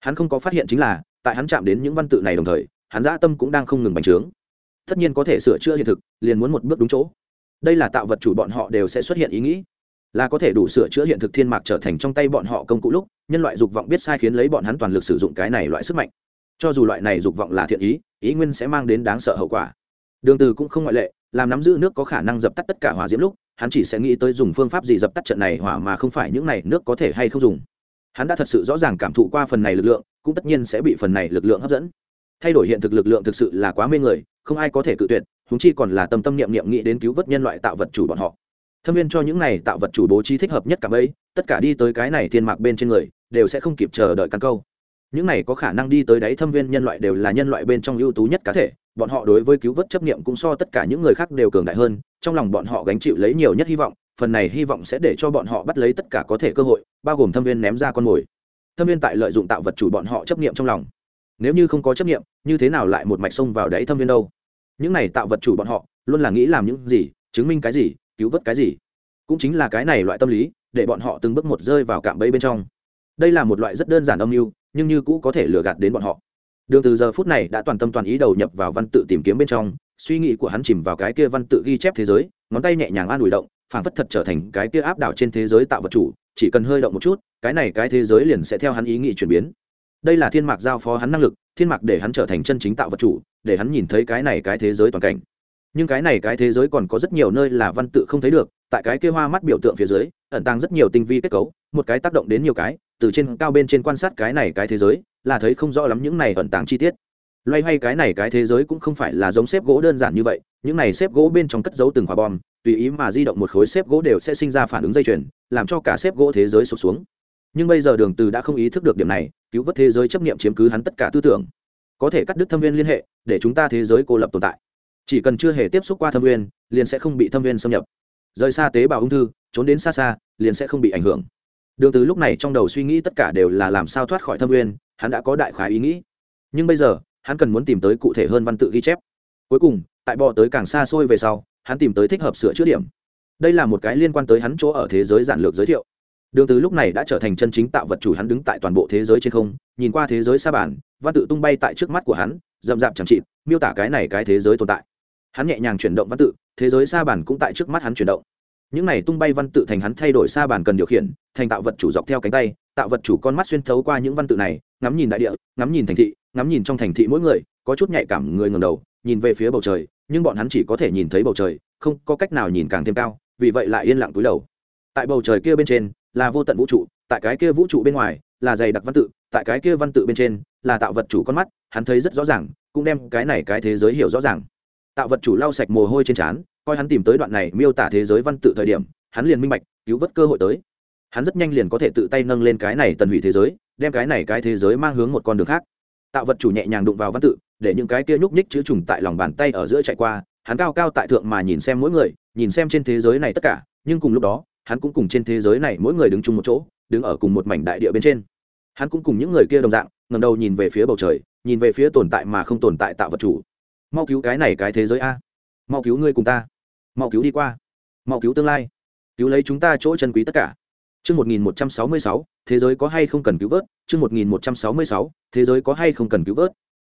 Hắn không có phát hiện chính là, tại hắn chạm đến những văn tự này đồng thời, hắn dã tâm cũng đang không ngừng bành trướng. Tất nhiên có thể sửa chữa hiện thực, liền muốn một bước đúng chỗ. Đây là tạo vật chủ bọn họ đều sẽ xuất hiện ý nghĩ là có thể đủ sửa chữa hiện thực thiên mạc trở thành trong tay bọn họ công cụ lúc, nhân loại dục vọng biết sai khiến lấy bọn hắn toàn lực sử dụng cái này loại sức mạnh. Cho dù loại này dục vọng là thiện ý ý nguyên sẽ mang đến đáng sợ hậu quả. Đường từ cũng không ngoại lệ, làm nắm giữ nước có khả năng dập tắt tất cả hỏa diễm lúc, hắn chỉ sẽ nghĩ tới dùng phương pháp gì dập tắt trận này hỏa mà không phải những này nước có thể hay không dùng. Hắn đã thật sự rõ ràng cảm thụ qua phần này lực lượng, cũng tất nhiên sẽ bị phần này lực lượng hấp dẫn. Thay đổi hiện thực lực lượng thực sự là quá mê người, không ai có thể cự tuyệt chúng chi còn là tâm tâm niệm niệm nghĩ đến cứu vớt nhân loại tạo vật chủ bọn họ thâm viên cho những này tạo vật chủ bố trí thích hợp nhất cả bấy, tất cả đi tới cái này thiên mạc bên trên người đều sẽ không kịp chờ đợi căn câu. Những này có khả năng đi tới đáy thâm viên nhân loại đều là nhân loại bên trong ưu tú nhất cá thể bọn họ đối với cứu vớt chấp niệm cũng so tất cả những người khác đều cường đại hơn trong lòng bọn họ gánh chịu lấy nhiều nhất hy vọng phần này hy vọng sẽ để cho bọn họ bắt lấy tất cả có thể cơ hội bao gồm thâm viên ném ra con mồi. Thâm viên tại lợi dụng tạo vật chủ bọn họ chấp niệm trong lòng. Nếu như không có chấp niệm như thế nào lại một mạch sông vào đáy thâm viên đâu? Những này tạo vật chủ bọn họ luôn là nghĩ làm những gì chứng minh cái gì cứu vớt cái gì. Cũng chính là cái này loại tâm lý, để bọn họ từng bước một rơi vào cạm bẫy bên trong. Đây là một loại rất đơn giản âm mưu, nhưng như cũ có thể lừa gạt đến bọn họ. Đường từ giờ phút này đã toàn tâm toàn ý đầu nhập vào văn tự tìm kiếm bên trong, suy nghĩ của hắn chìm vào cái kia văn tự ghi chép thế giới, ngón tay nhẹ nhàng an ủi động, phảng phất thật trở thành cái kia áp đảo trên thế giới tạo vật chủ, chỉ cần hơi động một chút, cái này cái thế giới liền sẽ theo hắn ý nghĩ chuyển biến. Đây là thiên mạc giao phó hắn năng lực, thiên mạc để hắn trở thành chân chính tạo vật chủ, để hắn nhìn thấy cái này cái thế giới toàn cảnh nhưng cái này cái thế giới còn có rất nhiều nơi là văn tự không thấy được, tại cái kia hoa mắt biểu tượng phía dưới, ẩn tàng rất nhiều tinh vi kết cấu, một cái tác động đến nhiều cái, từ trên cao bên trên quan sát cái này cái thế giới, là thấy không rõ lắm những này ẩn tàng chi tiết. Loay hoay cái này cái thế giới cũng không phải là giống xếp gỗ đơn giản như vậy, những này xếp gỗ bên trong cất giấu từng quả bom, tùy ý mà di động một khối xếp gỗ đều sẽ sinh ra phản ứng dây chuyền, làm cho cả xếp gỗ thế giới sụp xuống. Nhưng bây giờ đường từ đã không ý thức được điểm này, cứu vớt thế giới chấp niệm chiếm cứ hắn tất cả tư tưởng. Có thể cắt đứt thâm viên liên hệ, để chúng ta thế giới cô lập tồn tại chỉ cần chưa hề tiếp xúc qua thâm nguyên liền sẽ không bị thâm nguyên xâm nhập. Rời xa tế bào ung thư, trốn đến xa xa, liền sẽ không bị ảnh hưởng. Đường từ lúc này trong đầu suy nghĩ tất cả đều là làm sao thoát khỏi thâm nguyên hắn đã có đại khái ý nghĩ. Nhưng bây giờ, hắn cần muốn tìm tới cụ thể hơn văn tự ghi chép. Cuối cùng, tại bò tới càng xa xôi về sau, hắn tìm tới thích hợp sửa chữa điểm. Đây là một cái liên quan tới hắn chỗ ở thế giới giản lược giới thiệu. Đường từ lúc này đã trở thành chân chính tạo vật chủ hắn đứng tại toàn bộ thế giới trên không, nhìn qua thế giới xa bản, văn tự tung bay tại trước mắt của hắn, rậm rạp chẳng trị miêu tả cái này cái thế giới tồn tại hắn nhẹ nhàng chuyển động văn tự, thế giới xa bản cũng tại trước mắt hắn chuyển động. Những này tung bay văn tự thành hắn thay đổi xa bản cần điều khiển, thành tạo vật chủ dọc theo cánh tay, tạo vật chủ con mắt xuyên thấu qua những văn tự này, ngắm nhìn đại địa, ngắm nhìn thành thị, ngắm nhìn trong thành thị mỗi người, có chút nhạy cảm người ngầm đầu, nhìn về phía bầu trời, nhưng bọn hắn chỉ có thể nhìn thấy bầu trời, không có cách nào nhìn càng thêm cao, vì vậy lại yên lặng túi đầu. Tại bầu trời kia bên trên, là vô tận vũ trụ, tại cái kia vũ trụ bên ngoài, là dày đặc văn tự, tại cái kia văn tự bên trên, là tạo vật chủ con mắt, hắn thấy rất rõ ràng, cũng đem cái này cái thế giới hiểu rõ ràng tạo vật chủ lau sạch mồ hôi trên trán, coi hắn tìm tới đoạn này miêu tả thế giới văn tự thời điểm, hắn liền minh bạch, cứu vớt cơ hội tới. Hắn rất nhanh liền có thể tự tay nâng lên cái này tần hủy thế giới, đem cái này cái thế giới mang hướng một con đường khác. Tạo vật chủ nhẹ nhàng đụng vào văn tự, để những cái kia nhúc nhích chữ trùng tại lòng bàn tay ở giữa chạy qua, hắn cao cao tại thượng mà nhìn xem mỗi người, nhìn xem trên thế giới này tất cả, nhưng cùng lúc đó, hắn cũng cùng trên thế giới này mỗi người đứng chung một chỗ, đứng ở cùng một mảnh đại địa bên trên. Hắn cũng cùng những người kia đồng dạng ngầm đầu nhìn về phía bầu trời, nhìn về phía tồn tại mà không tồn tại tạo vật chủ mau cứu cái này cái thế giới a mau cứu ngươi cùng ta mau cứu đi qua mau cứu tương lai cứu lấy chúng ta chỗ chân quý tất cả Chương 1166, thế giới có hay không cần cứu vớt? Chương 1166, thế giới có hay không cần cứu vớt?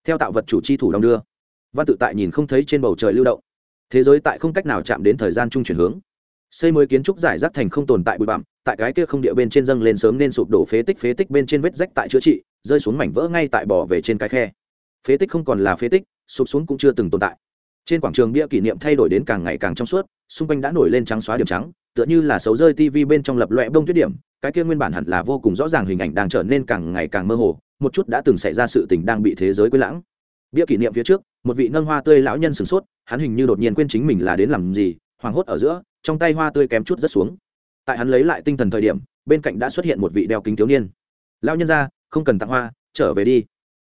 Theo tạo vật chủ chi thủ đông đưa, văn tự tại nhìn không thấy trên bầu trời lưu động. Thế giới tại không cách nào chạm đến thời gian trung chuyển hướng. Xây mới kiến trúc giải rác thành không tồn tại bụi bặm, tại cái kia không địa bên trên dâng lên sớm nên sụp đổ phế tích phế tích bên trên vết rách tại chữa trị, rơi xuống mảnh vỡ ngay tại bỏ về trên cái khe. Phế tích không còn là phế tích, sụp xuống cũng chưa từng tồn tại. Trên quảng trường bia kỷ niệm thay đổi đến càng ngày càng trong suốt, xung quanh đã nổi lên trắng xóa điểm trắng, tựa như là xấu rơi tv bên trong lập loẹ bông tuyết điểm cái kia nguyên bản hẳn là vô cùng rõ ràng hình ảnh đang trở nên càng ngày càng mơ hồ một chút đã từng xảy ra sự tình đang bị thế giới quên lãng. Bia kỷ niệm phía trước một vị nâng hoa tươi lão nhân sửng sốt hắn hình như đột nhiên quên chính mình là đến làm gì hoảng hốt ở giữa trong tay hoa tươi kém chút rất xuống. Tại hắn lấy lại tinh thần thời điểm bên cạnh đã xuất hiện một vị đeo kính thiếu niên. Lao nhân ra không cần tặng hoa trở về đi.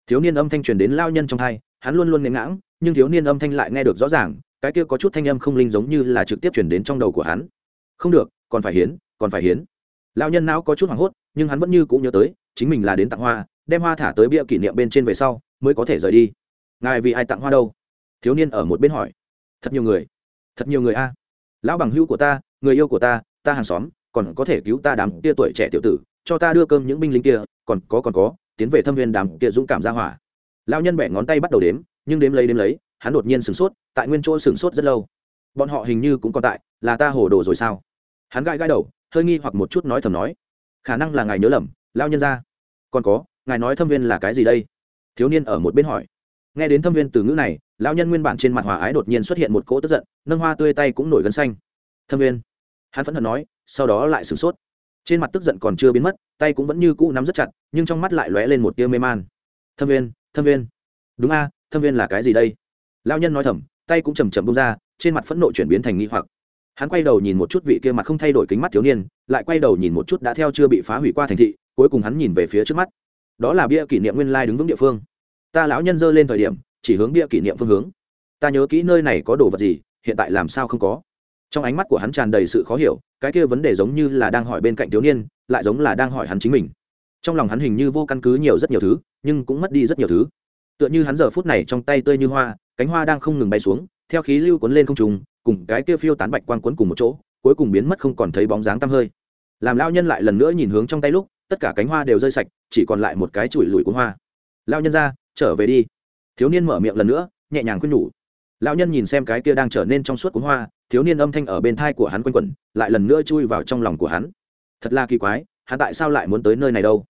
Thiếu niên âm thanh truyền đến lao nhân trong thai hắn luôn luôn nghẽn ngãng, nhưng thiếu niên âm thanh lại nghe được rõ ràng, cái kia có chút thanh âm không linh giống như là trực tiếp chuyển đến trong đầu của hắn. Không được, còn phải hiến, còn phải hiến. Lão nhân não có chút hoảng hốt, nhưng hắn vẫn như cũng nhớ tới, chính mình là đến tặng hoa, đem hoa thả tới bia kỷ niệm bên trên về sau, mới có thể rời đi. Ngài vì ai tặng hoa đâu? Thiếu niên ở một bên hỏi. Thật nhiều người. Thật nhiều người a. Lão bằng hữu của ta, người yêu của ta ta hàng xóm, còn có thể cứu ta đám kia tuổi trẻ tiểu tử, cho ta đưa cơm những binh lính kia, còn có còn có, tiến về thâm viên đám kia dũng cảm ra hỏa lão nhân bẻ ngón tay bắt đầu đếm, nhưng đếm lấy đếm lấy, hắn đột nhiên sửng sốt, tại nguyên chỗ sửng sốt rất lâu. Bọn họ hình như cũng còn tại, là ta hồ đồ rồi sao? Hắn gãi gãi đầu, hơi nghi hoặc một chút nói thầm nói. Khả năng là ngài nhớ lầm lao nhân ra. Còn có, ngài nói thâm viên là cái gì đây? Thiếu niên ở một bên hỏi. Nghe đến thâm viên từ ngữ này lao nhân nguyên bản trên mặt hòa ái đột nhiên xuất hiện một cỗ tức giận, nâng hoa tươi tay cũng nổi gân xanh. Thâm viên. Hắn phẫn hận nói, sau đó lại sửng sốt. Trên mặt tức giận còn chưa biến mất, tay cũng vẫn như cũ nắm rất chặt, nhưng trong mắt lại lóe lên một tia mê man. Thâm viên thâm viên. Đúng a, thâm viên là cái gì đây? Lao nhân nói thầm, tay cũng chầm chầm bông ra, trên mặt phẫn nộ chuyển biến thành nghi hoặc. Hắn quay đầu nhìn một chút vị kia mặt không thay đổi kính mắt thiếu niên, lại quay đầu nhìn một chút đã theo chưa bị phá hủy qua thành thị, cuối cùng hắn nhìn về phía trước mắt. Đó là bia kỷ niệm nguyên lai đứng vững địa phương. Ta lão nhân dơ lên thời điểm, chỉ hướng bia kỷ niệm phương hướng. Ta nhớ kỹ nơi này có đồ vật gì, hiện tại làm sao không có. Trong ánh mắt của hắn tràn đầy sự khó hiểu, cái kia vấn đề giống như là đang hỏi bên cạnh thiếu niên, lại giống là đang hỏi hắn chính mình trong lòng hắn hình như vô căn cứ nhiều rất nhiều thứ, nhưng cũng mất đi rất nhiều thứ. Tựa như hắn giờ phút này trong tay tươi như hoa, cánh hoa đang không ngừng bay xuống, theo khí lưu cuốn lên không trùng cùng cái kia phiêu tán bạch quang cuốn cùng một chỗ, cuối cùng biến mất không còn thấy bóng dáng tăm hơi. Làm lao nhân lại lần nữa nhìn hướng trong tay lúc, tất cả cánh hoa đều rơi sạch, chỉ còn lại một cái chùi lùi của hoa. Lao nhân ra, trở về đi. Thiếu niên mở miệng lần nữa, nhẹ nhàng khuyên nhủ. Lao nhân nhìn xem cái kia đang trở nên trong suốt cuốn hoa, thiếu niên âm thanh ở bên thai của hắn quanh quẩn, lại lần nữa chui vào trong lòng của hắn. Thật là kỳ quái, hắn tại sao lại muốn tới nơi này đâu?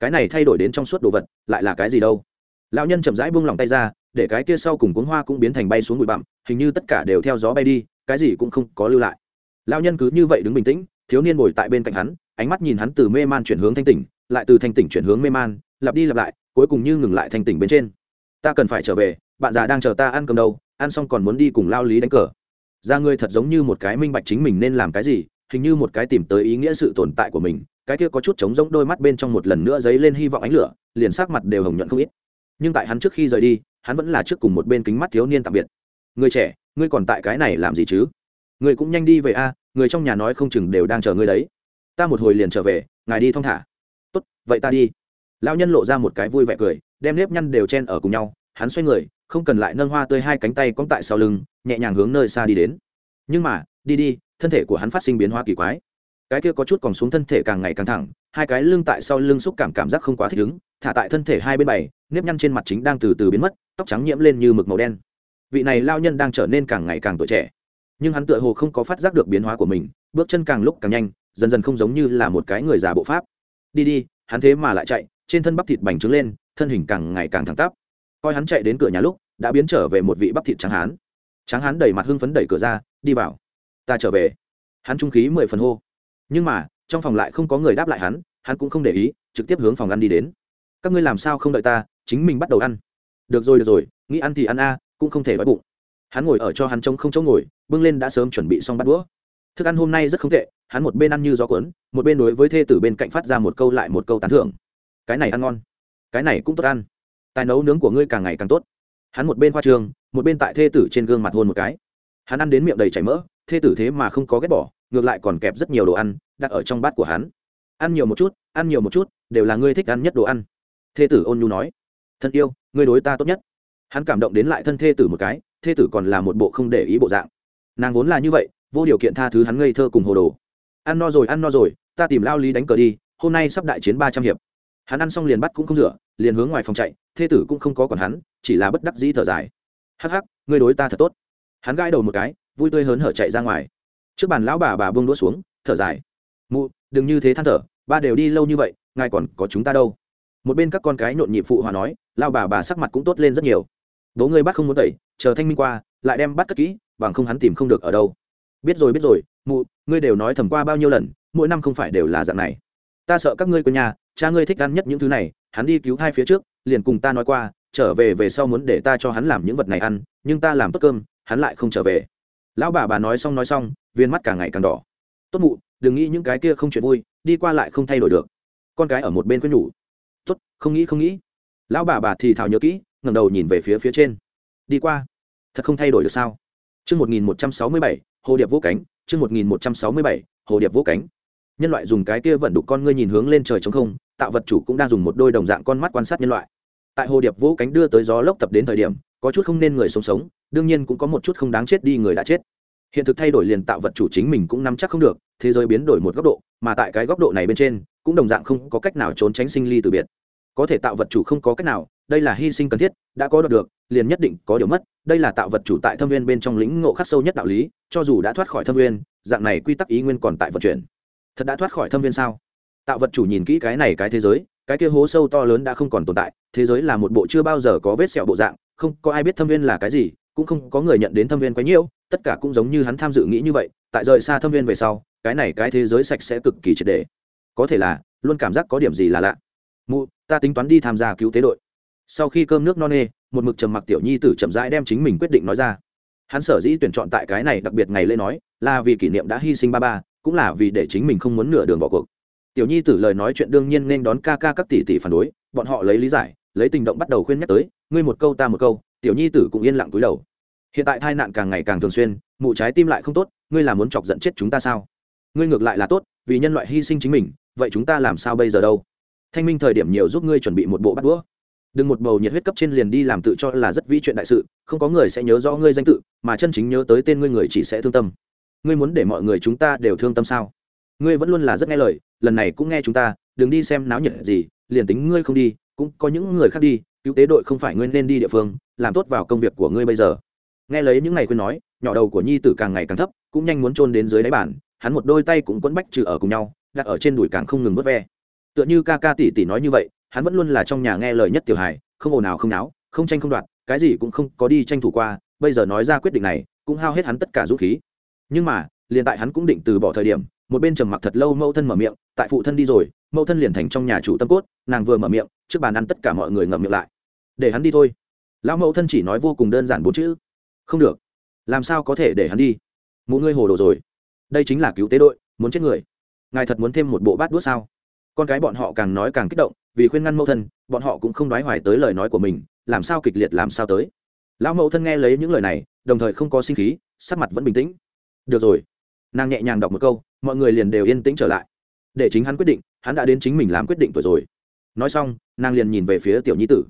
Cái này thay đổi đến trong suốt đồ vật, lại là cái gì đâu? Lão nhân chậm rãi buông lòng tay ra, để cái kia sau cùng cuốn hoa cũng biến thành bay xuống bụi bặm, hình như tất cả đều theo gió bay đi, cái gì cũng không có lưu lại. Lão nhân cứ như vậy đứng bình tĩnh, thiếu niên ngồi tại bên cạnh hắn, ánh mắt nhìn hắn từ mê man chuyển hướng thanh tỉnh, lại từ thanh tỉnh chuyển hướng mê man, lặp đi lặp lại, cuối cùng như ngừng lại thanh tỉnh bên trên. Ta cần phải trở về, bạn già đang chờ ta ăn cơm đâu, ăn xong còn muốn đi cùng lao lý đánh cờ. Ra ngươi thật giống như một cái minh bạch chính mình nên làm cái gì, hình như một cái tìm tới ý nghĩa sự tồn tại của mình cái kia có chút trống rỗng đôi mắt bên trong một lần nữa dấy lên hy vọng ánh lửa, liền sắc mặt đều hồng nhuận không ít. Nhưng tại hắn trước khi rời đi, hắn vẫn là trước cùng một bên kính mắt thiếu niên tạm biệt. Người trẻ, ngươi còn tại cái này làm gì chứ? Người cũng nhanh đi về a, người trong nhà nói không chừng đều đang chờ ngươi đấy. Ta một hồi liền trở về, ngài đi thong thả. Tốt, vậy ta đi. Lão nhân lộ ra một cái vui vẻ cười, đem nếp nhăn đều chen ở cùng nhau. Hắn xoay người, không cần lại nâng hoa tươi hai cánh tay cong tại sau lưng, nhẹ nhàng hướng nơi xa đi đến. Nhưng mà, đi đi, thân thể của hắn phát sinh biến hóa kỳ quái cái kia có chút còn xuống thân thể càng ngày càng thẳng, hai cái lưng tại sau lưng xúc cảm cảm giác không quá thích ứng, thả tại thân thể hai bên bảy nếp nhăn trên mặt chính đang từ từ biến mất, tóc trắng nhiễm lên như mực màu đen. Vị này lao nhân đang trở nên càng ngày càng tuổi trẻ, nhưng hắn tựa hồ không có phát giác được biến hóa của mình, bước chân càng lúc càng nhanh, dần dần không giống như là một cái người già bộ pháp. Đi đi, hắn thế mà lại chạy, trên thân bắp thịt bành trướng lên, thân hình càng ngày càng thẳng tắp. Coi hắn chạy đến cửa nhà lúc, đã biến trở về một vị bắp thịt trắng hán. Trắng hán đẩy mặt hưng phấn đẩy cửa ra, đi vào. Ta trở về. Hắn trung khí mười phần hô nhưng mà, trong phòng lại không có người đáp lại hắn hắn cũng không để ý, trực tiếp hướng phòng ăn đi đến. Các ngươi làm sao không đợi ta, chính mình bắt đầu ăn. Được rồi được rồi, nghĩ ăn thì ăn a, cũng không thể đói bụng. Hắn ngồi ở cho hắn trông không chỗ ngồi, bưng lên đã sớm chuẩn bị xong bắt đũa. Thức ăn hôm nay rất không tệ, hắn một bên ăn như gió cuốn, một bên đối với thê tử bên cạnh phát ra một câu lại một câu tán thưởng. Cái này ăn ngon, cái này cũng tốt ăn. Tài nấu nướng của ngươi càng ngày càng tốt. Hắn một bên khoa trường, một bên tại thê tử trên gương mặt hôn một cái. Hắn ăn đến miệng đầy chảy mỡ thê tử thế mà không có ghét bỏ, ngược lại còn kẹp rất nhiều đồ ăn, đặt ở trong bát của hắn. Ăn nhiều một chút, ăn nhiều một chút, đều là ngươi thích ăn nhất đồ ăn. Thê tử ôn nhu nói, thân yêu, ngươi đối ta tốt nhất. Hắn cảm động đến lại thân thê tử một cái, thê tử còn là một bộ không để ý bộ dạng. Nàng vốn là như vậy, vô điều kiện tha thứ hắn ngây thơ cùng hồ đồ. Ăn no rồi, ăn no rồi, ta tìm lao lý đánh cờ đi, hôm nay sắp đại chiến ba trăm hiệp. Hắn ăn xong liền bắt cũng không rửa, liền hướng ngoài phòng chạy, thê tử cũng không có còn hắn, chỉ là bất đắc dĩ thở dài. Hắc hắc, ngươi đối ta thật tốt. Hắn gãi đầu một cái vui tươi hớn hở chạy ra ngoài. Trước bàn lão bà bà buông đũa xuống, thở dài. Mụ, đừng như thế than thở, ba đều đi lâu như vậy, ngài còn có chúng ta đâu. Một bên các con cái nhộn nhịp phụ hòa nói lao bà bà sắc mặt cũng tốt lên rất nhiều. Bố ngươi bắt không muốn tẩy, chờ thanh minh qua, lại đem bắt cất kỹ, bằng không hắn tìm không được ở đâu. Biết rồi biết rồi, mụ, ngươi đều nói thầm qua bao nhiêu lần, mỗi năm không phải đều là dạng này. Ta sợ các ngươi của nhà, cha ngươi thích ăn nhất những thứ này, hắn đi cứu hai phía trước, liền cùng ta nói qua, trở về về sau muốn để ta cho hắn làm những vật này ăn, nhưng ta làm tốt cơm, hắn lại không trở về lão bà bà nói xong nói xong, viên mắt càng ngày càng đỏ. Tốt mụ, đừng nghĩ những cái kia không chuyện vui, đi qua lại không thay đổi được. Con cái ở một bên quên nhủ. Tốt, không nghĩ không nghĩ. Lão bà bà thì thào nhớ kỹ, ngẩng đầu nhìn về phía phía trên. Đi qua. Thật không thay đổi được sao? Chương một nghìn một trăm sáu mươi bảy, hồ điệp vũ cánh, chương một nghìn một trăm sáu mươi bảy, hồ điệp vũ cánh. Nhân loại dùng cái kia vận đục con ngươi nhìn hướng lên trời trống không, tạo vật chủ cũng đang dùng một đôi đồng dạng con mắt quan sát nhân loại. Tại hồ điệp vũ cánh đưa tới gió lốc tập đến thời điểm, có chút không nên người sống sống đương nhiên cũng có một chút không đáng chết đi người đã chết. Hiện thực thay đổi liền tạo vật chủ chính mình cũng nắm chắc không được, thế giới biến đổi một góc độ, mà tại cái góc độ này bên trên, cũng đồng dạng không có cách nào trốn tránh sinh ly từ biệt. Có thể tạo vật chủ không có cách nào, đây là hy sinh cần thiết, đã có được, liền nhất định có điều mất, đây là tạo vật chủ tại thâm viên bên trong lĩnh ngộ khắc sâu nhất đạo lý, cho dù đã thoát khỏi thâm viên, dạng này quy tắc ý nguyên còn tại vận chuyển. Thật đã thoát khỏi thâm viên sao? Tạo vật chủ nhìn kỹ cái này cái thế giới, cái kia hố sâu to lớn đã không còn tồn tại, thế giới là một bộ chưa bao giờ có vết sẹo bộ dạng, không có ai biết thâm viên là cái gì cũng không có người nhận đến thâm viên quá nhiễu tất cả cũng giống như hắn tham dự nghĩ như vậy, tại rời xa thâm viên về sau, cái này cái thế giới sạch sẽ cực kỳ triệt đề có thể là, luôn cảm giác có điểm gì là lạ. Mụ, ta tính toán đi tham gia cứu tế đội. Sau khi cơm nước no nê, một mực trầm mặc tiểu nhi tử chậm rãi đem chính mình quyết định nói ra. Hắn sở dĩ tuyển chọn tại cái này đặc biệt ngày lễ nói, là vì kỷ niệm đã hy sinh ba ba, cũng là vì để chính mình không muốn nửa đường bỏ cuộc. Tiểu nhi tử lời nói chuyện đương nhiên nên đón ca ca các tỷ tỷ phản đối, bọn họ lấy lý giải, lấy tình động bắt đầu khuyên nhắc tới, ngươi một câu ta một câu. Tiểu nhi tử cũng yên lặng cúi đầu hiện tại tai nạn càng ngày càng thường xuyên, mụ trái tim lại không tốt, ngươi là muốn chọc giận chết chúng ta sao? Ngươi ngược lại là tốt, vì nhân loại hy sinh chính mình, vậy chúng ta làm sao bây giờ đâu? Thanh minh thời điểm nhiều giúp ngươi chuẩn bị một bộ bắt đũa. Đừng một bầu nhiệt huyết cấp trên liền đi làm tự cho là rất vĩ chuyện đại sự, không có người sẽ nhớ rõ ngươi danh tự, mà chân chính nhớ tới tên ngươi người chỉ sẽ thương tâm. Ngươi muốn để mọi người chúng ta đều thương tâm sao? Ngươi vẫn luôn là rất nghe lời, lần này cũng nghe chúng ta, đừng đi xem náo nhiệt gì, liền tính ngươi không đi, cũng có những người khác đi, cứu tế đội không phải ngươi nên đi địa phương, làm tốt vào công việc của ngươi bây giờ nghe lấy những ngày khuyên nói, nhỏ đầu của nhi tử càng ngày càng thấp, cũng nhanh muốn trôn đến dưới đáy bàn, hắn một đôi tay cũng quấn bách trừ ở cùng nhau, đặt ở trên đùi càng không ngừng vớt ve. Tựa như ca ca tỷ tỷ nói như vậy, hắn vẫn luôn là trong nhà nghe lời nhất tiểu hài, không ồn nào không náo, không tranh không đoạt, cái gì cũng không có đi tranh thủ qua, bây giờ nói ra quyết định này, cũng hao hết hắn tất cả dũng khí. Nhưng mà, liền tại hắn cũng định từ bỏ thời điểm, một bên trầm mặc thật lâu mẫu thân mở miệng, tại phụ thân đi rồi, mẫu thân liền thành trong nhà chủ tâm cốt, nàng vừa mở miệng, trước bàn ăn tất cả mọi người ngậm miệng lại. Để hắn đi thôi. Lão mẫu thân chỉ nói vô cùng đơn giản bốn chữ không được. Làm sao có thể để hắn đi? Mụ ngươi hồ đồ rồi. Đây chính là cứu tế đội, muốn chết người. Ngài thật muốn thêm một bộ bát đũa sao? Con cái bọn họ càng nói càng kích động, vì khuyên ngăn mẫu thân, bọn họ cũng không đoái hoài tới lời nói của mình, làm sao kịch liệt làm sao tới. Lão mẫu thân nghe lấy những lời này, đồng thời không có sinh khí, sắc mặt vẫn bình tĩnh. Được rồi. Nàng nhẹ nhàng đọc một câu, mọi người liền đều yên tĩnh trở lại. Để chính hắn quyết định, hắn đã đến chính mình làm quyết định tuổi rồi. Nói xong, nàng liền nhìn về phía tiểu nhi tử.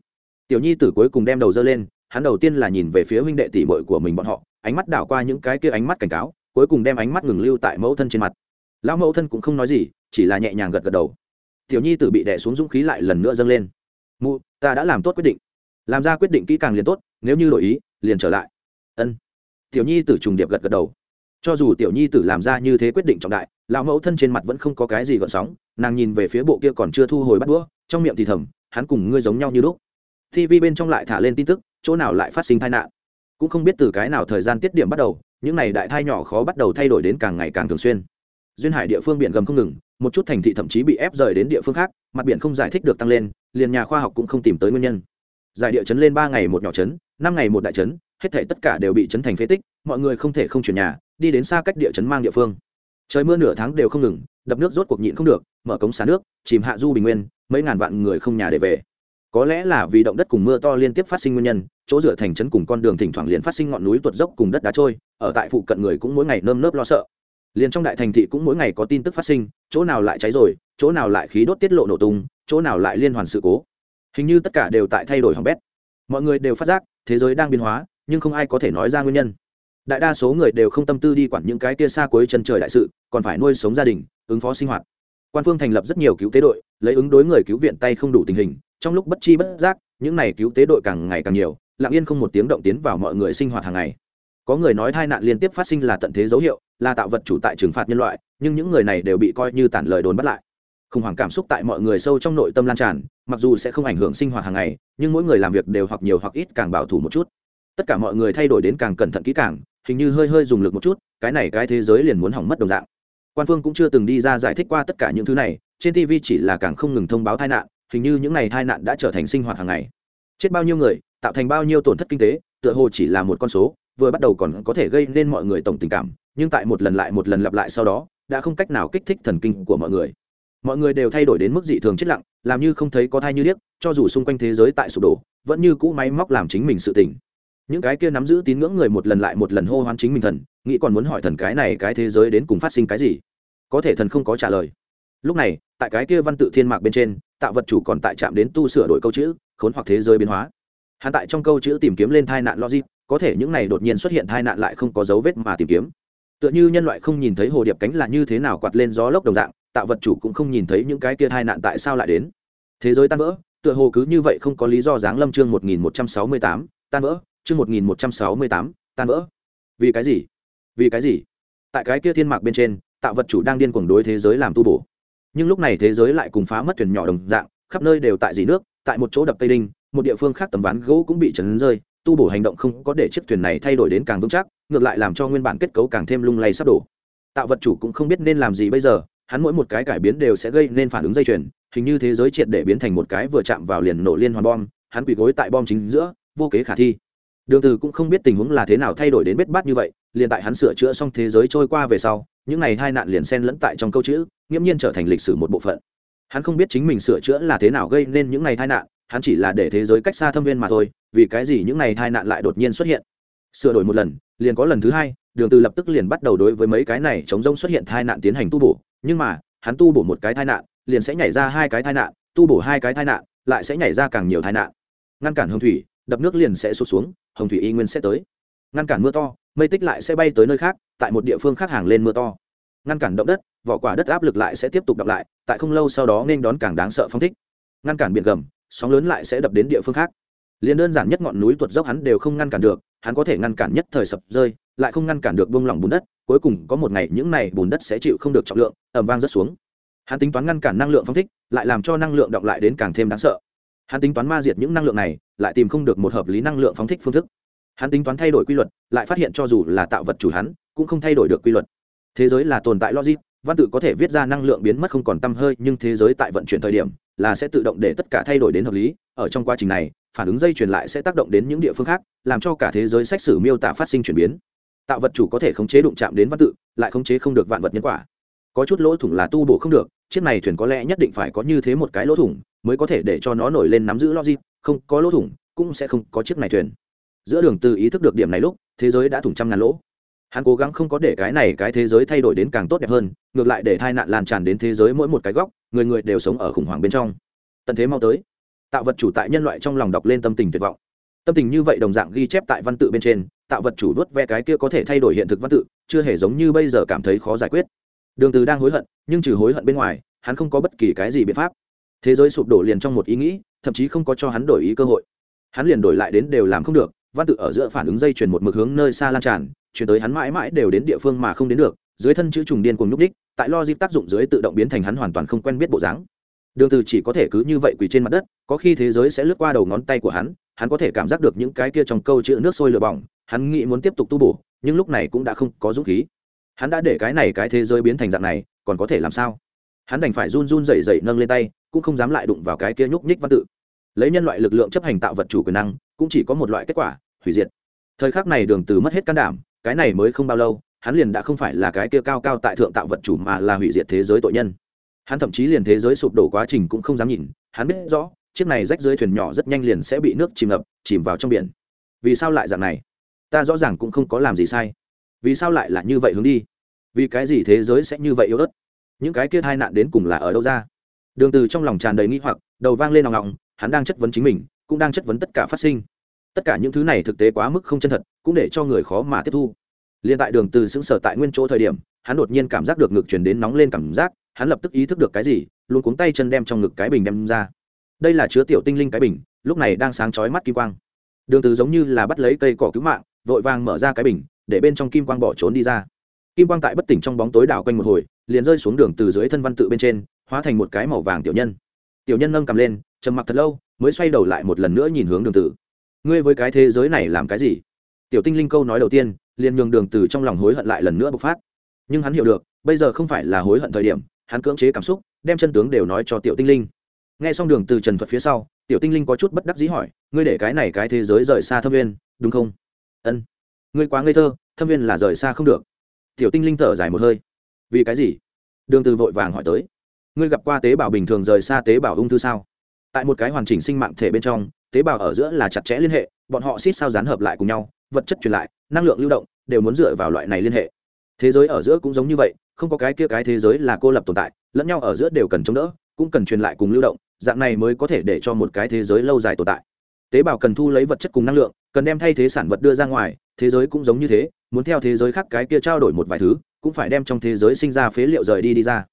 Tiểu nhi tử cuối cùng đem đầu dơ lên hắn đầu tiên là nhìn về phía huynh đệ tỷ muội của mình bọn họ, ánh mắt đảo qua những cái kia ánh mắt cảnh cáo, cuối cùng đem ánh mắt ngừng lưu tại mẫu thân trên mặt. Lão mẫu thân cũng không nói gì, chỉ là nhẹ nhàng gật gật đầu. Tiểu nhi tử bị đè xuống dũng khí lại lần nữa dâng lên. Mụ, ta đã làm tốt quyết định. Làm ra quyết định kỹ càng liền tốt, nếu như đổi ý, liền trở lại. Ân. Tiểu nhi tử trùng điệp gật gật đầu. Cho dù tiểu nhi tử làm ra như thế quyết định trọng đại, lão mẫu thân trên mặt vẫn không có cái gì gợn sóng, nàng nhìn về phía bộ kia còn chưa thu hồi bắt đũa, trong miệng thì thầm, hắn cùng ngươi giống nhau như lúc. Tv bên trong lại thả lên tin tức chỗ nào lại phát sinh tai nạn. Cũng không biết từ cái nào thời gian tiết điểm bắt đầu, những này đại thai nhỏ khó bắt đầu thay đổi đến càng ngày càng thường xuyên. Duyên hải địa phương biển gầm không ngừng, một chút thành thị thậm chí bị ép rời đến địa phương khác, mặt biển không giải thích được tăng lên, liền nhà khoa học cũng không tìm tới nguyên nhân. Giải địa chấn lên ba ngày một nhỏ chấn, năm ngày một đại chấn, hết thể tất cả đều bị chấn thành phế tích, mọi người không thể không chuyển nhà, đi đến xa cách địa chấn mang địa phương. Trời mưa nửa tháng đều không ngừng, đập nước rốt cuộc nhịn không được, mở cống xả nước, chìm hạ du bình nguyên, mấy ngàn vạn người không nhà để về có lẽ là vì động đất cùng mưa to liên tiếp phát sinh nguyên nhân, chỗ dựa thành trấn cùng con đường thỉnh thoảng liền phát sinh ngọn núi tuột dốc cùng đất đá trôi, ở tại phụ cận người cũng mỗi ngày nơm nớp lo sợ. Liền trong đại thành thị cũng mỗi ngày có tin tức phát sinh, chỗ nào lại cháy rồi, chỗ nào lại khí đốt tiết lộ nổ tung, chỗ nào lại liên hoàn sự cố. Hình như tất cả đều tại thay đổi hỏng bét. Mọi người đều phát giác, thế giới đang biến hóa, nhưng không ai có thể nói ra nguyên nhân. Đại đa số người đều không tâm tư đi quản những cái kia xa cuối chân trời đại sự, còn phải nuôi sống gia đình, ứng phó sinh hoạt. Quan phương thành lập rất nhiều cứu tế đội, lấy ứng đối người cứu viện tay không đủ tình hình trong lúc bất chi bất giác, những này cứu tế đội càng ngày càng nhiều, lặng yên không một tiếng động tiến vào mọi người sinh hoạt hàng ngày. Có người nói tai nạn liên tiếp phát sinh là tận thế dấu hiệu, là tạo vật chủ tại trừng phạt nhân loại, nhưng những người này đều bị coi như tản lời đồn bắt lại. Khủng hoảng cảm xúc tại mọi người sâu trong nội tâm lan tràn, mặc dù sẽ không ảnh hưởng sinh hoạt hàng ngày, nhưng mỗi người làm việc đều hoặc nhiều hoặc ít càng bảo thủ một chút. Tất cả mọi người thay đổi đến càng cẩn thận kỹ càng, hình như hơi hơi dùng lực một chút, cái này cái thế giới liền muốn hỏng mất đồng dạng. Quan phương cũng chưa từng đi ra giải thích qua tất cả những thứ này, trên tv chỉ là càng không ngừng thông báo tai nạn hình như những ngày tai nạn đã trở thành sinh hoạt hàng ngày. Chết bao nhiêu người, tạo thành bao nhiêu tổn thất kinh tế, tựa hồ chỉ là một con số, vừa bắt đầu còn có thể gây nên mọi người tổng tình cảm, nhưng tại một lần lại một lần lặp lại sau đó, đã không cách nào kích thích thần kinh của mọi người. Mọi người đều thay đổi đến mức dị thường chết lặng, làm như không thấy có thai như điếc, cho dù xung quanh thế giới tại sụp đổ, vẫn như cũ máy móc làm chính mình sự tỉnh. Những cái kia nắm giữ tín ngưỡng người một lần lại một lần hô hoán chính mình thần, nghĩ còn muốn hỏi thần cái này cái thế giới đến cùng phát sinh cái gì? Có thể thần không có trả lời. Lúc này, tại cái kia văn tự thiên mạc bên trên tạo vật chủ còn tại chạm đến tu sửa đổi câu chữ, khốn hoặc thế giới biến hóa. Hắn tại trong câu chữ tìm kiếm lên tai nạn logic, có thể những này đột nhiên xuất hiện tai nạn lại không có dấu vết mà tìm kiếm. Tựa như nhân loại không nhìn thấy hồ điệp cánh là như thế nào quạt lên gió lốc đồng dạng, tạo vật chủ cũng không nhìn thấy những cái kia tai nạn tại sao lại đến. Thế giới tan vỡ, tựa hồ cứ như vậy không có lý do giáng lâm chương một nghìn một trăm sáu mươi tám, tan vỡ, chương một nghìn một trăm sáu mươi tám, tan vỡ. Vì cái gì? Vì cái gì? Tại cái kia thiên mạc bên trên, tạo vật chủ đang điên cuồng đối thế giới làm tu bổ nhưng lúc này thế giới lại cùng phá mất thuyền nhỏ đồng dạng, khắp nơi đều tại dì nước, tại một chỗ đập tây đinh, một địa phương khác tầm ván gỗ cũng bị chấn rơi, tu bổ hành động không có để chiếc thuyền này thay đổi đến càng vững chắc, ngược lại làm cho nguyên bản kết cấu càng thêm lung lay sắp đổ. Tạo vật chủ cũng không biết nên làm gì bây giờ, hắn mỗi một cái cải biến đều sẽ gây nên phản ứng dây chuyền, hình như thế giới triệt để biến thành một cái vừa chạm vào liền nổ liên hoàn bom, hắn quỳ gối tại bom chính giữa, vô kế khả thi. Đường từ cũng không biết tình huống là thế nào thay đổi đến bết bát như vậy, liền tại hắn sửa chữa xong thế giới trôi qua về sau những này hai nạn liền xen lẫn tại trong câu chữ, nghiễm nhiên trở thành lịch sử một bộ phận. Hắn không biết chính mình sửa chữa là thế nào gây nên những này tai nạn, hắn chỉ là để thế giới cách xa thâm viên mà thôi, vì cái gì những này tai nạn lại đột nhiên xuất hiện? Sửa đổi một lần, liền có lần thứ hai, đường từ lập tức liền bắt đầu đối với mấy cái này chống rông xuất hiện tai nạn tiến hành tu bổ, nhưng mà, hắn tu bổ một cái tai nạn, liền sẽ nhảy ra hai cái tai nạn, tu bổ hai cái tai nạn, lại sẽ nhảy ra càng nhiều tai nạn. Ngăn cản hồng thủy, đập nước liền sẽ sụt xuống, hồng thủy y nguyên sẽ tới ngăn cản mưa to, mây tích lại sẽ bay tới nơi khác, tại một địa phương khác hàng lên mưa to. Ngăn cản động đất, vỏ quả đất áp lực lại sẽ tiếp tục đập lại, tại không lâu sau đó nên đón càng đáng sợ phong thích. Ngăn cản biển gầm, sóng lớn lại sẽ đập đến địa phương khác. Liền đơn giản nhất ngọn núi tuột dốc hắn đều không ngăn cản được, hắn có thể ngăn cản nhất thời sập rơi, lại không ngăn cản được bông lỏng bùn đất, cuối cùng có một ngày những này bùn đất sẽ chịu không được trọng lượng ẩm vang rất xuống. Hắn tính toán ngăn cản năng lượng phong thích, lại làm cho năng lượng đọng lại đến càng thêm đáng sợ. Hắn tính toán ma diệt những năng lượng này, lại tìm không được một hợp lý năng lượng phóng thích phương thức hắn tính toán thay đổi quy luật, lại phát hiện cho dù là tạo vật chủ hắn, cũng không thay đổi được quy luật. Thế giới là tồn tại logic, văn tự có thể viết ra năng lượng biến mất không còn t hơi, nhưng thế giới tại vận chuyển thời điểm, là sẽ tự động để tất cả thay đổi đến hợp lý. Ở trong quá trình này, phản ứng dây truyền lại sẽ tác động đến những địa phương khác, làm cho cả thế giới sách sử miêu tả phát sinh chuyển biến. Tạo vật chủ có thể khống chế đụng chạm đến văn tự, lại khống chế không được vạn vật nhân quả. Có chút lỗ thủng là tu bổ không được, chiếc này thuyền có lẽ nhất định phải có như thế một cái lỗ thủng mới có thể để cho nó nổi lên nắm giữ logic. Không có lỗ thủng, cũng sẽ không có chiếc này thuyền giữa đường từ ý thức được điểm này lúc, thế giới đã thủng trăm ngàn lỗ. Hắn cố gắng không có để cái này cái thế giới thay đổi đến càng tốt đẹp hơn, ngược lại để tai nạn lan tràn đến thế giới mỗi một cái góc, người người đều sống ở khủng hoảng bên trong. Tận thế mau tới. Tạo vật chủ tại nhân loại trong lòng đọc lên tâm tình tuyệt vọng. Tâm tình như vậy đồng dạng ghi chép tại văn tự bên trên, tạo vật chủ vớt ve cái kia có thể thay đổi hiện thực văn tự, chưa hề giống như bây giờ cảm thấy khó giải quyết. Đường từ đang hối hận, nhưng trừ hối hận bên ngoài, hắn không có bất kỳ cái gì biện pháp. Thế giới sụp đổ liền trong một ý nghĩ, thậm chí không có cho hắn đổi ý cơ hội. Hắn liền đổi lại đến đều làm không được văn tự ở giữa phản ứng dây chuyển một mực hướng nơi xa lan tràn, chuyển tới hắn mãi mãi đều đến địa phương mà không đến được, dưới thân chữ trùng điên cùng nhúc đích tại lo dịp tác dụng dưới tự động biến thành hắn hoàn toàn không quen biết bộ dáng. Đường từ chỉ có thể cứ như vậy quỳ trên mặt đất, có khi thế giới sẽ lướt qua đầu ngón tay của hắn hắn có thể cảm giác được những cái kia trong câu chữ nước sôi lửa bỏng, hắn nghĩ muốn tiếp tục tu bổ, nhưng lúc này cũng đã không có dũng khí. Hắn đã để cái này cái thế giới biến thành dạng này, còn có thể làm sao? Hắn đành phải run run rẩy rẩy nâng lên tay, cũng không dám lại đụng vào cái kia nhúc nhích văn tự. Lấy nhân loại lực lượng chấp hành tạo vật chủ quyền năng, cũng chỉ có một loại kết quả hủy diệt. Thời khắc này đường từ mất hết can đảm, cái này mới không bao lâu, hắn liền đã không phải là cái kia cao cao tại thượng tạo vật chủ mà là hủy diệt thế giới tội nhân. Hắn thậm chí liền thế giới sụp đổ quá trình cũng không dám nhìn, hắn biết rõ, chiếc này rách dưới thuyền nhỏ rất nhanh liền sẽ bị nước chìm ngập, chìm vào trong biển. Vì sao lại dạng này? Ta rõ ràng cũng không có làm gì sai. Vì sao lại là như vậy hướng đi? Vì cái gì thế giới sẽ như vậy yếu ớt? Những cái kia tai nạn đến cùng là ở đâu ra? Đường từ trong lòng tràn đầy nghi hoặc, đầu vang lên ngọng ngọng, hắn đang chất vấn chính mình, cũng đang chất vấn tất cả phát sinh tất cả những thứ này thực tế quá mức không chân thật, cũng để cho người khó mà tiếp thu. Liền tại đường từ sững sờ tại nguyên chỗ thời điểm, hắn đột nhiên cảm giác được ngực truyền đến nóng lên cảm giác, hắn lập tức ý thức được cái gì, luôn cuống tay chân đem trong ngực cái bình đem ra. Đây là chứa tiểu tinh linh cái bình, lúc này đang sáng chói mắt kim quang. Đường từ giống như là bắt lấy cây cỏ cứu mạng, vội vàng mở ra cái bình, để bên trong kim quang bỏ trốn đi ra. Kim quang tại bất tỉnh trong bóng tối đảo quanh một hồi, liền rơi xuống đường từ dưới thân văn tự bên trên, hóa thành một cái màu vàng tiểu nhân. Tiểu nhân nâng cầm lên, trầm mặc thật lâu, mới xoay đầu lại một lần nữa nhìn hướng đường từ ngươi với cái thế giới này làm cái gì? Tiểu tinh linh câu nói đầu tiên, liền nhường đường từ trong lòng hối hận lại lần nữa bộc phát. Nhưng hắn hiểu được, bây giờ không phải là hối hận thời điểm, hắn cưỡng chế cảm xúc, đem chân tướng đều nói cho tiểu tinh linh. Nghe xong đường từ trần thuật phía sau, tiểu tinh linh có chút bất đắc dĩ hỏi, ngươi để cái này cái thế giới rời xa thâm viên đúng không? Ân. Ngươi quá ngây thơ, thâm viên là rời xa không được. Tiểu tinh linh thở dài một hơi. Vì cái gì? Đường từ vội vàng hỏi tới. Ngươi gặp qua tế bào bình thường rời xa tế bào ung thư sao? Tại một cái hoàn chỉnh sinh mạng thể bên trong tế bào ở giữa là chặt chẽ liên hệ, bọn họ xít sao dán hợp lại cùng nhau, vật chất truyền lại, năng lượng lưu động, đều muốn dựa vào loại này liên hệ. Thế giới ở giữa cũng giống như vậy, không có cái kia cái thế giới là cô lập tồn tại, lẫn nhau ở giữa đều cần chống đỡ, cũng cần truyền lại cùng lưu động, dạng này mới có thể để cho một cái thế giới lâu dài tồn tại. Tế bào cần thu lấy vật chất cùng năng lượng, cần đem thay thế sản vật đưa ra ngoài, thế giới cũng giống như thế, muốn theo thế giới khác cái kia trao đổi một vài thứ, cũng phải đem trong thế giới sinh ra phế liệu rời đi đi ra.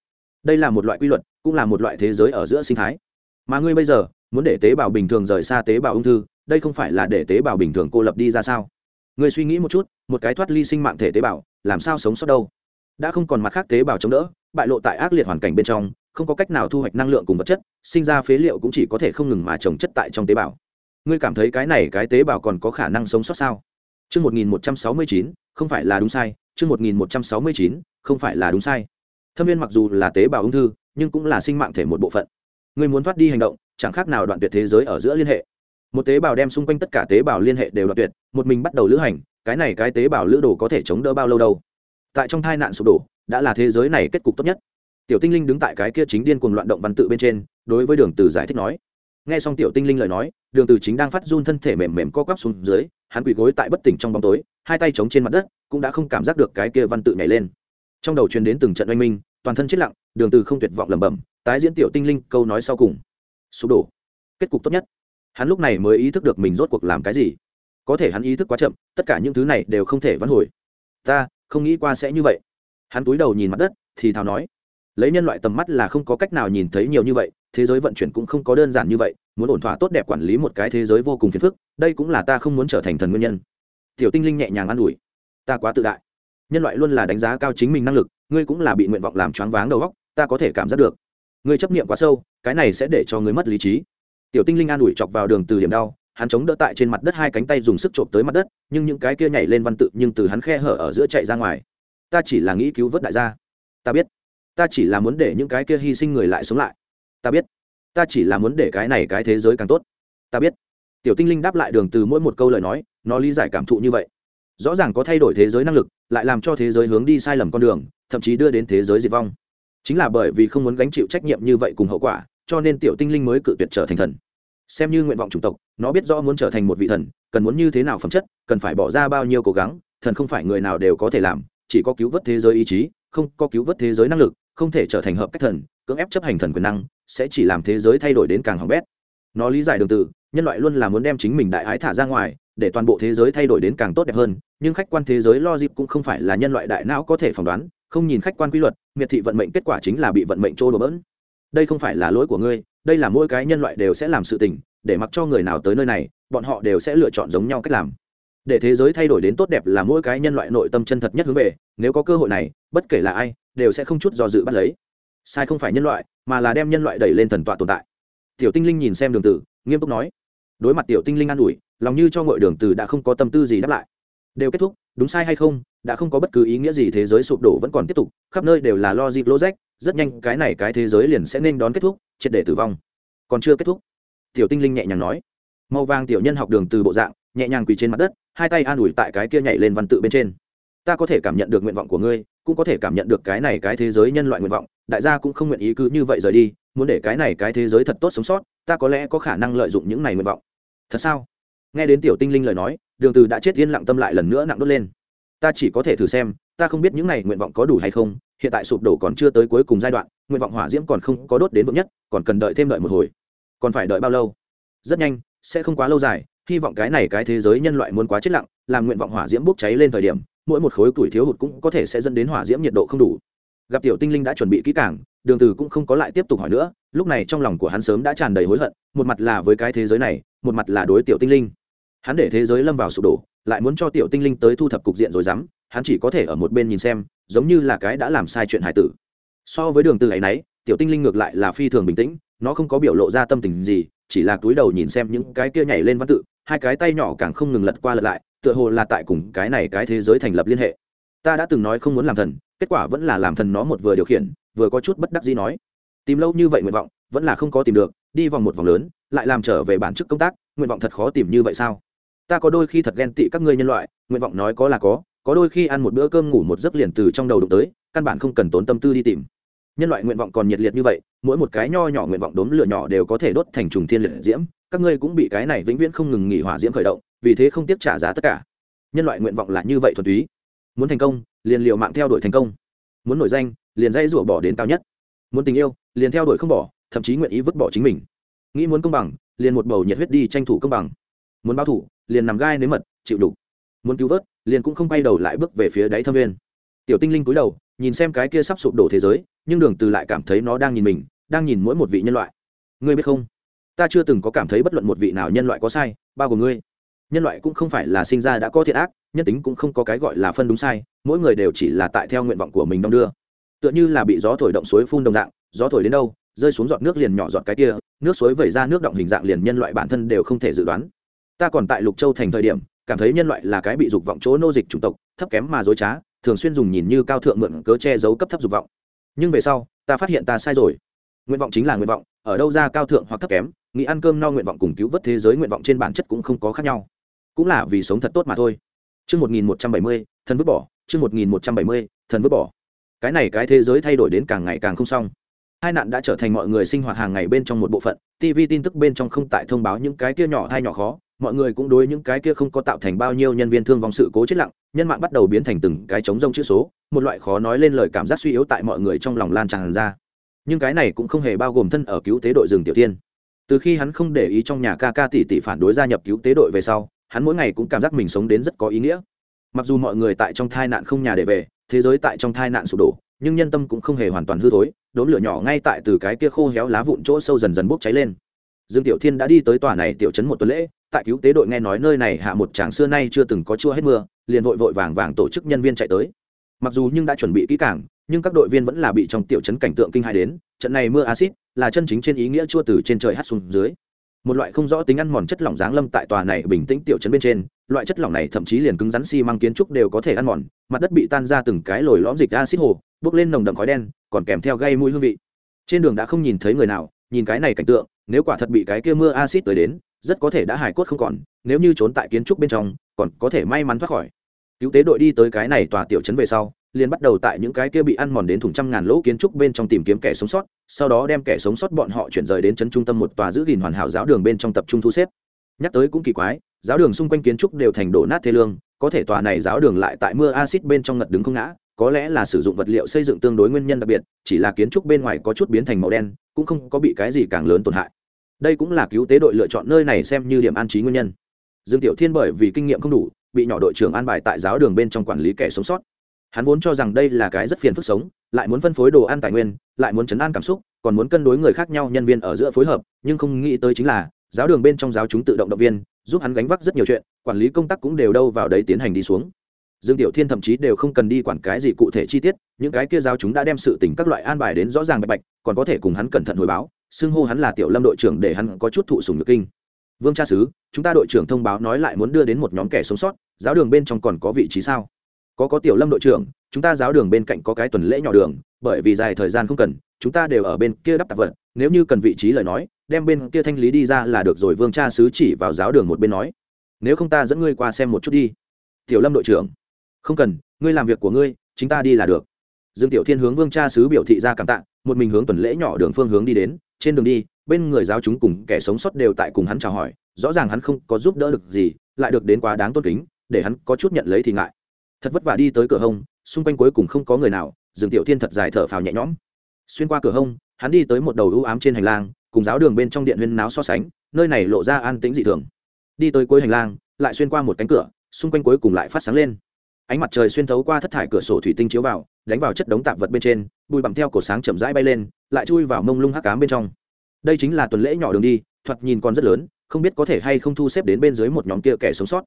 Đây là một loại quy luật, cũng là một loại thế giới ở giữa sinh thái. Mà ngươi bây giờ muốn để tế bào bình thường rời xa tế bào ung thư đây không phải là để tế bào bình thường cô lập đi ra sao ngươi suy nghĩ một chút một cái thoát ly sinh mạng thể tế bào làm sao sống sót đâu đã không còn mặt khác tế bào chống đỡ bại lộ tại ác liệt hoàn cảnh bên trong không có cách nào thu hoạch năng lượng cùng vật chất sinh ra phế liệu cũng chỉ có thể không ngừng mà trồng chất tại trong tế bào ngươi cảm thấy cái này cái tế bào còn có khả năng sống sót sao Chương 1169, không phải là đúng sai, chương 1169, không phải là đúng sai. Thâm viên mặc dù là tế bào ung thư, nhưng cũng là sinh mạng thể một bộ phận. Ngươi muốn thoát đi hành động, chẳng khác nào đoạn tuyệt thế giới ở giữa liên hệ. Một tế bào đem xung quanh tất cả tế bào liên hệ đều đoạn tuyệt, một mình bắt đầu lữ hành, cái này cái tế bào lữ đồ có thể chống đỡ bao lâu đâu? Tại trong tai nạn sụp đổ, đã là thế giới này kết cục tốt nhất. Tiểu Tinh Linh đứng tại cái kia chính điên cuồng loạn động văn tự bên trên, đối với Đường Từ giải thích nói. Nghe xong Tiểu Tinh Linh lời nói, Đường Từ chính đang phát run thân thể mềm mềm co quắp xuống dưới, hắn quỳ gối tại bất tỉnh trong bóng tối hai tay chống trên mặt đất cũng đã không cảm giác được cái kia văn tự nhảy lên trong đầu truyền đến từng trận oanh minh toàn thân chết lặng đường từ không tuyệt vọng lẩm bẩm tái diễn tiểu tinh linh câu nói sau cùng sụp đổ. Kết cục tốt nhất. Hắn lúc này mới ý thức được mình rốt cuộc làm cái gì. Có thể hắn ý thức quá chậm, tất cả những thứ này đều không thể vãn hồi. Ta, không nghĩ qua sẽ như vậy. Hắn túi đầu nhìn mặt đất, thì thào nói. Lấy nhân loại tầm mắt là không có cách nào nhìn thấy nhiều như vậy, thế giới vận chuyển cũng không có đơn giản như vậy, muốn ổn thỏa tốt đẹp quản lý một cái thế giới vô cùng phiền phức, đây cũng là ta không muốn trở thành thần nguyên nhân. Tiểu tinh linh nhẹ nhàng an ủi. Ta quá tự đại. Nhân loại luôn là đánh giá cao chính mình năng lực, ngươi cũng là bị nguyện vọng làm choáng váng đầu óc, ta có thể cảm giác được. Ngươi chấp niệm quá sâu cái này sẽ để cho người mất lý trí. Tiểu tinh linh an ủi chọc vào đường từ điểm đau, hắn chống đỡ tại trên mặt đất hai cánh tay dùng sức trộm tới mặt đất, nhưng những cái kia nhảy lên văn tự nhưng từ hắn khe hở ở giữa chạy ra ngoài. Ta chỉ là nghĩ cứu vớt đại gia. Ta biết. Ta chỉ là muốn để những cái kia hy sinh người lại sống lại. Ta biết. Ta chỉ là muốn để cái này cái thế giới càng tốt. Ta biết. Tiểu tinh linh đáp lại đường từ mỗi một câu lời nói, nó lý giải cảm thụ như vậy. Rõ ràng có thay đổi thế giới năng lực, lại làm cho thế giới hướng đi sai lầm con đường, thậm chí đưa đến thế giới diệt vong. Chính là bởi vì không muốn gánh chịu trách nhiệm như vậy cùng hậu quả cho nên tiểu tinh linh mới cự tuyệt trở thành thần. Xem như nguyện vọng chủng tộc, nó biết rõ muốn trở thành một vị thần, cần muốn như thế nào phẩm chất, cần phải bỏ ra bao nhiêu cố gắng, thần không phải người nào đều có thể làm, chỉ có cứu vớt thế giới ý chí, không có cứu vớt thế giới năng lực, không thể trở thành hợp cách thần, cưỡng ép chấp hành thần quyền năng, sẽ chỉ làm thế giới thay đổi đến càng hỏng bét. Nó lý giải đường từ nhân loại luôn là muốn đem chính mình đại ái thả ra ngoài, để toàn bộ thế giới thay đổi đến càng tốt đẹp hơn, nhưng khách quan thế giới lo dịp cũng không phải là nhân loại đại não có thể phỏng đoán, không nhìn khách quan quy luật, miệt thị vận mệnh kết quả chính là bị vận mệnh trô đổ bỡn đây không phải là lỗi của ngươi, đây là mỗi cái nhân loại đều sẽ làm sự tình, để mặc cho người nào tới nơi này, bọn họ đều sẽ lựa chọn giống nhau cách làm. Để thế giới thay đổi đến tốt đẹp là mỗi cái nhân loại nội tâm chân thật nhất hướng về, nếu có cơ hội này, bất kể là ai, đều sẽ không chút do dự bắt lấy. Sai không phải nhân loại, mà là đem nhân loại đẩy lên thần tọa tồn tại. Tiểu tinh linh nhìn xem đường tử, nghiêm túc nói. Đối mặt tiểu tinh linh an ủi, lòng như cho ngội đường tử đã không có tâm tư gì đáp lại. Đều kết thúc, đúng sai hay không, đã không có bất cứ ý nghĩa gì thế giới sụp đổ vẫn còn tiếp tục, khắp nơi đều là lo dịp lỗ rách rất nhanh cái này cái thế giới liền sẽ nên đón kết thúc, triệt để tử vong. Còn chưa kết thúc, tiểu tinh linh nhẹ nhàng nói. Màu vàng tiểu nhân học đường từ bộ dạng, nhẹ nhàng quỳ trên mặt đất, hai tay an ủi tại cái kia nhảy lên văn tự bên trên. Ta có thể cảm nhận được nguyện vọng của ngươi, cũng có thể cảm nhận được cái này cái thế giới nhân loại nguyện vọng, đại gia cũng không nguyện ý cứ như vậy rời đi, muốn để cái này cái thế giới thật tốt sống sót, ta có lẽ có khả năng lợi dụng những này nguyện vọng. Thật sao? Nghe đến tiểu tinh linh lời nói, đường từ đã chết yên lặng tâm lại lần nữa nặng đốt lên. Ta chỉ có thể thử xem, ta không biết những này nguyện vọng có đủ hay không hiện tại sụp đổ còn chưa tới cuối cùng giai đoạn, nguyện vọng hỏa diễm còn không có đốt đến vững nhất, còn cần đợi thêm đợi một hồi. Còn phải đợi bao lâu? Rất nhanh, sẽ không quá lâu dài, hy vọng cái này cái thế giới nhân loại muốn quá chết lặng, làm nguyện vọng hỏa diễm bốc cháy lên thời điểm, mỗi một khối tuổi thiếu hụt cũng có thể sẽ dẫn đến hỏa diễm nhiệt độ không đủ. Gặp tiểu tinh linh đã chuẩn bị kỹ càng, đường từ cũng không có lại tiếp tục hỏi nữa, lúc này trong lòng của hắn sớm đã tràn đầy hối hận, một mặt là với cái thế giới này, một mặt là đối tiểu tinh linh. Hắn để thế giới lâm vào sụp đổ, lại muốn cho tiểu tinh linh tới thu thập cục diện rồi dám hắn chỉ có thể ở một bên nhìn xem, giống như là cái đã làm sai chuyện hải tử. So với đường từ ấy nấy, tiểu tinh linh ngược lại là phi thường bình tĩnh, nó không có biểu lộ ra tâm tình gì, chỉ là cúi đầu nhìn xem những cái kia nhảy lên văn tự, hai cái tay nhỏ càng không ngừng lật qua lật lại, tựa hồ là tại cùng cái này cái thế giới thành lập liên hệ. Ta đã từng nói không muốn làm thần, kết quả vẫn là làm thần nó một vừa điều khiển, vừa có chút bất đắc dĩ nói. Tìm lâu như vậy nguyện vọng, vẫn là không có tìm được, đi vòng một vòng lớn, lại làm trở về bản chức công tác, nguyện vọng thật khó tìm như vậy sao? Ta có đôi khi thật ghen tị các ngươi nhân loại, nguyện vọng nói có là có có đôi khi ăn một bữa cơm ngủ một giấc liền từ trong đầu đụng tới, căn bản không cần tốn tâm tư đi tìm. Nhân loại nguyện vọng còn nhiệt liệt như vậy, mỗi một cái nho nhỏ nguyện vọng đốm lửa nhỏ đều có thể đốt thành trùng thiên liệt diễm, các ngươi cũng bị cái này vĩnh viễn không ngừng nghỉ hỏa diễm khởi động, vì thế không tiếp trả giá tất cả. Nhân loại nguyện vọng là như vậy thuần túy. Muốn thành công, liền liều mạng theo đuổi thành công. Muốn nổi danh, liền dây rủa bỏ đến cao nhất. Muốn tình yêu, liền theo đuổi không bỏ, thậm chí nguyện ý vứt bỏ chính mình. Nghĩ muốn công bằng, liền một bầu nhiệt huyết đi tranh thủ công bằng. Muốn báo thủ liền nằm gai nếm mật, chịu đủ muốn cứu vớt liền cũng không bay đầu lại bước về phía đáy thâm viên. Tiểu tinh linh cúi đầu, nhìn xem cái kia sắp sụp đổ thế giới, nhưng đường từ lại cảm thấy nó đang nhìn mình, đang nhìn mỗi một vị nhân loại. Ngươi biết không? Ta chưa từng có cảm thấy bất luận một vị nào nhân loại có sai, bao gồm ngươi. Nhân loại cũng không phải là sinh ra đã có thiện ác, nhân tính cũng không có cái gọi là phân đúng sai, mỗi người đều chỉ là tại theo nguyện vọng của mình đong đưa. Tựa như là bị gió thổi động suối phun đồng dạng, gió thổi đến đâu, rơi xuống giọt nước liền nhỏ giọt cái kia, nước suối vẩy ra nước động hình dạng liền nhân loại bản thân đều không thể dự đoán. Ta còn tại lục châu thành thời điểm cảm thấy nhân loại là cái bị dục vọng chỗ nô dịch chủng tộc thấp kém mà dối trá thường xuyên dùng nhìn như cao thượng mượn cớ che giấu cấp thấp dục vọng. Nhưng về sau ta phát hiện ta sai rồi. Nguyện vọng chính là nguyện vọng ở đâu ra cao thượng hoặc thấp kém nghĩ ăn cơm no nguyện vọng cùng cứu vớt thế giới nguyện vọng trên bản chất cũng không có khác nhau. Cũng là vì sống thật tốt mà thôi. Chương 1170, thần vứt bỏ, chương 1170, thần vứt bỏ. Cái này cái thế giới thay đổi đến càng ngày càng không xong. Hai nạn đã trở thành mọi người sinh hoạt hàng ngày bên trong một bộ phận, TV tin tức bên trong không tại thông báo những cái kia nhỏ hay nhỏ khó, mọi người cũng đối những cái kia không có tạo thành bao nhiêu nhân viên thương vong sự cố chết lặng, nhân mạng bắt đầu biến thành từng cái trống rông chữ số, một loại khó nói lên lời cảm giác suy yếu tại mọi người trong lòng lan tràn ra. Nhưng cái này cũng không hề bao gồm thân ở cứu tế đội rừng tiểu tiên. Từ khi hắn không để ý trong nhà ca ca tỷ tỷ phản đối gia nhập cứu tế đội về sau, hắn mỗi ngày cũng cảm giác mình sống đến rất có ý nghĩa mặc dù mọi người tại trong tai nạn không nhà để về thế giới tại trong tai nạn sụp đổ nhưng nhân tâm cũng không hề hoàn toàn hư thối đốm lửa nhỏ ngay tại từ cái kia khô héo lá vụn chỗ sâu dần dần bốc cháy lên dương tiểu thiên đã đi tới tòa này tiểu trấn một tuần lễ tại cứu tế đội nghe nói nơi này hạ một tràng xưa nay chưa từng có chua hết mưa, liền vội vội vàng vàng tổ chức nhân viên chạy tới. Mặc dù nhưng đã chuẩn bị kỹ càng, nhưng các đội viên vẫn là bị trong tiểu trấn cảnh tượng kinh hai đến, trận này mưa acid là chân chính trên ý nghĩa chua từ trên trời hát xuống dưới. Một loại không rõ tính ăn mòn chất lỏng giáng lâm tại tòa này bình tĩnh tiểu trấn bên trên, loại chất lỏng này thậm chí liền cứng rắn xi、si、măng kiến trúc đều có thể ăn mòn, mặt đất bị tan ra từng cái lồi lõm dịch acid hồ, bốc lên nồng đậm khói đen, còn kèm theo gây mũi hương vị. Trên đường đã không nhìn thấy người nào, nhìn cái này cảnh tượng, nếu quả thật bị cái kia mưa acid tới đến rất có thể đã hài cốt không còn, nếu như trốn tại kiến trúc bên trong, còn có thể may mắn thoát khỏi. Cứu tế đội đi tới cái này tòa tiểu trấn về sau, liền bắt đầu tại những cái kia bị ăn mòn đến thùng trăm ngàn lỗ kiến trúc bên trong tìm kiếm kẻ sống sót, sau đó đem kẻ sống sót bọn họ chuyển rời đến trấn trung tâm một tòa giữ gìn hoàn hảo giáo đường bên trong tập trung thu xếp. Nhắc tới cũng kỳ quái, giáo đường xung quanh kiến trúc đều thành đổ nát thế lương, có thể tòa này giáo đường lại tại mưa acid bên trong ngật đứng không ngã, có lẽ là sử dụng vật liệu xây dựng tương đối nguyên nhân đặc biệt, chỉ là kiến trúc bên ngoài có chút biến thành màu đen, cũng không có bị cái gì càng lớn tổn hại đây cũng là cứu tế đội lựa chọn nơi này xem như điểm an trí nguyên nhân. Dương tiểu thiên bởi vì kinh nghiệm không đủ, bị nhỏ đội trưởng an bài tại giáo đường bên trong quản lý kẻ sống sót. Hắn vốn cho rằng đây là cái rất phiền phức sống, lại muốn phân phối đồ ăn tài nguyên, lại muốn chấn an cảm xúc, còn muốn cân đối người khác nhau nhân viên ở giữa phối hợp, nhưng không nghĩ tới chính là, giáo đường bên trong giáo chúng tự động động viên, giúp hắn gánh vác rất nhiều chuyện, quản lý công tác cũng đều đâu vào đấy tiến hành đi xuống. Dương tiểu thiên thậm chí đều không cần đi quản cái gì cụ thể chi tiết, những cái kia giáo chúng đã đem sự tình các loại an bài đến rõ ràng bạch bạch, còn có thể cùng hắn cẩn thận hồi báo xưng hô hắn là tiểu lâm đội trưởng để hắn có chút thụ sùng nhược kinh. Vương cha sứ, chúng ta đội trưởng thông báo nói lại muốn đưa đến một nhóm kẻ sống sót, giáo đường bên trong còn có vị trí sao? Có có tiểu lâm đội trưởng, chúng ta giáo đường bên cạnh có cái tuần lễ nhỏ đường, bởi vì dài thời gian không cần, chúng ta đều ở bên kia đắp tạp vật, nếu như cần vị trí lời nói, đem bên kia thanh lý đi ra là được rồi, vương cha sứ chỉ vào giáo đường một bên nói. Nếu không ta dẫn ngươi qua xem một chút đi. Tiểu lâm đội trưởng, không cần, ngươi làm việc của ngươi, chính ta đi là được. Dương tiểu thiên hướng vương cha sứ biểu thị ra cảm tạ, một mình hướng tuần lễ nhỏ đường phương hướng đi đến trên đường đi, bên người giáo chúng cùng kẻ sống sót đều tại cùng hắn chào hỏi, rõ ràng hắn không có giúp đỡ được gì, lại được đến quá đáng tôn kính, để hắn có chút nhận lấy thì ngại. Thật vất vả đi tới cửa hông, xung quanh cuối cùng không có người nào, dương tiểu thiên thật dài thở phào nhẹ nhõm. Xuyên qua cửa hông, hắn đi tới một đầu ưu ám trên hành lang, cùng giáo đường bên trong điện huyên náo so sánh, nơi này lộ ra an tĩnh dị thường. Đi tới cuối hành lang, lại xuyên qua một cánh cửa, xung quanh cuối cùng lại phát sáng lên ánh mặt trời xuyên thấu qua thất thải cửa sổ thủy tinh chiếu vào, đánh vào chất đống tạp vật bên trên, bụi bặm theo cổ sáng chậm rãi bay lên, lại chui vào mông lung hắc cám bên trong. Đây chính là tuần lễ nhỏ đường đi, thoạt nhìn còn rất lớn, không biết có thể hay không thu xếp đến bên dưới một nhóm kia kẻ sống sót.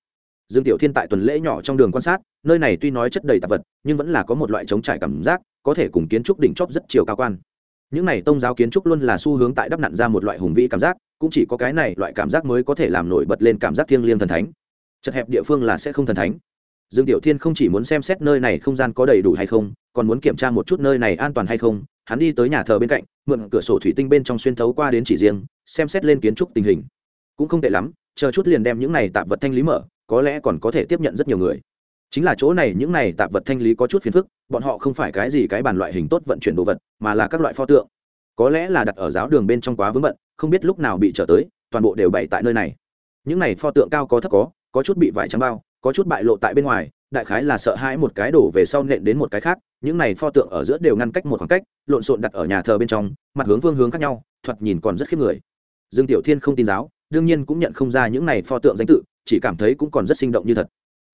Dương tiểu thiên tại tuần lễ nhỏ trong đường quan sát, nơi này tuy nói chất đầy tạp vật, nhưng vẫn là có một loại chống trải cảm giác, có thể cùng kiến trúc đỉnh chóp rất chiều cao quan. Những này tông giáo kiến trúc luôn là xu hướng tại đắp nặn ra một loại hùng vĩ cảm giác, cũng chỉ có cái này loại cảm giác mới có thể làm nổi bật lên cảm giác thiêng liêng thần thánh. Chật hẹp địa phương là sẽ không thần thánh dương tiểu thiên không chỉ muốn xem xét nơi này không gian có đầy đủ hay không, còn muốn kiểm tra một chút nơi này an toàn hay không. Hắn đi tới nhà thờ bên cạnh, mượn cửa sổ thủy tinh bên trong xuyên thấu qua đến chỉ riêng, xem xét lên kiến trúc tình hình. Cũng không tệ lắm, chờ chút liền đem những này tạp vật thanh lý mở, có lẽ còn có thể tiếp nhận rất nhiều người. Chính là chỗ này những này tạp vật thanh lý có chút phiền phức, bọn họ không phải cái gì cái bàn loại hình tốt vận chuyển đồ vật, mà là các loại pho tượng. Có lẽ là đặt ở giáo đường bên trong quá vướng bận, không biết lúc nào bị trở tới, toàn bộ đều bày tại nơi này. Những này pho tượng cao có thấp có có chút bị vải trắng bao có chút bại lộ tại bên ngoài, đại khái là sợ hãi một cái đổ về sau nện đến một cái khác, những này pho tượng ở giữa đều ngăn cách một khoảng cách, lộn xộn đặt ở nhà thờ bên trong, mặt hướng phương hướng khác nhau, thoạt nhìn còn rất khiếp người. Dương tiểu thiên không tin giáo, đương nhiên cũng nhận không ra những này pho tượng danh tự, chỉ cảm thấy cũng còn rất sinh động như thật.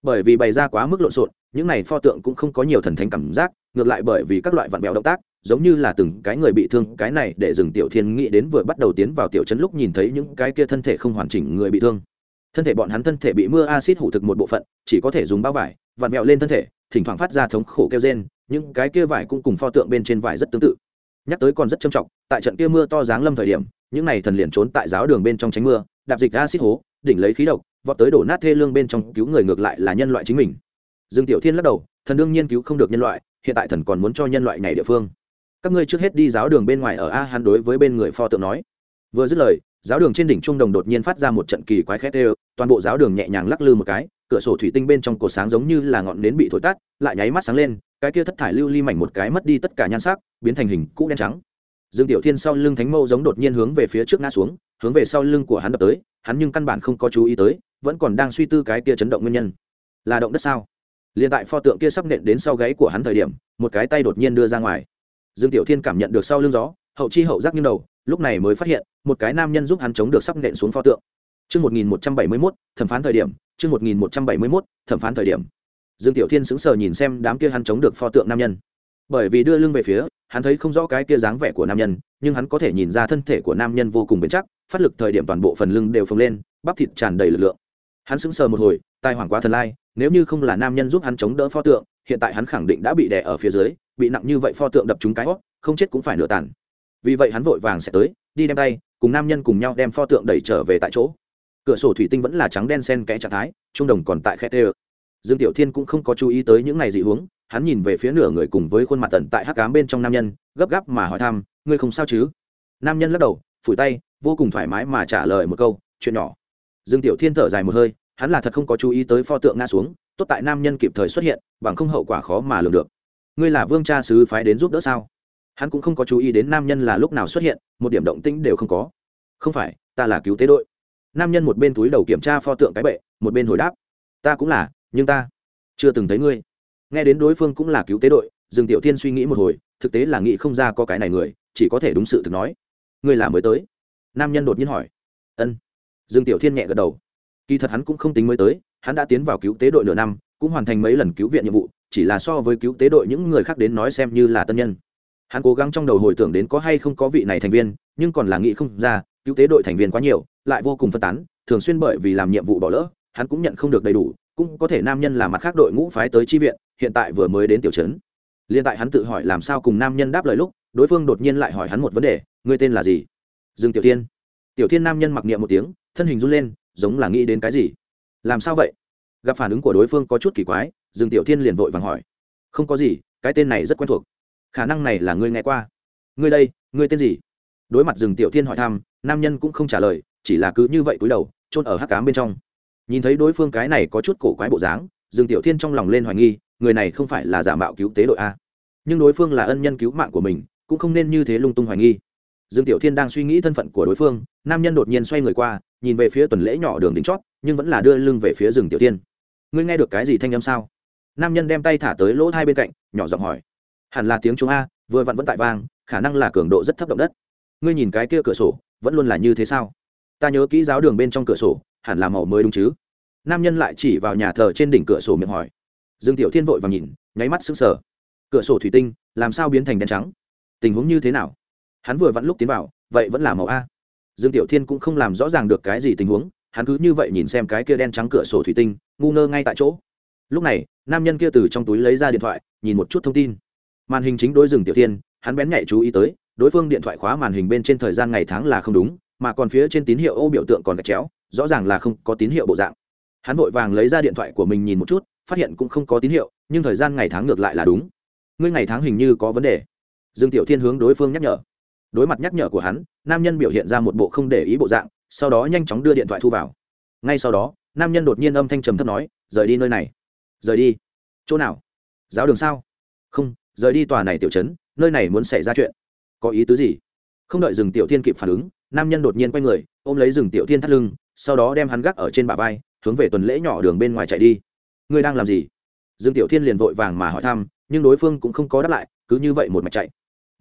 Bởi vì bày ra quá mức lộn xộn, những này pho tượng cũng không có nhiều thần thánh cảm giác, ngược lại bởi vì các loại vặn vẹo động tác, giống như là từng cái người bị thương, cái này để dừng tiểu thiên nghĩ đến vừa bắt đầu tiến vào tiểu trấn lúc nhìn thấy những cái kia thân thể không hoàn chỉnh người bị thương thân thể bọn hắn thân thể bị mưa acid hủ thực một bộ phận, chỉ có thể dùng bao vải, vặn vẹo lên thân thể, thỉnh thoảng phát ra thống khổ kêu rên, những cái kia vải cũng cùng pho tượng bên trên vải rất tương tự. Nhắc tới còn rất trầm trọng, tại trận kia mưa to giáng lâm thời điểm, những này thần liền trốn tại giáo đường bên trong tránh mưa, đạp dịch acid hố, đỉnh lấy khí độc, vọt tới đổ nát thê lương bên trong cứu người ngược lại là nhân loại chính mình. Dương tiểu thiên lắc đầu, thần đương nhiên cứu không được nhân loại, hiện tại thần còn muốn cho nhân loại này địa phương. Các ngươi trước hết đi giáo đường bên ngoài ở a hắn đối với bên người pho tượng nói. Vừa dứt lời, giáo đường trên đỉnh trung đồng đột nhiên phát ra một trận kỳ quái khét đều toàn bộ giáo đường nhẹ nhàng lắc lư một cái, cửa sổ thủy tinh bên trong cột sáng giống như là ngọn nến bị thổi tắt, lại nháy mắt sáng lên, cái kia thất thải lưu ly mảnh một cái mất đi tất cả nhan sắc, biến thành hình cũ đen trắng. Dương tiểu thiên sau lưng thánh mâu giống đột nhiên hướng về phía trước ngã xuống, hướng về sau lưng của hắn đập tới, hắn nhưng căn bản không có chú ý tới, vẫn còn đang suy tư cái kia chấn động nguyên nhân. Là động đất sao? Liền tại pho tượng kia sắp nện đến sau gáy của hắn thời điểm, một cái tay đột nhiên đưa ra ngoài. Dương tiểu thiên cảm nhận được sau lưng gió, hậu chi hậu giác như đầu, lúc này mới phát hiện, một cái nam nhân giúp hắn chống được sắp nện xuống pho tượng. Trước 1171, thẩm phán thời điểm, trước 1171, thẩm phán thời điểm. Dương Tiểu Thiên sững sờ nhìn xem đám kia hắn chống được pho tượng nam nhân. Bởi vì đưa lưng về phía, hắn thấy không rõ cái kia dáng vẻ của nam nhân, nhưng hắn có thể nhìn ra thân thể của nam nhân vô cùng bền chắc, phát lực thời điểm toàn bộ phần lưng đều phồng lên, bắp thịt tràn đầy lực lượng hắn sững sờ một hồi tai hoảng quá thần lai nếu như không là nam nhân giúp hắn chống đỡ pho tượng hiện tại hắn khẳng định đã bị đè ở phía dưới bị nặng như vậy pho tượng đập trúng cái hót không chết cũng phải nửa tàn vì vậy hắn vội vàng sẽ tới đi đem tay cùng nam nhân cùng nhau đem pho tượng đẩy trở về tại chỗ cửa sổ thủy tinh vẫn là trắng đen sen kẽ trạng thái trung đồng còn tại khe tê dương tiểu thiên cũng không có chú ý tới những này dị hướng, hắn nhìn về phía nửa người cùng với khuôn mặt tận tại hắc cám bên trong nam nhân gấp gáp mà hỏi thăm ngươi không sao chứ? Nam nhân lắc đầu phủi tay vô cùng thoải mái mà trả lời một câu chuyện nhỏ. Dương tiểu thiên thở dài một hơi hắn là thật không có chú ý tới pho tượng ngã xuống tốt tại nam nhân kịp thời xuất hiện bằng không hậu quả khó mà lường được. Ngươi là vương cha sứ phái đến giúp đỡ sao? Hắn cũng không có chú ý đến nam nhân là lúc nào xuất hiện một điểm động tĩnh đều không có. Không phải ta là cứu tế đội nam nhân một bên túi đầu kiểm tra pho tượng cái bệ, một bên hồi đáp, ta cũng là, nhưng ta chưa từng thấy ngươi. Nghe đến đối phương cũng là cứu tế đội, dương tiểu thiên suy nghĩ một hồi, thực tế là nghĩ không ra có cái này người, chỉ có thể đúng sự thực nói, ngươi là mới tới. Nam nhân đột nhiên hỏi, ân. Dương tiểu thiên nhẹ gật đầu, kỳ thật hắn cũng không tính mới tới, hắn đã tiến vào cứu tế đội nửa năm, cũng hoàn thành mấy lần cứu viện nhiệm vụ, chỉ là so với cứu tế đội những người khác đến nói xem như là tân nhân. Hắn cố gắng trong đầu hồi tưởng đến có hay không có vị này thành viên, nhưng còn là nghĩ không ra, cứu tế đội thành viên quá nhiều lại vô cùng phân tán, thường xuyên bởi vì làm nhiệm vụ bỏ lỡ, hắn cũng nhận không được đầy đủ, cũng có thể nam nhân là mặt khác đội ngũ phái tới chi viện, hiện tại vừa mới đến tiểu trấn. Liên tại hắn tự hỏi làm sao cùng nam nhân đáp lời lúc, đối phương đột nhiên lại hỏi hắn một vấn đề, ngươi tên là gì? Dương tiểu tiên tiểu tiên nam nhân mặc niệm một tiếng, thân hình run lên, giống là nghĩ đến cái gì. Làm sao vậy? Gặp phản ứng của đối phương có chút kỳ quái, dương tiểu tiên liền vội vàng hỏi. Không có gì, cái tên này rất quen thuộc. Khả năng này là ngươi nghe qua. Ngươi đây, ngươi tên gì? Đối mặt dương tiểu thiên hỏi thăm, nam nhân cũng không trả lời chỉ là cứ như vậy cúi đầu, chôn ở hắc cám bên trong. Nhìn thấy đối phương cái này có chút cổ quái bộ dáng, Dương tiểu thiên trong lòng lên hoài nghi, người này không phải là giả mạo cứu tế đội a. Nhưng đối phương là ân nhân cứu mạng của mình, cũng không nên như thế lung tung hoài nghi. Dương tiểu thiên đang suy nghĩ thân phận của đối phương, nam nhân đột nhiên xoay người qua, nhìn về phía tuần lễ nhỏ đường đỉnh chót, nhưng vẫn là đưa lưng về phía rừng tiểu thiên. Ngươi nghe được cái gì thanh âm sao? Nam nhân đem tay thả tới lỗ hai bên cạnh, nhỏ giọng hỏi. Hẳn là tiếng chúng a, vừa vặn vẫn tại vang, khả năng là cường độ rất thấp động đất. Ngươi nhìn cái kia cửa sổ, vẫn luôn là như thế sao? Ta nhớ kỹ giáo đường bên trong cửa sổ, hẳn là màu mới đúng chứ? Nam nhân lại chỉ vào nhà thờ trên đỉnh cửa sổ miệng hỏi. Dương tiểu thiên vội và nhìn, nháy mắt sững sờ. Cửa sổ thủy tinh, làm sao biến thành đen trắng? Tình huống như thế nào? Hắn vừa vặn lúc tiến vào, vậy vẫn là màu a. Dương tiểu thiên cũng không làm rõ ràng được cái gì tình huống, hắn cứ như vậy nhìn xem cái kia đen trắng cửa sổ thủy tinh, ngu ngơ ngay tại chỗ. Lúc này, nam nhân kia từ trong túi lấy ra điện thoại, nhìn một chút thông tin. Màn hình chính đối rừng tiểu thiên, hắn bén nhạy chú ý tới, đối phương điện thoại khóa màn hình bên trên thời gian ngày tháng là không đúng mà còn phía trên tín hiệu ô biểu tượng còn gạch chéo, rõ ràng là không có tín hiệu bộ dạng. Hắn vội vàng lấy ra điện thoại của mình nhìn một chút, phát hiện cũng không có tín hiệu, nhưng thời gian ngày tháng ngược lại là đúng. Ngươi ngày tháng hình như có vấn đề. Dương tiểu thiên hướng đối phương nhắc nhở. Đối mặt nhắc nhở của hắn, nam nhân biểu hiện ra một bộ không để ý bộ dạng, sau đó nhanh chóng đưa điện thoại thu vào. Ngay sau đó, nam nhân đột nhiên âm thanh trầm thấp nói, rời đi nơi này. Rời đi? Chỗ nào? Giáo đường sao? Không, rời đi tòa này tiểu trấn, nơi này muốn xảy ra chuyện. Có ý tứ gì? Không đợi dừng tiểu thiên kịp phản ứng nam nhân đột nhiên quay người, ôm lấy rừng tiểu thiên thắt lưng, sau đó đem hắn gác ở trên bả vai, hướng về tuần lễ nhỏ đường bên ngoài chạy đi. Ngươi đang làm gì? Dương tiểu thiên liền vội vàng mà hỏi thăm, nhưng đối phương cũng không có đáp lại, cứ như vậy một mạch chạy.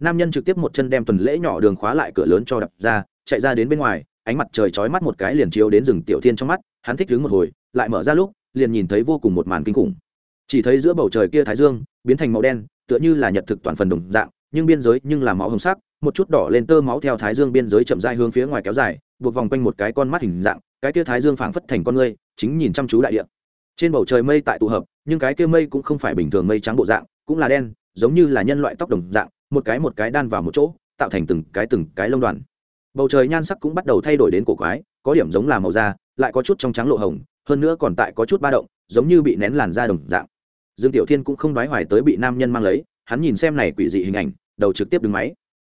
Nam nhân trực tiếp một chân đem tuần lễ nhỏ đường khóa lại cửa lớn cho đập ra, chạy ra đến bên ngoài, ánh mặt trời chói mắt một cái liền chiếu đến rừng tiểu thiên trong mắt, hắn thích đứng một hồi, lại mở ra lúc, liền nhìn thấy vô cùng một màn kinh khủng. Chỉ thấy giữa bầu trời kia thái dương, biến thành màu đen, tựa như là nhật thực toàn phần đồng dạng, nhưng biên giới nhưng là máu hồng sắc một chút đỏ lên tơ máu theo thái dương biên giới chậm dai hướng phía ngoài kéo dài, buộc vòng quanh một cái con mắt hình dạng, cái kia thái dương phảng phất thành con ngươi, chính nhìn chăm chú đại địa. Trên bầu trời mây tại tụ hợp, nhưng cái kia mây cũng không phải bình thường mây trắng bộ dạng, cũng là đen, giống như là nhân loại tóc đồng dạng, một cái một cái đan vào một chỗ, tạo thành từng cái từng cái lông đoàn. Bầu trời nhan sắc cũng bắt đầu thay đổi đến cổ quái, có điểm giống là màu da, lại có chút trong trắng lộ hồng, hơn nữa còn tại có chút ba động, giống như bị nén làn da đồng dạng. Dương tiểu thiên cũng không đoái hoài tới bị nam nhân mang lấy, hắn nhìn xem này quỷ dị hình ảnh, đầu trực tiếp đứng máy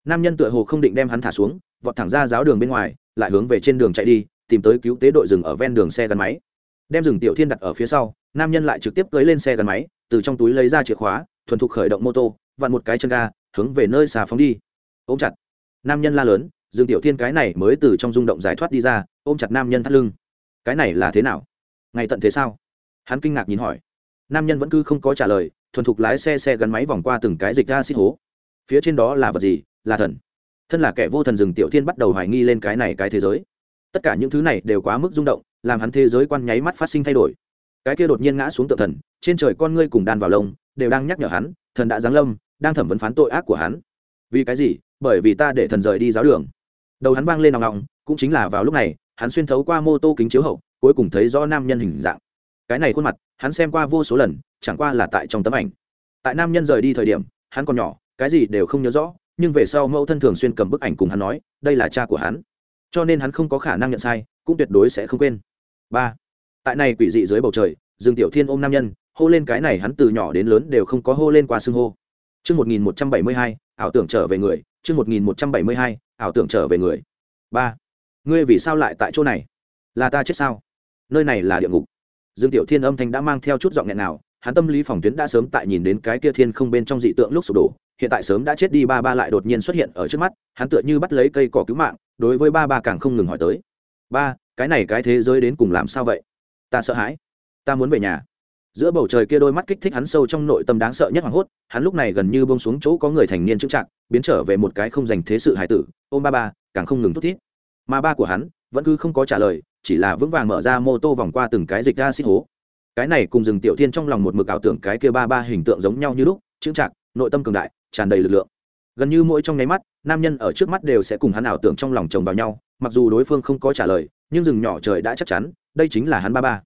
nam nhân tựa hồ không định đem hắn thả xuống, vọt thẳng ra giáo đường bên ngoài, lại hướng về trên đường chạy đi, tìm tới cứu tế đội rừng ở ven đường xe gắn máy. Đem rừng tiểu thiên đặt ở phía sau, nam nhân lại trực tiếp cưới lên xe gắn máy, từ trong túi lấy ra chìa khóa, thuần thục khởi động mô tô, vặn một cái chân ga, hướng về nơi xà phóng đi. Ôm chặt. Nam nhân la lớn dương tiểu thiên cái này mới từ trong rung động giải thoát đi ra, ôm chặt nam nhân thắt lưng. Cái này là thế nào? Ngày tận thế sao? Hắn kinh ngạc nhìn hỏi. Nam nhân vẫn cứ không có trả lời, thuần thục lái xe xe gắn máy vòng qua từng cái dịch ga xích hố. Phía trên đó là vật gì? Là thần. Thân là kẻ vô thần rừng tiểu thiên bắt đầu hoài nghi lên cái này cái thế giới. Tất cả những thứ này đều quá mức rung động, làm hắn thế giới quan nháy mắt phát sinh thay đổi. Cái kia đột nhiên ngã xuống tự thần, trên trời con ngươi cùng đan vào lông, đều đang nhắc nhở hắn, thần đã giáng lâm, đang thẩm vấn phán tội ác của hắn. Vì cái gì? Bởi vì ta để thần rời đi giáo đường. Đầu hắn vang lên nòng nòng, cũng chính là vào lúc này, hắn xuyên thấu qua mô tô kính chiếu hậu, cuối cùng thấy rõ nam nhân hình dạng. Cái này khuôn mặt, hắn xem qua vô số lần, chẳng qua là tại trong tấm ảnh. Tại nam nhân rời đi thời điểm, hắn còn nhỏ, cái gì đều không nhớ rõ nhưng về sau mẫu thân thường xuyên cầm bức ảnh cùng hắn nói, đây là cha của hắn. Cho nên hắn không có khả năng nhận sai, cũng tuyệt đối sẽ không quên. Ba, tại này quỷ dị dưới bầu trời, dương tiểu thiên ôm nam nhân, hô lên cái này hắn từ nhỏ đến lớn đều không có hô lên qua xưng hô. Chương một nghìn một trăm bảy mươi hai, ảo tưởng trở về người, chương một nghìn một trăm bảy mươi hai, ảo tưởng trở về người. Ba, ngươi vì sao lại tại chỗ này? Là ta chết sao? Nơi này là địa ngục. Dương tiểu thiên âm thanh đã mang theo chút giọng nghẹn nào, hắn tâm lý phòng tuyến đã sớm tại nhìn đến cái kia thiên không bên trong dị tượng lúc sụp đổ hiện tại sớm đã chết đi ba ba lại đột nhiên xuất hiện ở trước mắt, hắn tựa như bắt lấy cây cỏ cứu mạng, đối với ba ba càng không ngừng hỏi tới. Ba, cái này cái thế giới đến cùng làm sao vậy? Ta sợ hãi. Ta muốn về nhà. Giữa bầu trời kia đôi mắt kích thích hắn sâu trong nội tâm đáng sợ nhất hoảng hốt, hắn lúc này gần như bông xuống chỗ có người thành niên trưng trạng biến trở về một cái không dành thế sự hải tử. Ôm ba ba, càng không ngừng thút thít. Mà ba của hắn vẫn cứ không có trả lời, chỉ là vững vàng mở ra mô tô vòng qua từng cái dịch ra xích hố. Cái này cùng rừng tiểu thiên trong lòng một mực ảo tưởng cái kia ba ba hình tượng giống nhau như lúc trưng chạc, nội tâm cường đại tràn đầy lực lượng. Gần như mỗi trong nháy mắt, nam nhân ở trước mắt đều sẽ cùng hắn ảo tưởng trong lòng chồng vào nhau, mặc dù đối phương không có trả lời, nhưng rừng nhỏ trời đã chắc chắn, đây chính là hắn ba ba.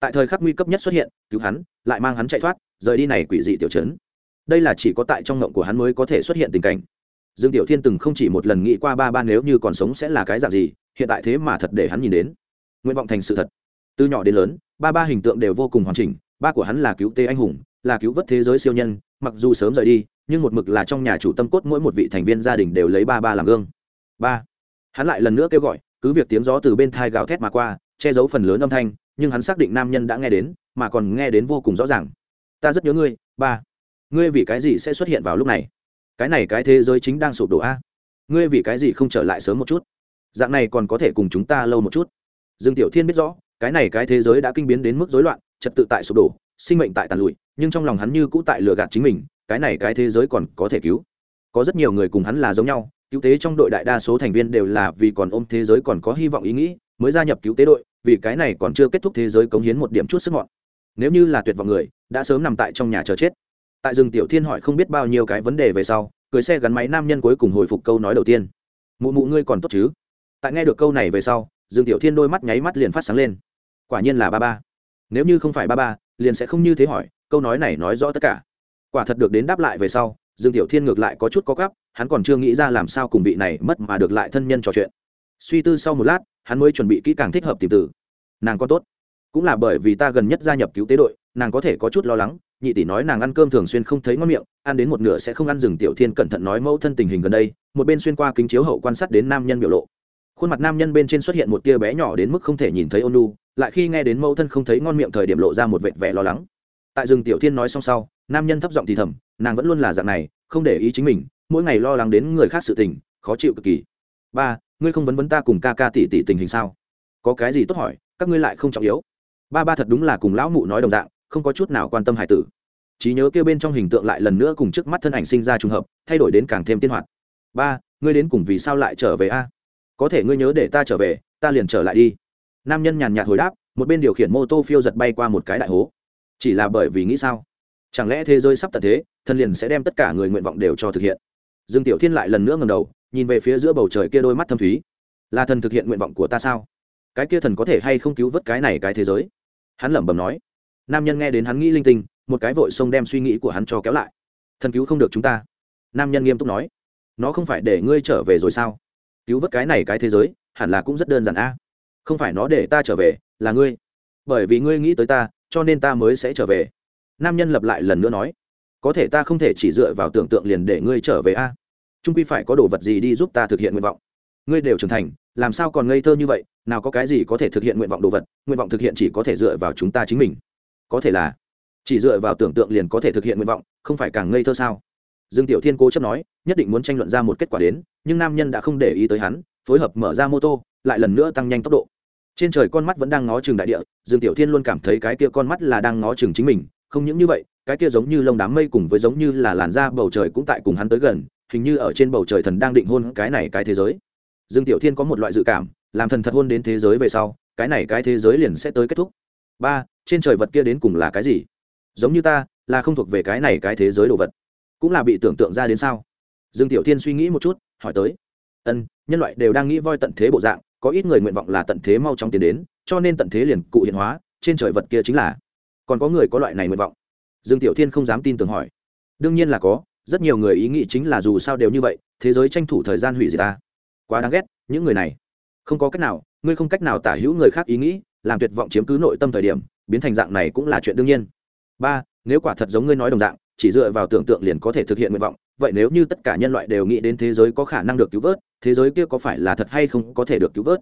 Tại thời khắc nguy cấp nhất xuất hiện, cứu hắn, lại mang hắn chạy thoát, rời đi này quỷ dị tiểu chấn đây là chỉ có tại trong ngộng của hắn mới có thể xuất hiện tình cảnh. Dương tiểu thiên từng không chỉ một lần nghĩ qua ba ba nếu như còn sống sẽ là cái dạng gì, hiện tại thế mà thật để hắn nhìn đến. Nguyện vọng thành sự thật. Từ nhỏ đến lớn, ba ba hình tượng đều vô cùng hoàn chỉnh, ba của hắn là cứu tế anh hùng, là cứu vớt thế giới siêu nhân, mặc dù sớm rời đi nhưng một mực là trong nhà chủ tâm cốt mỗi một vị thành viên gia đình đều lấy ba ba làm gương. Ba. Hắn lại lần nữa kêu gọi, cứ việc tiếng gió từ bên thai gào thét mà qua, che giấu phần lớn âm thanh, nhưng hắn xác định nam nhân đã nghe đến, mà còn nghe đến vô cùng rõ ràng. Ta rất nhớ ngươi, ba. Ngươi vì cái gì sẽ xuất hiện vào lúc này? Cái này cái thế giới chính đang sụp đổ a. Ngươi vì cái gì không trở lại sớm một chút? Dạng này còn có thể cùng chúng ta lâu một chút. Dương tiểu thiên biết rõ, cái này cái thế giới đã kinh biến đến mức rối loạn, trật tự tại sụp đổ, sinh mệnh tại tàn lụi, nhưng trong lòng hắn như cũ tại lừa gạt chính mình cái này cái thế giới còn có thể cứu. Có rất nhiều người cùng hắn là giống nhau, cứu tế trong đội đại đa số thành viên đều là vì còn ôm thế giới còn có hy vọng ý nghĩ, mới gia nhập cứu tế đội, vì cái này còn chưa kết thúc thế giới cống hiến một điểm chút sức mọn. Nếu như là tuyệt vọng người, đã sớm nằm tại trong nhà chờ chết. Tại rừng tiểu thiên hỏi không biết bao nhiêu cái vấn đề về sau cưới xe gắn máy nam nhân cuối cùng hồi phục câu nói đầu tiên. Mụ mụ ngươi còn tốt chứ? Tại nghe được câu này về sau, rừng tiểu thiên đôi mắt nháy mắt liền phát sáng lên. Quả nhiên là ba ba. Nếu như không phải ba ba, liền sẽ không như thế hỏi, câu nói này nói rõ tất cả quả thật được đến đáp lại về sau, dương tiểu thiên ngược lại có chút có gắp hắn còn chưa nghĩ ra làm sao cùng vị này mất mà được lại thân nhân trò chuyện. Suy tư sau một lát, hắn mới chuẩn bị kỹ càng thích hợp tìm từ. Nàng có tốt. Cũng là bởi vì ta gần nhất gia nhập cứu tế đội, nàng có thể có chút lo lắng, nhị tỷ nói nàng ăn cơm thường xuyên không thấy ngon miệng, ăn đến một nửa sẽ không ăn rừng, tiểu thiên cẩn thận nói mẫu thân tình hình gần đây, một bên xuyên qua kính chiếu hậu quan sát đến nam nhân biểu lộ. Khuôn mặt nam nhân bên trên xuất hiện một tia bé nhỏ đến mức không thể nhìn thấy ônu lại khi nghe đến mẫu thân không thấy ngon miệng thời điểm lộ ra một vệt vẻ lo lắng tại rừng tiểu thiên nói xong sau, nam nhân thấp giọng thì thầm, nàng vẫn luôn là dạng này, không để ý chính mình, mỗi ngày lo lắng đến người khác sự tình, khó chịu cực kỳ. Ba, ngươi không vấn vấn ta cùng ca ca tỷ tỷ tình hình sao? Có cái gì tốt hỏi, các ngươi lại không trọng yếu. Ba ba thật đúng là cùng lão mụ nói đồng dạng, không có chút nào quan tâm hải tử. Trí nhớ kêu bên trong hình tượng lại lần nữa cùng trước mắt thân ảnh sinh ra trùng hợp, thay đổi đến càng thêm tiên hoạt. Ba, ngươi đến cùng vì sao lại trở về a? Có thể ngươi nhớ để ta trở về, ta liền trở lại đi. Nam nhân nhàn nhạt hồi đáp, một bên điều khiển mô tô phiêu giật bay qua một cái đại hố chỉ là bởi vì nghĩ sao? Chẳng lẽ thế giới sắp tận thế thần liền sẽ đem tất cả người nguyện vọng đều cho thực hiện? Dương tiểu thiên lại lần nữa ngầm đầu, nhìn về phía giữa bầu trời kia đôi mắt thâm thúy. Là thần thực hiện nguyện vọng của ta sao? Cái kia thần có thể hay không cứu vớt cái này cái thế giới? Hắn lẩm bẩm nói. Nam nhân nghe đến hắn nghĩ linh tinh, một cái vội xông đem suy nghĩ của hắn cho kéo lại. Thần cứu không được chúng ta. Nam nhân nghiêm túc nói. Nó không phải để ngươi trở về rồi sao? Cứu vớt cái này cái thế giới, hẳn là cũng rất đơn giản a. Không phải nó để ta trở về, là ngươi. Bởi vì ngươi nghĩ tới ta cho nên ta mới sẽ trở về. Nam nhân lập lại lần nữa nói, có thể ta không thể chỉ dựa vào tưởng tượng liền để ngươi trở về a. Trung quy phải có đồ vật gì đi giúp ta thực hiện nguyện vọng. Ngươi đều trưởng thành, làm sao còn ngây thơ như vậy, nào có cái gì có thể thực hiện nguyện vọng đồ vật, nguyện vọng thực hiện chỉ có thể dựa vào chúng ta chính mình. Có thể là, chỉ dựa vào tưởng tượng liền có thể thực hiện nguyện vọng, không phải càng ngây thơ sao? Dương tiểu thiên cố chấp nói, nhất định muốn tranh luận ra một kết quả đến, nhưng nam nhân đã không để ý tới hắn, phối hợp mở ra mô tô, lại lần nữa tăng nhanh tốc độ trên trời con mắt vẫn đang ngó chừng đại địa, dương tiểu thiên luôn cảm thấy cái kia con mắt là đang ngó chừng chính mình, không những như vậy, cái kia giống như lông đám mây cùng với giống như là làn da bầu trời cũng tại cùng hắn tới gần, hình như ở trên bầu trời thần đang định hôn cái này cái thế giới. Dương tiểu thiên có một loại dự cảm, làm thần thật hôn đến thế giới về sau, cái này cái thế giới liền sẽ tới kết thúc. Ba, trên trời vật kia đến cùng là cái gì? Giống như ta, là không thuộc về cái này cái thế giới đồ vật. Cũng là bị tưởng tượng ra đến sao? Dương tiểu thiên suy nghĩ một chút, hỏi tới. Ân, nhân loại đều đang nghĩ voi tận thế bộ dạng có ít người nguyện vọng là tận thế mau chóng tiến đến, cho nên tận thế liền cụ hiện hóa, trên trời vật kia chính là. Còn có người có loại này nguyện vọng? Dương tiểu thiên không dám tin tưởng hỏi. Đương nhiên là có, rất nhiều người ý nghĩ chính là dù sao đều như vậy, thế giới tranh thủ thời gian hủy diệt ta. Quá đáng ghét, những người này. Không có cách nào, ngươi không cách nào tả hữu người khác ý nghĩ, làm tuyệt vọng chiếm cứ nội tâm thời điểm, biến thành dạng này cũng là chuyện đương nhiên. Ba, nếu quả thật giống ngươi nói đồng dạng, chỉ dựa vào tưởng tượng liền có thể thực hiện nguyện vọng, vậy nếu như tất cả nhân loại đều nghĩ đến thế giới có khả năng được cứu vớt thế giới kia có phải là thật hay không có thể được cứu vớt?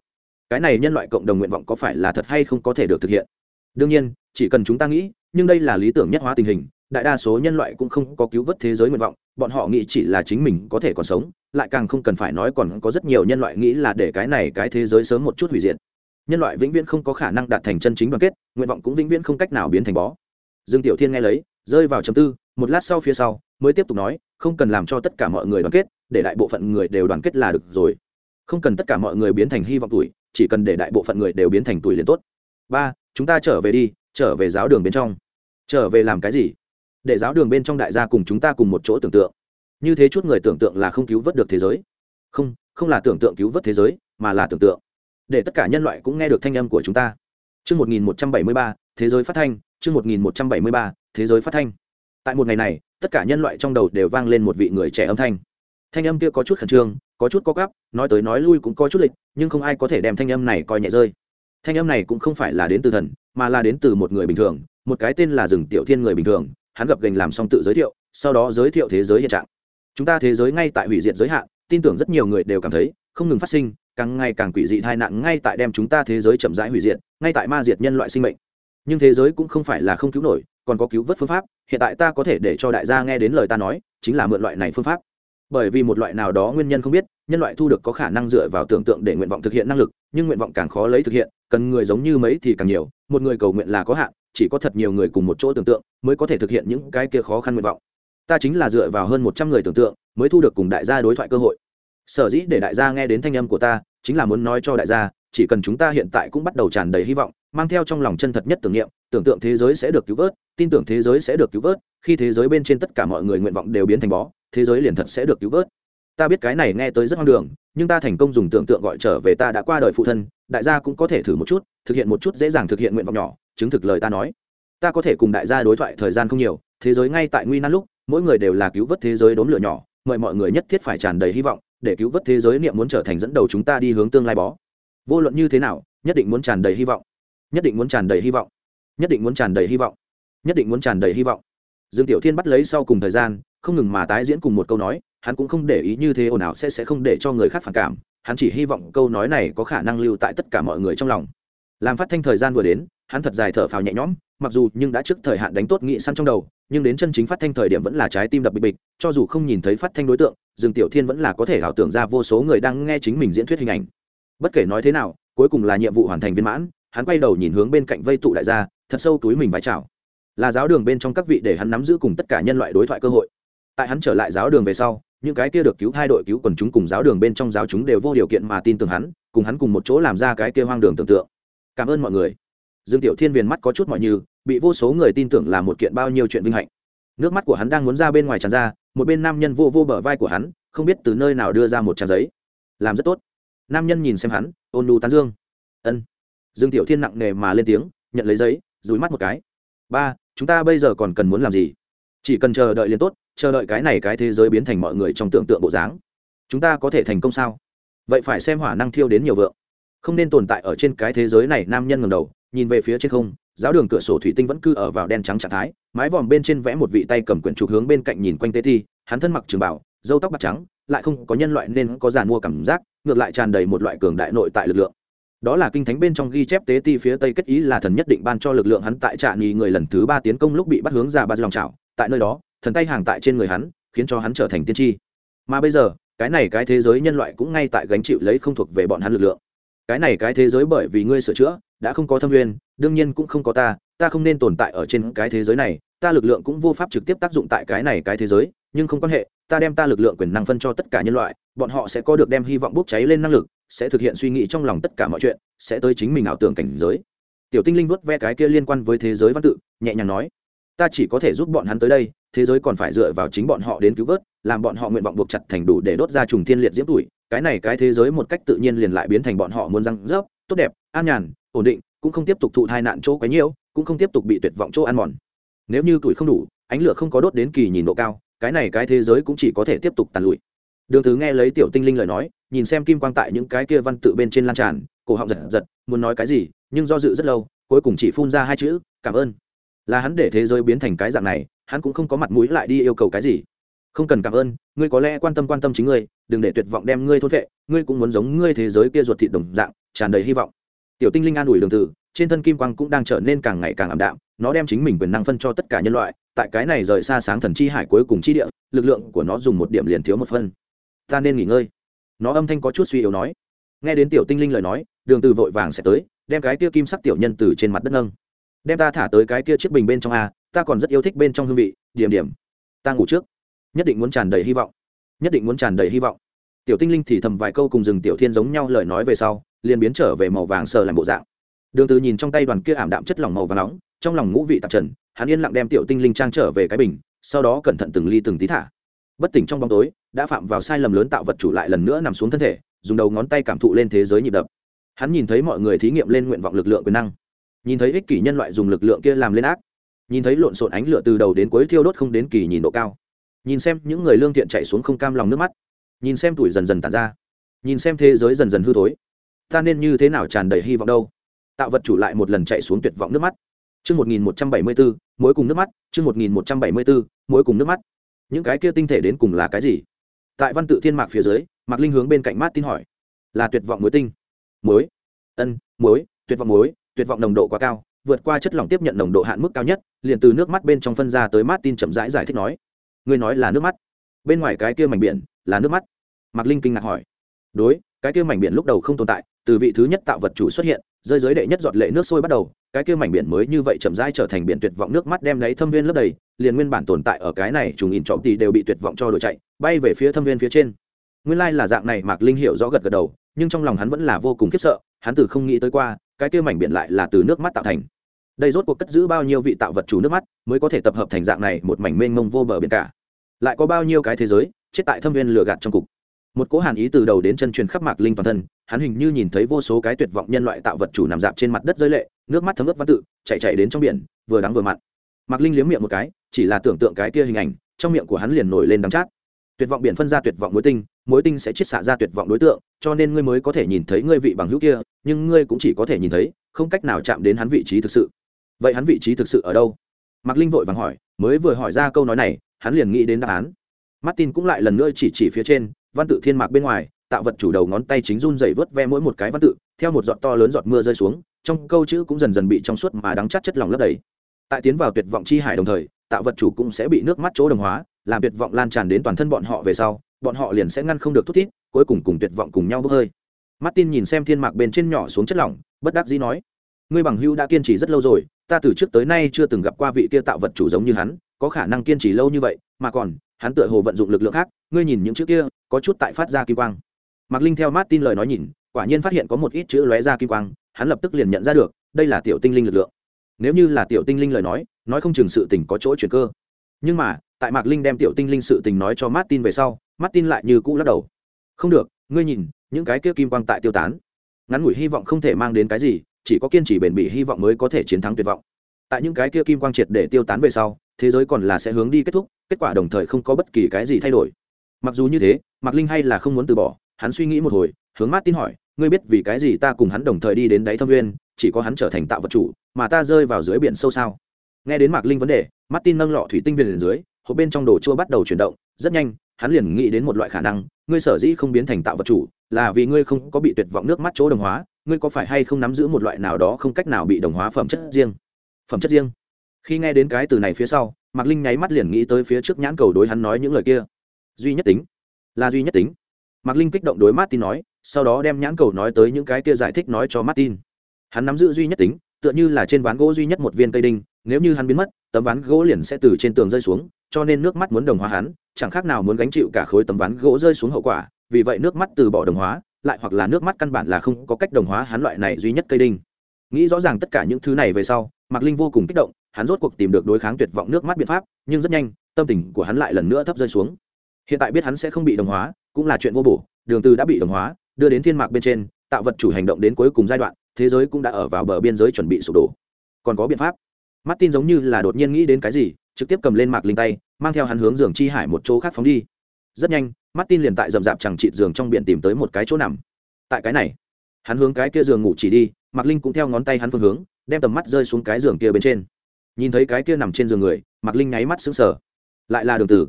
Cái này nhân loại cộng đồng nguyện vọng có phải là thật hay không có thể được thực hiện? Đương nhiên, chỉ cần chúng ta nghĩ, nhưng đây là lý tưởng nhất hóa tình hình, đại đa số nhân loại cũng không có cứu vớt thế giới nguyện vọng, bọn họ nghĩ chỉ là chính mình có thể còn sống, lại càng không cần phải nói còn có rất nhiều nhân loại nghĩ là để cái này cái thế giới sớm một chút hủy diệt. Nhân loại vĩnh viễn không có khả năng đạt thành chân chính đoàn kết, nguyện vọng cũng vĩnh viễn không cách nào biến thành bó. Dương tiểu thiên nghe lấy, rơi vào chầm tư, một lát sau phía sau, mới tiếp tục nói, không cần làm cho tất cả mọi người đoàn kết để đại bộ phận người đều đoàn kết là được rồi. Không cần tất cả mọi người biến thành hy vọng tuổi chỉ cần để đại bộ phận người đều biến thành tuổi liền tốt. Ba chúng ta trở về đi trở về giáo đường bên trong. Trở về làm cái gì? Để giáo đường bên trong đại gia cùng chúng ta cùng một chỗ tưởng tượng. Như thế chút người tưởng tượng là không cứu vớt được thế giới. Không không là tưởng tượng cứu vớt thế giới mà là tưởng tượng. Để tất cả nhân loại cũng nghe được thanh âm của chúng ta. Trước 1173, thế giới phát thanh, chương 1173, thế giới phát thanh. Tại một ngày này, tất cả nhân loại trong đầu đều vang lên một vị người trẻ âm thanh. Thanh âm kia có chút khẩn trương, có chút có gắp nói tới nói lui cũng có chút lịch, nhưng không ai có thể đem thanh âm này coi nhẹ rơi. Thanh âm này cũng không phải là đến từ thần, mà là đến từ một người bình thường, một cái tên là Dừng Tiểu Thiên người bình thường, hắn gặp gành làm xong tự giới thiệu, sau đó giới thiệu thế giới hiện trạng. Chúng ta thế giới ngay tại hủy diệt giới hạn, tin tưởng rất nhiều người đều cảm thấy, không ngừng phát sinh, càng ngày càng quỷ dị tai nạn ngay tại đem chúng ta thế giới chậm rãi hủy diệt, ngay tại ma diệt nhân loại sinh mệnh. Nhưng thế giới cũng không phải là không cứu nổi, còn có cứu vớt phương pháp, hiện tại ta có thể để cho đại gia nghe đến lời ta nói, chính là mượn loại này phương pháp. Bởi vì một loại nào đó nguyên nhân không biết, nhân loại thu được có khả năng dựa vào tưởng tượng để nguyện vọng thực hiện năng lực, nhưng nguyện vọng càng khó lấy thực hiện, cần người giống như mấy thì càng nhiều, một người cầu nguyện là có hạn, chỉ có thật nhiều người cùng một chỗ tưởng tượng mới có thể thực hiện những cái kia khó khăn nguyện vọng. Ta chính là dựa vào hơn một trăm người tưởng tượng, mới thu được cùng đại gia đối thoại cơ hội sở dĩ để đại gia nghe đến thanh âm của ta chính là muốn nói cho đại gia chỉ cần chúng ta hiện tại cũng bắt đầu tràn đầy hy vọng mang theo trong lòng chân thật nhất tưởng niệm, tưởng tượng thế giới sẽ được cứu vớt, tin tưởng thế giới sẽ được cứu vớt, khi thế giới bên trên tất cả mọi người nguyện vọng đều biến thành bó, thế giới liền thật sẽ được cứu vớt. Ta biết cái này nghe tới rất hoang đường, nhưng ta thành công dùng tưởng tượng gọi trở về ta đã qua đời phụ thân, đại gia cũng có thể thử một chút, thực hiện một chút dễ dàng thực hiện nguyện vọng nhỏ, chứng thực lời ta nói. Ta có thể cùng đại gia đối thoại thời gian không nhiều, thế giới ngay tại nguy nan lúc, mỗi người đều là cứu vớt thế giới đốn lửa nhỏ, mời mọi người nhất thiết phải tràn đầy hy vọng, để cứu vớt thế giới niệm muốn trở thành dẫn đầu chúng ta đi hướng tương lai bó. Vô luận như thế nào, nhất định muốn tràn đầy hy vọng nhất định muốn tràn đầy hy vọng. Nhất định muốn tràn đầy hy vọng. Nhất định muốn tràn đầy hy vọng. Dương tiểu thiên bắt lấy sau cùng thời gian, không ngừng mà tái diễn cùng một câu nói, hắn cũng không để ý như thế ồn ào sẽ sẽ không để cho người khác phản cảm, hắn chỉ hy vọng câu nói này có khả năng lưu tại tất cả mọi người trong lòng. Làm phát thanh thời gian vừa đến, hắn thật dài thở phào nhẹ nhõm, mặc dù nhưng đã trước thời hạn đánh tốt nghị săn trong đầu, nhưng đến chân chính phát thanh thời điểm vẫn là trái tim đập bịch bịch, cho dù không nhìn thấy phát thanh đối tượng, dương tiểu thiên vẫn là có thể ảo tưởng ra vô số người đang nghe chính mình diễn thuyết hình ảnh. Bất kể nói thế nào, cuối cùng là nhiệm vụ hoàn thành viên mãn hắn quay đầu nhìn hướng bên cạnh vây tụ đại gia thật sâu túi mình vái chào. Là giáo đường bên trong các vị để hắn nắm giữ cùng tất cả nhân loại đối thoại cơ hội. Tại hắn trở lại giáo đường về sau, những cái kia được cứu hai đội cứu quần chúng cùng giáo đường bên trong giáo chúng đều vô điều kiện mà tin tưởng hắn, cùng hắn cùng một chỗ làm ra cái kia hoang đường tưởng tượng. Cảm ơn mọi người. Dương tiểu thiên viền mắt có chút mọi như bị vô số người tin tưởng là một kiện bao nhiêu chuyện vinh hạnh. Nước mắt của hắn đang muốn ra bên ngoài tràn ra, một bên nam nhân vô vô bờ vai của hắn, không biết từ nơi nào đưa ra một trang giấy. Làm rất tốt. Nam nhân nhìn xem hắn, ôn nu tán dương. Ân dương tiểu thiên nặng nề mà lên tiếng, nhận lấy giấy dúi mắt một cái. Ba, chúng ta bây giờ còn cần muốn làm gì? Chỉ cần chờ đợi liền tốt, chờ đợi cái này cái thế giới biến thành mọi người trong tưởng tượng bộ dáng. Chúng ta có thể thành công sao? Vậy phải xem hỏa năng thiêu đến nhiều vượng. Không nên tồn tại ở trên cái thế giới này nam nhân ngầm đầu, nhìn về phía trên không, giáo đường cửa sổ thủy tinh vẫn cứ ở vào đen trắng trạng thái, mái vòm bên trên vẽ một vị tay cầm quyển trục hướng bên cạnh nhìn quanh tế thi, hắn thân mặc trường bảo dâu tóc bạc trắng, lại không có nhân loại nên có giàn mua cảm giác, ngược lại tràn đầy một loại cường đại nội tại lực lượng đó là kinh thánh bên trong ghi chép tế ti phía tây kết ý là thần nhất định ban cho lực lượng hắn tại trạ nghi người lần thứ ba tiến công lúc bị bắt hướng ra ba lòng trào tại nơi đó, thần tay hàng tại trên người hắn, khiến cho hắn trở thành tiên tri. Mà bây giờ, cái này cái thế giới nhân loại cũng ngay tại gánh chịu lấy không thuộc về bọn hắn lực lượng. Cái này cái thế giới bởi vì ngươi sửa chữa, đã không có thâm nguyên, đương nhiên cũng không có ta ta không nên tồn tại ở trên cái thế giới này, ta lực lượng cũng vô pháp trực tiếp tác dụng tại cái này cái thế giới, nhưng không quan hệ, ta đem ta lực lượng quyền năng phân cho tất cả nhân loại, bọn họ sẽ có được đem hy vọng bốc cháy lên năng lực sẽ thực hiện suy nghĩ trong lòng tất cả mọi chuyện, sẽ tới chính mình ảo tưởng cảnh giới. Tiểu tinh linh vuốt ve cái kia liên quan với thế giới văn tự, nhẹ nhàng nói, ta chỉ có thể giúp bọn hắn tới đây, thế giới còn phải dựa vào chính bọn họ đến cứu vớt, làm bọn họ nguyện vọng buộc chặt thành đủ để đốt ra trùng thiên liệt diễm tuổi. Cái này cái thế giới một cách tự nhiên liền lại biến thành bọn họ muốn răng rớp, tốt đẹp, an nhàn, ổn định, cũng không tiếp tục thụ thai nạn chỗ quấy nhiễu, cũng không tiếp tục bị tuyệt vọng chỗ ăn mòn. Nếu như tuổi không đủ, ánh lửa không có đốt đến kỳ nhìn độ cao, cái này cái thế giới cũng chỉ có thể tiếp tục tàn lụi đường thứ nghe lấy tiểu tinh linh lời nói, nhìn xem kim quang tại những cái kia văn tự bên trên lan tràn, cổ họng giật giật, muốn nói cái gì, nhưng do dự rất lâu, cuối cùng chỉ phun ra hai chữ, cảm ơn. Là hắn để thế giới biến thành cái dạng này, hắn cũng không có mặt mũi lại đi yêu cầu cái gì. Không cần cảm ơn, ngươi có lẽ quan tâm quan tâm chính ngươi, đừng để tuyệt vọng đem ngươi thôn vệ ngươi cũng muốn giống ngươi thế giới kia ruột thịt đồng dạng, tràn đầy hy vọng. Tiểu tinh linh an ủi đường tử, trên thân kim quang cũng đang trở nên càng ngày càng ảm đạm, nó đem chính mình quyền năng phân cho tất cả nhân loại, tại cái này rời xa sáng thần chi hải cuối cùng chi địa, lực lượng của nó dùng một điểm liền thiếu một phân ta nên nghỉ ngơi. Nó âm thanh có chút suy yếu nói. Nghe đến tiểu tinh linh lời nói, đường từ vội vàng sẽ tới, đem cái kia kim sắc tiểu nhân từ trên mặt đất nâng. Đem ta thả tới cái kia chiếc bình bên trong a, ta còn rất yêu thích bên trong hương vị, điểm điểm. Ta ngủ trước. Nhất định muốn tràn đầy hy vọng. Nhất định muốn tràn đầy hy vọng. Tiểu tinh linh thì thầm vài câu cùng rừng tiểu thiên giống nhau lời nói về sau, liền biến trở về màu vàng sờ làm bộ dạng. Đường từ nhìn trong tay đoàn kia ảm đạm chất lỏng màu vàng nóng, trong lòng ngũ vị tạp trần, hắn yên lặng đem tiểu tinh linh trang trở về cái bình, sau đó cẩn thận từng ly từng tí thả. Bất tỉnh trong bóng tối đã phạm vào sai lầm lớn tạo vật chủ lại lần nữa nằm xuống thân thể dùng đầu ngón tay cảm thụ lên thế giới nhịp đập. Hắn nhìn thấy mọi người thí nghiệm lên nguyện vọng lực lượng quyền năng. Nhìn thấy ích kỷ nhân loại dùng lực lượng kia làm lên ác. Nhìn thấy lộn xộn ánh lửa từ đầu đến cuối thiêu đốt không đến kỳ nhìn độ cao. Nhìn xem những người lương thiện chạy xuống không cam lòng nước mắt. Nhìn xem tuổi dần dần tàn ra. Nhìn xem thế giới dần dần hư thối. Ta nên như thế nào tràn đầy hy vọng đâu? Tạo vật chủ lại một lần chạy xuống tuyệt vọng nước mắt. Chương 1174, mỗi cùng nước mắt, chương 1174, mỗi cùng nước mắt. Những cái kia tinh thể đến cùng là cái gì? Tại văn tự thiên mạc phía dưới, Mạc Linh hướng bên cạnh mát tin hỏi. Là tuyệt vọng muối tinh. Muối? Ân, muối, tuyệt vọng muối, tuyệt vọng nồng độ quá cao, vượt qua chất lỏng tiếp nhận nồng độ hạn mức cao nhất, liền từ nước mắt bên trong phân ra tới mát tin chậm rãi giải thích nói. Ngươi nói là nước mắt? Bên ngoài cái kia mảnh biển, là nước mắt? Mạc Linh kinh ngạc hỏi. Đối, cái kia mảnh biển lúc đầu không tồn tại, từ vị thứ nhất tạo vật chủ xuất hiện, rơi dưới đệ nhất giọt lệ nước sôi bắt đầu cái kia mảnh biển mới như vậy chậm rãi trở thành biển tuyệt vọng nước mắt đem lấy thâm viên lấp đầy liền nguyên bản tồn tại ở cái này trùng in trộm thì đều bị tuyệt vọng cho đội chạy, bay về phía thâm viên phía trên. Nguyên lai là dạng này, mạc linh hiểu rõ gật gật đầu, nhưng trong lòng hắn vẫn là vô cùng khiếp sợ, hắn từ không nghĩ tới qua, cái kia mảnh biển lại là từ nước mắt tạo thành. Đây rốt cuộc cất giữ bao nhiêu vị tạo vật chủ nước mắt, mới có thể tập hợp thành dạng này một mảnh mênh mông vô bờ biển cả. Lại có bao nhiêu cái thế giới, chết tại thâm viên lừa gạt trong cục. Một cỗ hàn ý từ đầu đến chân truyền khắp mạc linh toàn thân, hắn hình như nhìn thấy vô số cái tuyệt vọng nhân loại tạo vật chủ nằm dạp trên mặt đất rơi lệ, nước mắt thấm ướt văn tự chạy chạy đến trong biển, vừa đắng vừa mặn mạc linh liếm miệng một cái, chỉ là tưởng tượng cái kia hình ảnh, trong miệng của hắn liền nổi lên đắng chát. Tuyệt vọng biển phân ra tuyệt vọng mối tinh mối tinh sẽ chiết xạ ra tuyệt vọng đối tượng, cho nên ngươi mới có thể nhìn thấy ngươi vị bằng hữu kia, nhưng ngươi cũng chỉ có thể nhìn thấy, không cách nào chạm đến hắn vị trí thực sự. Vậy hắn vị trí thực sự ở đâu? Mạc linh vội vàng hỏi, mới vừa hỏi ra câu nói này, hắn liền nghĩ đến đáp án. Martin cũng lại lần nữa chỉ chỉ phía trên, văn tự thiên mạc bên ngoài, tạo vật chủ đầu ngón tay chính run dày vớt ve mỗi một cái văn tự, theo một giọt to lớn giọt mưa rơi xuống, trong câu chữ cũng dần dần bị trong suốt mà đắng chát chất lòng lấp đầy tại tiến vào tuyệt vọng chi hải đồng thời, tạo vật chủ cũng sẽ bị nước mắt chỗ đồng hóa, làm tuyệt vọng lan tràn đến toàn thân bọn họ về sau, bọn họ liền sẽ ngăn không được thút thít, cuối cùng cùng tuyệt vọng cùng nhau bốc hơi. Martin nhìn xem thiên mạc bên trên nhỏ xuống chất lỏng, bất đắc dĩ nói, ngươi bằng hưu đã kiên trì rất lâu rồi, ta từ trước tới nay chưa từng gặp qua vị kia tạo vật chủ giống như hắn, có khả năng kiên trì lâu như vậy, mà còn, hắn tựa hồ vận dụng lực lượng khác, ngươi nhìn những chữ kia, có chút tại phát ra kim quang. Mạc linh theo martin lời nói nhìn, quả nhiên phát hiện có một ít chữ lóe ra kim quang, hắn lập tức liền nhận ra được, đây là tiểu tinh linh lực lượng nếu như là tiểu tinh linh lời nói nói không chừng sự tình có chỗ chuyển cơ. Nhưng mà, tại mạc linh đem tiểu tinh linh sự tình nói cho martin về sau, martin lại như cũ lắc đầu. Không được, ngươi nhìn, những cái kia kim quang tại tiêu tán. Ngắn ngủi hy vọng không thể mang đến cái gì, chỉ có kiên trì bền bỉ hy vọng mới có thể chiến thắng tuyệt vọng. Tại những cái kia kim quang triệt để tiêu tán về sau, thế giới còn là sẽ hướng đi kết thúc, kết quả đồng thời không có bất kỳ cái gì thay đổi. Mặc dù như thế, mạc linh hay là không muốn từ bỏ, hắn suy nghĩ một hồi, hướng mát tin hỏi ngươi biết vì cái gì ta cùng hắn đồng thời đi đến đáy thâm nguyên, chỉ có hắn trở thành tạo vật chủ, mà ta rơi vào dưới biển sâu sao? Nghe đến mạc linh vấn đề mắt tin nâng lọ thủy tinh về dưới, hộp bên trong đồ chua bắt đầu chuyển động, rất nhanh, hắn liền nghĩ đến một loại khả năng, ngươi sở dĩ không biến thành tạo vật chủ, là vì ngươi không có bị tuyệt vọng nước mắt chỗ đồng hóa, ngươi có phải hay không nắm giữ một loại nào đó không cách nào bị đồng hóa phẩm chất riêng? Phẩm chất riêng? Khi nghe đến cái từ này phía sau, mạc linh nháy mắt liền nghĩ tới phía trước nhãn cầu đối hắn nói những lời kia. Duy nhất tính. Là duy nhất tính mạc linh kích động đối martin nói, sau đó đem nhãn cầu nói tới những cái kia giải thích nói cho martin. Hắn nắm giữ duy nhất tính, tựa như là trên ván gỗ duy nhất một viên cây đinh, nếu như hắn biến mất, tấm ván gỗ liền sẽ từ trên tường rơi xuống, cho nên nước mắt muốn đồng hóa hắn, chẳng khác nào muốn gánh chịu cả khối tấm ván gỗ rơi xuống hậu quả, vì vậy nước mắt từ bỏ đồng hóa, lại hoặc là nước mắt căn bản là không có cách đồng hóa hắn loại này duy nhất cây đinh. Nghĩ rõ ràng tất cả những thứ này về sau, mạc linh vô cùng kích động, hắn rốt cuộc tìm được đối kháng tuyệt vọng nước mắt biện pháp, nhưng rất nhanh, tâm tình của hắn lại lần nữa thấp rơi xuống hiện tại biết hắn sẽ không bị đồng hóa, cũng là chuyện vô bổ, đường từ đã bị đồng hóa, đưa đến thiên mạc bên trên, tạo vật chủ hành động đến cuối cùng giai đoạn, thế giới cũng đã ở vào bờ biên giới chuẩn bị sụp đổ. Còn có biện pháp. Martin giống như là đột nhiên nghĩ đến cái gì, trực tiếp cầm lên mạc linh tay, mang theo hắn hướng giường chi hải một chỗ khác phóng đi. Rất nhanh, martin liền tại rậm rạp chẳng chịt giường trong biển tìm tới một cái chỗ nằm. Tại cái này, hắn hướng cái kia giường ngủ chỉ đi, mạc linh cũng theo ngón tay hắn phương hướng, đem tầm mắt rơi xuống cái giường kia bên trên. Nhìn thấy cái kia nằm trên giường người, mạc linh nháy mắt sững sờ. Lại là đường tử.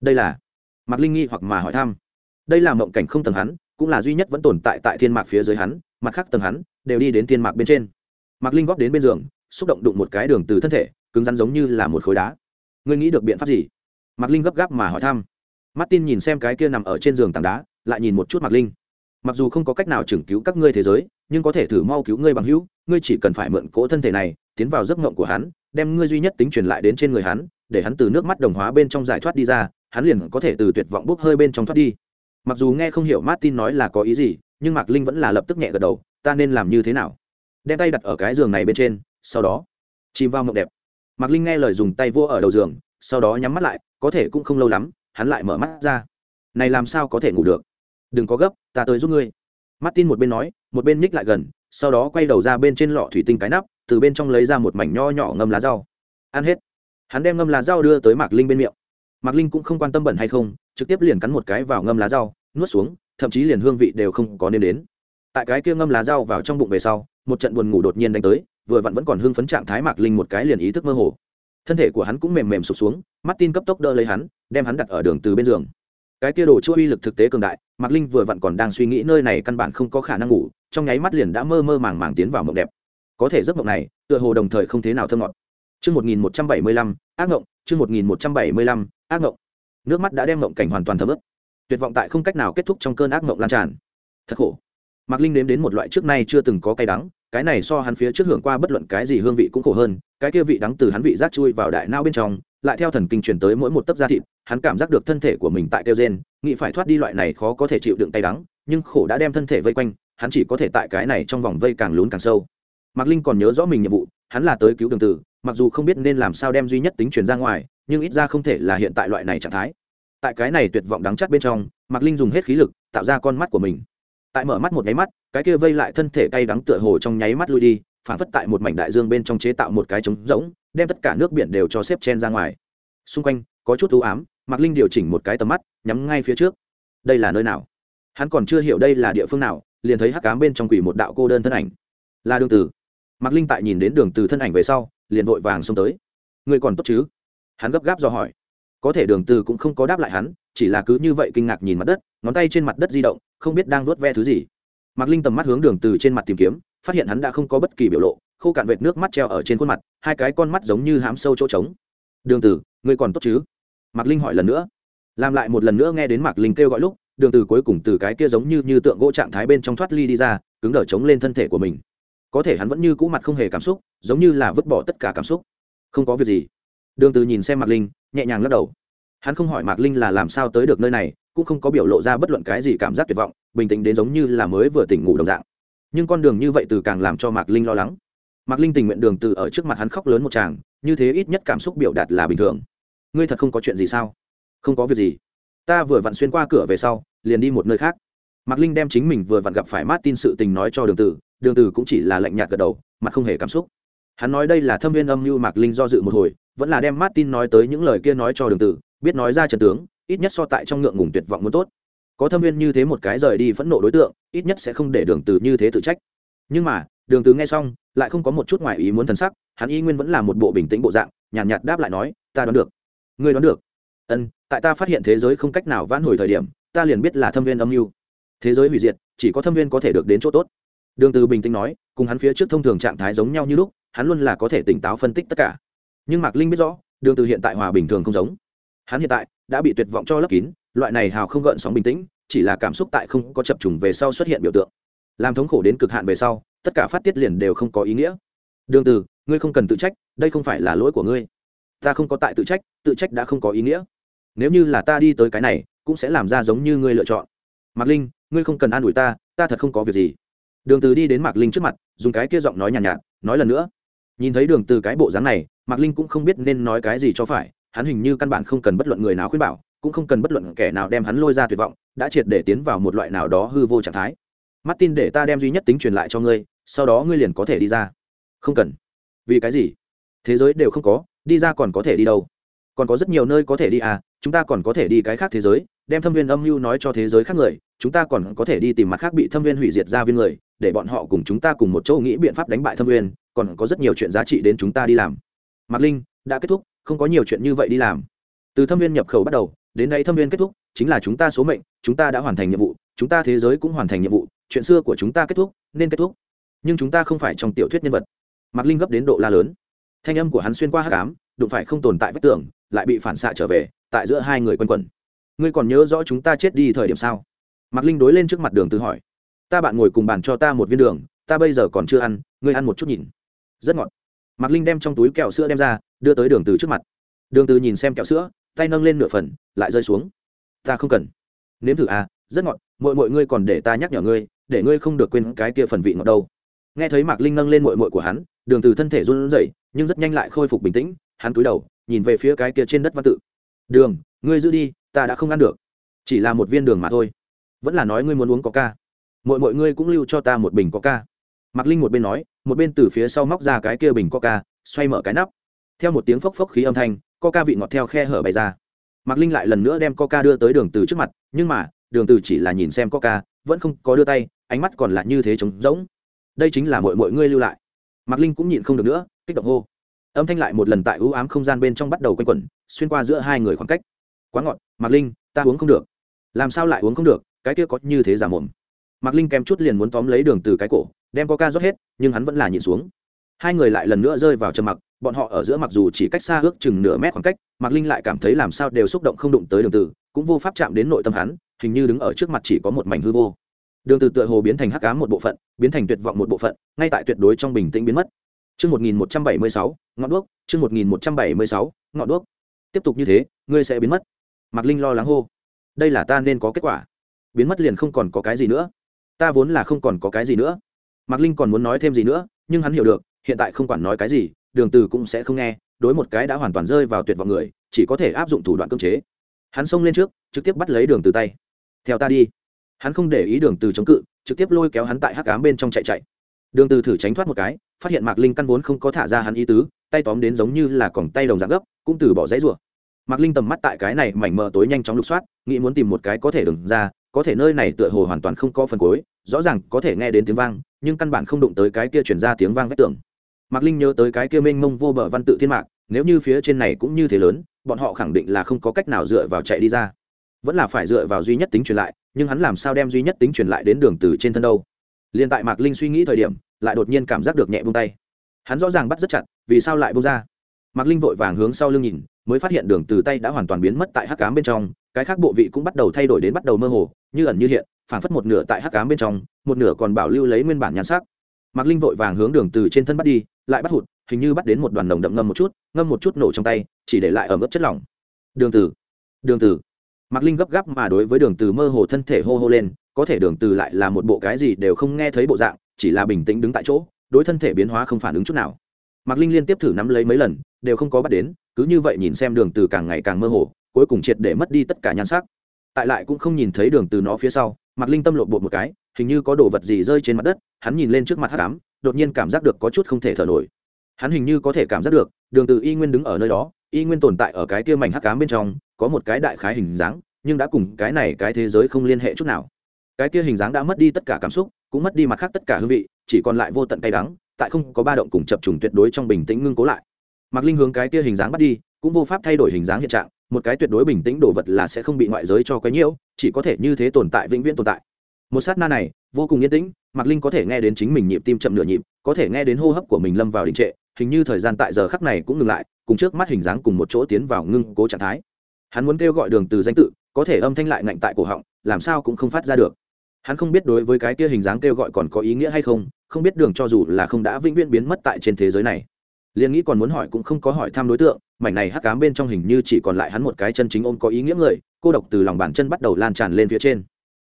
Đây là mạc linh nghi hoặc mà hỏi thăm. Đây là mộng cảnh không tầng hắn, cũng là duy nhất vẫn tồn tại tại thiên mạc phía dưới hắn, mặt khác tầng hắn đều đi đến thiên mạc bên trên. Mạc linh góp đến bên giường, xúc động đụng một cái đường từ thân thể, cứng rắn giống như là một khối đá. Ngươi nghĩ được biện pháp gì? Mạc linh gấp gáp mà hỏi thăm. Martin nhìn xem cái kia nằm ở trên giường tảng đá, lại nhìn một chút mạc linh. Mặc dù không có cách nào chừng cứu các ngươi thế giới, nhưng có thể thử mau cứu ngươi bằng hữu, ngươi chỉ cần phải mượn cỗ thân thể này, tiến vào giấc ngộng của hắn, đem ngươi duy nhất tính truyền lại đến trên người hắn, để hắn từ nước mắt đồng hóa bên trong giải thoát đi ra hắn liền có thể từ tuyệt vọng bốc hơi bên trong thoát đi. Mặc dù nghe không hiểu martin nói là có ý gì, nhưng mạc linh vẫn là lập tức nhẹ gật đầu, ta nên làm như thế nào? Đem tay đặt ở cái giường này bên trên, sau đó, chìm vào mộng đẹp. Mạc linh nghe lời dùng tay vua ở đầu giường, sau đó nhắm mắt lại, có thể cũng không lâu lắm, hắn lại mở mắt ra. Này làm sao có thể ngủ được? Đừng có gấp, ta tới giúp ngươi. Martin một bên nói, một bên nhích lại gần, sau đó quay đầu ra bên trên lọ thủy tinh cái nắp, từ bên trong lấy ra một mảnh nho nhỏ ngâm lá rau. Ăn hết. Hắn đem ngâm lá rau đưa tới mạc linh bên miệng mạc linh cũng không quan tâm bẩn hay không, trực tiếp liền cắn một cái vào ngâm lá rau, nuốt xuống, thậm chí liền hương vị đều không có nên đến. Tại cái kia ngâm lá rau vào trong bụng về sau, một trận buồn ngủ đột nhiên đánh tới, vừa vặn vẫn còn hưng phấn trạng thái mạc linh một cái liền ý thức mơ hồ. Thân thể của hắn cũng mềm mềm sụp xuống mắt tin cấp tốc đỡ lấy hắn, đem hắn đặt ở đường từ bên giường. Cái kia đồ chua uy lực thực tế cường đại, mạc linh vừa vặn còn đang suy nghĩ nơi này căn bản không có khả năng ngủ, trong nháy mắt liền đã mơ mơ màng màng tiến vào mộng đẹp. Có thể giấc mộng này, tựa hồ đồng thời không thế nào thơ ngọt chương một nghìn một trăm bảy mươi lăm ác ngộng chương một nghìn một trăm bảy mươi lăm ác ngộng. Nước mắt đã đem ngộng cảnh hoàn toàn thấm ướt. Tuyệt vọng tại không cách nào kết thúc trong cơn ác ngộng lan tràn. Thật khổ. Mạc linh nếm đến một loại trước nay chưa từng có cay đắng cái này so hắn phía trước hưởng qua bất luận cái gì hương vị cũng khổ hơn cái kia vị đắng từ hắn vị giác chui vào đại não bên trong lại theo thần kinh truyền tới mỗi một tấc da thịt hắn cảm giác được thân thể của mình tại kêu rên, nghĩ phải thoát đi loại này khó có thể chịu đựng cay đắng nhưng khổ đã đem thân thể vây quanh hắn chỉ có thể tại cái này trong vòng vây càng lún càng sâu. Mạc linh còn nhớ rõ mình nhiệm vụ hắn là tới cứu đường tử mặc dù không biết nên làm sao đem duy nhất tính truyền ra ngoài, nhưng ít ra không thể là hiện tại loại này trạng thái. Tại cái này tuyệt vọng đắng chắt bên trong, mạc linh dùng hết khí lực, tạo ra con mắt của mình. Tại mở mắt một nháy mắt, cái kia vây lại thân thể cay đắng tựa hồ trong nháy mắt lui đi, phản phất tại một mảnh đại dương bên trong chế tạo một cái trống rỗng, đem tất cả nước biển đều cho xếp chen ra ngoài. Xung quanh, có chút ưu ám, mạc linh điều chỉnh một cái tầm mắt, nhắm ngay phía trước. Đây là nơi nào? Hắn còn chưa hiểu đây là địa phương nào, liền thấy hắc cám bên trong quỷ một đạo cô đơn thân ảnh. Là đường từ mạc linh tại nhìn đến đường từ thân ảnh về sau liền vội vàng xông tới. Người còn tốt chứ? Hắn gấp gáp do hỏi. Có thể đường từ cũng không có đáp lại hắn, chỉ là cứ như vậy kinh ngạc nhìn mặt đất, ngón tay trên mặt đất di động, không biết đang nuốt ve thứ gì. Mạc linh tầm mắt hướng đường từ trên mặt tìm kiếm, phát hiện hắn đã không có bất kỳ biểu lộ, khô cạn vệt nước mắt treo ở trên khuôn mặt, hai cái con mắt giống như hám sâu chỗ trống. Đường từ ngươi còn tốt chứ? Mạc linh hỏi lần nữa. Làm lại một lần nữa nghe đến mạc linh kêu gọi lúc, đường từ cuối cùng từ cái kia giống như như tượng gỗ trạng thái bên trong thoát ly đi ra, cứng đờ chống lên thân thể của mình có thể hắn vẫn như cũ mặt không hề cảm xúc, giống như là vứt bỏ tất cả cảm xúc. Không có việc gì. Đường từ nhìn xem mạc linh, nhẹ nhàng lắc đầu. Hắn không hỏi mạc linh là làm sao tới được nơi này, cũng không có biểu lộ ra bất luận cái gì cảm giác tuyệt vọng, bình tĩnh đến giống như là mới vừa tỉnh ngủ đồng dạng. Nhưng con đường như vậy từ càng làm cho mạc linh lo lắng. Mạc linh tình nguyện đường từ ở trước mặt hắn khóc lớn một tràng, như thế ít nhất cảm xúc biểu đạt là bình thường. Ngươi thật không có chuyện gì sao? Không có việc gì. Ta vừa vặn xuyên qua cửa về sau, liền đi một nơi khác. Mạc linh đem chính mình vừa vặn gặp phải tin sự tình nói cho đường tử đường tử cũng chỉ là lạnh nhạt gật đầu mặt không hề cảm xúc. Hắn nói đây là thâm viên âm mưu mạc linh do dự một hồi vẫn là đem Martin nói tới những lời kia nói cho đường tử biết nói ra trận tướng ít nhất so tại trong ngượng ngùng tuyệt vọng muốn tốt. Có thâm viên như thế một cái rời đi phẫn nộ đối tượng ít nhất sẽ không để đường tử như thế tự trách. Nhưng mà đường từ nghe xong lại không có một chút ngoại ý muốn thần sắc hắn y nguyên vẫn là một bộ bình tĩnh bộ dạng nhàn nhạt, nhạt đáp lại nói ta đoán được. Ngươi đoán được. Ân tại ta phát hiện thế giới không cách nào vãn hồi thời điểm ta liền biết là thâm viên âm mưu. Thế giới hủy diệt chỉ có thâm viên có thể được đến chỗ tốt đường từ bình tĩnh nói, cùng hắn phía trước thông thường trạng thái giống nhau như lúc, hắn luôn là có thể tỉnh táo phân tích tất cả. Nhưng mạc linh biết rõ, đường từ hiện tại hòa bình thường không giống. Hắn hiện tại đã bị tuyệt vọng cho lấp kín, loại này hào không gợn sóng bình tĩnh, chỉ là cảm xúc tại không có chập trùng về sau xuất hiện biểu tượng. Làm thống khổ đến cực hạn về sau, tất cả phát tiết liền đều không có ý nghĩa. Đường từ, ngươi không cần tự trách, đây không phải là lỗi của ngươi. Ta không có tại tự trách tự trách đã không có ý nghĩa. Nếu như là ta đi tới cái này, cũng sẽ làm ra giống như ngươi lựa chọn. Mạc linh, ngươi không cần an ủi ta ta thật không có việc gì đường từ đi đến mạc linh trước mặt dùng cái kia giọng nói nhàn nhạt, nhạt nói lần nữa. Nhìn thấy đường từ cái bộ dáng này mạc linh cũng không biết nên nói cái gì cho phải hắn hình như căn bản không cần bất luận người nào khuyên bảo cũng không cần bất luận kẻ nào đem hắn lôi ra tuyệt vọng đã triệt để tiến vào một loại nào đó hư vô trạng thái. Martin để ta đem duy nhất tính truyền lại cho ngươi sau đó ngươi liền có thể đi ra. Không cần. Vì cái gì? Thế giới đều không có đi ra còn có thể đi đâu? Còn có rất nhiều nơi có thể đi à chúng ta còn có thể đi cái khác thế giới đem thâm viên âm mưu nói cho thế giới khác người chúng ta còn có thể đi tìm mặt khác bị thâm viên hủy diệt ra viên người để bọn họ cùng chúng ta cùng một chỗ nghĩ biện pháp đánh bại thâm uyên còn có rất nhiều chuyện giá trị đến chúng ta đi làm. Mạc linh, đã kết thúc, không có nhiều chuyện như vậy đi làm. Từ thâm viên nhập khẩu bắt đầu, đến đây thâm viên kết thúc, chính là chúng ta số mệnh, chúng ta đã hoàn thành nhiệm vụ, chúng ta thế giới cũng hoàn thành nhiệm vụ, chuyện xưa của chúng ta kết thúc, nên kết thúc. Nhưng chúng ta không phải trong tiểu thuyết nhân vật. Mạc linh gấp đến độ la lớn. Thanh âm của hắn xuyên qua hát cám đụng phải không tồn tại vách tường, lại bị phản xạ trở về, tại giữa hai người quanh quẩn. Ngươi còn nhớ rõ chúng ta chết đi thời điểm sao? Mạc linh đối lên trước mặt đường từ hỏi ta bạn ngồi cùng bàn cho ta một viên đường, ta bây giờ còn chưa ăn, ngươi ăn một chút nhìn. Rất ngọt. Mạc linh đem trong túi kẹo sữa đem ra, đưa tới đường từ trước mặt. Đường từ nhìn xem kẹo sữa, tay nâng lên nửa phần, lại rơi xuống. Ta không cần. Nếm thử à rất ngọt mọi mọi ngươi còn để ta nhắc nhở ngươi, để ngươi không được quên cái kia phần vị ngọt đâu. Nghe thấy mạc linh nâng lên mội mội của hắn, đường từ thân thể run rẩy, nhưng rất nhanh lại khôi phục bình tĩnh, hắn cúi đầu, nhìn về phía cái kia trên đất văn tự. Đường, ngươi giữ đi, ta đã không ăn được. Chỉ là một viên đường mà thôi. Vẫn là nói ngươi muốn uống có ca mọi mọi ngươi cũng lưu cho ta một bình có ca mạc linh một bên nói, một bên từ phía sau móc ra cái kia bình coca, xoay mở cái nắp. Theo một tiếng phốc phốc khí âm thanh, coca vị ngọt theo khe hở bày ra. Mạc linh lại lần nữa đem coca đưa tới đường từ trước mặt, nhưng mà, đường từ chỉ là nhìn xem coca, vẫn không có đưa tay, ánh mắt còn là như thế trống rỗng. Đây chính là mọi mọi ngươi lưu lại. Mạc linh cũng nhịn không được nữa, kích động hô. Âm thanh lại một lần tại ưu ám không gian bên trong bắt đầu quanh quẩn, xuyên qua giữa hai người khoảng cách. Quá ngọt, mạc linh, ta uống không được. Làm sao lại uống không được? Cái kia có như thế giả mồm mạc linh kém chút liền muốn tóm lấy đường từ cái cổ đem có ca rót hết nhưng hắn vẫn là nhìn xuống hai người lại lần nữa rơi vào trầm mặc bọn họ ở giữa mặc dù chỉ cách xa ước chừng nửa mét khoảng cách mạc linh lại cảm thấy làm sao đều xúc động không đụng tới đường từ cũng vô pháp chạm đến nội tâm hắn hình như đứng ở trước mặt chỉ có một mảnh hư vô đường từ tựa hồ biến thành hắc ám một bộ phận biến thành tuyệt vọng một bộ phận ngay tại tuyệt đối trong bình tĩnh biến mất Chương 1176, ngọn đuốc, chương 1176, ngọn đuốc. Tiếp tục như thế, ngươi sẽ biến mất. Mạc Linh lo lắng hô. Đây là ta nên có kết quả. Biến mất liền không còn có cái gì nữa. Ta vốn là không còn có cái gì nữa. Mạc Linh còn muốn nói thêm gì nữa, nhưng hắn hiểu được, hiện tại không quản nói cái gì, Đường Từ cũng sẽ không nghe, đối một cái đã hoàn toàn rơi vào tuyệt vọng người, chỉ có thể áp dụng thủ đoạn cưỡng chế. Hắn xông lên trước, trực tiếp bắt lấy Đường Từ tay. "Theo ta đi." Hắn không để ý Đường Từ chống cự, trực tiếp lôi kéo hắn tại hắc ám bên trong chạy chạy. Đường Từ thử tránh thoát một cái, phát hiện Mạc Linh căn vốn không có thả ra hắn ý tứ, tay tóm đến giống như là còng tay đồng dạng gấp, cũng từ bỏ dãy rủa. Mạc Linh tầm mắt tại cái này mảnh mờ tối nhanh chóng lục soát, nghĩ muốn tìm một cái có thể đường ra, có thể nơi này tựa hồ hoàn toàn không có phần cuối, rõ ràng có thể nghe đến tiếng vang, nhưng căn bản không đụng tới cái kia truyền ra tiếng vang vách tường. Mạc Linh nhớ tới cái kia mênh mông vô bờ văn tự thiên mạc, nếu như phía trên này cũng như thế lớn, bọn họ khẳng định là không có cách nào dựa vào chạy đi ra. Vẫn là phải dựa vào duy nhất tính truyền lại, nhưng hắn làm sao đem duy nhất tính truyền lại đến đường từ trên thân đâu? Liên tại Mạc Linh suy nghĩ thời điểm, lại đột nhiên cảm giác được nhẹ buông tay hắn rõ ràng bắt rất chặt vì sao lại buông ra mạc linh vội vàng hướng sau lưng nhìn mới phát hiện đường từ tay đã hoàn toàn biến mất tại hắc ám bên trong, cái khác bộ vị cũng bắt đầu thay đổi đến bắt đầu mơ hồ, như ẩn như hiện, phảng phất một nửa tại hắc ám bên trong, một nửa còn bảo lưu lấy nguyên bản nhan sắc. Mạc linh vội vàng hướng đường từ trên thân bắt đi, lại bắt hụt, hình như bắt đến một đoàn nồng đậm ngâm một chút, ngâm một chút nổ trong tay, chỉ để lại ở mức chất lỏng. Đường từ đường từ. Mạc linh gấp gáp mà đối với đường từ mơ hồ thân thể hô hô lên, có thể đường từ lại là một bộ cái gì đều không nghe thấy bộ dạng, chỉ là bình tĩnh đứng tại chỗ, đối thân thể biến hóa không phản ứng chút nào mạc linh liên tiếp thử nắm lấy mấy lần, đều không có bắt đến, cứ như vậy nhìn xem đường từ càng ngày càng mơ hồ, cuối cùng triệt để mất đi tất cả nhan sắc. Tại lại cũng không nhìn thấy đường từ nó phía sau, mạc linh tâm lộn bột một cái, hình như có đồ vật gì rơi trên mặt đất, hắn nhìn lên trước mặt hắc ám, đột nhiên cảm giác được có chút không thể thở nổi. Hắn hình như có thể cảm giác được, đường từ y nguyên đứng ở nơi đó, y nguyên tồn tại ở cái kia mảnh hắc ám bên trong, có một cái đại khái hình dáng, nhưng đã cùng cái này cái thế giới không liên hệ chút nào. Cái kia hình dáng đã mất đi tất cả cảm xúc, cũng mất đi mặt khác tất cả hương vị, chỉ còn lại vô tận cay đắng tại không có ba động cùng chập trùng tuyệt đối trong bình tĩnh ngưng cố lại. Mạc linh hướng cái kia hình dáng bắt đi, cũng vô pháp thay đổi hình dáng hiện trạng, một cái tuyệt đối bình tĩnh đồ vật là sẽ không bị ngoại giới cho quấy nhiễu, chỉ có thể như thế tồn tại vĩnh viễn tồn tại. Một sát na này, vô cùng yên tĩnh, mạc linh có thể nghe đến chính mình nhịp tim chậm nửa nhịp, có thể nghe đến hô hấp của mình lâm vào đình trệ, hình như thời gian tại giờ khắc này cũng ngừng lại, cùng trước mắt hình dáng cùng một chỗ tiến vào ngưng cố trạng thái. Hắn muốn kêu gọi đường từ danh tự, có thể âm thanh lại ngạnh tại cổ họng, làm sao cũng không phát ra được. Hắn không biết đối với cái kia hình dáng kêu gọi còn có ý nghĩa hay không không biết đường cho dù là không đã vĩnh viễn biến mất tại trên thế giới này. Liền nghĩ còn muốn hỏi cũng không có hỏi thăm đối tượng, mảnh này hắc cám bên trong hình như chỉ còn lại hắn một cái chân chính ôm có ý nghĩa người, cô độc từ lòng bàn chân bắt đầu lan tràn lên phía trên.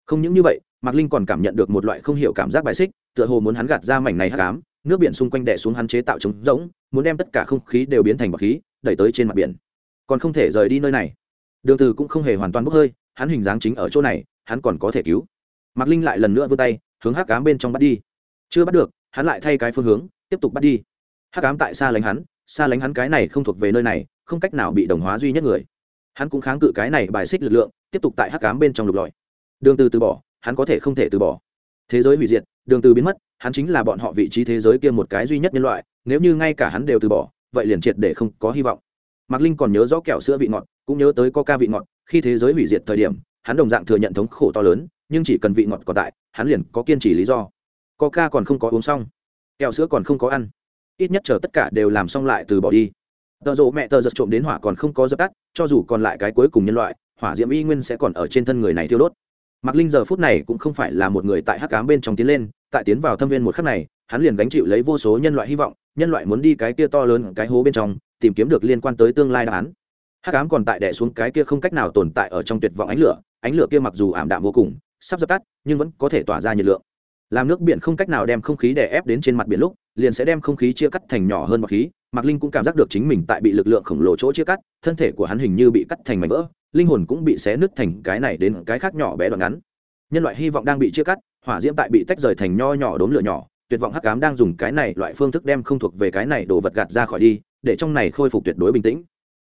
Không những như vậy, mạc linh còn cảm nhận được một loại không hiểu cảm giác bài xích, tựa hồ muốn hắn gạt ra mảnh này hắc cám nước biển xung quanh đè xuống hắn chế tạo trống rỗng, muốn đem tất cả không khí đều biến thành bọc khí, đẩy tới trên mặt biển. Còn không thể rời đi nơi này. Đường từ cũng không hề hoàn toàn bốc hơi, hắn hình dáng chính ở chỗ này, hắn còn có thể cứu. Mạc linh lại lần nữa vươn tay, hướng hắc cám bên trong bắt đi chưa bắt được, hắn lại thay cái phương hướng, tiếp tục bắt đi. Hắc cám tại xa lánh hắn, xa lánh hắn cái này không thuộc về nơi này, không cách nào bị đồng hóa duy nhất người. Hắn cũng kháng cự cái này bài xích lực lượng, tiếp tục tại hắc cám bên trong lục lọi. Đường từ từ bỏ, hắn có thể không thể từ bỏ. Thế giới hủy diệt, đường từ biến mất, hắn chính là bọn họ vị trí thế giới kia một cái duy nhất nhân loại, nếu như ngay cả hắn đều từ bỏ, vậy liền triệt để không có hy vọng. Mạc linh còn nhớ rõ kẹo sữa vị ngọt, cũng nhớ tới coca vị ngọt, khi thế giới hủy diệt thời điểm, hắn đồng dạng thừa nhận thống khổ to lớn, nhưng chỉ cần vị ngọt còn tại, hắn liền có kiên trì lý do coca còn không có uống xong, kẹo sữa còn không có ăn. Ít nhất chờ tất cả đều làm xong lại từ bỏ đi. Tợ rộ mẹ tờ giật trộm đến hỏa còn không có dập tắt, cho dù còn lại cái cuối cùng nhân loại, hỏa diễm y nguyên sẽ còn ở trên thân người này thiêu đốt. Mạc linh giờ phút này cũng không phải là một người tại hắc cám bên trong tiến lên, tại tiến vào thâm viên một khắc này, hắn liền gánh chịu lấy vô số nhân loại hy vọng, nhân loại muốn đi cái kia to lớn cái hố bên trong, tìm kiếm được liên quan tới tương lai đáp án. Hắc cám còn tại đẻ xuống cái kia không cách nào tồn tại ở trong tuyệt vọng ánh lửa ánh lửa kia mặc dù ảm đạm vô cùng, sắp dập tắt, nhưng vẫn có thể tỏa ra nhiệt lượng làm nước biển không cách nào đem không khí đè ép đến trên mặt biển lúc, liền sẽ đem không khí chia cắt thành nhỏ hơn bọt khí. Mạc linh cũng cảm giác được chính mình tại bị lực lượng khổng lồ chỗ chia cắt, thân thể của hắn hình như bị cắt thành mảnh vỡ, linh hồn cũng bị xé nứt thành cái này đến cái khác nhỏ bé đoạn ngắn. Nhân loại hy vọng đang bị chia cắt, hỏa diễm tại bị tách rời thành nho nhỏ đốm lửa nhỏ, tuyệt vọng hắc cám đang dùng cái này loại phương thức đem không thuộc về cái này đồ vật gạt ra khỏi đi, để trong này khôi phục tuyệt đối bình tĩnh.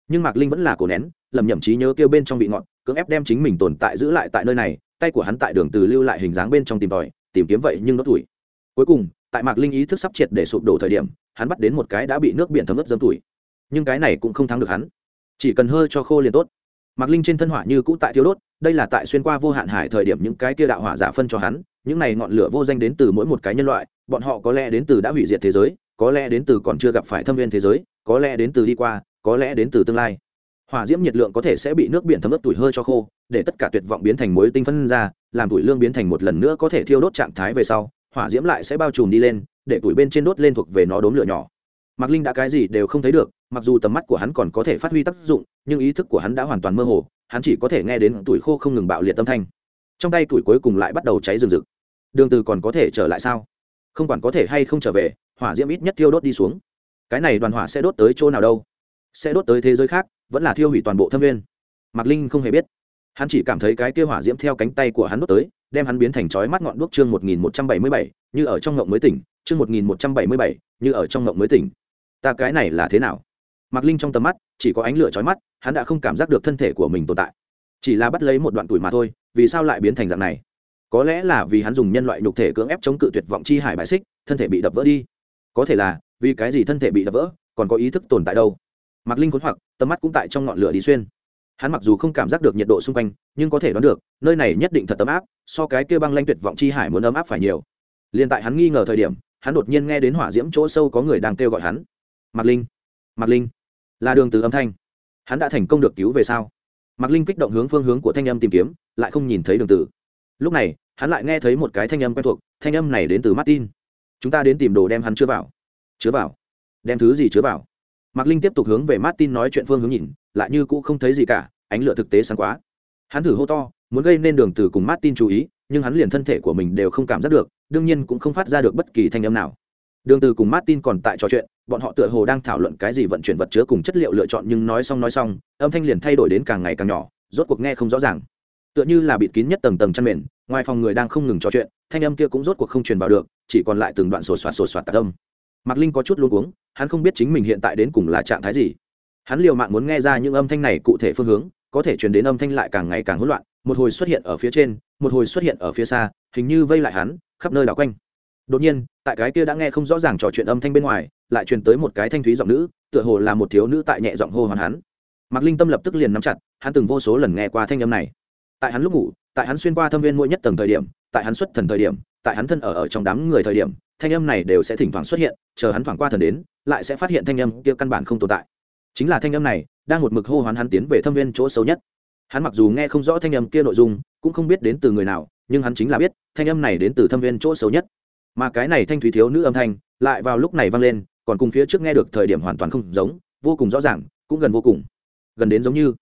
Nhưng mạc linh vẫn là cổ nén lầm nhầm trí nhớ kêu bên trong vị ngọn cưỡng ép đem chính mình tồn tại giữ lại tại nơi này, tay của hắn tại đường từ lưu lại hình dáng bên trong tìm tòi tìm kiếm vậy nhưng nó tuổi cuối cùng, tại mạc linh ý thức sắp triệt để sụp đổ thời điểm, hắn bắt đến một cái đã bị nước biển thấm ướt dâm tuổi nhưng cái này cũng không thắng được hắn. Chỉ cần hơi cho khô liền tốt. Mạc linh trên thân hỏa như cũ tại thiếu đốt, đây là tại xuyên qua vô hạn hải thời điểm những cái kia đạo hỏa giả phân cho hắn, những này ngọn lửa vô danh đến từ mỗi một cái nhân loại, bọn họ có lẽ đến từ đã hủy diệt thế giới, có lẽ đến từ còn chưa gặp phải thâm viên thế giới, có lẽ đến từ đi qua, có lẽ đến từ tương lai hỏa diễm nhiệt lượng có thể sẽ bị nước biển thấm ướt tuổi hơi cho khô, để tất cả tuyệt vọng biến thành muối tinh phân ra, làm tuổi lương biến thành một lần nữa có thể thiêu đốt trạng thái về sau, hỏa diễm lại sẽ bao trùm đi lên, để tuổi bên trên đốt lên thuộc về nó đốm lửa nhỏ. Mạc linh đã cái gì đều không thấy được, mặc dù tầm mắt của hắn còn có thể phát huy tác dụng, nhưng ý thức của hắn đã hoàn toàn mơ hồ, hắn chỉ có thể nghe đến tuổi khô không ngừng bạo liệt tâm thanh. Trong tay tuổi cuối cùng lại bắt đầu cháy rừng rực. Đường từ còn có thể trở lại sao? Không quản có thể hay không trở về, hỏa diễm ít nhất thiêu đốt đi xuống. Cái này đoàn hỏa sẽ đốt tới chỗ nào đâu? Sẽ đốt tới thế giới khác vẫn là thiêu hủy toàn bộ thâm viên mạc linh không hề biết. Hắn chỉ cảm thấy cái kia hỏa diễm theo cánh tay của hắn đốt tới, đem hắn biến thành chói mắt ngọn đuốc chương một nghìn một trăm bảy mươi bảy, như ở trong ngộng mới tỉnh, chương một nghìn một trăm bảy mươi bảy, như ở trong ngộng mới tỉnh. Ta cái này là thế nào? Mạc linh trong tầm mắt, chỉ có ánh lửa chói mắt, hắn đã không cảm giác được thân thể của mình tồn tại. Chỉ là bắt lấy một đoạn tuổi mà thôi, vì sao lại biến thành dạng này? Có lẽ là vì hắn dùng nhân loại nhục thể cưỡng ép chống cự tuyệt vọng chi hải bại xích, thân thể bị đập vỡ đi. Có thể là vì cái gì thân thể bị đập vỡ, còn có ý thức tồn tại đâu? Mạc linh khốn hoặc, tầm mắt cũng tại trong ngọn lửa đi xuyên. Hắn mặc dù không cảm giác được nhiệt độ xung quanh, nhưng có thể đoán được, nơi này nhất định thật ấm áp, so cái kia băng lanh tuyệt vọng chi hải muốn ấm áp phải nhiều. Liền tại hắn nghi ngờ thời điểm, hắn đột nhiên nghe đến hỏa diễm chỗ sâu có người đang kêu gọi hắn. Mạc linh mạc linh, là đường từ âm thanh. Hắn đã thành công được cứu về sau mạc linh kích động hướng phương hướng của thanh âm tìm kiếm, lại không nhìn thấy đường từ. Lúc này, hắn lại nghe thấy một cái thanh âm quen thuộc, thanh âm này đến từ martin. Chúng ta đến tìm đồ đem hắn chứa vào. Chứa vào? Đem thứ gì chứa vào? Mạc linh tiếp tục hướng về martin nói chuyện phương hướng nhìn, lại như cũ không thấy gì cả, ánh lửa thực tế sáng quá. Hắn thử hô to, muốn gây nên đường từ cùng martin chú ý, nhưng hắn liền thân thể của mình đều không cảm giác được, đương nhiên cũng không phát ra được bất kỳ thanh âm nào. Đường từ cùng martin còn tại trò chuyện, bọn họ tựa hồ đang thảo luận cái gì vận chuyển vật chứa cùng chất liệu lựa chọn nhưng nói xong nói xong, âm thanh liền thay đổi đến càng ngày càng nhỏ, rốt cuộc nghe không rõ ràng. Tựa như là bịt kín nhất tầng tầng chăn mền, ngoài phòng người đang không ngừng trò chuyện, thanh âm kia cũng rốt cuộc không truyền vào được, chỉ còn lại từng đoạn sổ soạt sổ soạt tạc âm mạc linh có chút luôn cuống, hắn không biết chính mình hiện tại đến cùng là trạng thái gì. Hắn liều mạng muốn nghe ra những âm thanh này cụ thể phương hướng, có thể truyền đến âm thanh lại càng ngày càng hỗn loạn, một hồi xuất hiện ở phía trên, một hồi xuất hiện ở phía xa, hình như vây lại hắn, khắp nơi đảo quanh. Đột nhiên, tại cái kia đã nghe không rõ ràng trò chuyện âm thanh bên ngoài, lại truyền tới một cái thanh thúy giọng nữ, tựa hồ là một thiếu nữ tại nhẹ giọng hô hoán hắn. Mạc linh tâm lập tức liền nắm chặt, hắn từng vô số lần nghe qua thanh âm này. Tại hắn lúc ngủ, tại hắn xuyên qua thâm viên mỗi nhất tầng thời điểm, tại hắn xuất thần thời điểm, tại hắn thân ở ở trong đám người thời điểm thanh âm này đều sẽ thỉnh thoảng xuất hiện, chờ hắn thoảng qua thần đến, lại sẽ phát hiện thanh âm kia căn bản không tồn tại. Chính là thanh âm này đang một mực hô hoán hắn tiến về thâm viên chỗ xấu nhất. Hắn mặc dù nghe không rõ thanh âm kia nội dung, cũng không biết đến từ người nào, nhưng hắn chính là biết thanh âm này đến từ thâm viên chỗ xấu nhất. Mà cái này thanh thúy thiếu nữ âm thanh lại vào lúc này vang lên, còn cùng phía trước nghe được thời điểm hoàn toàn không giống, vô cùng rõ ràng, cũng gần vô cùng. Gần đến giống như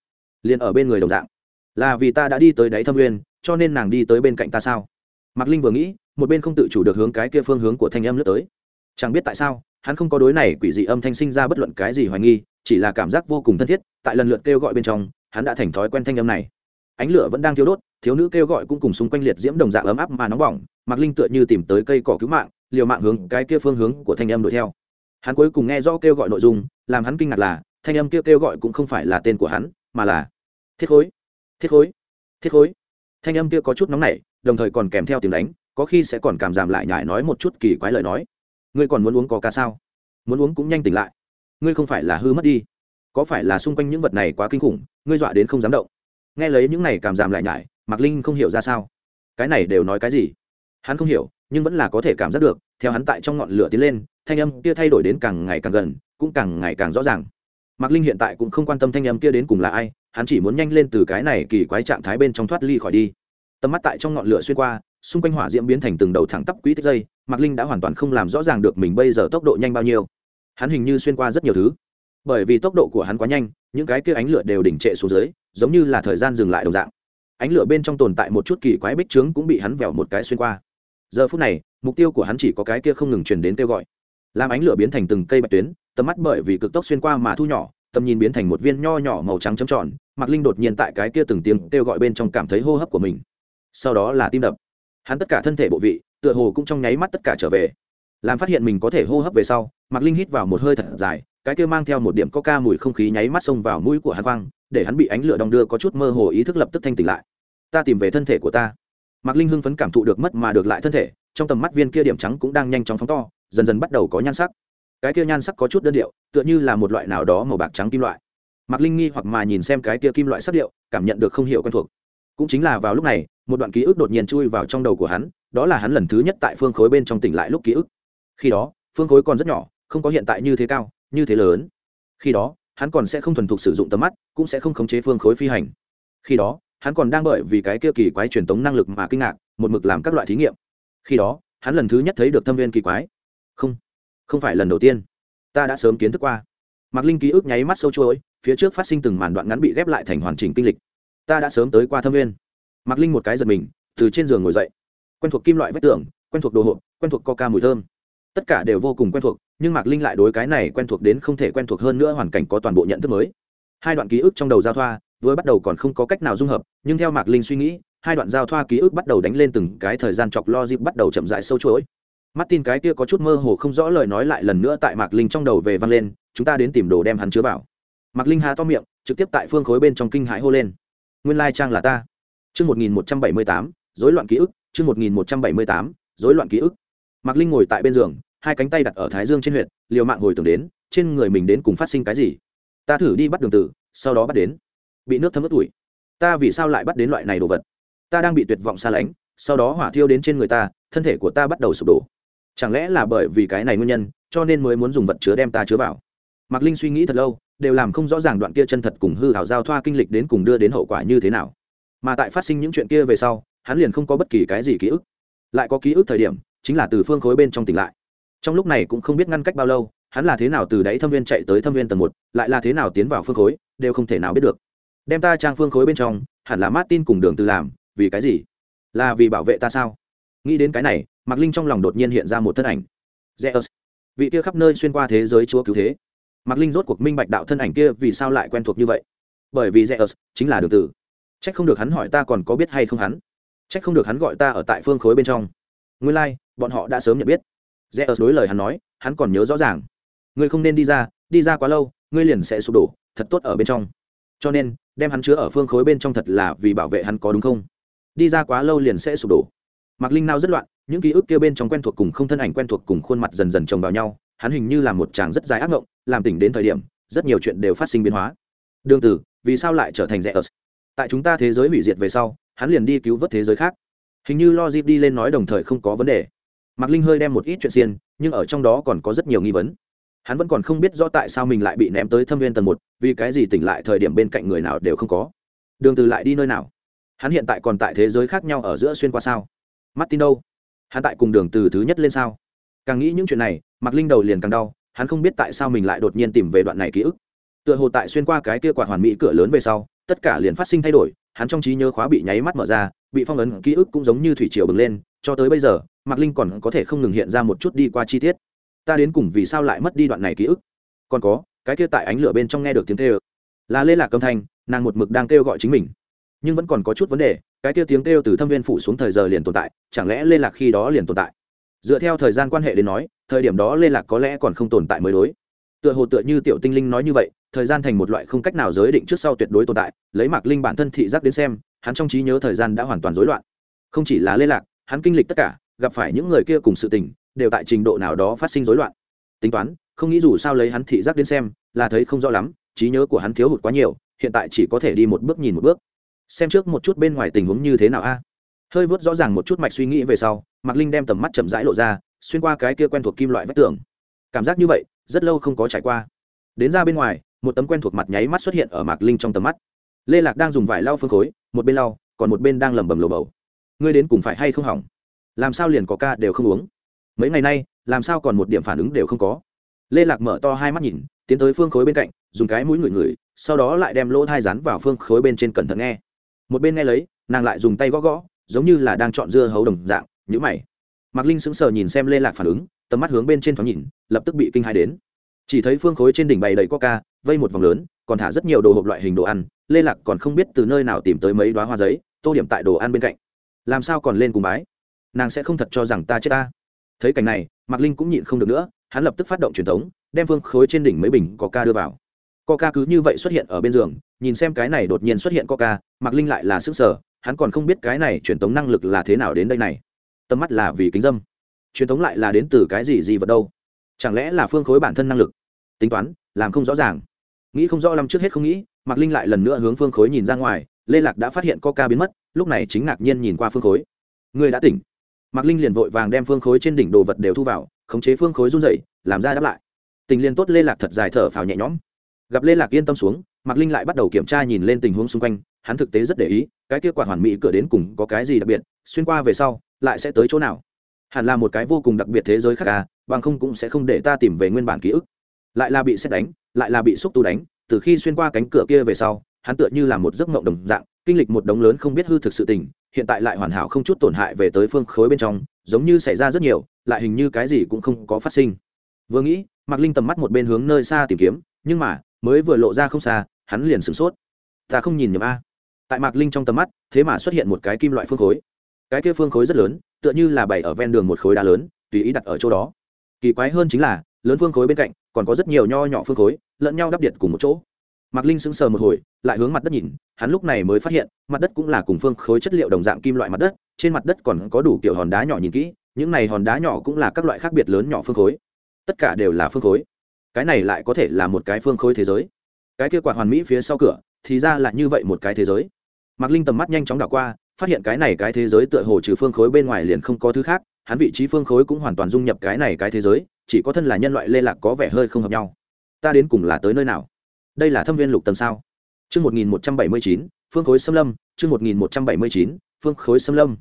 liền ở bên người đồng dạng. Là vì ta đã đi tới đáy thâm nguyên cho nên nàng đi tới bên cạnh ta sao? Mạc linh vừa nghĩ một bên không tự chủ được hướng cái kia phương hướng của thanh âm lướt tới. Chẳng biết tại sao, hắn không có đối này quỷ dị âm thanh sinh ra bất luận cái gì hoài nghi, chỉ là cảm giác vô cùng thân thiết, tại lần lượt kêu gọi bên trong, hắn đã thành thói quen thanh âm này. Ánh lửa vẫn đang thiếu đốt, thiếu nữ kêu gọi cũng cùng xung quanh liệt diễm đồng dạng ấm áp mà nóng bỏng, mạc linh tựa như tìm tới cây cỏ cứu mạng, liều mạng hướng cái kia phương hướng của thanh âm đuổi theo. Hắn cuối cùng nghe rõ kêu gọi nội dung, làm hắn kinh ngạc là, thanh âm kia kêu gọi cũng không phải là tên của hắn, mà là, thiết khối thiết khối thiết khối. Thanh âm kia có chút nóng nảy, đồng thời còn kèm theo tiếng đánh có khi sẽ còn cảm giảm lại nhải nói một chút kỳ quái lời nói. Ngươi còn muốn uống có ca sao? Muốn uống cũng nhanh tỉnh lại. Ngươi không phải là hư mất đi. Có phải là xung quanh những vật này quá kinh khủng, ngươi dọa đến không dám động? Nghe lấy những này cảm giảm lại nhải, mạc linh không hiểu ra sao. Cái này đều nói cái gì? Hắn không hiểu, nhưng vẫn là có thể cảm giác được, theo hắn tại trong ngọn lửa tiến lên, thanh âm kia thay đổi đến càng ngày càng gần, cũng càng ngày càng rõ ràng. Mạc linh hiện tại cũng không quan tâm thanh âm kia đến cùng là ai, hắn chỉ muốn nhanh lên từ cái này kỳ quái trạng thái bên trong thoát ly khỏi đi. Tầm mắt tại trong ngọn lửa xuyên qua xung quanh hỏa diễm biến thành từng đầu thẳng tắp quỹ tích dây, mạc linh đã hoàn toàn không làm rõ ràng được mình bây giờ tốc độ nhanh bao nhiêu. Hắn hình như xuyên qua rất nhiều thứ. Bởi vì tốc độ của hắn quá nhanh, những cái kia ánh lửa đều đỉnh trệ xuống dưới, giống như là thời gian dừng lại đồng dạng. Ánh lửa bên trong tồn tại một chút kỳ quái bích trướng cũng bị hắn vẹo một cái xuyên qua. Giờ phút này, mục tiêu của hắn chỉ có cái kia không ngừng truyền đến kêu gọi. Làm ánh lửa biến thành từng cây bạch tuyến, tầm mắt bởi vì cực tốc xuyên qua mà thu nhỏ, tầm nhìn biến thành một viên nho nhỏ màu trắng chấm tròn, mạc linh đột nhiên tại cái kia từng tiếng kêu gọi bên trong cảm thấy hô hấp của mình. Sau đó là tim đập hắn tất cả thân thể bộ vị, tựa hồ cũng trong nháy mắt tất cả trở về. Làm phát hiện mình có thể hô hấp về sau, mạc linh hít vào một hơi thật dài, cái kia mang theo một điểm coca mùi không khí nháy mắt xông vào mũi của hắn quang, để hắn bị ánh lửa đong đưa có chút mơ hồ ý thức lập tức thanh tỉnh lại. Ta tìm về thân thể của ta. Mạc linh hưng phấn cảm thụ được mất mà được lại thân thể, trong tầm mắt viên kia điểm trắng cũng đang nhanh chóng phóng to, dần dần bắt đầu có nhan sắc. Cái kia nhan sắc có chút đơn điệu, tựa như là một loại nào đó màu bạc trắng kim loại. Mạc linh nghi hoặc mà nhìn xem cái kia kim loại sắc điệu, cảm nhận được không hiểu quen thuộc. Cũng chính là vào lúc này một đoạn ký ức đột nhiên chui vào trong đầu của hắn, đó là hắn lần thứ nhất tại phương khối bên trong tỉnh lại lúc ký ức. Khi đó, phương khối còn rất nhỏ, không có hiện tại như thế cao, như thế lớn. Khi đó, hắn còn sẽ không thuần thục sử dụng tầm mắt, cũng sẽ không khống chế phương khối phi hành. Khi đó, hắn còn đang bởi vì cái kia kỳ quái truyền tống năng lực mà kinh ngạc, một mực làm các loại thí nghiệm. Khi đó, hắn lần thứ nhất thấy được thâm viên kỳ quái. Không không phải lần đầu tiên. Ta đã sớm kiến thức qua. Mạc linh ký ức nháy mắt sâu chuỗi, phía trước phát sinh từng màn đoạn ngắn bị ghép lại thành hoàn chỉnh kinh lịch. Ta đã sớm tới qua thâm viên mạc linh một cái giật mình, từ trên giường ngồi dậy. Quen thuộc kim loại vách tường, quen thuộc đồ hộp, quen thuộc coca mùi thơm. Tất cả đều vô cùng quen thuộc, nhưng mạc linh lại đối cái này quen thuộc đến không thể quen thuộc hơn nữa hoàn cảnh có toàn bộ nhận thức mới. Hai đoạn ký ức trong đầu giao thoa, vừa bắt đầu còn không có cách nào dung hợp, nhưng theo mạc linh suy nghĩ, hai đoạn giao thoa ký ức bắt đầu đánh lên từng cái thời gian chọc lo dịp bắt đầu chậm dại sâu chuỗi. Mắt tin cái kia có chút mơ hồ không rõ lời nói lại lần nữa tại mạc linh trong đầu về vang lên, chúng ta đến tìm đồ đem hắn chứa vào. Mạc linh hà to miệng, trực tiếp tại phương khối bên trong kinh hãi hô lên. Nguyên lai trang là ta chương một nghìn một trăm bảy mươi tám dối loạn ký ức, chương một nghìn một trăm bảy mươi tám dối loạn ký ức. Mạc linh ngồi tại bên giường, hai cánh tay đặt ở thái dương trên huyện liều mạng hồi tưởng đến, trên người mình đến cùng phát sinh cái gì. Ta thử đi bắt đường tử, sau đó bắt đến. Bị nước thấm ướt tuổi ta vì sao lại bắt đến loại này đồ vật? Ta đang bị tuyệt vọng xa lánh, sau đó hỏa thiêu đến trên người ta, thân thể của ta bắt đầu sụp đổ. Chẳng lẽ là bởi vì cái này nguyên nhân, cho nên mới muốn dùng vật chứa đem ta chứa vào? Mạc linh suy nghĩ thật lâu, đều làm không rõ ràng đoạn kia chân thật cùng hư hảo giao thoa kinh lịch đến cùng đưa đến hậu quả như thế nào mà tại phát sinh những chuyện kia về sau, hắn liền không có bất kỳ cái gì ký ức. Lại có ký ức thời điểm, chính là từ phương khối bên trong tỉnh lại. Trong lúc này cũng không biết ngăn cách bao lâu, hắn là thế nào từ đáy thâm viên chạy tới thâm viên tầng một, lại là thế nào tiến vào phương khối, đều không thể nào biết được. Đem ta trang phương khối bên trong, hẳn là martin cùng đường từ làm, vì cái gì? Là vì bảo vệ ta sao? Nghĩ đến cái này, mạc linh trong lòng đột nhiên hiện ra một thân ảnh. Zeus. Vị kia khắp nơi xuyên qua thế giới chúa cứu thế. Mạc linh rốt cuộc minh bạch đạo thân ảnh kia vì sao lại quen thuộc như vậy. Bởi vì zeus chính là đường tử c h ắ c không được hắn hỏi ta còn có biết hay không hắn. C h ắ c không được hắn gọi ta ở tại phương khối bên trong. Nguyên lai、like, bọn họ đã sớm nhận biết. Zeus đối lời hắn nói hắn còn nhớ rõ ràng. Ngươi không nên đi ra đi ra quá lâu ngươi liền sẽ sụp đổ thật tốt ở bên trong. Cho nên đem hắn chứa ở phương khối bên trong thật là vì bảo vệ hắn có đúng không? Đi ra quá lâu liền sẽ sụp đổ. Mạc linh nao rất loạn những ký ức kia bên trong quen thuộc cùng không thân ảnh quen thuộc cùng khuôn mặt dần dần chồng vào nhau hắn hình như là một chàng rất dài ác mộng, làm tỉnh đến thời điểm rất nhiều chuyện đều phát sinh biến hóa. Đương tử vì sao lại trở thành rẽ ớt tại chúng ta thế giới hủy diệt về sau, hắn liền đi cứu vớt thế giới khác. Hình như lo đi lên nói đồng thời không có vấn đề. Mạc linh hơi đem một ít chuyện xiên, nhưng ở trong đó còn có rất nhiều nghi vấn. Hắn vẫn còn không biết rõ tại sao mình lại bị ném tới thâm viên tầng một, vì cái gì tỉnh lại thời điểm bên cạnh người nào đều không có. Đường từ lại đi nơi nào? Hắn hiện tại còn tại thế giới khác nhau ở giữa xuyên qua sao? Martin đâu? Hắn tại cùng đường từ thứ nhất lên sao? Càng nghĩ những chuyện này, mạc linh đầu liền càng đau, hắn không biết tại sao mình lại đột nhiên tìm về đoạn này ký ức. Tựa hồ tại xuyên qua cái kia quạt hoàn mỹ cửa lớn về sau tất cả liền phát sinh thay đổi, hắn trong trí nhớ khóa bị nháy mắt mở ra, bị phong ấn ký ức cũng giống như thủy triều bừng lên, cho tới bây giờ, mạc linh còn có thể không ngừng hiện ra một chút đi qua chi tiết. Ta đến cùng vì sao lại mất đi đoạn này ký ức? Còn có, cái kia tại ánh lửa bên trong nghe được tiếng kêu. Là lê lạc âm thanh, nàng một mực đang kêu gọi chính mình. Nhưng vẫn còn có chút vấn đề, cái kia tiếng kêu từ thâm viên phủ xuống thời giờ liền tồn tại, chẳng lẽ lê lạc khi đó liền tồn tại? Dựa theo thời gian quan hệ đến nói, thời điểm đó lê lạc có lẽ còn không tồn tại mới đối tựa hồ tựa như tiểu tinh linh nói như vậy, thời gian thành một loại không cách nào giới định trước sau tuyệt đối tồn tại, lấy mạc linh bản thân thị giác đến xem, hắn trong trí nhớ thời gian đã hoàn toàn rối loạn. Không chỉ là lê lạc, hắn kinh lịch tất cả, gặp phải những người kia cùng sự tình, đều tại trình độ nào đó phát sinh rối loạn. Tính toán, không nghĩ dù sao lấy hắn thị giác đến xem, là thấy không rõ lắm, trí nhớ của hắn thiếu hụt quá nhiều, hiện tại chỉ có thể đi một bước nhìn một bước. Xem trước một chút bên ngoài tình huống như thế nào a. Hơi vớt rõ ràng một chút mạch suy nghĩ về sau, mạc linh đem tầm mắt chậm rãi lộ ra, xuyên qua cái kia quen thuộc kim loại vách tường. Cảm giác như vậy rất lâu không có trải qua. Đến ra bên ngoài, một tấm quen thuộc mặt nháy mắt xuất hiện ở mạc linh trong tầm mắt. Lê lạc đang dùng vải lau phương khối, một bên lau, còn một bên đang lẩm bẩm lầu bầu. Ngươi đến cùng phải hay không hỏng? Làm sao liền có ca đều không uống? Mấy ngày nay, làm sao còn một điểm phản ứng đều không có? Lê lạc mở to hai mắt nhìn, tiến tới phương khối bên cạnh, dùng cái mũi ngửi ngửi, sau đó lại đem lỗ thai rắn vào phương khối bên trên cẩn thận nghe. Một bên nghe lấy, nàng lại dùng tay gõ gõ, giống như là đang chọn dưa hấu đồng dạng nhữ mày. Mạc linh sững sờ nhìn xem lê lạc phản ứng tầm mắt hướng bên trên thoáng nhìn, lập tức bị kinh hai đến. Chỉ thấy phương khối trên đỉnh bày đầy coca, vây một vòng lớn, còn thả rất nhiều đồ hộp loại hình đồ ăn, lê lạc còn không biết từ nơi nào tìm tới mấy đoá hoa giấy, tô điểm tại đồ ăn bên cạnh. Làm sao còn lên cùng bái? Nàng sẽ không thật cho rằng ta chết ta. Thấy cảnh này, mạc linh cũng nhịn không được nữa, hắn lập tức phát động truyền thống, đem phương khối trên đỉnh mấy bình coca đưa vào. Coca cứ như vậy xuất hiện ở bên giường, nhìn xem cái này đột nhiên xuất hiện coca, mạc linh lại là sức sở hắn còn không biết cái này truyền thống năng lực là thế nào đến đây này. Tầm mắt là vì kính dâm truyền thống lại là đến từ cái gì gì vật đâu? Chẳng lẽ là phương khối bản thân năng lực? Tính toán, làm không rõ ràng. Nghĩ không rõ lắm trước hết không nghĩ, mạc linh lại lần nữa hướng phương khối nhìn ra ngoài, lê lạc đã phát hiện coca biến mất, lúc này chính ngạc nhiên nhìn qua phương khối. Người đã tỉnh. Mạc linh liền vội vàng đem phương khối trên đỉnh đồ vật đều thu vào, khống chế phương khối run dậy làm ra đáp lại. Tình liền tốt, lê lạc thật dài thở phào nhẹ nhõm. Gặp lê lạc yên tâm xuống, mạc linh lại bắt đầu kiểm tra nhìn lên tình huống xung quanh, hắn thực tế rất để ý, cái kia quản hoàn mỹ cửa đến cùng có cái gì đặc biệt, xuyên qua về sau, lại sẽ tới chỗ nào? Hẳn là một cái vô cùng đặc biệt thế giới khác à bằng không cũng sẽ không để ta tìm về nguyên bản ký ức. Lại là bị xét đánh, lại là bị xúc tu đánh, từ khi xuyên qua cánh cửa kia về sau, hắn tựa như là một giấc mộng đồng dạng, kinh lịch một đống lớn không biết hư thực sự tình, hiện tại lại hoàn hảo không chút tổn hại về tới phương khối bên trong, giống như xảy ra rất nhiều, lại hình như cái gì cũng không có phát sinh. Vừa nghĩ, mạc linh tầm mắt một bên hướng nơi xa tìm kiếm, nhưng mà, mới vừa lộ ra không xa, hắn liền sửng sốt. Ta không nhìn nhầm a. Tại mạc linh trong tầm mắt, thế mà xuất hiện một cái kim loại phương khối cái kia phương khối rất lớn, tựa như là bày ở ven đường một khối đá lớn, tùy ý đặt ở chỗ đó. Kỳ quái hơn chính là, lớn phương khối bên cạnh, còn có rất nhiều nho nhỏ phương khối, lẫn nhau đắp điện cùng một chỗ. Mạc linh sững sờ một hồi, lại hướng mặt đất nhìn, hắn lúc này mới phát hiện, mặt đất cũng là cùng phương khối chất liệu đồng dạng kim loại mặt đất, trên mặt đất còn có đủ kiểu hòn đá nhỏ nhìn kỹ, những này hòn đá nhỏ cũng là các loại khác biệt lớn nhỏ phương khối. Tất cả đều là phương khối. Cái này lại có thể là một cái phương khối thế giới. Cái kia quạt hoàn mỹ phía sau cửa, thì ra là như vậy một cái thế giới. Mạc linh tầm mắt nhanh chóng đảo qua phát hiện cái này cái thế giới tựa hồ trừ phương khối bên ngoài liền không có thứ khác, hắn vị trí phương khối cũng hoàn toàn dung nhập cái này cái thế giới, chỉ có thân là nhân loại lê lạc có vẻ hơi không hợp nhau. Ta đến cùng là tới nơi nào? Đây là thâm viên lục tầng sao? Chương một nghìn một trăm bảy mươi chín, phương khối xâm lâm, chương một nghìn một trăm bảy mươi chín, phương khối xâm lâm.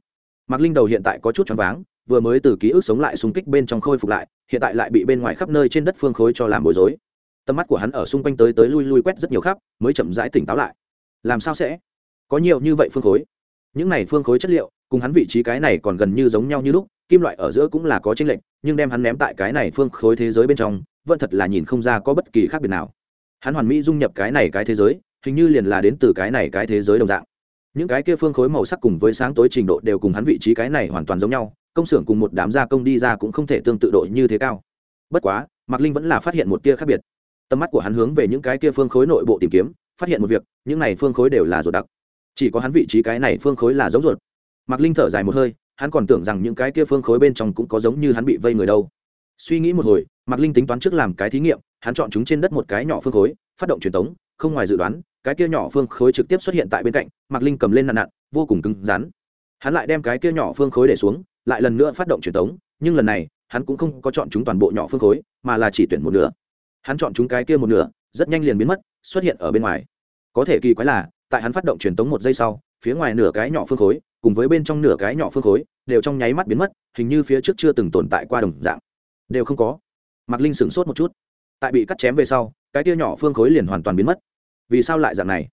Mạc linh đầu hiện tại có chút choáng váng, vừa mới từ ký ức sống lại xung kích bên trong khôi phục lại, hiện tại lại bị bên ngoài khắp nơi trên đất phương khối cho làm bối rối. Tầm mắt của hắn ở xung quanh tới tới lui lui quét rất nhiều khắp, mới chậm rãi tỉnh táo lại. Làm sao sẽ? Có nhiều như vậy phương khối những này phương khối chất liệu, cùng hắn vị trí cái này còn gần như giống nhau như lúc, kim loại ở giữa cũng là có tranh lệch, nhưng đem hắn ném tại cái này phương khối thế giới bên trong, vẫn thật là nhìn không ra có bất kỳ khác biệt nào. Hắn hoàn mỹ dung nhập cái này cái thế giới, hình như liền là đến từ cái này cái thế giới đồng dạng. Những cái kia phương khối màu sắc cùng với sáng tối trình độ đều cùng hắn vị trí cái này hoàn toàn giống nhau, công xưởng cùng một đám gia công đi ra cũng không thể tương tự độ như thế cao. Bất quá, mạc linh vẫn là phát hiện một tia khác biệt. Tầm mắt của hắn hướng về những cái kia phương khối nội bộ tìm kiếm, phát hiện một việc, những này phương khối đều là ruột đặc chỉ có hắn vị trí cái này phương khối là giống ruột. Mạc linh thở dài một hơi, hắn còn tưởng rằng những cái kia phương khối bên trong cũng có giống như hắn bị vây người đâu. Suy nghĩ một hồi, mạc linh tính toán trước làm cái thí nghiệm, hắn chọn chúng trên đất một cái nhỏ phương khối, phát động truyền tống, không ngoài dự đoán, cái kia nhỏ phương khối trực tiếp xuất hiện tại bên cạnh, mạc linh cầm lên nạn nạn vô cùng cứng rắn. Hắn lại đem cái kia nhỏ phương khối để xuống, lại lần nữa phát động truyền tống, nhưng lần này, hắn cũng không có chọn chúng toàn bộ nhỏ phương khối, mà là chỉ tuyển một nửa. Hắn chọn chúng cái kia một nửa, rất nhanh liền biến mất, xuất hiện ở bên ngoài. Có thể kỳ quái là tại hắn phát động truyền tống một giây sau, phía ngoài nửa cái nhỏ phương khối, cùng với bên trong nửa cái nhỏ phương khối, đều trong nháy mắt biến mất, hình như phía trước chưa từng tồn tại qua đồng dạng. Đều không có. Mạc linh sửng sốt một chút. Tại bị cắt chém về sau, cái tia nhỏ phương khối liền hoàn toàn biến mất. Vì sao lại dạng này?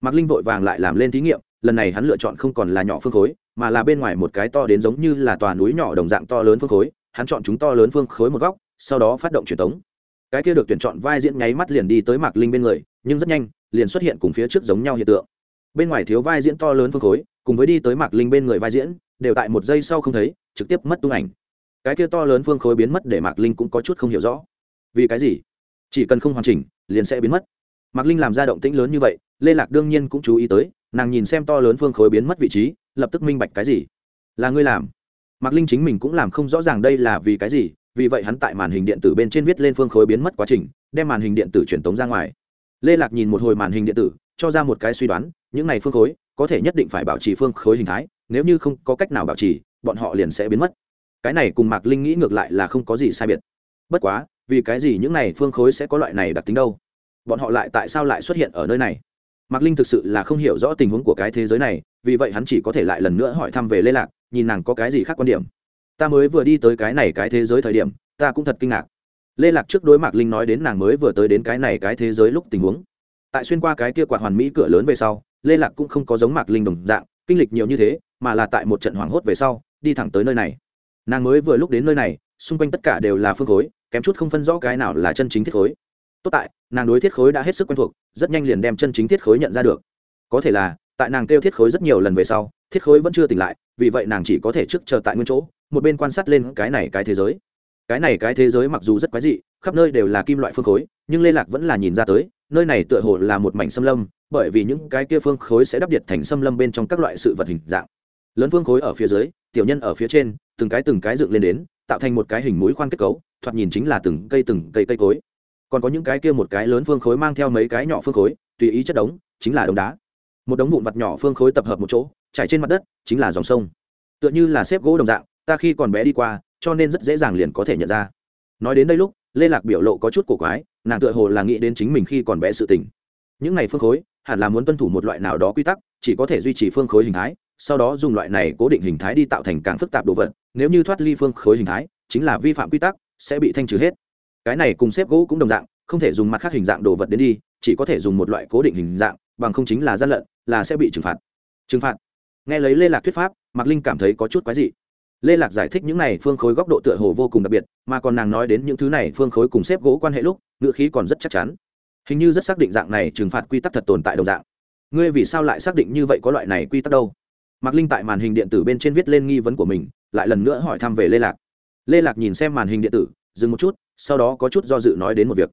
Mạc linh vội vàng lại làm lên thí nghiệm, lần này hắn lựa chọn không còn là nhỏ phương khối, mà là bên ngoài một cái to đến giống như là tòa núi nhỏ đồng dạng to lớn phương khối, hắn chọn chúng to lớn phương khối một góc, sau đó phát động truyền tống. Cái kia được tuyển chọn vai diễn nháy mắt liền đi tới mạc linh bên người, nhưng rất nhanh liền xuất hiện cùng phía trước giống nhau hiện tượng. Bên ngoài thiếu vai diễn to lớn phương khối, cùng với đi tới mạc linh bên người vai diễn, đều tại một giây sau không thấy, trực tiếp mất tung ảnh. Cái kia to lớn phương khối biến mất để mạc linh cũng có chút không hiểu rõ. Vì cái gì? Chỉ cần không hoàn chỉnh, liền sẽ biến mất. Mạc linh làm ra động tĩnh lớn như vậy, lê lạc đương nhiên cũng chú ý tới, nàng nhìn xem to lớn phương khối biến mất vị trí, lập tức minh bạch cái gì? Là ngươi làm. Mạc linh chính mình cũng làm không rõ ràng đây là vì cái gì, vì vậy hắn tại màn hình điện tử bên trên viết lên phương khối biến mất quá trình, đem màn hình điện tử truyền tống ra ngoài lê lạc nhìn một hồi màn hình điện tử, cho ra một cái suy đoán, những này phương khối, có thể nhất định phải bảo trì phương khối hình thái, nếu như không có cách nào bảo trì, bọn họ liền sẽ biến mất. Cái này cùng mạc linh nghĩ ngược lại là không có gì sai biệt. Bất quá, vì cái gì những này phương khối sẽ có loại này đặc tính đâu? Bọn họ lại tại sao lại xuất hiện ở nơi này? Mạc linh thực sự là không hiểu rõ tình huống của cái thế giới này, vì vậy hắn chỉ có thể lại lần nữa hỏi thăm về lê lạc, nhìn nàng có cái gì khác quan điểm. Ta mới vừa đi tới cái này cái thế giới thời điểm, ta cũng thật kinh ngạc lê lạc trước đối mạc linh nói đến nàng mới vừa tới đến cái này cái thế giới lúc tình huống. Tại xuyên qua cái kia quạt hoàn mỹ cửa lớn về sau, lê lạc cũng không có giống mạc linh đồng dạng, kinh lịch nhiều như thế, mà là tại một trận hoảng hốt về sau, đi thẳng tới nơi này. Nàng mới vừa lúc đến nơi này, xung quanh tất cả đều là phương khối, kém chút không phân rõ cái nào là chân chính thiết khối. Tốt tại, nàng đối thiết khối đã hết sức quen thuộc, rất nhanh liền đem chân chính thiết khối nhận ra được. Có thể là, tại nàng kêu thiết khối rất nhiều lần về sau, thiết khối vẫn chưa tỉnh lại, vì vậy nàng chỉ có thể trước chờ tại nguyên chỗ, một bên quan sát lên cái này cái thế giới cái này cái thế giới mặc dù rất quái dị, khắp nơi đều là kim loại phương khối, nhưng lê lạc vẫn là nhìn ra tới, nơi này tựa hồ là một mảnh xâm lâm, bởi vì những cái kia phương khối sẽ đắp điện thành xâm lâm bên trong các loại sự vật hình dạng. Lớn phương khối ở phía dưới, tiểu nhân ở phía trên, từng cái từng cái dựng lên đến, tạo thành một cái hình mũi khoan kết cấu, thoạt nhìn chính là từng cây từng cây cây cối. Còn có những cái kia một cái lớn phương khối mang theo mấy cái nhỏ phương khối, tùy ý chất đống, chính là đống đá. Một đống vụn vặt nhỏ phương khối tập hợp một chỗ, trải trên mặt đất, chính là dòng sông. Tựa như là xếp gỗ đồng dạng, ta khi còn bé đi qua cho nên rất dễ dàng liền có thể nhận ra. Nói đến đây lúc, lê lạc biểu lộ có chút cổ quái, nàng tựa hồ là nghĩ đến chính mình khi còn bé sự tình. Những này phương khối, hẳn là muốn tuân thủ một loại nào đó quy tắc, chỉ có thể duy trì phương khối hình thái, sau đó dùng loại này cố định hình thái đi tạo thành càng phức tạp đồ vật, nếu như thoát ly phương khối hình thái, chính là vi phạm quy tắc, sẽ bị thanh trừ hết. Cái này cùng xếp gỗ cũng đồng dạng, không thể dùng mặt khác hình dạng đồ vật đến đi, chỉ có thể dùng một loại cố định hình dạng, bằng không chính là gian lận, là sẽ bị trừng phạt. Trừng phạt. Nghe lấy lê lạc thuyết pháp, mạc linh cảm thấy có chút quái dị lê lạc giải thích những này phương khối góc độ tựa hồ vô cùng đặc biệt, mà còn nàng nói đến những thứ này phương khối cùng xếp gỗ quan hệ lúc ngựa khí còn rất chắc chắn. Hình như rất xác định dạng này trừng phạt quy tắc thật tồn tại đồng dạng. Ngươi vì sao lại xác định như vậy có loại này quy tắc đâu? Mạc linh tại màn hình điện tử bên trên viết lên nghi vấn của mình, lại lần nữa hỏi thăm về lê lạc. Lê lạc nhìn xem màn hình điện tử, dừng một chút, sau đó có chút do dự nói đến một việc.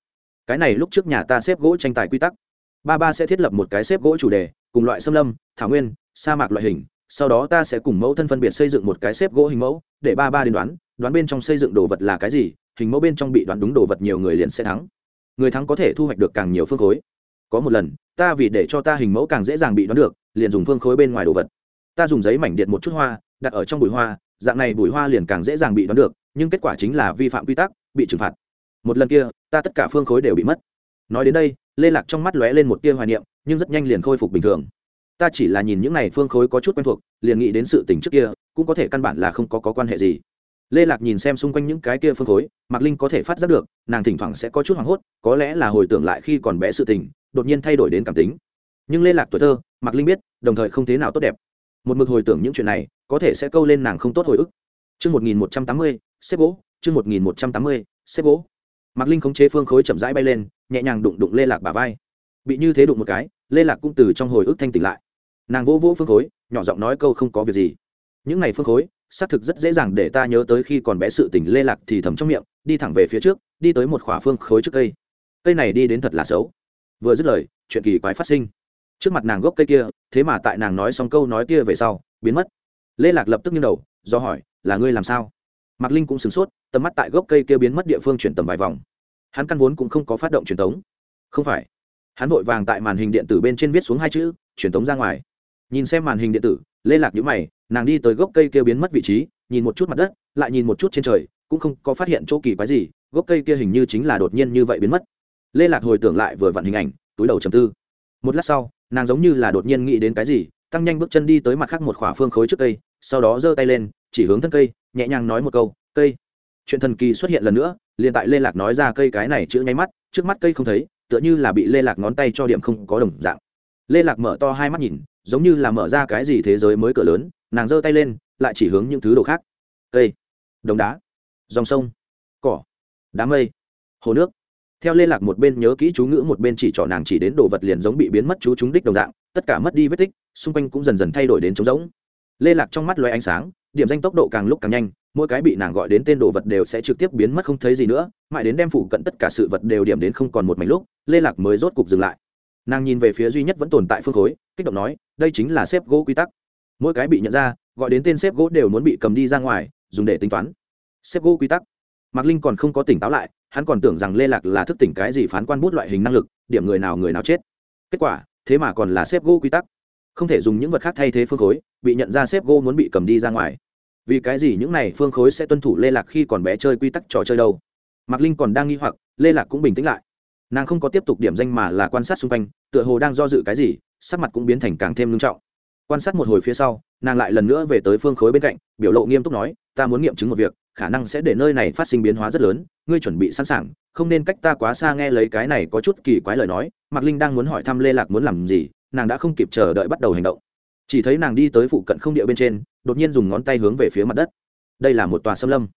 Cái này lúc trước nhà ta xếp gỗ tranh tài quy tắc. Ba ba sẽ thiết lập một cái xếp gỗ chủ đề, cùng loại xâm lâm, thảo nguyên, sa mạc loại hình sau đó ta sẽ cùng mẫu thân phân biệt xây dựng một cái xếp gỗ hình mẫu, để ba ba đến đoán đoán bên trong xây dựng đồ vật là cái gì, hình mẫu bên trong bị đoán đúng đồ vật nhiều người liền sẽ thắng. Người thắng có thể thu hoạch được càng nhiều phương khối. Có một lần, ta vì để cho ta hình mẫu càng dễ dàng bị đoán được, liền dùng phương khối bên ngoài đồ vật. Ta dùng giấy mảnh điện một chút hoa, đặt ở trong bụi hoa, dạng này bụi hoa liền càng dễ dàng bị đoán được, nhưng kết quả chính là vi phạm quy tắc, bị trừng phạt. Một lần kia, ta tất cả phương khối đều bị mất. Nói đến đây, lê lạc trong mắt lóe lên một tia hoài niệm, nhưng rất nhanh liền khôi phục bình thường ta chỉ là nhìn những này phương khối có chút quen thuộc liền nghĩ đến sự tình trước kia cũng có thể căn bản là không có, có quan hệ gì lê lạc nhìn xem xung quanh những cái kia phương khối mạc linh có thể phát giác được nàng thỉnh thoảng sẽ có chút hoảng hốt có lẽ là hồi tưởng lại khi còn bé sự tình đột nhiên thay đổi đến cảm tính nhưng lê lạc tuổi thơ mạc linh biết đồng thời không thế nào tốt đẹp một mực hồi tưởng những chuyện này có thể sẽ câu lên nàng không tốt hồi ức Chương 1180, xếp gỗ, chương 1180, xếp gỗ. Mạc Linh khống chế phương khối chậm rãi bay lên, nhẹ nhàng đụng đụng Lê Lạc bả vai. Bị như thế đụng một cái, Lê Lạc cũng từ trong hồi ức thanh tỉnh lại. Nàng vỗ vỗ phương khối, nhỏ giọng nói câu không có việc gì. Những này phương khối, xác thực rất dễ dàng để ta nhớ tới khi còn bé sự tình Lê Lạc thì thầm trong miệng, đi thẳng về phía trước, đi tới một khỏa phương khối trước cây. Cây này đi đến thật là xấu. Vừa dứt lời, chuyện kỳ quái phát sinh. Trước mặt nàng gốc cây kia, thế mà tại nàng nói xong câu nói kia về sau, biến mất. Lê Lạc lập tức nghiêng đầu, do hỏi, là ngươi làm sao mạc linh cũng sửng sốt tầm mắt tại gốc cây kia biến mất địa phương chuyển tầm vài vòng hắn căn vốn cũng không có phát động truyền tống không phải hắn vội vàng tại màn hình điện tử bên trên viết xuống hai chữ truyền tống ra ngoài nhìn xem màn hình điện tử, lê lạc nhữ mày, nàng đi tới gốc cây kia biến mất vị trí, nhìn một chút mặt đất, lại nhìn một chút trên trời, cũng không có phát hiện chỗ kỳ quái gì, gốc cây kia hình như chính là đột nhiên như vậy biến mất. Lê lạc hồi tưởng lại vừa vặn hình ảnh, túi đầu trầm tư. Một lát sau, nàng giống như là đột nhiên nghĩ đến cái gì, tăng nhanh bước chân đi tới mặt khác một khỏa phương khối trước cây, sau đó giơ tay lên, chỉ hướng thân cây, nhẹ nhàng nói một câu, cây. Chuyện thần kỳ xuất hiện lần nữa, liền tại lê lạc nói ra cây cái này chữ nháy mắt, trước mắt cây không thấy, tựa như là bị lê lạc ngón tay cho điểm không có đồng dạng. Lê lạc mở to hai mắt nhìn giống như là mở ra cái gì thế giới mới cửa lớn, nàng giơ tay lên, lại chỉ hướng những thứ đồ khác. Cây đồng đá, dòng sông, cỏ đám mây, hồ nước. Theo lê lạc một bên nhớ kỹ chú ngữ một bên chỉ trỏ nàng chỉ đến đồ vật liền giống bị biến mất chú chúng đích đồng dạng, tất cả mất đi vết tích, xung quanh cũng dần dần thay đổi đến trống rỗng. Lê lạc trong mắt loay ánh sáng, điểm danh tốc độ càng lúc càng nhanh, mỗi cái bị nàng gọi đến tên đồ vật đều sẽ trực tiếp biến mất không thấy gì nữa, mãi đến đem phụ cận tất cả sự vật đều điểm đến không còn một mảnh lúc lê lạc mới rốt cục dừng lại. Nàng nhìn về phía duy nhất vẫn tồn tại phương khối, kích động nói đây chính là xếp gỗ quy tắc. Mỗi cái bị nhận ra, gọi đến tên xếp gỗ đều muốn bị cầm đi ra ngoài, dùng để tính toán. Xếp gỗ quy tắc. Mạc linh còn không có tỉnh táo lại, hắn còn tưởng rằng lê lạc là thức tỉnh cái gì phán quan bút loại hình năng lực, điểm người nào người nào chết. Kết quả, thế mà còn là xếp gỗ quy tắc. Không thể dùng những vật khác thay thế phương khối, bị nhận ra xếp gỗ muốn bị cầm đi ra ngoài. Vì cái gì những này phương khối sẽ tuân thủ lê lạc khi còn bé chơi quy tắc trò chơi đâu? Mạc linh còn đang nghi hoặc, lê lạc cũng bình tĩnh lại. Nàng không có tiếp tục điểm danh mà là quan sát xung quanh, tựa hồ đang do dự cái gì sắc mặt cũng biến thành càng thêm nghiêm trọng. Quan sát một hồi phía sau, nàng lại lần nữa về tới phương khối bên cạnh, biểu lộ nghiêm túc nói, ta muốn nghiệm chứng một việc, khả năng sẽ để nơi này phát sinh biến hóa rất lớn, ngươi chuẩn bị sẵn sàng, không nên cách ta quá xa nghe lấy cái này có chút kỳ quái lời nói. Mạc linh đang muốn hỏi thăm lê lạc muốn làm gì, nàng đã không kịp chờ đợi bắt đầu hành động. Chỉ thấy nàng đi tới phụ cận không địa bên trên, đột nhiên dùng ngón tay hướng về phía mặt đất. Đây là một tòa xâm lâm.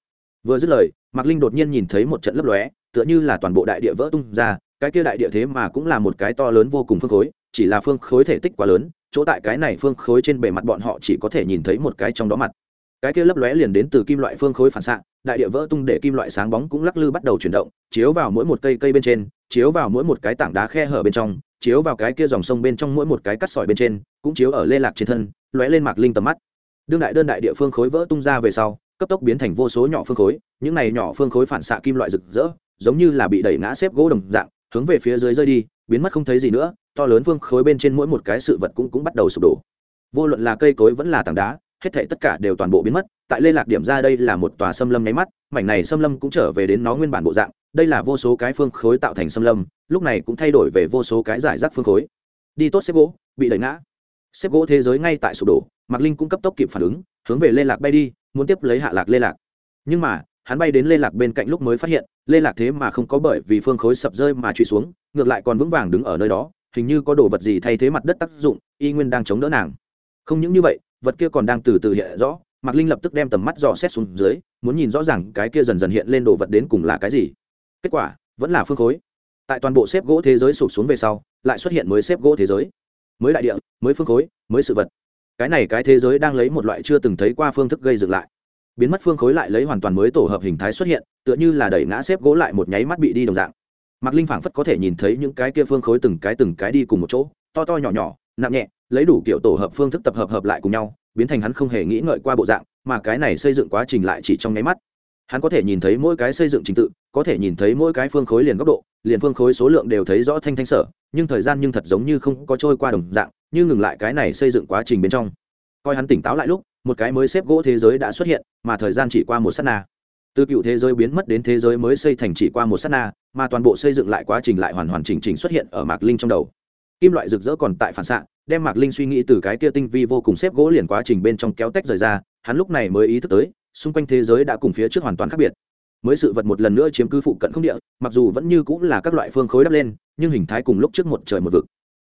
Vừa dứt lời, mạc linh đột nhiên nhìn thấy một trận lấp lóe, tựa như là toàn bộ đại địa vỡ tung ra, cái kia đại địa thế mà cũng là một cái to lớn vô cùng phương khối chỉ là phương khối thể tích quá lớn, chỗ tại cái này phương khối trên bề mặt bọn họ chỉ có thể nhìn thấy một cái trong đó mặt. Cái kia lấp lóe liền đến từ kim loại phương khối phản xạ, đại địa vỡ tung để kim loại sáng bóng cũng lắc lư bắt đầu chuyển động, chiếu vào mỗi một cây cây bên trên, chiếu vào mỗi một cái tảng đá khe hở bên trong, chiếu vào cái kia dòng sông bên trong mỗi một cái cắt sỏi bên trên, cũng chiếu ở lê lạc trên thân, lóe lên mạc linh tầm mắt. Đương đại đơn đại địa phương khối vỡ tung ra về sau, cấp tốc biến thành vô số nhỏ phương khối, những này nhỏ phương khối phản xạ kim loại rực rỡ, giống như là bị đẩy ngã xếp gỗ đồng dạng, hướng về phía dưới rơi đi, biến mất không thấy gì nữa to lớn vương khối bên trên mỗi một cái sự vật cũng cũng bắt đầu sụp đổ. Vô luận là cây cối vẫn là tảng đá, hết thảy tất cả đều toàn bộ biến mất, tại lê lạc điểm ra đây là một tòa xâm lâm nháy mắt, mảnh này xâm lâm cũng trở về đến nó nguyên bản bộ dạng, đây là vô số cái phương khối tạo thành xâm lâm, lúc này cũng thay đổi về vô số cái giải rác phương khối. Đi tốt xếp gỗ, bị đẩy ngã. Xếp gỗ thế giới ngay tại sụp đổ, mạc linh cũng cấp tốc kịp phản ứng, hướng về lê lạc bay đi, muốn tiếp lấy hạ lạc lê lạc. Nhưng mà, hắn bay đến lê lạc bên cạnh lúc mới phát hiện, lê lạc thế mà không có bởi vì phương khối sập rơi mà truy xuống, ngược lại còn vững vàng đứng ở nơi đó hình như có đồ vật gì thay thế mặt đất tác dụng, y nguyên đang chống đỡ nàng. Không những như vậy, vật kia còn đang từ từ hiện rõ, mạc linh lập tức đem tầm mắt dò xét xuống dưới, muốn nhìn rõ ràng cái kia dần dần hiện lên đồ vật đến cùng là cái gì. Kết quả, vẫn là phương khối. Tại toàn bộ xếp gỗ thế giới sụp xuống về sau, lại xuất hiện mới xếp gỗ thế giới. Mới đại địa, mới phương khối, mới sự vật. Cái này cái thế giới đang lấy một loại chưa từng thấy qua phương thức gây dựng lại. Biến mất phương khối lại lấy hoàn toàn mới tổ hợp hình thái xuất hiện, tựa như là đẩy ngã xếp gỗ lại một nháy mắt bị đi đồng dạng mạc linh phảng phất có thể nhìn thấy những cái kia phương khối từng cái từng cái đi cùng một chỗ, to to nhỏ nhỏ, nặng nhẹ, lấy đủ kiểu tổ hợp phương thức tập hợp hợp lại cùng nhau, biến thành hắn không hề nghĩ ngợi qua bộ dạng, mà cái này xây dựng quá trình lại chỉ trong nháy mắt. Hắn có thể nhìn thấy mỗi cái xây dựng trình tự, có thể nhìn thấy mỗi cái phương khối liền góc độ, liền phương khối số lượng đều thấy rõ thanh thanh sở, nhưng thời gian nhưng thật giống như không có trôi qua đồng dạng, như ngừng lại cái này xây dựng quá trình bên trong. Coi hắn tỉnh táo lại lúc, một cái mới xếp gỗ thế giới đã xuất hiện, mà thời gian chỉ qua một s á t na từ cựu thế giới biến mất đến thế giới mới xây thành chỉ qua một s á t na, mà toàn bộ xây dựng lại quá trình lại hoàn hoàn chỉnh chỉnh xuất hiện ở mạc linh trong đầu. Kim loại rực rỡ còn tại phản xạ, đem mạc linh suy nghĩ từ cái kia tinh vi vô cùng xếp gỗ liền quá trình bên trong kéo tách rời ra, hắn lúc này mới ý thức tới, xung quanh thế giới đã cùng phía trước hoàn toàn khác biệt. Mới sự vật một lần nữa chiếm cứ phụ cận không địa, mặc dù vẫn như cũng là các loại phương khối đắp lên, nhưng hình thái cùng lúc trước một trời một vực.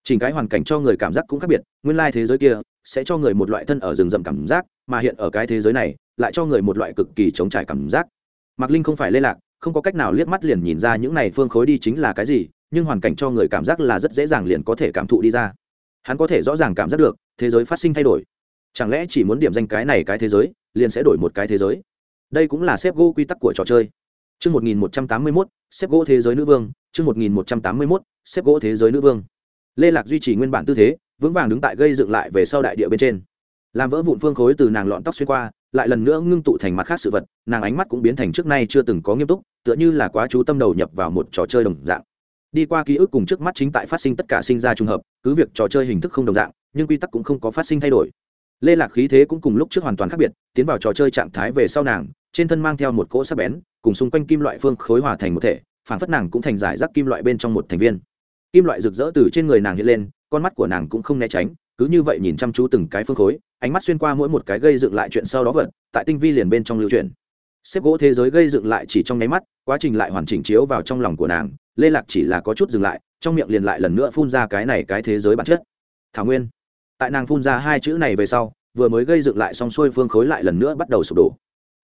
Chỉnh cái hoàn cảnh cho người cảm giác cũng khác biệt, nguyên lai thế giới kia sẽ cho người một loại thân ở rừng rậm cảm giác, mà hiện ở cái thế giới này lại cho người một loại cực kỳ chống trải cảm giác mạc linh không phải lê lạc không có cách nào liếc mắt liền nhìn ra những này phương khối đi chính là cái gì nhưng hoàn cảnh cho người cảm giác là rất dễ dàng liền có thể cảm thụ đi ra. Hắn có thể rõ ràng cảm giác được thế giới phát sinh thay đổi. Chẳng lẽ chỉ muốn điểm danh cái này cái thế giới liền sẽ đổi một cái thế giới? Đây cũng là xếp gỗ quy tắc của trò chơi. Chương 1181, xếp gỗ thế giới nữ vương, chương 1181, xếp gỗ thế giới nữ vương. Lê Lạc duy trì nguyên bản tư thế, vững vàng đứng tại gây dựng lại về sau đại địa bên trên. Làm vỡ vụn phương khối từ nàng lọn tóc xuyên qua, lại lần nữa ngưng tụ thành mặt khác sự vật, nàng ánh mắt cũng biến thành trước nay chưa từng có nghiêm túc, tựa như là quá chú tâm đầu nhập vào một trò chơi đồng dạng. Đi qua ký ức cùng trước mắt chính tại phát sinh tất cả sinh ra trùng hợp, cứ việc trò chơi hình thức không đồng dạng, nhưng quy tắc cũng không có phát sinh thay đổi. Lê Lạc khí thế cũng cùng lúc trước hoàn toàn khác biệt, tiến vào trò chơi trạng thái về sau nàng, trên thân mang theo một cỗ sắc bén, cùng xung quanh kim loại phương khối hòa thành một thể phản phất nàng cũng thành giải rác kim loại bên trong một thành viên kim loại rực rỡ từ trên người nàng hiện lên con mắt của nàng cũng không né tránh cứ như vậy nhìn chăm chú từng cái phương khối, ánh mắt xuyên qua mỗi một cái gây dựng lại chuyện sau đó vật, tại tinh vi liền bên trong lưu truyền xếp gỗ thế giới gây dựng lại chỉ trong nháy mắt, quá trình lại hoàn chỉnh chiếu vào trong lòng của nàng, lê lạc chỉ là có chút dừng lại, trong miệng liền lại lần nữa phun ra cái này cái thế giới bản chất. Thảo nguyên. Tại nàng phun ra hai chữ này về sau, vừa mới gây dựng lại xong xuôi phương khối lại lần nữa bắt đầu sụp đổ.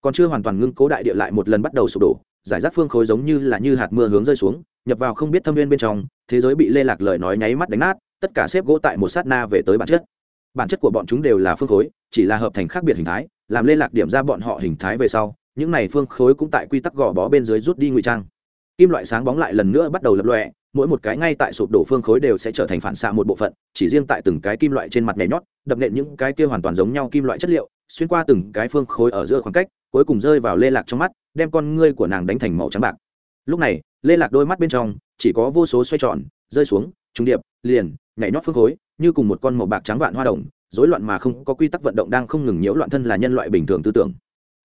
Còn chưa hoàn toàn ngưng cố đại địa lại một lần bắt đầu sụp đổ, giải rác phương khối giống như là như hạt mưa hướng rơi xuống, nhập vào không biết thâm viên bên trong, thế giới bị lê lạc lời nói nháy mắt đánh nát tất cả xếp gỗ tại một sát na về tới bản chất. Bản chất của bọn chúng đều là phương khối, chỉ là hợp thành khác biệt hình thái, làm lê lạc điểm ra bọn họ hình thái về sau, những này phương khối cũng tại quy tắc gò bó bên dưới rút đi ngụy trang. Kim loại sáng bóng lại lần nữa bắt đầu lập lọe mỗi một cái ngay tại sụp đổ phương khối đều sẽ trở thành phản xạ một bộ phận, chỉ riêng tại từng cái kim loại trên mặt nhảy nhót, đập nện những cái kia hoàn toàn giống nhau kim loại chất liệu, xuyên qua từng cái phương khối ở giữa khoảng cách, cuối cùng rơi vào lê lạc trong mắt, đem con ngươi của nàng đánh thành màu trắng bạc. Lúc này, lê lạc đôi mắt bên trong, chỉ có vô số xoay tròn, rơi xuống, trùng điệp, liền nhảy nhót phương khối, như cùng một con màu bạc trắng vạn hoa đồng, rối loạn mà không có quy tắc vận động đang không ngừng nhiễu loạn thân là nhân loại bình thường tư tưởng.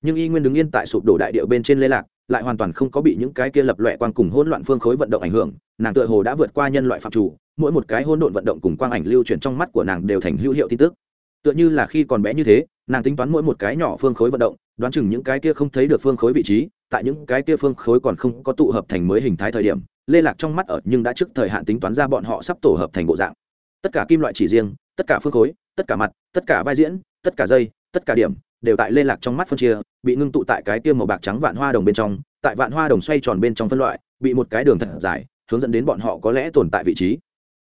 Nhưng y nguyên đứng yên tại sụp đổ đại điệu bên trên lê lạc, lại hoàn toàn không có bị những cái kia lập loẹ quang cùng hỗn loạn phương khối vận động ảnh hưởng, nàng tựa hồ đã vượt qua nhân loại phạm chủ, mỗi một cái hỗn độn vận động cùng quang ảnh lưu chuyển trong mắt của nàng đều thành hữu hiệu tin tức. Tựa như là khi còn bé như thế, nàng tính toán mỗi một cái nhỏ phương khối vận động, đoán chừng những cái kia không thấy được phương khối vị trí, tại những cái kia phương khối còn không có tụ hợp thành mới hình thái thời điểm lê lạc trong mắt ở nhưng đã trước thời hạn tính toán ra bọn họ sắp tổ hợp thành bộ dạng. Tất cả kim loại chỉ riêng, tất cả phương khối, tất cả mặt, tất cả vai diễn, tất cả dây, tất cả điểm, đều tại lê lạc trong mắt phân chia, bị ngưng tụ tại cái tiêm màu bạc trắng vạn hoa đồng bên trong, tại vạn hoa đồng xoay tròn bên trong phân loại, bị một cái đường thật dài, hướng dẫn đến bọn họ có lẽ tồn tại vị trí.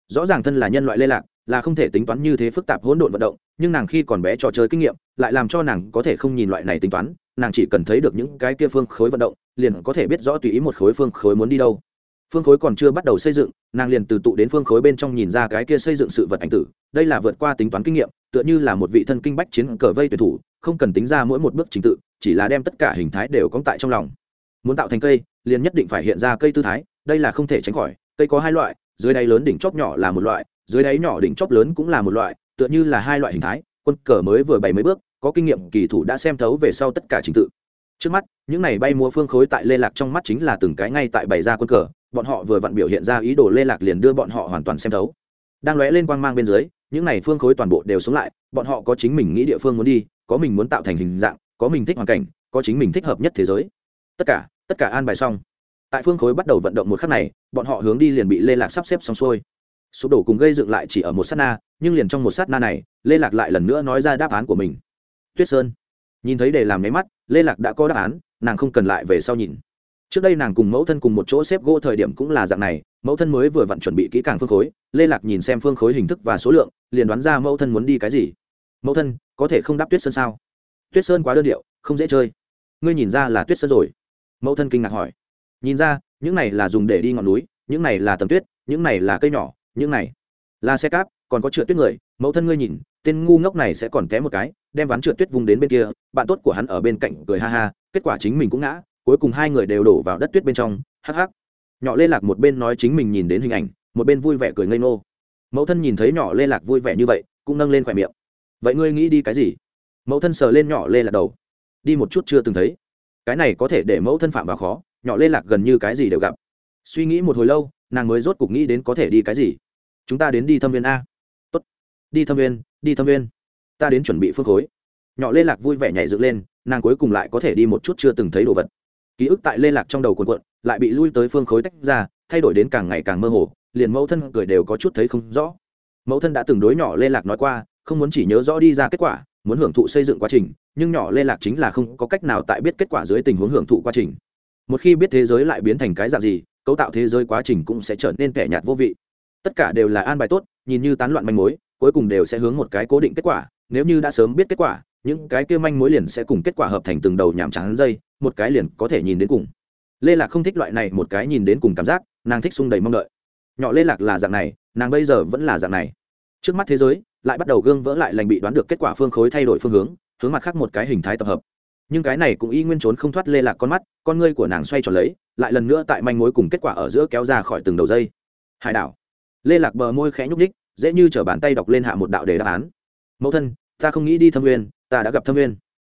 Rõ ràng thân là nhân loại lê lạc, là không thể tính toán như thế phức tạp hỗn độn vận động, nhưng nàng khi còn bé trò chơi kinh nghiệm, lại làm cho nàng có thể không nhìn loại này tính toán, nàng chỉ cần thấy được những cái kia phương khối vận động, liền có thể biết rõ tùy ý một khối phương khối muốn đi đâu phương khối còn chưa bắt đầu xây dựng, nàng liền từ tụ đến phương khối bên trong nhìn ra cái kia xây dựng sự vật ảnh tử, đây là vượt qua tính toán kinh nghiệm, tựa như là một vị thân kinh bách chiến cờ vây tuyển thủ, không cần tính ra mỗi một bước trình tự, chỉ là đem tất cả hình thái đều cóng tại trong lòng. Muốn tạo thành cây, liền nhất định phải hiện ra cây tư thái, đây là không thể tránh khỏi, cây có hai loại, dưới đáy lớn đỉnh chóp nhỏ là một loại, dưới đáy nhỏ đỉnh chóp lớn cũng là một loại, tựa như là hai loại hình thái, quân cờ mới vừa bảy mấy bước, có kinh nghiệm kỳ thủ đã xem thấu về sau tất cả trình tự. Trước mắt, những này bay múa phương khối tại lê lạc trong mắt chính là từng cái ngay tại bày ra quân cờ bọn họ vừa vặn biểu hiện ra ý đồ lê lạc liền đưa bọn họ hoàn toàn xem thấu. Đang lóe lên quang mang bên dưới, những này phương khối toàn bộ đều sống lại, bọn họ có chính mình nghĩ địa phương muốn đi, có mình muốn tạo thành hình dạng, có mình thích hoàn cảnh, có chính mình thích hợp nhất thế giới. Tất cả tất cả an bài xong. Tại phương khối bắt đầu vận động một khắc này, bọn họ hướng đi liền bị lê lạc sắp xếp xong xuôi. Sụp đổ cùng gây dựng lại chỉ ở một sát na, nhưng liền trong một sát na này, lê lạc lại lần nữa nói ra đáp án của mình. Tuyết sơn. Nhìn thấy để làm nháy mắt, lê lạc đã có đáp án, nàng không cần lại về sau nhìn trước đây nàng cùng mẫu thân cùng một chỗ xếp gỗ thời điểm cũng là dạng này, mẫu thân mới vừa vặn chuẩn bị kỹ càng phương khối, lê lạc nhìn xem phương khối hình thức và số lượng, liền đoán ra mẫu thân muốn đi cái gì. Mẫu thân, có thể không đáp tuyết sơn sao? Tuyết sơn quá đơn điệu, không dễ chơi. Ngươi nhìn ra là tuyết sơn rồi. Mẫu thân kinh ngạc hỏi. Nhìn ra, những này là dùng để đi ngọn núi, những này là tầm tuyết, những này là cây nhỏ, những này là xe cáp, còn có trượt tuyết người. Mẫu thân ngươi nhìn, tên ngu ngốc này sẽ còn té một cái, đem ván trượt tuyết vùng đến bên kia, bạn tốt của hắn ở bên cạnh cười ha ha, kết quả chính mình cũng ngã cuối cùng hai người đều đổ vào đất tuyết bên trong, hắc hắc. Nhỏ lê lạc một bên nói chính mình nhìn đến hình ảnh, một bên vui vẻ cười ngây ngô. Mẫu thân nhìn thấy nhỏ lê lạc vui vẻ như vậy, cũng nâng lên khỏe miệng. Vậy ngươi nghĩ đi cái gì? Mẫu thân sờ lên nhỏ lê lạc đầu. Đi một chút chưa từng thấy. Cái này có thể để mẫu thân phạm vào khó, nhỏ lê lạc gần như cái gì đều gặp. Suy nghĩ một hồi lâu, nàng mới rốt cục nghĩ đến có thể đi cái gì. Chúng ta đến đi thâm viên a. Tốt. Đi thâm viên, đi thâm viên. Ta đến chuẩn bị phương khối. Nhỏ lê lạc vui vẻ nhảy dựng lên, nàng cuối cùng lại có thể đi một chút chưa từng thấy đồ vật ký ức tại lê lạc trong đầu cuộn cuộn, lại bị lui tới phương khối tách ra, thay đổi đến càng ngày càng mơ hồ, liền mẫu thân cười đều có chút thấy không rõ. Mẫu thân đã từng đối nhỏ lê lạc nói qua, không muốn chỉ nhớ rõ đi ra kết quả, muốn hưởng thụ xây dựng quá trình, nhưng nhỏ lê lạc chính là không có cách nào tại biết kết quả dưới tình huống hưởng thụ quá trình. Một khi biết thế giới lại biến thành cái dạng gì, cấu tạo thế giới quá trình cũng sẽ trở nên kẻ nhạt vô vị. Tất cả đều là an bài tốt, nhìn như tán loạn manh mối, cuối cùng đều sẽ hướng một cái cố định kết quả, nếu như đã sớm biết kết quả, những cái kia manh mối liền sẽ cùng kết quả hợp thành từng đầu nhảm trắng dây một cái liền có thể nhìn đến cùng. Lê lạc không thích loại này một cái nhìn đến cùng cảm giác, nàng thích sung đầy mong đợi. Nhỏ lê lạc là dạng này, nàng bây giờ vẫn là dạng này. Trước mắt thế giới, lại bắt đầu gương vỡ lại lành bị đoán được kết quả phương khối thay đổi phương hướng hướng mặt khác một cái hình thái tập hợp. Nhưng cái này cũng y nguyên trốn không thoát lê lạc con mắt, con ngươi của nàng xoay tròn lấy, lại lần nữa tại manh mối cùng kết quả ở giữa kéo ra khỏi từng đầu dây. Hải đảo. Lê lạc bờ môi khẽ nhúc ních dễ như chở bàn tay đọc lên hạ một đạo đề đáp án. Mẫu thân, ta không nghĩ đi thâm nguyên, ta đã gặp thâm nguyên.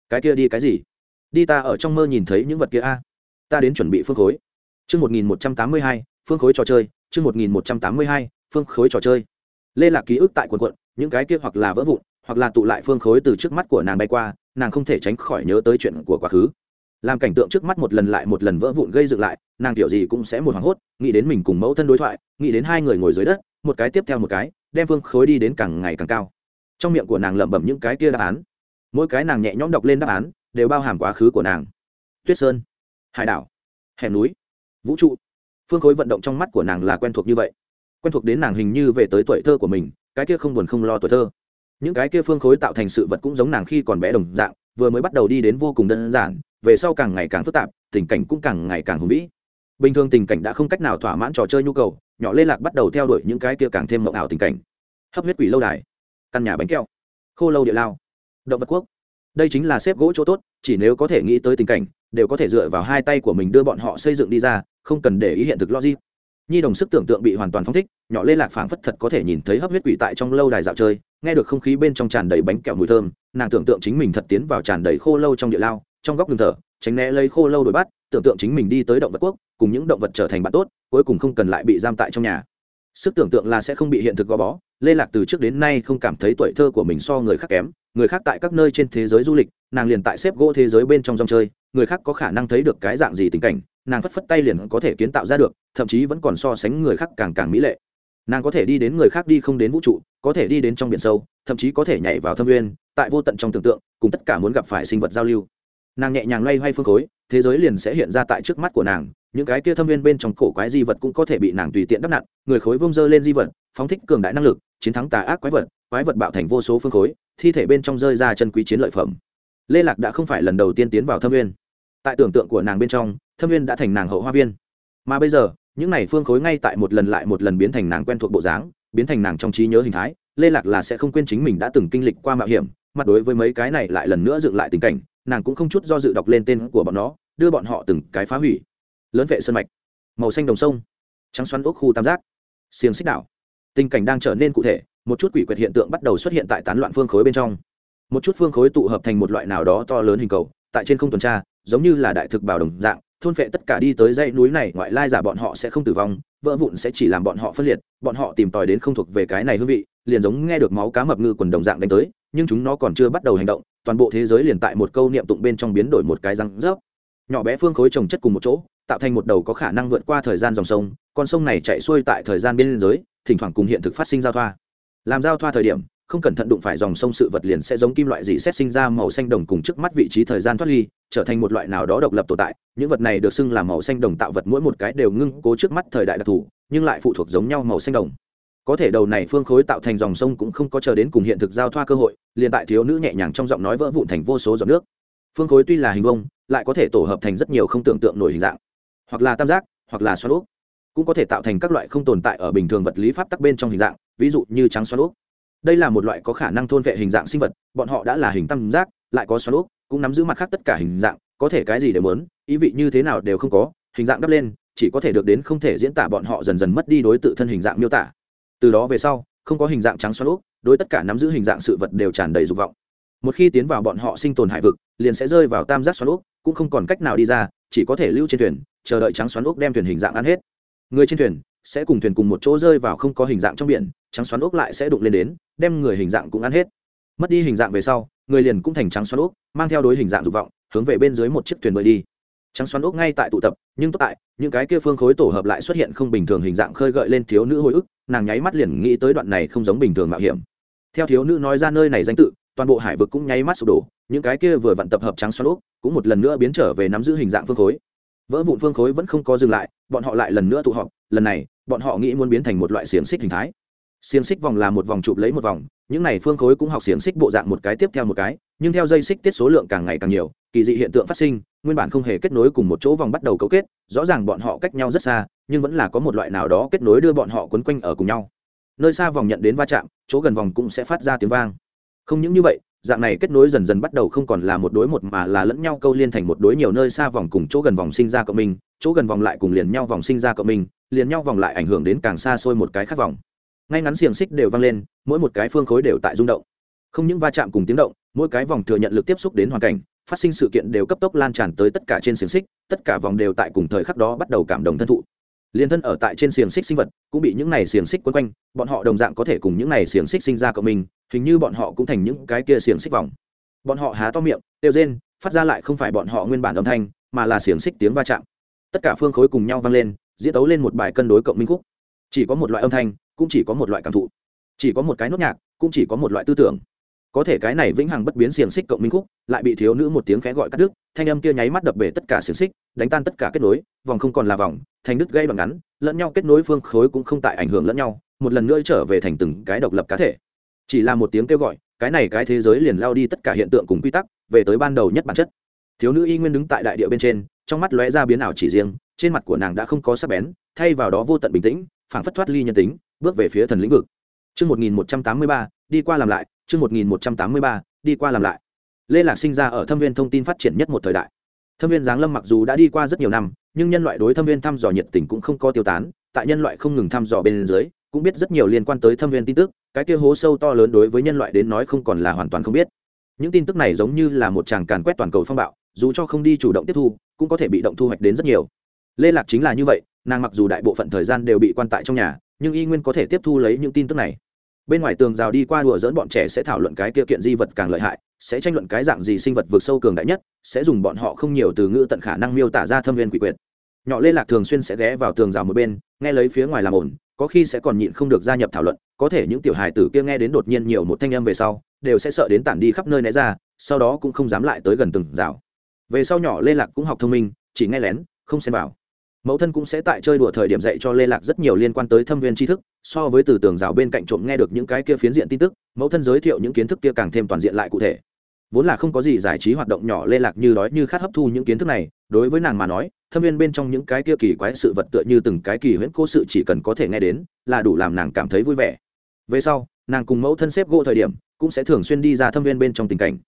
Cái kia đi cái gì? Đi ta ở trong mơ nhìn thấy những vật kia a. Ta đến chuẩn bị phương khối. Chương một nghìn một trăm tám mươi hai, phương khối trò chơi. Chương một nghìn một trăm tám mươi hai, phương khối trò chơi. Lê lạc ký ức tại quần quận, những cái kia hoặc là vỡ vụn, hoặc là tụ lại phương khối từ trước mắt của nàng bay qua, nàng không thể tránh khỏi nhớ tới chuyện của quá khứ. Làm cảnh tượng trước mắt một lần lại một lần vỡ vụn gây dựng lại, nàng kiểu gì cũng sẽ một hoảng hốt, nghĩ đến mình cùng mẫu thân đối thoại, nghĩ đến hai người ngồi dưới đất, một cái tiếp theo một cái, đem phương khối đi đến càng ngày càng cao. Trong miệng của nàng lẩm bẩm những cái kia đáp án. Mỗi cái nàng nhẹ nhõm đọc lên đáp án đều bao hàm quá khứ của nàng. Tuyết sơn, hải đảo hẻm núi, vũ trụ. Phương khối vận động trong mắt của nàng là quen thuộc như vậy. Quen thuộc đến nàng hình như về tới tuổi thơ của mình, cái kia không buồn không lo tuổi thơ. Những cái kia phương khối tạo thành sự vật cũng giống nàng khi còn bé đồng dạng, vừa mới bắt đầu đi đến vô cùng đơn giản, về sau càng ngày càng phức tạp, tình cảnh cũng càng ngày càng hùng vĩ. Bình thường tình cảnh đã không cách nào thỏa mãn trò chơi nhu cầu, nhỏ lê lạc bắt đầu theo đuổi những cái kia càng thêm mộng ảo tình cảnh. Hấp huyết quỷ lâu đài, căn nhà bánh keo khô lâu địa lao, động vật quốc đây chính là xếp gỗ chỗ tốt, chỉ nếu có thể nghĩ tới tình cảnh, đều có thể dựa vào hai tay của mình đưa bọn họ xây dựng đi ra, không cần để ý hiện thực logic. Nhi đồng sức tưởng tượng bị hoàn toàn phong thích, nhỏ lê lạc phảng phất thật có thể nhìn thấy hấp huyết quỷ tại trong lâu đài dạo chơi, nghe được không khí bên trong tràn đầy bánh kẹo mùi thơm, nàng tưởng tượng chính mình thật tiến vào tràn đầy khô lâu trong địa lao, trong góc đường thở, tránh né lấy khô lâu đuổi bắt, tưởng tượng chính mình đi tới động vật quốc, cùng những động vật trở thành bạn tốt, cuối cùng không cần lại bị giam tại trong nhà. Sức tưởng tượng là sẽ không bị hiện thực gò bó, lê lạc từ trước đến nay không cảm thấy tuổi thơ của mình so người khác kém người khác tại các nơi trên thế giới du lịch, nàng liền tại xếp gỗ thế giới bên trong dòng chơi, người khác có khả năng thấy được cái dạng gì tình cảnh, nàng phất phất tay liền có thể kiến tạo ra được, thậm chí vẫn còn so sánh người khác càng càng mỹ lệ. Nàng có thể đi đến người khác đi không đến vũ trụ, có thể đi đến trong biển sâu, thậm chí có thể nhảy vào thâm nguyên, tại vô tận trong tưởng tượng, cùng tất cả muốn gặp phải sinh vật giao lưu. Nàng nhẹ nhàng loay hoay phương khối, thế giới liền sẽ hiện ra tại trước mắt của nàng, những cái kia thâm nguyên bên trong cổ quái di vật cũng có thể bị nàng tùy tiện đắp nặn, người khối vông dơ lên di vật, phóng thích cường đại năng lực, chiến thắng tà ác quái vật quái vật bạo thành vô số phương khối thi thể bên trong rơi ra chân quý chiến lợi phẩm. Lê lạc đã không phải lần đầu tiên tiến vào thâm viên tại tưởng tượng của nàng bên trong, thâm viên đã thành nàng hậu hoa viên. Mà bây giờ, những này phương khối ngay tại một lần lại một lần biến thành nàng quen thuộc bộ dáng, biến thành nàng trong trí nhớ hình thái, lê lạc là sẽ không quên chính mình đã từng kinh lịch qua mạo hiểm mặt đối với mấy cái này lại lần nữa dựng lại tình cảnh, nàng cũng không chút do dự đọc lên tên của bọn nó, đưa bọn họ từng cái phá hủy. Lớn vệ sân mạch, màu xanh đồng sông, trắng xoắn ốc khu tam giác, xiềng xích đảo. Tình cảnh đang trở nên cụ thể một chút quỷ quyệt hiện tượng bắt đầu xuất hiện tại tán loạn phương khối bên trong. Một chút phương khối tụ hợp thành một loại nào đó to lớn hình cầu, tại trên không tuần tra, giống như là đại thực bảo đồng dạng, thôn phệ tất cả đi tới dãy núi này, ngoại lai giả bọn họ sẽ không tử vong, vỡ vụn sẽ chỉ làm bọn họ phân liệt, bọn họ tìm tòi đến không thuộc về cái này hương vị, liền giống nghe được máu cá mập ngư quần đồng dạng đánh tới, nhưng chúng nó còn chưa bắt đầu hành động, toàn bộ thế giới liền tại một câu niệm tụng bên trong biến đổi một cái răng rớp. Nhỏ bé phương khối trồng chất cùng một chỗ, tạo thành một đầu có khả năng vượt qua thời gian dòng sông, con sông này chạy xuôi tại thời gian biên giới, thỉnh thoảng cùng hiện thực phát sinh giao thoa làm giao thoa thời điểm, không cẩn thận đụng phải dòng sông sự vật liền sẽ giống kim loại gì xét sinh ra màu xanh đồng cùng trước mắt vị trí thời gian thoát ly, trở thành một loại nào đó độc lập tồn tại. Những vật này được xưng là màu xanh đồng tạo vật mỗi một cái đều ngưng cố trước mắt thời đại đặc thù, nhưng lại phụ thuộc giống nhau màu xanh đồng. Có thể đầu này phương khối tạo thành dòng sông cũng không có chờ đến cùng hiện thực giao thoa cơ hội, liền tại thiếu nữ nhẹ nhàng trong giọng nói vỡ vụn thành vô số giọt nước. Phương khối tuy là hình vông lại có thể tổ hợp thành rất nhiều không tưởng tượng nổi hình dạng, hoặc là tam giác, hoặc là xoắn úp cũng có thể tạo thành các loại không tồn tại ở bình thường vật lý pháp tắc bên trong hình dạng ví dụ như trắng xoắn ốc. đây là một loại có khả năng thôn vệ hình dạng sinh vật bọn họ đã là hình tam giác lại có xoắn ốc, cũng nắm giữ mặt khác tất cả hình dạng có thể cái gì đều muốn ý vị như thế nào đều không có hình dạng đắp lên chỉ có thể được đến không thể diễn tả bọn họ dần dần mất đi đối tự thân hình dạng miêu tả. Từ đó về sau không có hình dạng trắng xoắn ốc, đối tất cả nắm giữ hình dạng sự vật đều tràn đầy dục vọng. Một khi tiến vào bọn họ sinh tồn hải vực liền sẽ rơi vào tam giác xoắn ốc, cũng không còn cách nào đi ra chỉ có thể lưu trên thuyền chờ đợi trắng xoắn ốc đem thuyền hình dạng ăn hết. Người trên thuyền sẽ cùng thuyền cùng một chỗ rơi vào không có hình dạng trong biển trắng xoắn ốc lại sẽ đụng lên đến đem người hình dạng cũng ăn hết. Mất đi hình dạng về sau người liền cũng thành trắng xoắn ốc, mang theo đối hình dạng dục vọng hướng về bên dưới một chiếc thuyền bơi đi. Trắng xoắn ốc ngay tại tụ tập nhưng tốt tại những cái kia phương khối tổ hợp lại xuất hiện không bình thường hình dạng khơi gợi lên thiếu nữ hồi ức nàng nháy mắt liền nghĩ tới đoạn này không giống bình thường mạo hiểm. Theo thiếu nữ nói ra nơi này danh tự toàn bộ hải vực cũng nháy mắt sụp đổ những cái kia vừa vặn tập hợp trắng xoắn ốc, cũng một lần nữa biến trở về nắm giữ hình dạng phương khối. Vỡ vụn phương khối vẫn không có dừng lại bọn họ lại lần nữa tụ họp, lần này, bọn họ nghĩ muốn biến thành một loại xiềng xích hình thái. Xiềng xích vòng là một vòng chụp lấy một vòng, những này phương khối cũng học xiềng xích bộ dạng một cái tiếp theo một cái, nhưng theo dây xích tiết số lượng càng ngày càng nhiều, kỳ dị hiện tượng phát sinh, nguyên bản không hề kết nối cùng một chỗ vòng bắt đầu cấu kết, rõ ràng bọn họ cách nhau rất xa, nhưng vẫn là có một loại nào đó kết nối đưa bọn họ quấn quanh ở cùng nhau. Nơi xa vòng nhận đến va chạm, chỗ gần vòng cũng sẽ phát ra tiếng vang. Không những như vậy dạng này kết nối dần dần bắt đầu không còn là một đối một mà là lẫn nhau câu liên thành một đối nhiều nơi xa vòng cùng chỗ gần vòng sinh ra cộng minh, chỗ gần vòng lại cùng liền nhau vòng sinh ra cộng minh, liền nhau vòng lại ảnh hưởng đến càng xa xôi một cái khác vòng. Ngay ngắn xiềng xích đều vang lên, mỗi một cái phương khối đều tại rung động. Không những va chạm cùng tiếng động, mỗi cái vòng thừa nhận lực tiếp xúc đến hoàn cảnh, phát sinh sự kiện đều cấp tốc lan tràn tới tất cả trên xiềng xích, tất cả vòng đều tại cùng thời khắc đó bắt đầu cảm động thân thụ liên thân ở tại trên xiềng xích sinh vật, cũng bị những này xiềng xích quấn quanh, bọn họ đồng dạng có thể cùng những này xiềng xích sinh ra cộng mình, hình như bọn họ cũng thành những cái kia xiềng xích vòng. Bọn họ há to miệng tiêu rên, phát ra lại không phải bọn họ nguyên bản âm thanh, mà là xiềng xích tiếng va chạm. Tất cả phương khối cùng nhau vang lên, diễn tấu lên một bài cân đối cộng minh khúc. Chỉ có một loại âm thanh, cũng chỉ có một loại cảm thụ. Chỉ có một cái nốt nhạc, cũng chỉ có một loại tư tưởng. Có thể cái này vĩnh hằng bất biến xiềng xích cộng minh khúc, lại bị thiếu nữ một tiếng khẽ gọi cắt đứt, thanh âm kia nháy mắt đập bể tất cả xiềng xích, đánh tan tất cả kết nối vòng không còn là vòng thành đứt gây bằng ngắn lẫn nhau kết nối phương khối cũng không tại ảnh hưởng lẫn nhau một lần nữa trở về thành từng cái độc lập cá thể chỉ là một tiếng kêu gọi cái này cái thế giới liền lao đi tất cả hiện tượng cùng quy tắc về tới ban đầu nhất bản chất thiếu nữ y nguyên đứng tại đại địa bên trên trong mắt lóe ra biến ảo chỉ riêng trên mặt của nàng đã không có sắc bén thay vào đó vô tận bình tĩnh phảng phất thoát ly nhân tính bước về phía thần lĩnh vực Chương 1183, đi qua làm lại, chương 1183, đi qua làm lại. Lê Lạc sinh ra ở Thâm Viên thông tin phát triển nhất một thời đại. Thâm Viên Giáng Lâm mặc dù đã đi qua rất nhiều năm, nhưng nhân loại đối Thâm Viên thăm dò nhiệt tình cũng không có tiêu tán, tại nhân loại không ngừng thăm dò bên dưới, cũng biết rất nhiều liên quan tới Thâm Viên tin tức, cái kia hố sâu to lớn đối với nhân loại đến nói không còn là hoàn toàn không biết. Những tin tức này giống như là một tràng càn quét toàn cầu phong bạo, dù cho không đi chủ động tiếp thu, cũng có thể bị động thu hoạch đến rất nhiều. Lê Lạc chính là như vậy, nàng mặc dù đại bộ phận thời gian đều bị quan tại trong nhà, nhưng y nguyên có thể tiếp thu lấy những tin tức này bên ngoài tường rào đi qua đùa dỡn bọn trẻ sẽ thảo luận cái kia kiện di vật càng lợi hại sẽ tranh luận cái dạng gì sinh vật vượt sâu cường đại nhất sẽ dùng bọn họ không nhiều từ ngữ tận khả năng miêu tả ra thâm viên quỷ quyệt nhỏ lê lạc thường xuyên sẽ ghé vào tường rào một bên, nghe lấy phía ngoài làm ổn có khi sẽ còn nhịn không được gia nhập thảo luận, có thể những tiểu hài tử kia nghe đến đột nhiên nhiều một thanh âm về sau, đều sẽ sợ đến tản đi khắp nơi né ra, sau đó cũng không dám lại tới gần từng rào. Về sau nhỏ lê lạc cũng học thông minh, chỉ nghe lén, không xem vào. Mẫu thân cũng sẽ tại chơi đùa thời điểm dạy cho lê lạc rất nhiều liên quan tới thâm viên tri thức, so với từ tường rào bên cạnh trộm nghe được những cái kia phiến diện tin tức, mẫu thân giới thiệu những kiến thức kia càng thêm toàn diện lại cụ thể. Vốn là không có gì giải trí hoạt động nhỏ lê lạc như đói như khát hấp thu những kiến thức này đối với nàng mà nói, thâm viên bên trong những cái kia kỳ quái sự vật tựa như từng cái kỳ huyễn cố sự chỉ cần có thể nghe đến, là đủ làm nàng cảm thấy vui vẻ. Về sau, nàng cùng mẫu thân xếp gỗ thời điểm, cũng sẽ thường xuyên đi ra thâm viên bên trong tình cảnh.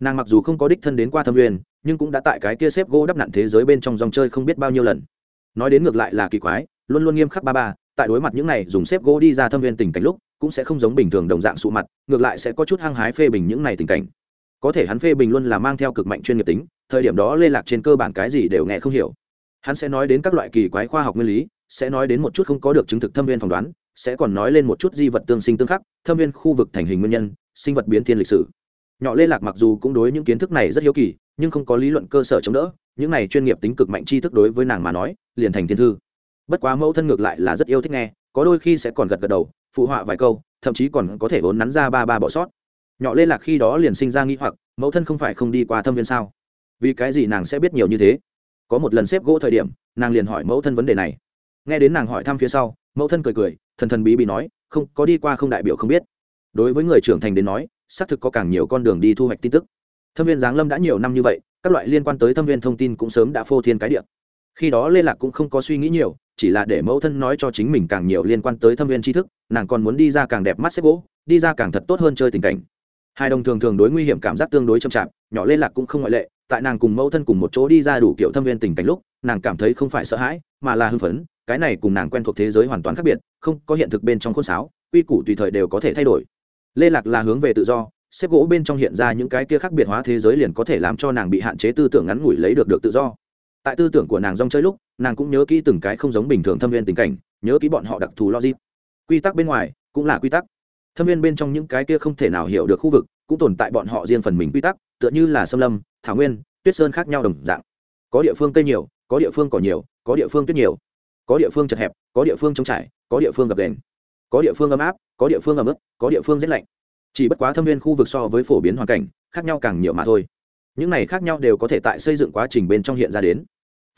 Nàng mặc dù không có đích thân đến qua thâm viên, nhưng cũng đã tại cái kia xếp gỗ đắp nặn thế giới bên trong dòng chơi không biết bao nhiêu lần. Nói đến ngược lại là kỳ quái, luôn luôn nghiêm khắc ba ba, tại đối mặt những này dùng xếp gỗ đi ra thâm viên tình cảnh lúc, cũng sẽ không giống bình thường đồng dạng sụ mặt, ngược lại sẽ có chút hăng hái phê bình những này tình cảnh. Có thể hắn phê bình luôn là mang theo cực mạnh chuyên nghiệp tính thời điểm đó lê lạc trên cơ bản cái gì đều nghe không hiểu. Hắn sẽ nói đến các loại kỳ quái khoa học nguyên lý, sẽ nói đến một chút không có được chứng thực thâm viên phỏng đoán, sẽ còn nói lên một chút di vật tương sinh tương khắc, thâm viên khu vực thành hình nguyên nhân, sinh vật biến thiên lịch sử. Nhỏ lê lạc mặc dù cũng đối những kiến thức này rất hiếu kỳ, nhưng không có lý luận cơ sở chống đỡ, những này chuyên nghiệp tính cực mạnh tri thức đối với nàng mà nói, liền thành thiên thư. Bất quá mẫu thân ngược lại là rất yêu thích nghe, có đôi khi sẽ còn gật gật đầu, phụ họa vài câu, thậm chí còn có thể vốn nắn ra ba ba bỏ sót. Nhỏ lê lạc khi đó liền sinh ra nghĩ hoặc, mẫu thân không phải không đi qua thâm viên sao? Vì cái gì nàng sẽ biết nhiều như thế? Có một lần xếp gỗ thời điểm, nàng liền hỏi mẫu thân vấn đề này. Nghe đến nàng hỏi thăm phía sau, mẫu thân cười cười, thần thần bí bí nói, không, có đi qua không đại biểu không biết. Đối với người trưởng thành đến nói, xác thực có càng nhiều con đường đi thu hoạch tin tức. Thâm viên giáng lâm đã nhiều năm như vậy, các loại liên quan tới thâm viên thông tin cũng sớm đã phô thiên cái địa. Khi đó lê lạc cũng không có suy nghĩ nhiều, chỉ là để mẫu thân nói cho chính mình càng nhiều liên quan tới thâm viên tri thức, nàng còn muốn đi ra càng đẹp mắt xếp gỗ, đi ra càng thật tốt hơn chơi tình cảnh. Hai đồng thường thường đối nguy hiểm cảm giác tương đối chậm chạp, nhỏ lê lạc cũng không ngoại lệ tại nàng cùng mẫu thân cùng một chỗ đi ra đủ kiểu thâm viên tình cảnh lúc, nàng cảm thấy không phải sợ hãi, mà là hưng phấn, cái này cùng nàng quen thuộc thế giới hoàn toàn khác biệt, không có hiện thực bên trong khuôn sáo, quy củ tùy thời đều có thể thay đổi. Lê lạc là hướng về tự do, xếp gỗ bên trong hiện ra những cái kia khác biệt hóa thế giới liền có thể làm cho nàng bị hạn chế tư tưởng ngắn ngủi lấy được được tự do. Tại tư tưởng của nàng rong chơi lúc, nàng cũng nhớ kỹ từng cái không giống bình thường thâm viên tình cảnh, nhớ kỹ bọn họ đặc thù logic. Quy tắc bên ngoài cũng là quy tắc. Thâm viên bên trong những cái kia không thể nào hiểu được khu vực cũng tồn tại bọn họ riêng phần mình quy tắc, tựa như là xâm lâm, thảo nguyên, tuyết sơn khác nhau đồng dạng. Có địa phương cây nhiều, có địa phương cỏ nhiều, có địa phương tuyết nhiều. Có địa phương chật hẹp, có địa phương trống trải, có địa phương gập đền có địa phương ấm áp, có địa phương ấm ức, có địa phương rét lạnh. Chỉ bất quá thâm viên khu vực so với phổ biến hoàn cảnh, khác nhau càng nhiều mà thôi. Những này khác nhau đều có thể tại xây dựng quá trình bên trong hiện ra đến.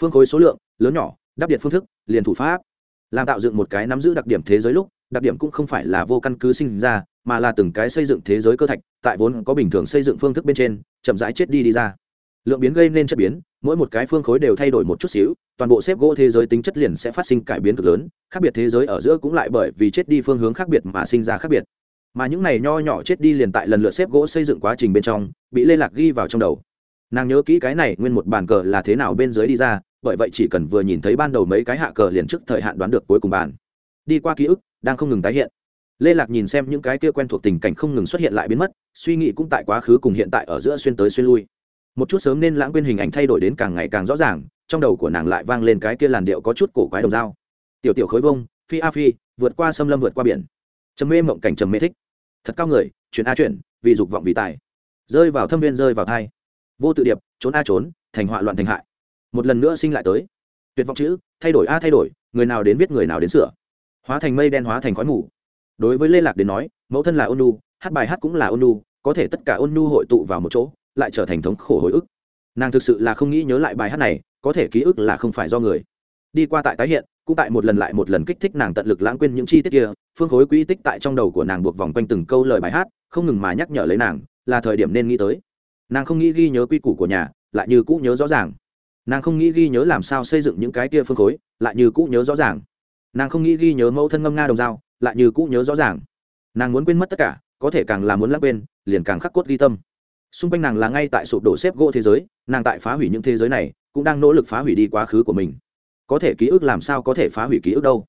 Phương khối số lượng, lớn nhỏ, đáp điện phương thức, liền thủ pháp. Làm tạo dựng một cái nắm giữ đặc điểm thế giới lúc, đặc điểm cũng không phải là vô căn cứ sinh ra mà là từng cái xây dựng thế giới cơ thạch, tại vốn có bình thường xây dựng phương thức bên trên, chậm rãi chết đi đi ra. Lượng biến gây nên chất biến, mỗi một cái phương khối đều thay đổi một chút xíu, toàn bộ xếp gỗ thế giới tính chất liền sẽ phát sinh cải biến cực lớn, khác biệt thế giới ở giữa cũng lại bởi vì chết đi phương hướng khác biệt mà sinh ra khác biệt. Mà những này nho nhỏ chết đi liền tại lần lượt xếp gỗ xây dựng quá trình bên trong, bị lê lạc ghi vào trong đầu. Nàng nhớ kỹ cái này nguyên một bàn cờ là thế nào bên dưới đi ra, bởi vậy chỉ cần vừa nhìn thấy ban đầu mấy cái hạ cờ liền trước thời hạn đoán được cuối cùng bàn. Đi qua ký ức, đang không ngừng tái hiện lê lạc nhìn xem những cái kia quen thuộc tình cảnh không ngừng xuất hiện lại biến mất, suy nghĩ cũng tại quá khứ cùng hiện tại ở giữa xuyên tới xuyên lui. Một chút sớm nên lãng quên hình ảnh thay đổi đến càng ngày càng rõ ràng, trong đầu của nàng lại vang lên cái kia làn điệu có chút cổ quái đồng dao. Tiểu tiểu khối vông, phi a phi, vượt qua xâm lâm vượt qua biển. Trầm mê mộng cảnh trầm mê thích. Thật cao người chuyển a chuyển vì dục vọng vì tài. Rơi vào thâm viên rơi vào thai. Vô tự điệp, trốn a trốn, thành họa loạn thành hại. Một lần nữa sinh lại tới. Tuyệt vọng chữ, thay đổi a thay đổi, người nào đến viết người nào đến sửa. Hóa thành mây đen hóa thành khói mù đối với lê lạc đến nói, mẫu thân là ôn nu, hát bài hát cũng là ôn nu, có thể tất cả ôn nu hội tụ vào một chỗ, lại trở thành thống khổ hồi ức. Nàng thực sự là không nghĩ nhớ lại bài hát này, có thể ký ức là không phải do người. Đi qua tại tái hiện, cũng tại một lần lại một lần kích thích nàng tận lực lãng quên những chi tiết kia, phương khối quỹ tích tại trong đầu của nàng buộc vòng quanh từng câu lời bài hát, không ngừng mà nhắc nhở lấy nàng, là thời điểm nên nghĩ tới. Nàng không nghĩ ghi nhớ quy củ của nhà, lại như cũ nhớ rõ ràng. Nàng không nghĩ ghi nhớ làm sao xây dựng những cái kia phương khối, lại như cũ nhớ rõ ràng. Nàng không nghĩ ghi nhớ mẫu thân ngâm nga đồng dao lại như cũ nhớ rõ ràng. Nàng muốn quên mất tất cả, có thể càng là muốn lãng quên, liền càng khắc cốt ghi tâm. Xung quanh nàng là ngay tại sụp đổ xếp gỗ thế giới, nàng tại phá hủy những thế giới này, cũng đang nỗ lực phá hủy đi quá khứ của mình. Có thể ký ức làm sao có thể phá hủy ký ức đâu?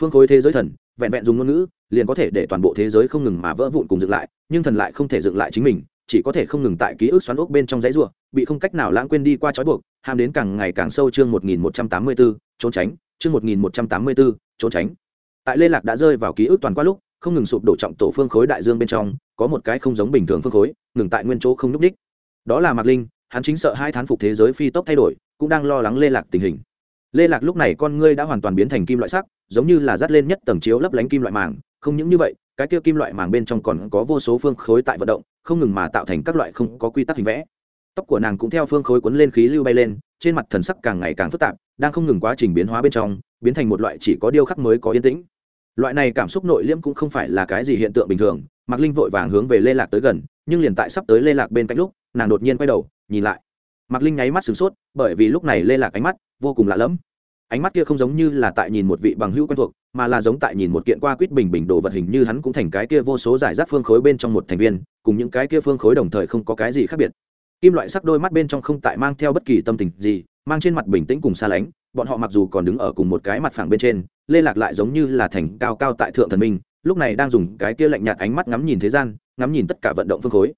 Phương khối thế giới thần, vẹn vẹn dùng ngôn ngữ, liền có thể để toàn bộ thế giới không ngừng mà vỡ vụn cùng dựng lại, nhưng thần lại không thể dựng lại chính mình, chỉ có thể không ngừng tại ký ức xoắn ốc bên trong dãy ruộng bị không cách nào lãng quên đi qua trói buộc, ham đến càng ngày càng sâu chương một nghìn một trăm tám mươi trốn tránh, chương một nghìn một trăm tám mươi trốn tránh tại lê lạc đã rơi vào ký ức toàn qua lúc, không ngừng sụp đổ trọng tổ phương khối đại dương bên trong, có một cái không giống bình thường phương khối, ngừng tại nguyên chỗ không núp đích. Đó là mạc linh, hắn chính sợ hai thán phục thế giới phi tốc thay đổi, cũng đang lo lắng lê lạc tình hình. Lê lạc lúc này con ngươi đã hoàn toàn biến thành kim loại sắc, giống như là dắt lên nhất tầng chiếu lấp lánh kim loại màng, không những như vậy, cái kia kim loại màng bên trong còn có vô số phương khối tại vận động, không ngừng mà tạo thành các loại không có quy tắc hình vẽ. Tóc của nàng cũng theo phương khối cuốn lên khí lưu bay lên, trên mặt thần sắc càng ngày càng phức tạp, đang không ngừng quá trình biến hóa bên trong, biến thành một loại chỉ có điêu khắc mới có yên tĩnh loại này cảm xúc nội liễm cũng không phải là cái gì hiện tượng bình thường, mạc linh vội vàng hướng về lê lạc tới gần, nhưng liền tại sắp tới lê lạc bên cạnh lúc, nàng đột nhiên quay đầu, nhìn lại. Mạc linh nháy mắt sửng sốt, bởi vì lúc này lê lạc ánh mắt vô cùng lạ lẫm. Ánh mắt kia không giống như là tại nhìn một vị bằng hữu quen thuộc, mà là giống tại nhìn một kiện qua quýt bình bình đồ vật hình như hắn cũng thành cái kia vô số giải rác phương khối bên trong một thành viên, cùng những cái kia phương khối đồng thời không có cái gì khác biệt. Kim loại sắc đôi mắt bên trong không tại mang theo bất kỳ tâm tình gì, mang trên mặt bình tĩnh cùng xa lánh bọn họ mặc dù còn đứng ở cùng một cái mặt phẳng bên trên, lê lạc lại giống như là thành cao cao tại thượng thần minh, lúc này đang dùng cái kia lạnh nhạt ánh mắt ngắm nhìn thế gian, ngắm nhìn tất cả vận động phương khối.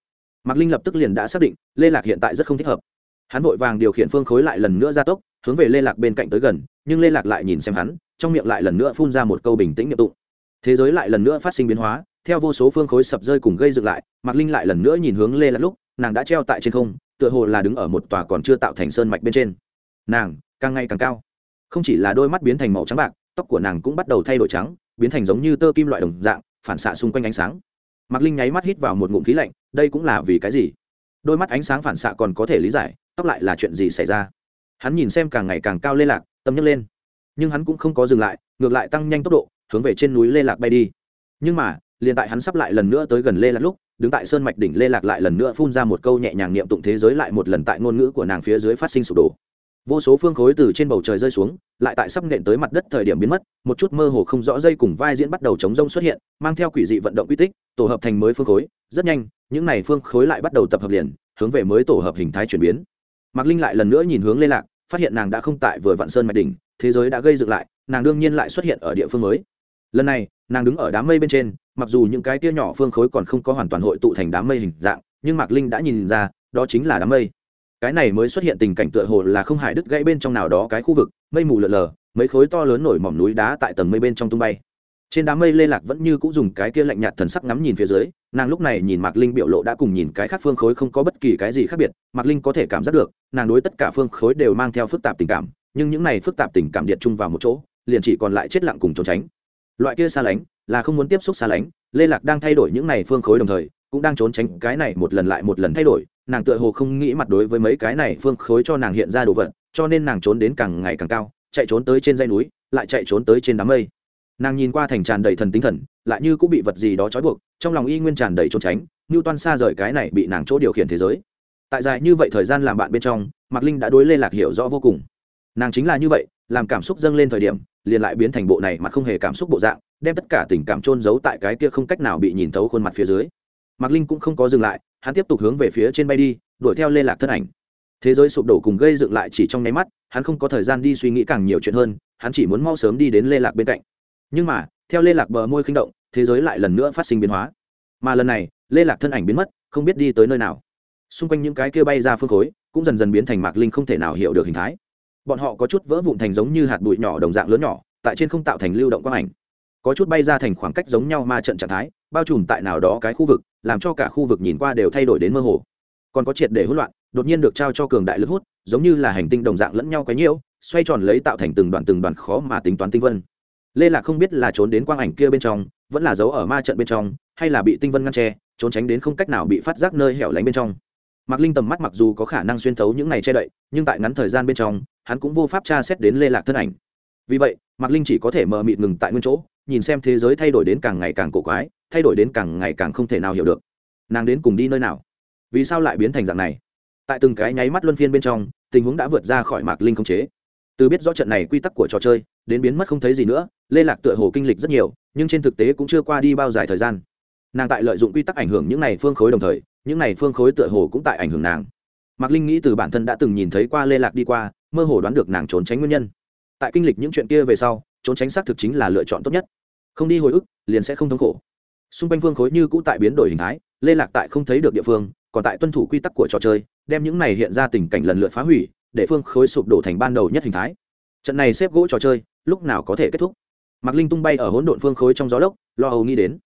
Mạc linh lập tức liền đã xác định, lê lạc hiện tại rất không thích hợp. Hắn vội vàng điều khiển phương khối lại lần nữa ra tốc, hướng về lê lạc bên cạnh tới gần, nhưng lê lạc lại nhìn xem hắn, trong miệng lại lần nữa phun ra một câu bình tĩnh nhiệm tụng. Thế giới lại lần nữa phát sinh biến hóa, theo vô số phương khối sập rơi cùng gây dựng lại, mạc linh lại lần nữa nhìn hướng lê lạc lúc, nàng đã treo tại trên không, tựa hồ là đứng ở một tòa còn chưa tạo thành sơn mạch bên trên. Nàng càng ngày càng cao. Không chỉ là đôi mắt biến thành màu trắng bạc, tóc của nàng cũng bắt đầu thay đổi trắng, biến thành giống như tơ kim loại đồng dạng, phản xạ xung quanh ánh sáng. Mạc linh nháy mắt hít vào một ngụm khí lạnh, đây cũng là vì cái gì? Đôi mắt ánh sáng phản xạ còn có thể lý giải, tóc lại là chuyện gì xảy ra? Hắn nhìn xem càng ngày càng cao lê lạc, tâm nhấc lên. Nhưng hắn cũng không có dừng lại, ngược lại tăng nhanh tốc độ, hướng về trên núi lê lạc bay đi. Nhưng mà, liền tại hắn sắp lại lần nữa tới gần lê lạc lúc, đứng tại sơn mạch đỉnh lê lạc lại lần nữa phun ra một câu nhẹ nhàng niệm tụng thế giới lại một lần tại ngôn ngữ của nàng phía dưới phát sinh sụp đổ vô số phương khối từ trên bầu trời rơi xuống, lại tại sắp nện tới mặt đất thời điểm biến mất, một chút mơ hồ không rõ dây cùng vai diễn bắt đầu chống rông xuất hiện, mang theo quỷ dị vận động quy tích, tổ hợp thành mới phương khối, rất nhanh, những n à y phương khối lại bắt đầu tập hợp liền, hướng về mới tổ hợp hình thái chuyển biến. Mạc linh lại lần nữa nhìn hướng lê lạc, phát hiện nàng đã không tại vừa vạn sơn mạch đỉnh, thế giới đã gây dựng lại, nàng đương nhiên lại xuất hiện ở địa phương mới. Lần này, nàng đứng ở đám mây bên trên, mặc dù những cái tia nhỏ phương khối còn không có hoàn toàn hội tụ thành đám mây hình dạng, nhưng mạc linh đã nhìn ra, đó chính là đám mây cái này mới xuất hiện tình cảnh tựa hồ là không hải đứt gãy bên trong nào đó cái khu vực, mây mù lợn lờ mấy khối to lớn nổi mỏm núi đá tại tầng mây bên trong tung bay. Trên đám mây lê lạc vẫn như cũng dùng cái kia lạnh nhạt thần sắc ngắm nhìn phía dưới, nàng lúc này nhìn mạc linh biểu lộ đã cùng nhìn cái khác phương khối không có bất kỳ cái gì khác biệt, mạc linh có thể cảm giác được, nàng đối tất cả phương khối đều mang theo phức tạp tình cảm, nhưng những này phức tạp tình cảm điện chung vào một chỗ, liền chỉ còn lại chết lặng cùng trốn tránh. Loại kia xa lánh, là không muốn tiếp xúc xa lánh, lê lạc đang thay đổi những này phương khối đồng thời cũng đang trốn tránh cái này một lần lại một lần thay đổi, nàng tựa hồ không nghĩ mặt đối với mấy cái này phương khối cho nàng hiện ra đồ vật, cho nên nàng trốn đến càng ngày càng cao, chạy trốn tới trên dây núi, lại chạy trốn tới trên đám mây. Nàng nhìn qua thành tràn đầy thần tinh thần, lại như cũng bị vật gì đó trói buộc, trong lòng y nguyên tràn đầy trốn tránh như toan xa rời cái này bị nàng chỗ điều khiển thế giới. Tại dài như vậy thời gian làm bạn bên trong, mạc linh đã đối lê lạc hiểu rõ vô cùng. Nàng chính là như vậy, làm cảm xúc dâng lên thời điểm, liền lại biến thành bộ này mà không hề cảm xúc bộ dạng, đem tất cả tình cảm trôn giấu tại cái kia không cách nào bị nhìn thấu khuôn mặt phía dưới mạc linh cũng không có dừng lại, hắn tiếp tục hướng về phía trên bay đi, đuổi theo lê lạc thân ảnh. Thế giới sụp đổ cùng gây dựng lại chỉ trong nháy mắt, hắn không có thời gian đi suy nghĩ càng nhiều chuyện hơn, hắn chỉ muốn mau sớm đi đến lê lạc bên cạnh. Nhưng mà, theo lê lạc bờ môi khinh động, thế giới lại lần nữa phát sinh biến hóa. Mà lần này, lê lạc thân ảnh biến mất, không biết đi tới nơi nào. Xung quanh những cái kia bay ra phương khối, cũng dần dần biến thành mạc linh không thể nào hiểu được hình thái. Bọn họ có chút vỡ vụn thành giống như hạt bụi nhỏ đồng dạng lớn nhỏ, tại trên không tạo thành lưu động quang ảnh. Có chút bay ra thành khoảng cách giống nhau ma trận trạng thái, bao trùm tại nào đó cái khu vực làm cho cả khu vực nhìn qua đều thay đổi đến mơ hồ. Còn có triệt để hỗn loạn, đột nhiên được trao cho cường đại lực hút, giống như là hành tinh đồng dạng lẫn nhau quấy nhiễu, xoay tròn lấy tạo thành từng đoạn từng đoạn khó mà tính toán tinh vân. Lê lạc không biết là trốn đến quang ảnh kia bên trong, vẫn là giấu ở ma trận bên trong, hay là bị tinh vân ngăn tre trốn tránh đến không cách nào bị phát giác nơi hẻo lánh bên trong. Mạc linh tầm mắt mặc dù có khả năng xuyên thấu những này che đậy, nhưng tại ngắn thời gian bên trong, hắn cũng vô pháp tra xét đến lê lạc thân ảnh. Vì vậy, mạc linh chỉ có thể mờ mịt ngừng tại nguyên chỗ nhìn xem thế giới thay đổi đến càng ngày càng cổ quái, thay đổi đến càng ngày càng không thể nào hiểu được. Nàng đến cùng đi nơi nào? Vì sao lại biến thành dạng này? Tại từng cái nháy mắt luân phiên bên trong, tình huống đã vượt ra khỏi mạc linh không chế. Từ biết rõ trận này quy tắc của trò chơi, đến biến mất không thấy gì nữa, lê lạc tựa hồ kinh lịch rất nhiều, nhưng trên thực tế cũng chưa qua đi bao dài thời gian. Nàng tại lợi dụng quy tắc ảnh hưởng những này phương khối đồng thời, những này phương khối tựa hồ cũng tại ảnh hưởng nàng. Mạc linh nghĩ từ bản thân đã từng nhìn thấy qua lê lạc đi qua, mơ hồ đoán được nàng trốn tránh nguyên nhân. Tại kinh lịch những chuyện kia về sau trốn tránh xác thực chính là lựa chọn tốt nhất. Không đi hồi ức, liền sẽ không thống khổ. Xung quanh vương khối như cũ tại biến đổi hình thái, lê lạc tại không thấy được địa phương, còn tại tuân thủ quy tắc của trò chơi, đem những này hiện ra tình cảnh lần lượt phá hủy, để phương khối sụp đổ thành ban đầu nhất hình thái. Trận này xếp gỗ trò chơi, lúc nào có thể kết thúc? Mạc linh tung bay ở hỗn độn phương khối trong gió lốc, lo âu nghĩ đến.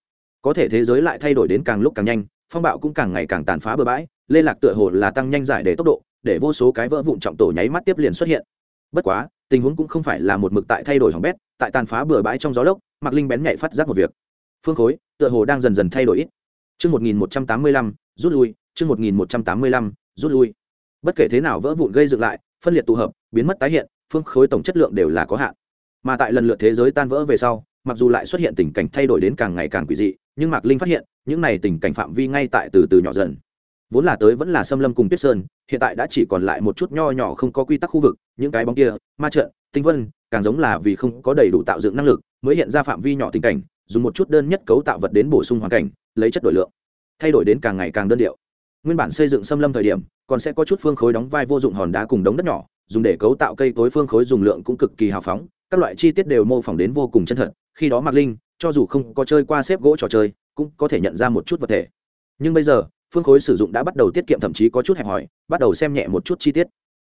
Có thể thế giới lại thay đổi đến càng lúc càng nhanh, phong bạo cũng càng ngày càng tàn phá bừa bãi, lê lạc tựa hồ là tăng nhanh giải để tốc độ, để vô số cái vỡ vụn trọng tổ nháy mắt tiếp liền xuất hiện. Bất quá, tình huống cũng không phải là một mực tại thay đổi hỏng bét tại tàn phá bừa bãi trong gió lốc mạc linh bén nhạy phát giác một việc phương khối tựa hồ đang dần dần thay đổi ít Chương 1185, rút lui, chương 1185, rút lui. Bất kể thế nào vỡ vụn gây dựng lại, phân liệt tụ hợp, biến mất tái hiện, phương khối tổng chất lượng đều là có hạn. Mà tại lần lượt thế giới tan vỡ về sau, mặc dù lại xuất hiện tình cảnh thay đổi đến càng ngày càng quỷ dị, nhưng Mạc Linh phát hiện, những này tình cảnh phạm vi ngay tại từ từ nhỏ dần. Vốn là tới vẫn là xâm lâm cùng Tuyết Sơn, hiện tại đã chỉ còn lại một chút nho nhỏ không có quy tắc khu vực, những cái bóng kia, ma trận, tinh vân, càng giống là vì không có đầy đủ tạo dựng năng lực, mới hiện ra phạm vi nhỏ tình cảnh, dùng một chút đơn nhất cấu tạo vật đến bổ sung hoàn cảnh, lấy chất đổi lượng thay đổi đến càng ngày càng đơn điệu. Nguyên bản xây dựng xâm lâm thời điểm còn sẽ có chút phương khối đóng vai vô dụng hòn đá cùng đống đất nhỏ dùng để cấu tạo cây cối phương khối dùng lượng cũng cực kỳ hào phóng các loại chi tiết đều mô phỏng đến vô cùng chân thật khi đó mạc linh cho dù không có chơi qua xếp gỗ trò chơi cũng có thể nhận ra một chút vật thể. Nhưng bây giờ phương khối sử dụng đã bắt đầu tiết kiệm, thậm chí có chút hẹp hòi, bắt đầu xem nhẹ một chút chi tiết.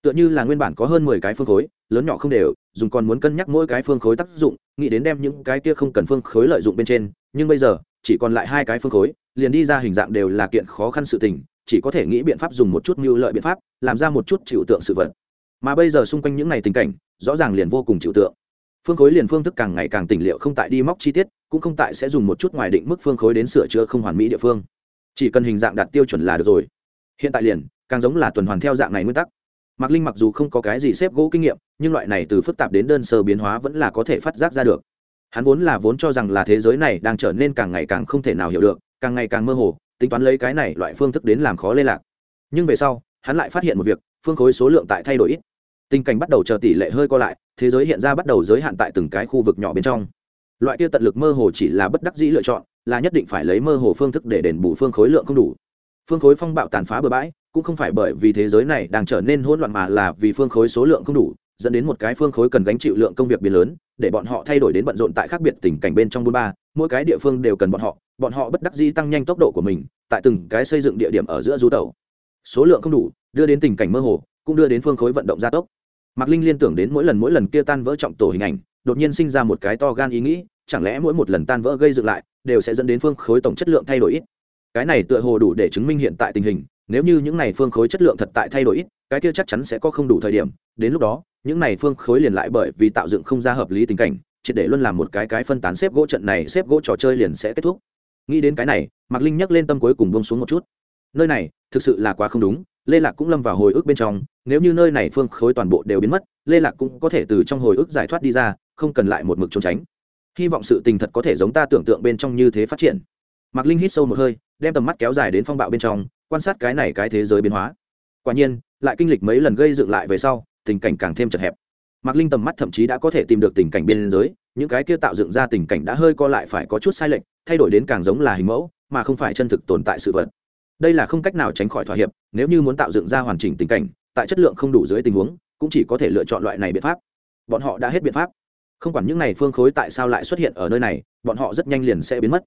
Tựa như là nguyên bản có hơn mười cái phương khối, lớn nhỏ không đều, dùng còn muốn cân nhắc mỗi cái phương khối tác dụng, nghĩ đến đem những cái kia không cần phương khối lợi dụng bên trên, nhưng bây giờ, chỉ còn lại hai cái phương khối, liền đi ra hình dạng đều là kiện khó khăn sự tình, chỉ có thể nghĩ biện pháp dùng một chút mưu lợi biện pháp, làm ra một chút chịu tượng sự vật. Mà bây giờ xung quanh những ngày tình cảnh, rõ ràng liền vô cùng chịu tượng. Phương khối liền phương thức càng ngày càng tỉnh liệu, không tại đi móc chi tiết, cũng không tại sẽ dùng một chút ngoài định mức phương khối đến sửa chữa không hoàn mỹ địa phương chỉ cần hình dạng đạt tiêu chuẩn là được rồi. Hiện tại liền, càng giống là tuần hoàn theo dạng này nguyên tắc. Mạc linh mặc dù không có cái gì xếp gỗ kinh nghiệm, nhưng loại này từ phức tạp đến đơn sơ biến hóa vẫn là có thể phát giác ra được. Hắn vốn là vốn cho rằng là thế giới này đang trở nên càng ngày càng không thể nào hiểu được, càng ngày càng mơ hồ, tính toán lấy cái này loại phương thức đến làm khó lê lạc. Nhưng về sau, hắn lại phát hiện một việc, phương khối số lượng tại thay đổi ít. Tình cảnh bắt đầu chờ tỷ lệ hơi co lại, thế giới hiện ra bắt đầu giới hạn tại từng cái khu vực nhỏ bên trong. Loại kia tận lực mơ hồ chỉ là bất đắc dĩ lựa chọn là nhất định phải lấy mơ hồ phương thức để đền bù phương khối lượng không đủ. Phương khối phong bạo tàn phá bừa bãi, cũng không phải bởi vì thế giới này đang trở nên hỗn loạn mà là vì phương khối số lượng không đủ, dẫn đến một cái phương khối cần gánh chịu lượng công việc biến lớn, để bọn họ thay đổi đến bận rộn tại khác biệt tình cảnh bên trong bốn ba, mỗi cái địa phương đều cần bọn họ bọn họ bất đắc dĩ tăng nhanh tốc độ của mình, tại từng cái xây dựng địa điểm ở giữa du tàu số lượng không đủ, đưa đến tình cảnh mơ hồ, cũng đưa đến phương khối vận động gia tốc. Mạc linh liên tưởng đến mỗi lần mỗi lần kia tan vỡ trọng tổ hình ảnh, đột nhiên sinh ra một cái to gan ý nghĩ, chẳng lẽ mỗi một lần tan vỡ gây dựng lại đều sẽ dẫn đến phương khối tổng chất lượng thay đổi ít. Cái này tựa hồ đủ để chứng minh hiện tại tình hình, nếu như những này phương khối chất lượng thật tại thay đổi ít, cái kia chắc chắn sẽ có không đủ thời điểm. Đến lúc đó, những này phương khối liền lại bởi vì tạo dựng không ra hợp lý tình cảnh, triệt để luôn làm một cái cái phân tán xếp gỗ trận này, xếp gỗ trò chơi liền sẽ kết thúc. Nghĩ đến cái này, mạc linh nhắc lên tâm cuối cùng bông xuống một chút. Nơi này, thực sự là quá không đúng, lê lạc cũng lâm vào hồi ức bên trong, nếu như nơi này phương khối toàn bộ đều biến mất, lê lạc cũng có thể từ trong hồi ức giải thoát đi ra, không cần lại một mực trốn tránh hy vọng sự tình thật có thể giống ta tưởng tượng bên trong như thế phát triển. Mạc linh hít sâu một hơi, đem tầm mắt kéo dài đến phong bạo bên trong, quan sát cái này cái thế giới biến hóa. Quả nhiên, lại kinh lịch mấy lần gây dựng lại về sau, tình cảnh càng thêm chật hẹp. Mạc linh tầm mắt thậm chí đã có thể tìm được tình cảnh biên giới, những cái kia tạo dựng ra tình cảnh đã hơi co lại phải có chút sai lệch, thay đổi đến càng giống là hình mẫu, mà không phải chân thực tồn tại sự vật. Đây là không cách nào tránh khỏi thỏa hiệp, nếu như muốn tạo dựng ra hoàn chỉnh tình cảnh, tại chất lượng không đủ dưới tình huống, cũng chỉ có thể lựa chọn loại này biện pháp. Bọn họ đã hết biện pháp không quản những này phương khối tại sao lại xuất hiện ở nơi này, bọn họ rất nhanh liền sẽ biến mất.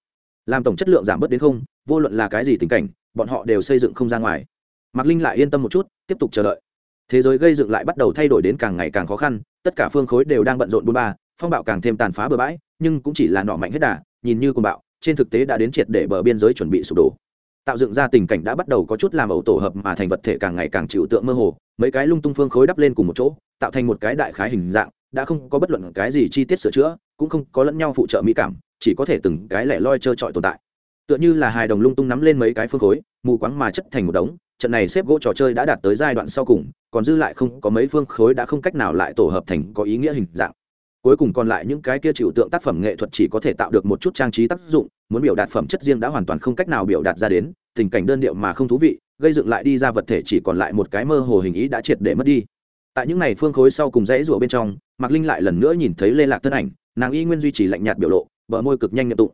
Làm tổng chất lượng giảm bớt đến không, vô luận là cái gì tình cảnh, bọn họ đều xây dựng không ra ngoài. Mạc linh lại yên tâm một chút, tiếp tục chờ đợi. Thế giới gây dựng lại bắt đầu thay đổi đến càng ngày càng khó khăn, tất cả phương khối đều đang bận rộn bôn ba, phong bạo càng thêm tàn phá bừa bãi, nhưng cũng chỉ là nọ mạnh hết đà, nhìn như cùng bạo, trên thực tế đã đến triệt để bờ biên giới chuẩn bị sụp đổ. Tạo dựng ra tình cảnh đã bắt đầu có chút làm ẩu tổ hợp mà thành vật thể càng ngày càng chịu tượng mơ hồ, mấy cái lung tung phương khối đắp lên cùng một chỗ, tạo thành một cái đại khái hình dạng đã không có bất luận cái gì chi tiết sửa chữa, cũng không có lẫn nhau phụ trợ mỹ cảm, chỉ có thể từng cái lẻ loi trơ trọi tồn tại. Tựa như là hài đồng lung tung nắm lên mấy cái phương khối, mù quáng mà chất thành một đống, trận này xếp gỗ trò chơi đã đạt tới giai đoạn sau cùng, còn dư lại không có mấy phương khối đã không cách nào lại tổ hợp thành có ý nghĩa hình dạng. Cuối cùng còn lại những cái kia chịu tượng tác phẩm nghệ thuật chỉ có thể tạo được một chút trang trí tác dụng, muốn biểu đạt phẩm chất riêng đã hoàn toàn không cách nào biểu đạt ra đến, tình cảnh đơn điệu mà không thú vị, gây dựng lại đi ra vật thể chỉ còn lại một cái mơ hồ hình ý đã triệt để mất đi tại những này phương khối sau cùng rẽ rủa bên trong, mạc linh lại lần nữa nhìn thấy lê lạc thân ảnh, nàng y nguyên duy trì lạnh nhạt biểu lộ, bờ môi cực nhanh nhậm tụng.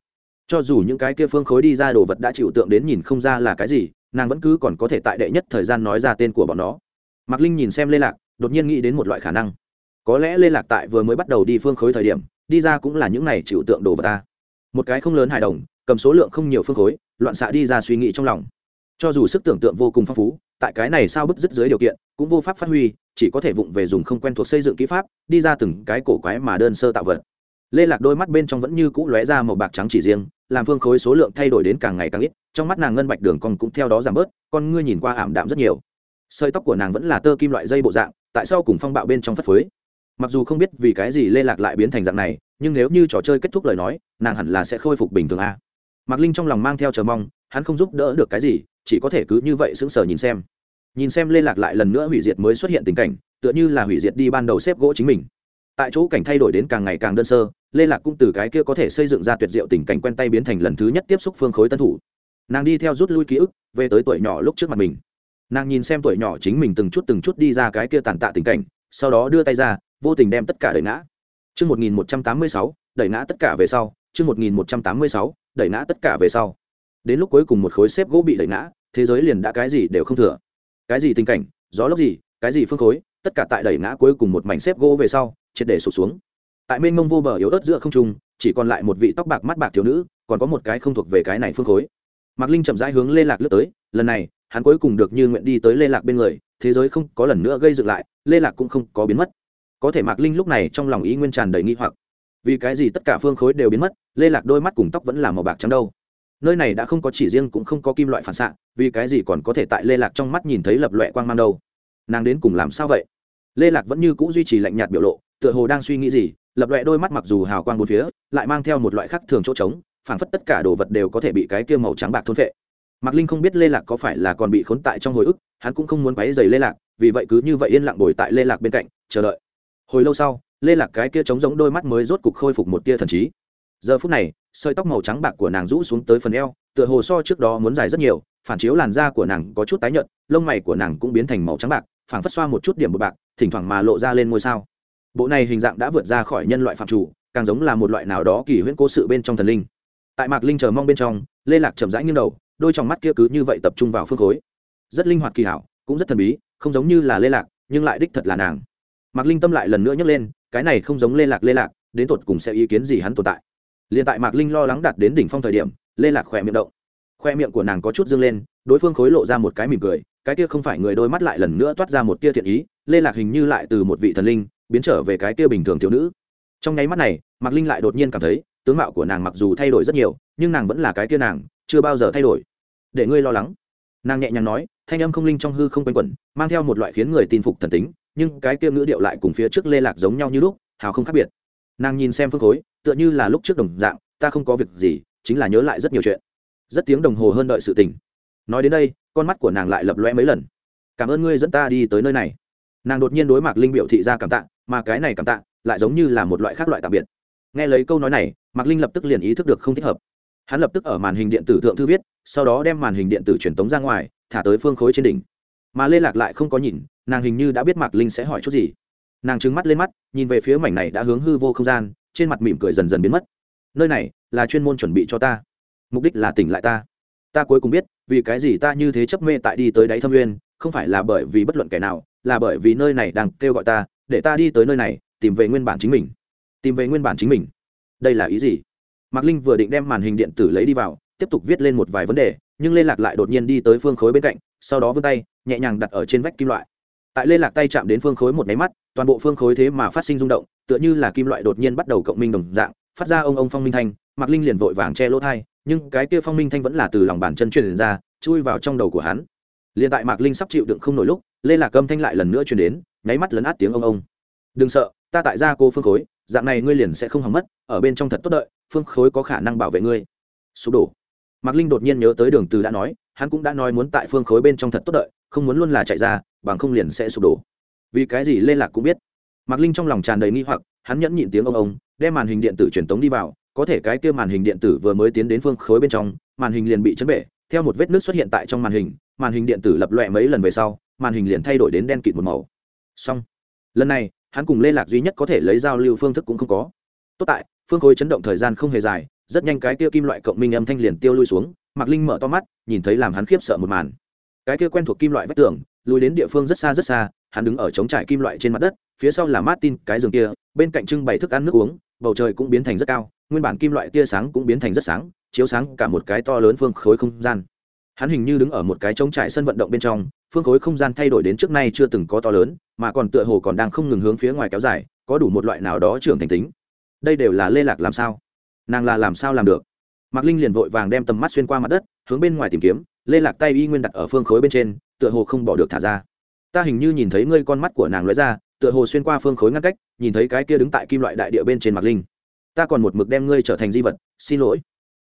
Cho dù những cái kia phương khối đi ra đồ vật đã chịu tượng đến nhìn không ra là cái gì, nàng vẫn cứ còn có thể tại đệ nhất thời gian nói ra tên của bọn nó. Mạc linh nhìn xem lê lạc, đột nhiên nghĩ đến một loại khả năng. Có lẽ lê lạc tại vừa mới bắt đầu đi phương khối thời điểm, đi ra cũng là những này chịu tượng đồ vật ta. Một cái không lớn hài đồng, cầm số lượng không nhiều phương khối, loạn xạ đi ra suy nghĩ trong lòng. Cho dù sức tưởng tượng vô cùng phong phú tại cái này sao bức dứt dưới điều kiện, cũng vô pháp phát huy, chỉ có thể vụng về dùng không quen thuộc xây dựng kỹ pháp, đi ra từng cái cổ quái mà đơn sơ tạo vật. Lê lạc đôi mắt bên trong vẫn như cũ lóe ra màu bạc trắng chỉ riêng, làm phương khối số lượng thay đổi đến càng ngày càng ít, trong mắt nàng ngân bạch đường còn cũng theo đó giảm bớt, con ngươi nhìn qua ảm đạm rất nhiều. Sợi tóc của nàng vẫn là tơ kim loại dây bộ dạng, tại sao cùng phong bạo bên trong phất phới? Mặc dù không biết vì cái gì lê lạc lại biến thành dạng này, nhưng nếu như trò chơi kết thúc lời nói, nàng hẳn là sẽ khôi phục bình thường a. Mạc linh trong lòng mang theo chờ mong, hắn không giúp đỡ được cái gì, chỉ có thể cứ như vậy sững sờ nhìn xem nhìn xem lê lạc lại lần nữa hủy diệt mới xuất hiện tình cảnh tựa như là hủy diệt đi ban đầu xếp gỗ chính mình tại chỗ cảnh thay đổi đến càng ngày càng đơn sơ lê lạc cũng từ cái kia có thể xây dựng ra tuyệt diệu tình cảnh quen tay biến thành lần thứ nhất tiếp xúc phương khối tân thủ nàng đi theo rút lui ký ức về tới tuổi nhỏ lúc trước mặt mình nàng nhìn xem tuổi nhỏ chính mình từng chút từng chút đi ra cái kia tàn tạ tình cảnh sau đó đưa tay ra vô tình đem tất cả đẩy ngã Trước 1186, đẩy ngã tất cả về sau. Trước 1186, đẩy ngã tất cả về sau. Đến lúc cuối cùng một khối xếp gỗ bị đẩy ngã, thế giới liền đã cái gì đều không thừa. Cái gì tình cảnh, gió lốc gì, cái gì phương khối, tất cả tại đẩy ngã cuối cùng một mảnh xếp gỗ về sau, triệt để sụp xuống. Tại mênh mông vô bờ yếu ớt giữa không trung, chỉ còn lại một vị tóc bạc mắt bạc thiếu nữ, còn có một cái không thuộc về cái này phương khối. Mạc Linh chậm rãi hướng Lê Lạc lướt tới, lần này, hắn cuối cùng được như nguyện đi tới Lê Lạc bên người, thế giới không có lần nữa gây dựng lại, Lê Lạc cũng không có biến mất có thể mạc linh lúc này trong lòng ý nguyên tràn đầy nghi hoặc vì cái gì tất cả phương khối đều biến mất lê lạc đôi mắt cùng tóc vẫn là màu bạc trắng đâu nơi này đã không có chỉ riêng cũng không có kim loại phản xạ, vì cái gì còn có thể tại lê lạc trong mắt nhìn thấy lập loẹ quang mang đâu? Nàng đến cùng làm sao vậy? Lê lạc vẫn như c ũ duy trì lạnh nhạt biểu lộ, tựa hồ đang suy nghĩ gì, lập loẹ đôi mắt mặc dù hào quang bốn phía, lại mang theo một loại khác thường chỗ trống, phảng phất tất cả đồ vật đều có thể bị cái kia màu trắng bạc thôn vệ mạc linh không biết lê lạc có phải là còn bị khốn tại trong hồi ức, hắn cũng không muốn quáy dày lê lạc, vì vậy cứ như vậy yên lặng bồi tại lê lạc bên cạnh, chờ đợi. Hồi lâu sau, lê lạc cái kia trống giống đôi mắt mới rốt cục khôi phục một tia thần trí giờ phút này, sợi tóc màu trắng bạc của nàng rũ xuống tới phần eo, tựa hồ so trước đó muốn dài rất nhiều, phản chiếu làn da của nàng có chút tái nhợt, lông mày của nàng cũng biến thành màu trắng bạc, phảng phất xoa một chút điểm bột bạc, thỉnh thoảng mà lộ ra lên ngôi sao. Bộ này hình dạng đã vượt ra khỏi nhân loại phạm chủ, càng giống là một loại nào đó kỳ huyễn cố sự bên trong thần linh. Tại mạc linh chờ mong bên trong, lê lạc chậm rãi nghiêng đầu, đôi trong mắt kia cứ như vậy tập trung vào phương khối. Rất linh hoạt kỳ hảo, cũng rất thần bí, không giống như là lê lạc, nhưng lại đích thật là nàng. Mạc linh tâm lại lần nữa nhấc lên, cái này không giống lê lạc lê lạc, đến tột cùng sẽ ý kiến gì hắn tồn tại? Liền tại mạc linh lo lắng đạt đến đỉnh phong thời điểm, lê lạc khỏe miệng động. Khoe miệng của nàng có chút dương lên, đối phương khối lộ ra một cái mỉm cười, cái kia không phải người đôi mắt lại lần nữa toát ra một tia thiện ý, lê lạc hình như lại từ một vị thần linh, biến trở về cái kia bình thường thiếu nữ. Trong nháy mắt này, mạc linh lại đột nhiên cảm thấy, tướng mạo của nàng mặc dù thay đổi rất nhiều, nhưng nàng vẫn là cái kia nàng, chưa bao giờ thay đổi. Để ngươi lo lắng. Nàng nhẹ nhàng nói, thanh âm không linh trong hư không quanh quẩn, mang theo một loại khiến người tin phục thần tính, nhưng cái kia ngữ điệu lại cùng phía trước lê lạc giống nhau như lúc, hào không khác biệt nàng nhìn xem phương khối, tựa như là lúc trước đồng dạng, ta không có việc gì, chính là nhớ lại rất nhiều chuyện. Rất tiếng đồng hồ hơn đợi sự tình. Nói đến đây, con mắt của nàng lại lập loe mấy lần. Cảm ơn ngươi dẫn ta đi tới nơi này. Nàng đột nhiên đối mặt linh biểu thị ra cảm tạ, mà cái này cảm tạ lại giống như là một loại khác loại tạm biệt. Nghe lấy câu nói này, mạc linh lập tức liền ý thức được không thích hợp. Hắn lập tức ở màn hình điện tử thượng thư viết, sau đó đem màn hình điện tử truyền tống ra ngoài, thả tới phương khối trên đỉnh. Mà lê lạc lại không có nhìn, nàng hình như đã biết mạc linh sẽ hỏi chút gì nàng trứng mắt lên mắt, nhìn về phía mảnh này đã hướng hư vô không gian, trên mặt mỉm cười dần dần biến mất. Nơi này là chuyên môn chuẩn bị cho ta. Mục đích là tỉnh lại ta. Ta cuối cùng biết, vì cái gì ta như thế chấp mê tại đi tới đáy thâm nguyên, không phải là bởi vì bất luận kẻ nào, là bởi vì nơi này đang kêu gọi ta, để ta đi tới nơi này, tìm về nguyên bản chính mình. Tìm về nguyên bản chính mình. Đây là ý gì? Mạc linh vừa định đem màn hình điện tử lấy đi vào, tiếp tục viết lên một vài vấn đề, nhưng lê lạc lại đột nhiên đi tới phương khối bên cạnh, sau đó vươn tay, nhẹ nhàng đặt ở trên vách kim loại tại lê lạc tay chạm đến phương khối một máy mắt, toàn bộ phương khối thế mà phát sinh rung động, tựa như là kim loại đột nhiên bắt đầu cộng minh đồng dạng, phát ra ông ông phong minh thanh, mạc linh liền vội vàng che lỗ thai nhưng cái kia phong minh thanh vẫn là từ lòng bàn chân truyền ra, chui vào trong đầu của hắn. Liền tại mạc linh sắp chịu đựng không nổi lúc, lê lạc âm thanh lại lần nữa truyền đến, nháy mắt lấn át tiếng ông ông. Đừng sợ, ta tại gia cô phương khối, dạng này ngươi liền sẽ không hỏng mất, ở bên trong thật tốt đợi, phương khối có khả năng bảo vệ ngươi. Sụp đổ. Mạc linh đột nhiên nhớ tới đường từ đã nói, hắn cũng đã nói muốn tại phương khối bên trong thật tốt đợi không muốn luôn là chạy ra, bằng không liền sẽ sụp đổ. Vì cái gì lê lạc cũng biết. Mạc linh trong lòng tràn đầy nghi hoặc, hắn nhẫn nhịn tiếng ông ông, đem màn hình điện tử truyền tống đi vào, có thể cái kia màn hình điện tử vừa mới tiến đến phương khối bên trong, màn hình liền bị chấn bể, theo một vết nước xuất hiện tại trong màn hình màn hình điện tử lập loẹ mấy lần về sau, màn hình liền thay đổi đến đen kịt một màu. Xong. Lần này, hắn cùng lê lạc duy nhất có thể lấy giao lưu phương thức cũng không có. Tốt tại, phương khối chấn động thời gian không hề dài, rất nhanh cái kia kim loại cộng minh âm thanh liền tiêu lui xuống, mạc linh mở to mắt, nhìn thấy làm hắn khiếp sợ một màn cái kia quen thuộc kim loại vách tường, lùi đến địa phương rất xa rất xa, hắn đứng ở trống trải kim loại trên mặt đất, phía sau là martin, cái giường kia, bên cạnh trưng bày thức ăn nước uống, bầu trời cũng biến thành rất cao, nguyên bản kim loại tia sáng cũng biến thành rất sáng, chiếu sáng cả một cái to lớn phương khối không gian. Hắn hình như đứng ở một cái trống trải sân vận động bên trong, phương khối không gian thay đổi đến trước nay chưa từng có to lớn, mà còn tựa hồ còn đang không ngừng hướng phía ngoài kéo dài, có đủ một loại nào đó trưởng thành tính. Đây đều là lê lạc làm sao? Nàng là làm sao làm được? Mạc linh liền vội vàng đem tầm mắt xuyên qua mặt đất, hướng bên ngoài tìm kiếm lê lạc tay y nguyên đặt ở phương khối bên trên, tựa hồ không bỏ được thả ra. Ta hình như nhìn thấy ngươi con mắt của nàng lóe ra, tựa hồ xuyên qua phương khối ngăn cách, nhìn thấy cái kia đứng tại kim loại đại địa bên trên mặt linh. Ta còn một mực đem ngươi trở thành di vật, xin lỗi.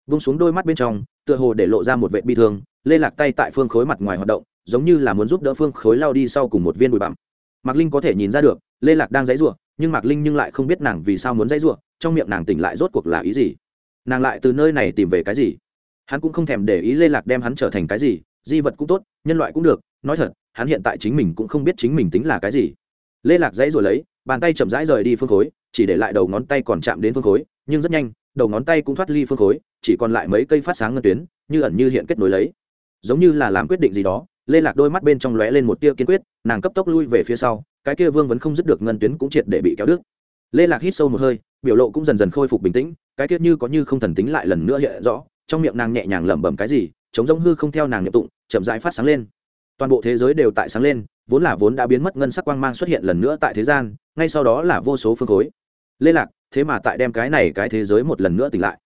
Vung xuống đôi mắt bên trong, tựa hồ để lộ ra một vệ bi thương, lê lạc tay tại phương khối mặt ngoài hoạt động, giống như là muốn giúp đỡ phương khối lao đi sau cùng một viên bụi bặm. Mạc linh có thể nhìn ra được, lê lạc đang dãy r u ộ nhưng mạc linh nhưng lại không biết nàng vì sao muốn dãy r u ộ trong miệng nàng tỉnh lại rốt cuộc là ý gì? Nàng lại từ nơi này tìm về cái gì? Hắn cũng không thèm để ý lê lạc đem hắn trở thành cái gì, di vật cũng tốt, nhân loại cũng được, nói thật, hắn hiện tại chính mình cũng không biết chính mình tính là cái gì. Lê lạc dãy rồi lấy, bàn tay chậm rãi rời đi phương khối, chỉ để lại đầu ngón tay còn chạm đến phương khối, nhưng rất nhanh, đầu ngón tay cũng thoát ly phương khối, chỉ còn lại mấy cây phát sáng ngân tuyến, như ẩn như hiện kết nối lấy. Giống như là làm quyết định gì đó, lê lạc đôi mắt bên trong lóe lên một tia kiên quyết, nàng cấp tốc lui về phía sau, cái kia vương vẫn không dứt được ngân tuyến cũng triệt để bị kéo đứt. Lê lạc hít sâu một hơi, biểu lộ cũng dần dần khôi phục bình tĩnh, cái kia như có như không thần tính lại lần nữa hiện rõ trong miệng nàng nhẹ nhàng lẩm bẩm cái gì chống giống hư không theo nàng nhập tụng, chậm rãi phát sáng lên. Toàn bộ thế giới đều tại sáng lên, vốn là vốn đã biến mất ngân sắc quang mang xuất hiện lần nữa tại thế gian, ngay sau đó là vô số phương khối. Lê lạc, thế mà tại đem cái này cái thế giới một lần nữa tỉnh lại.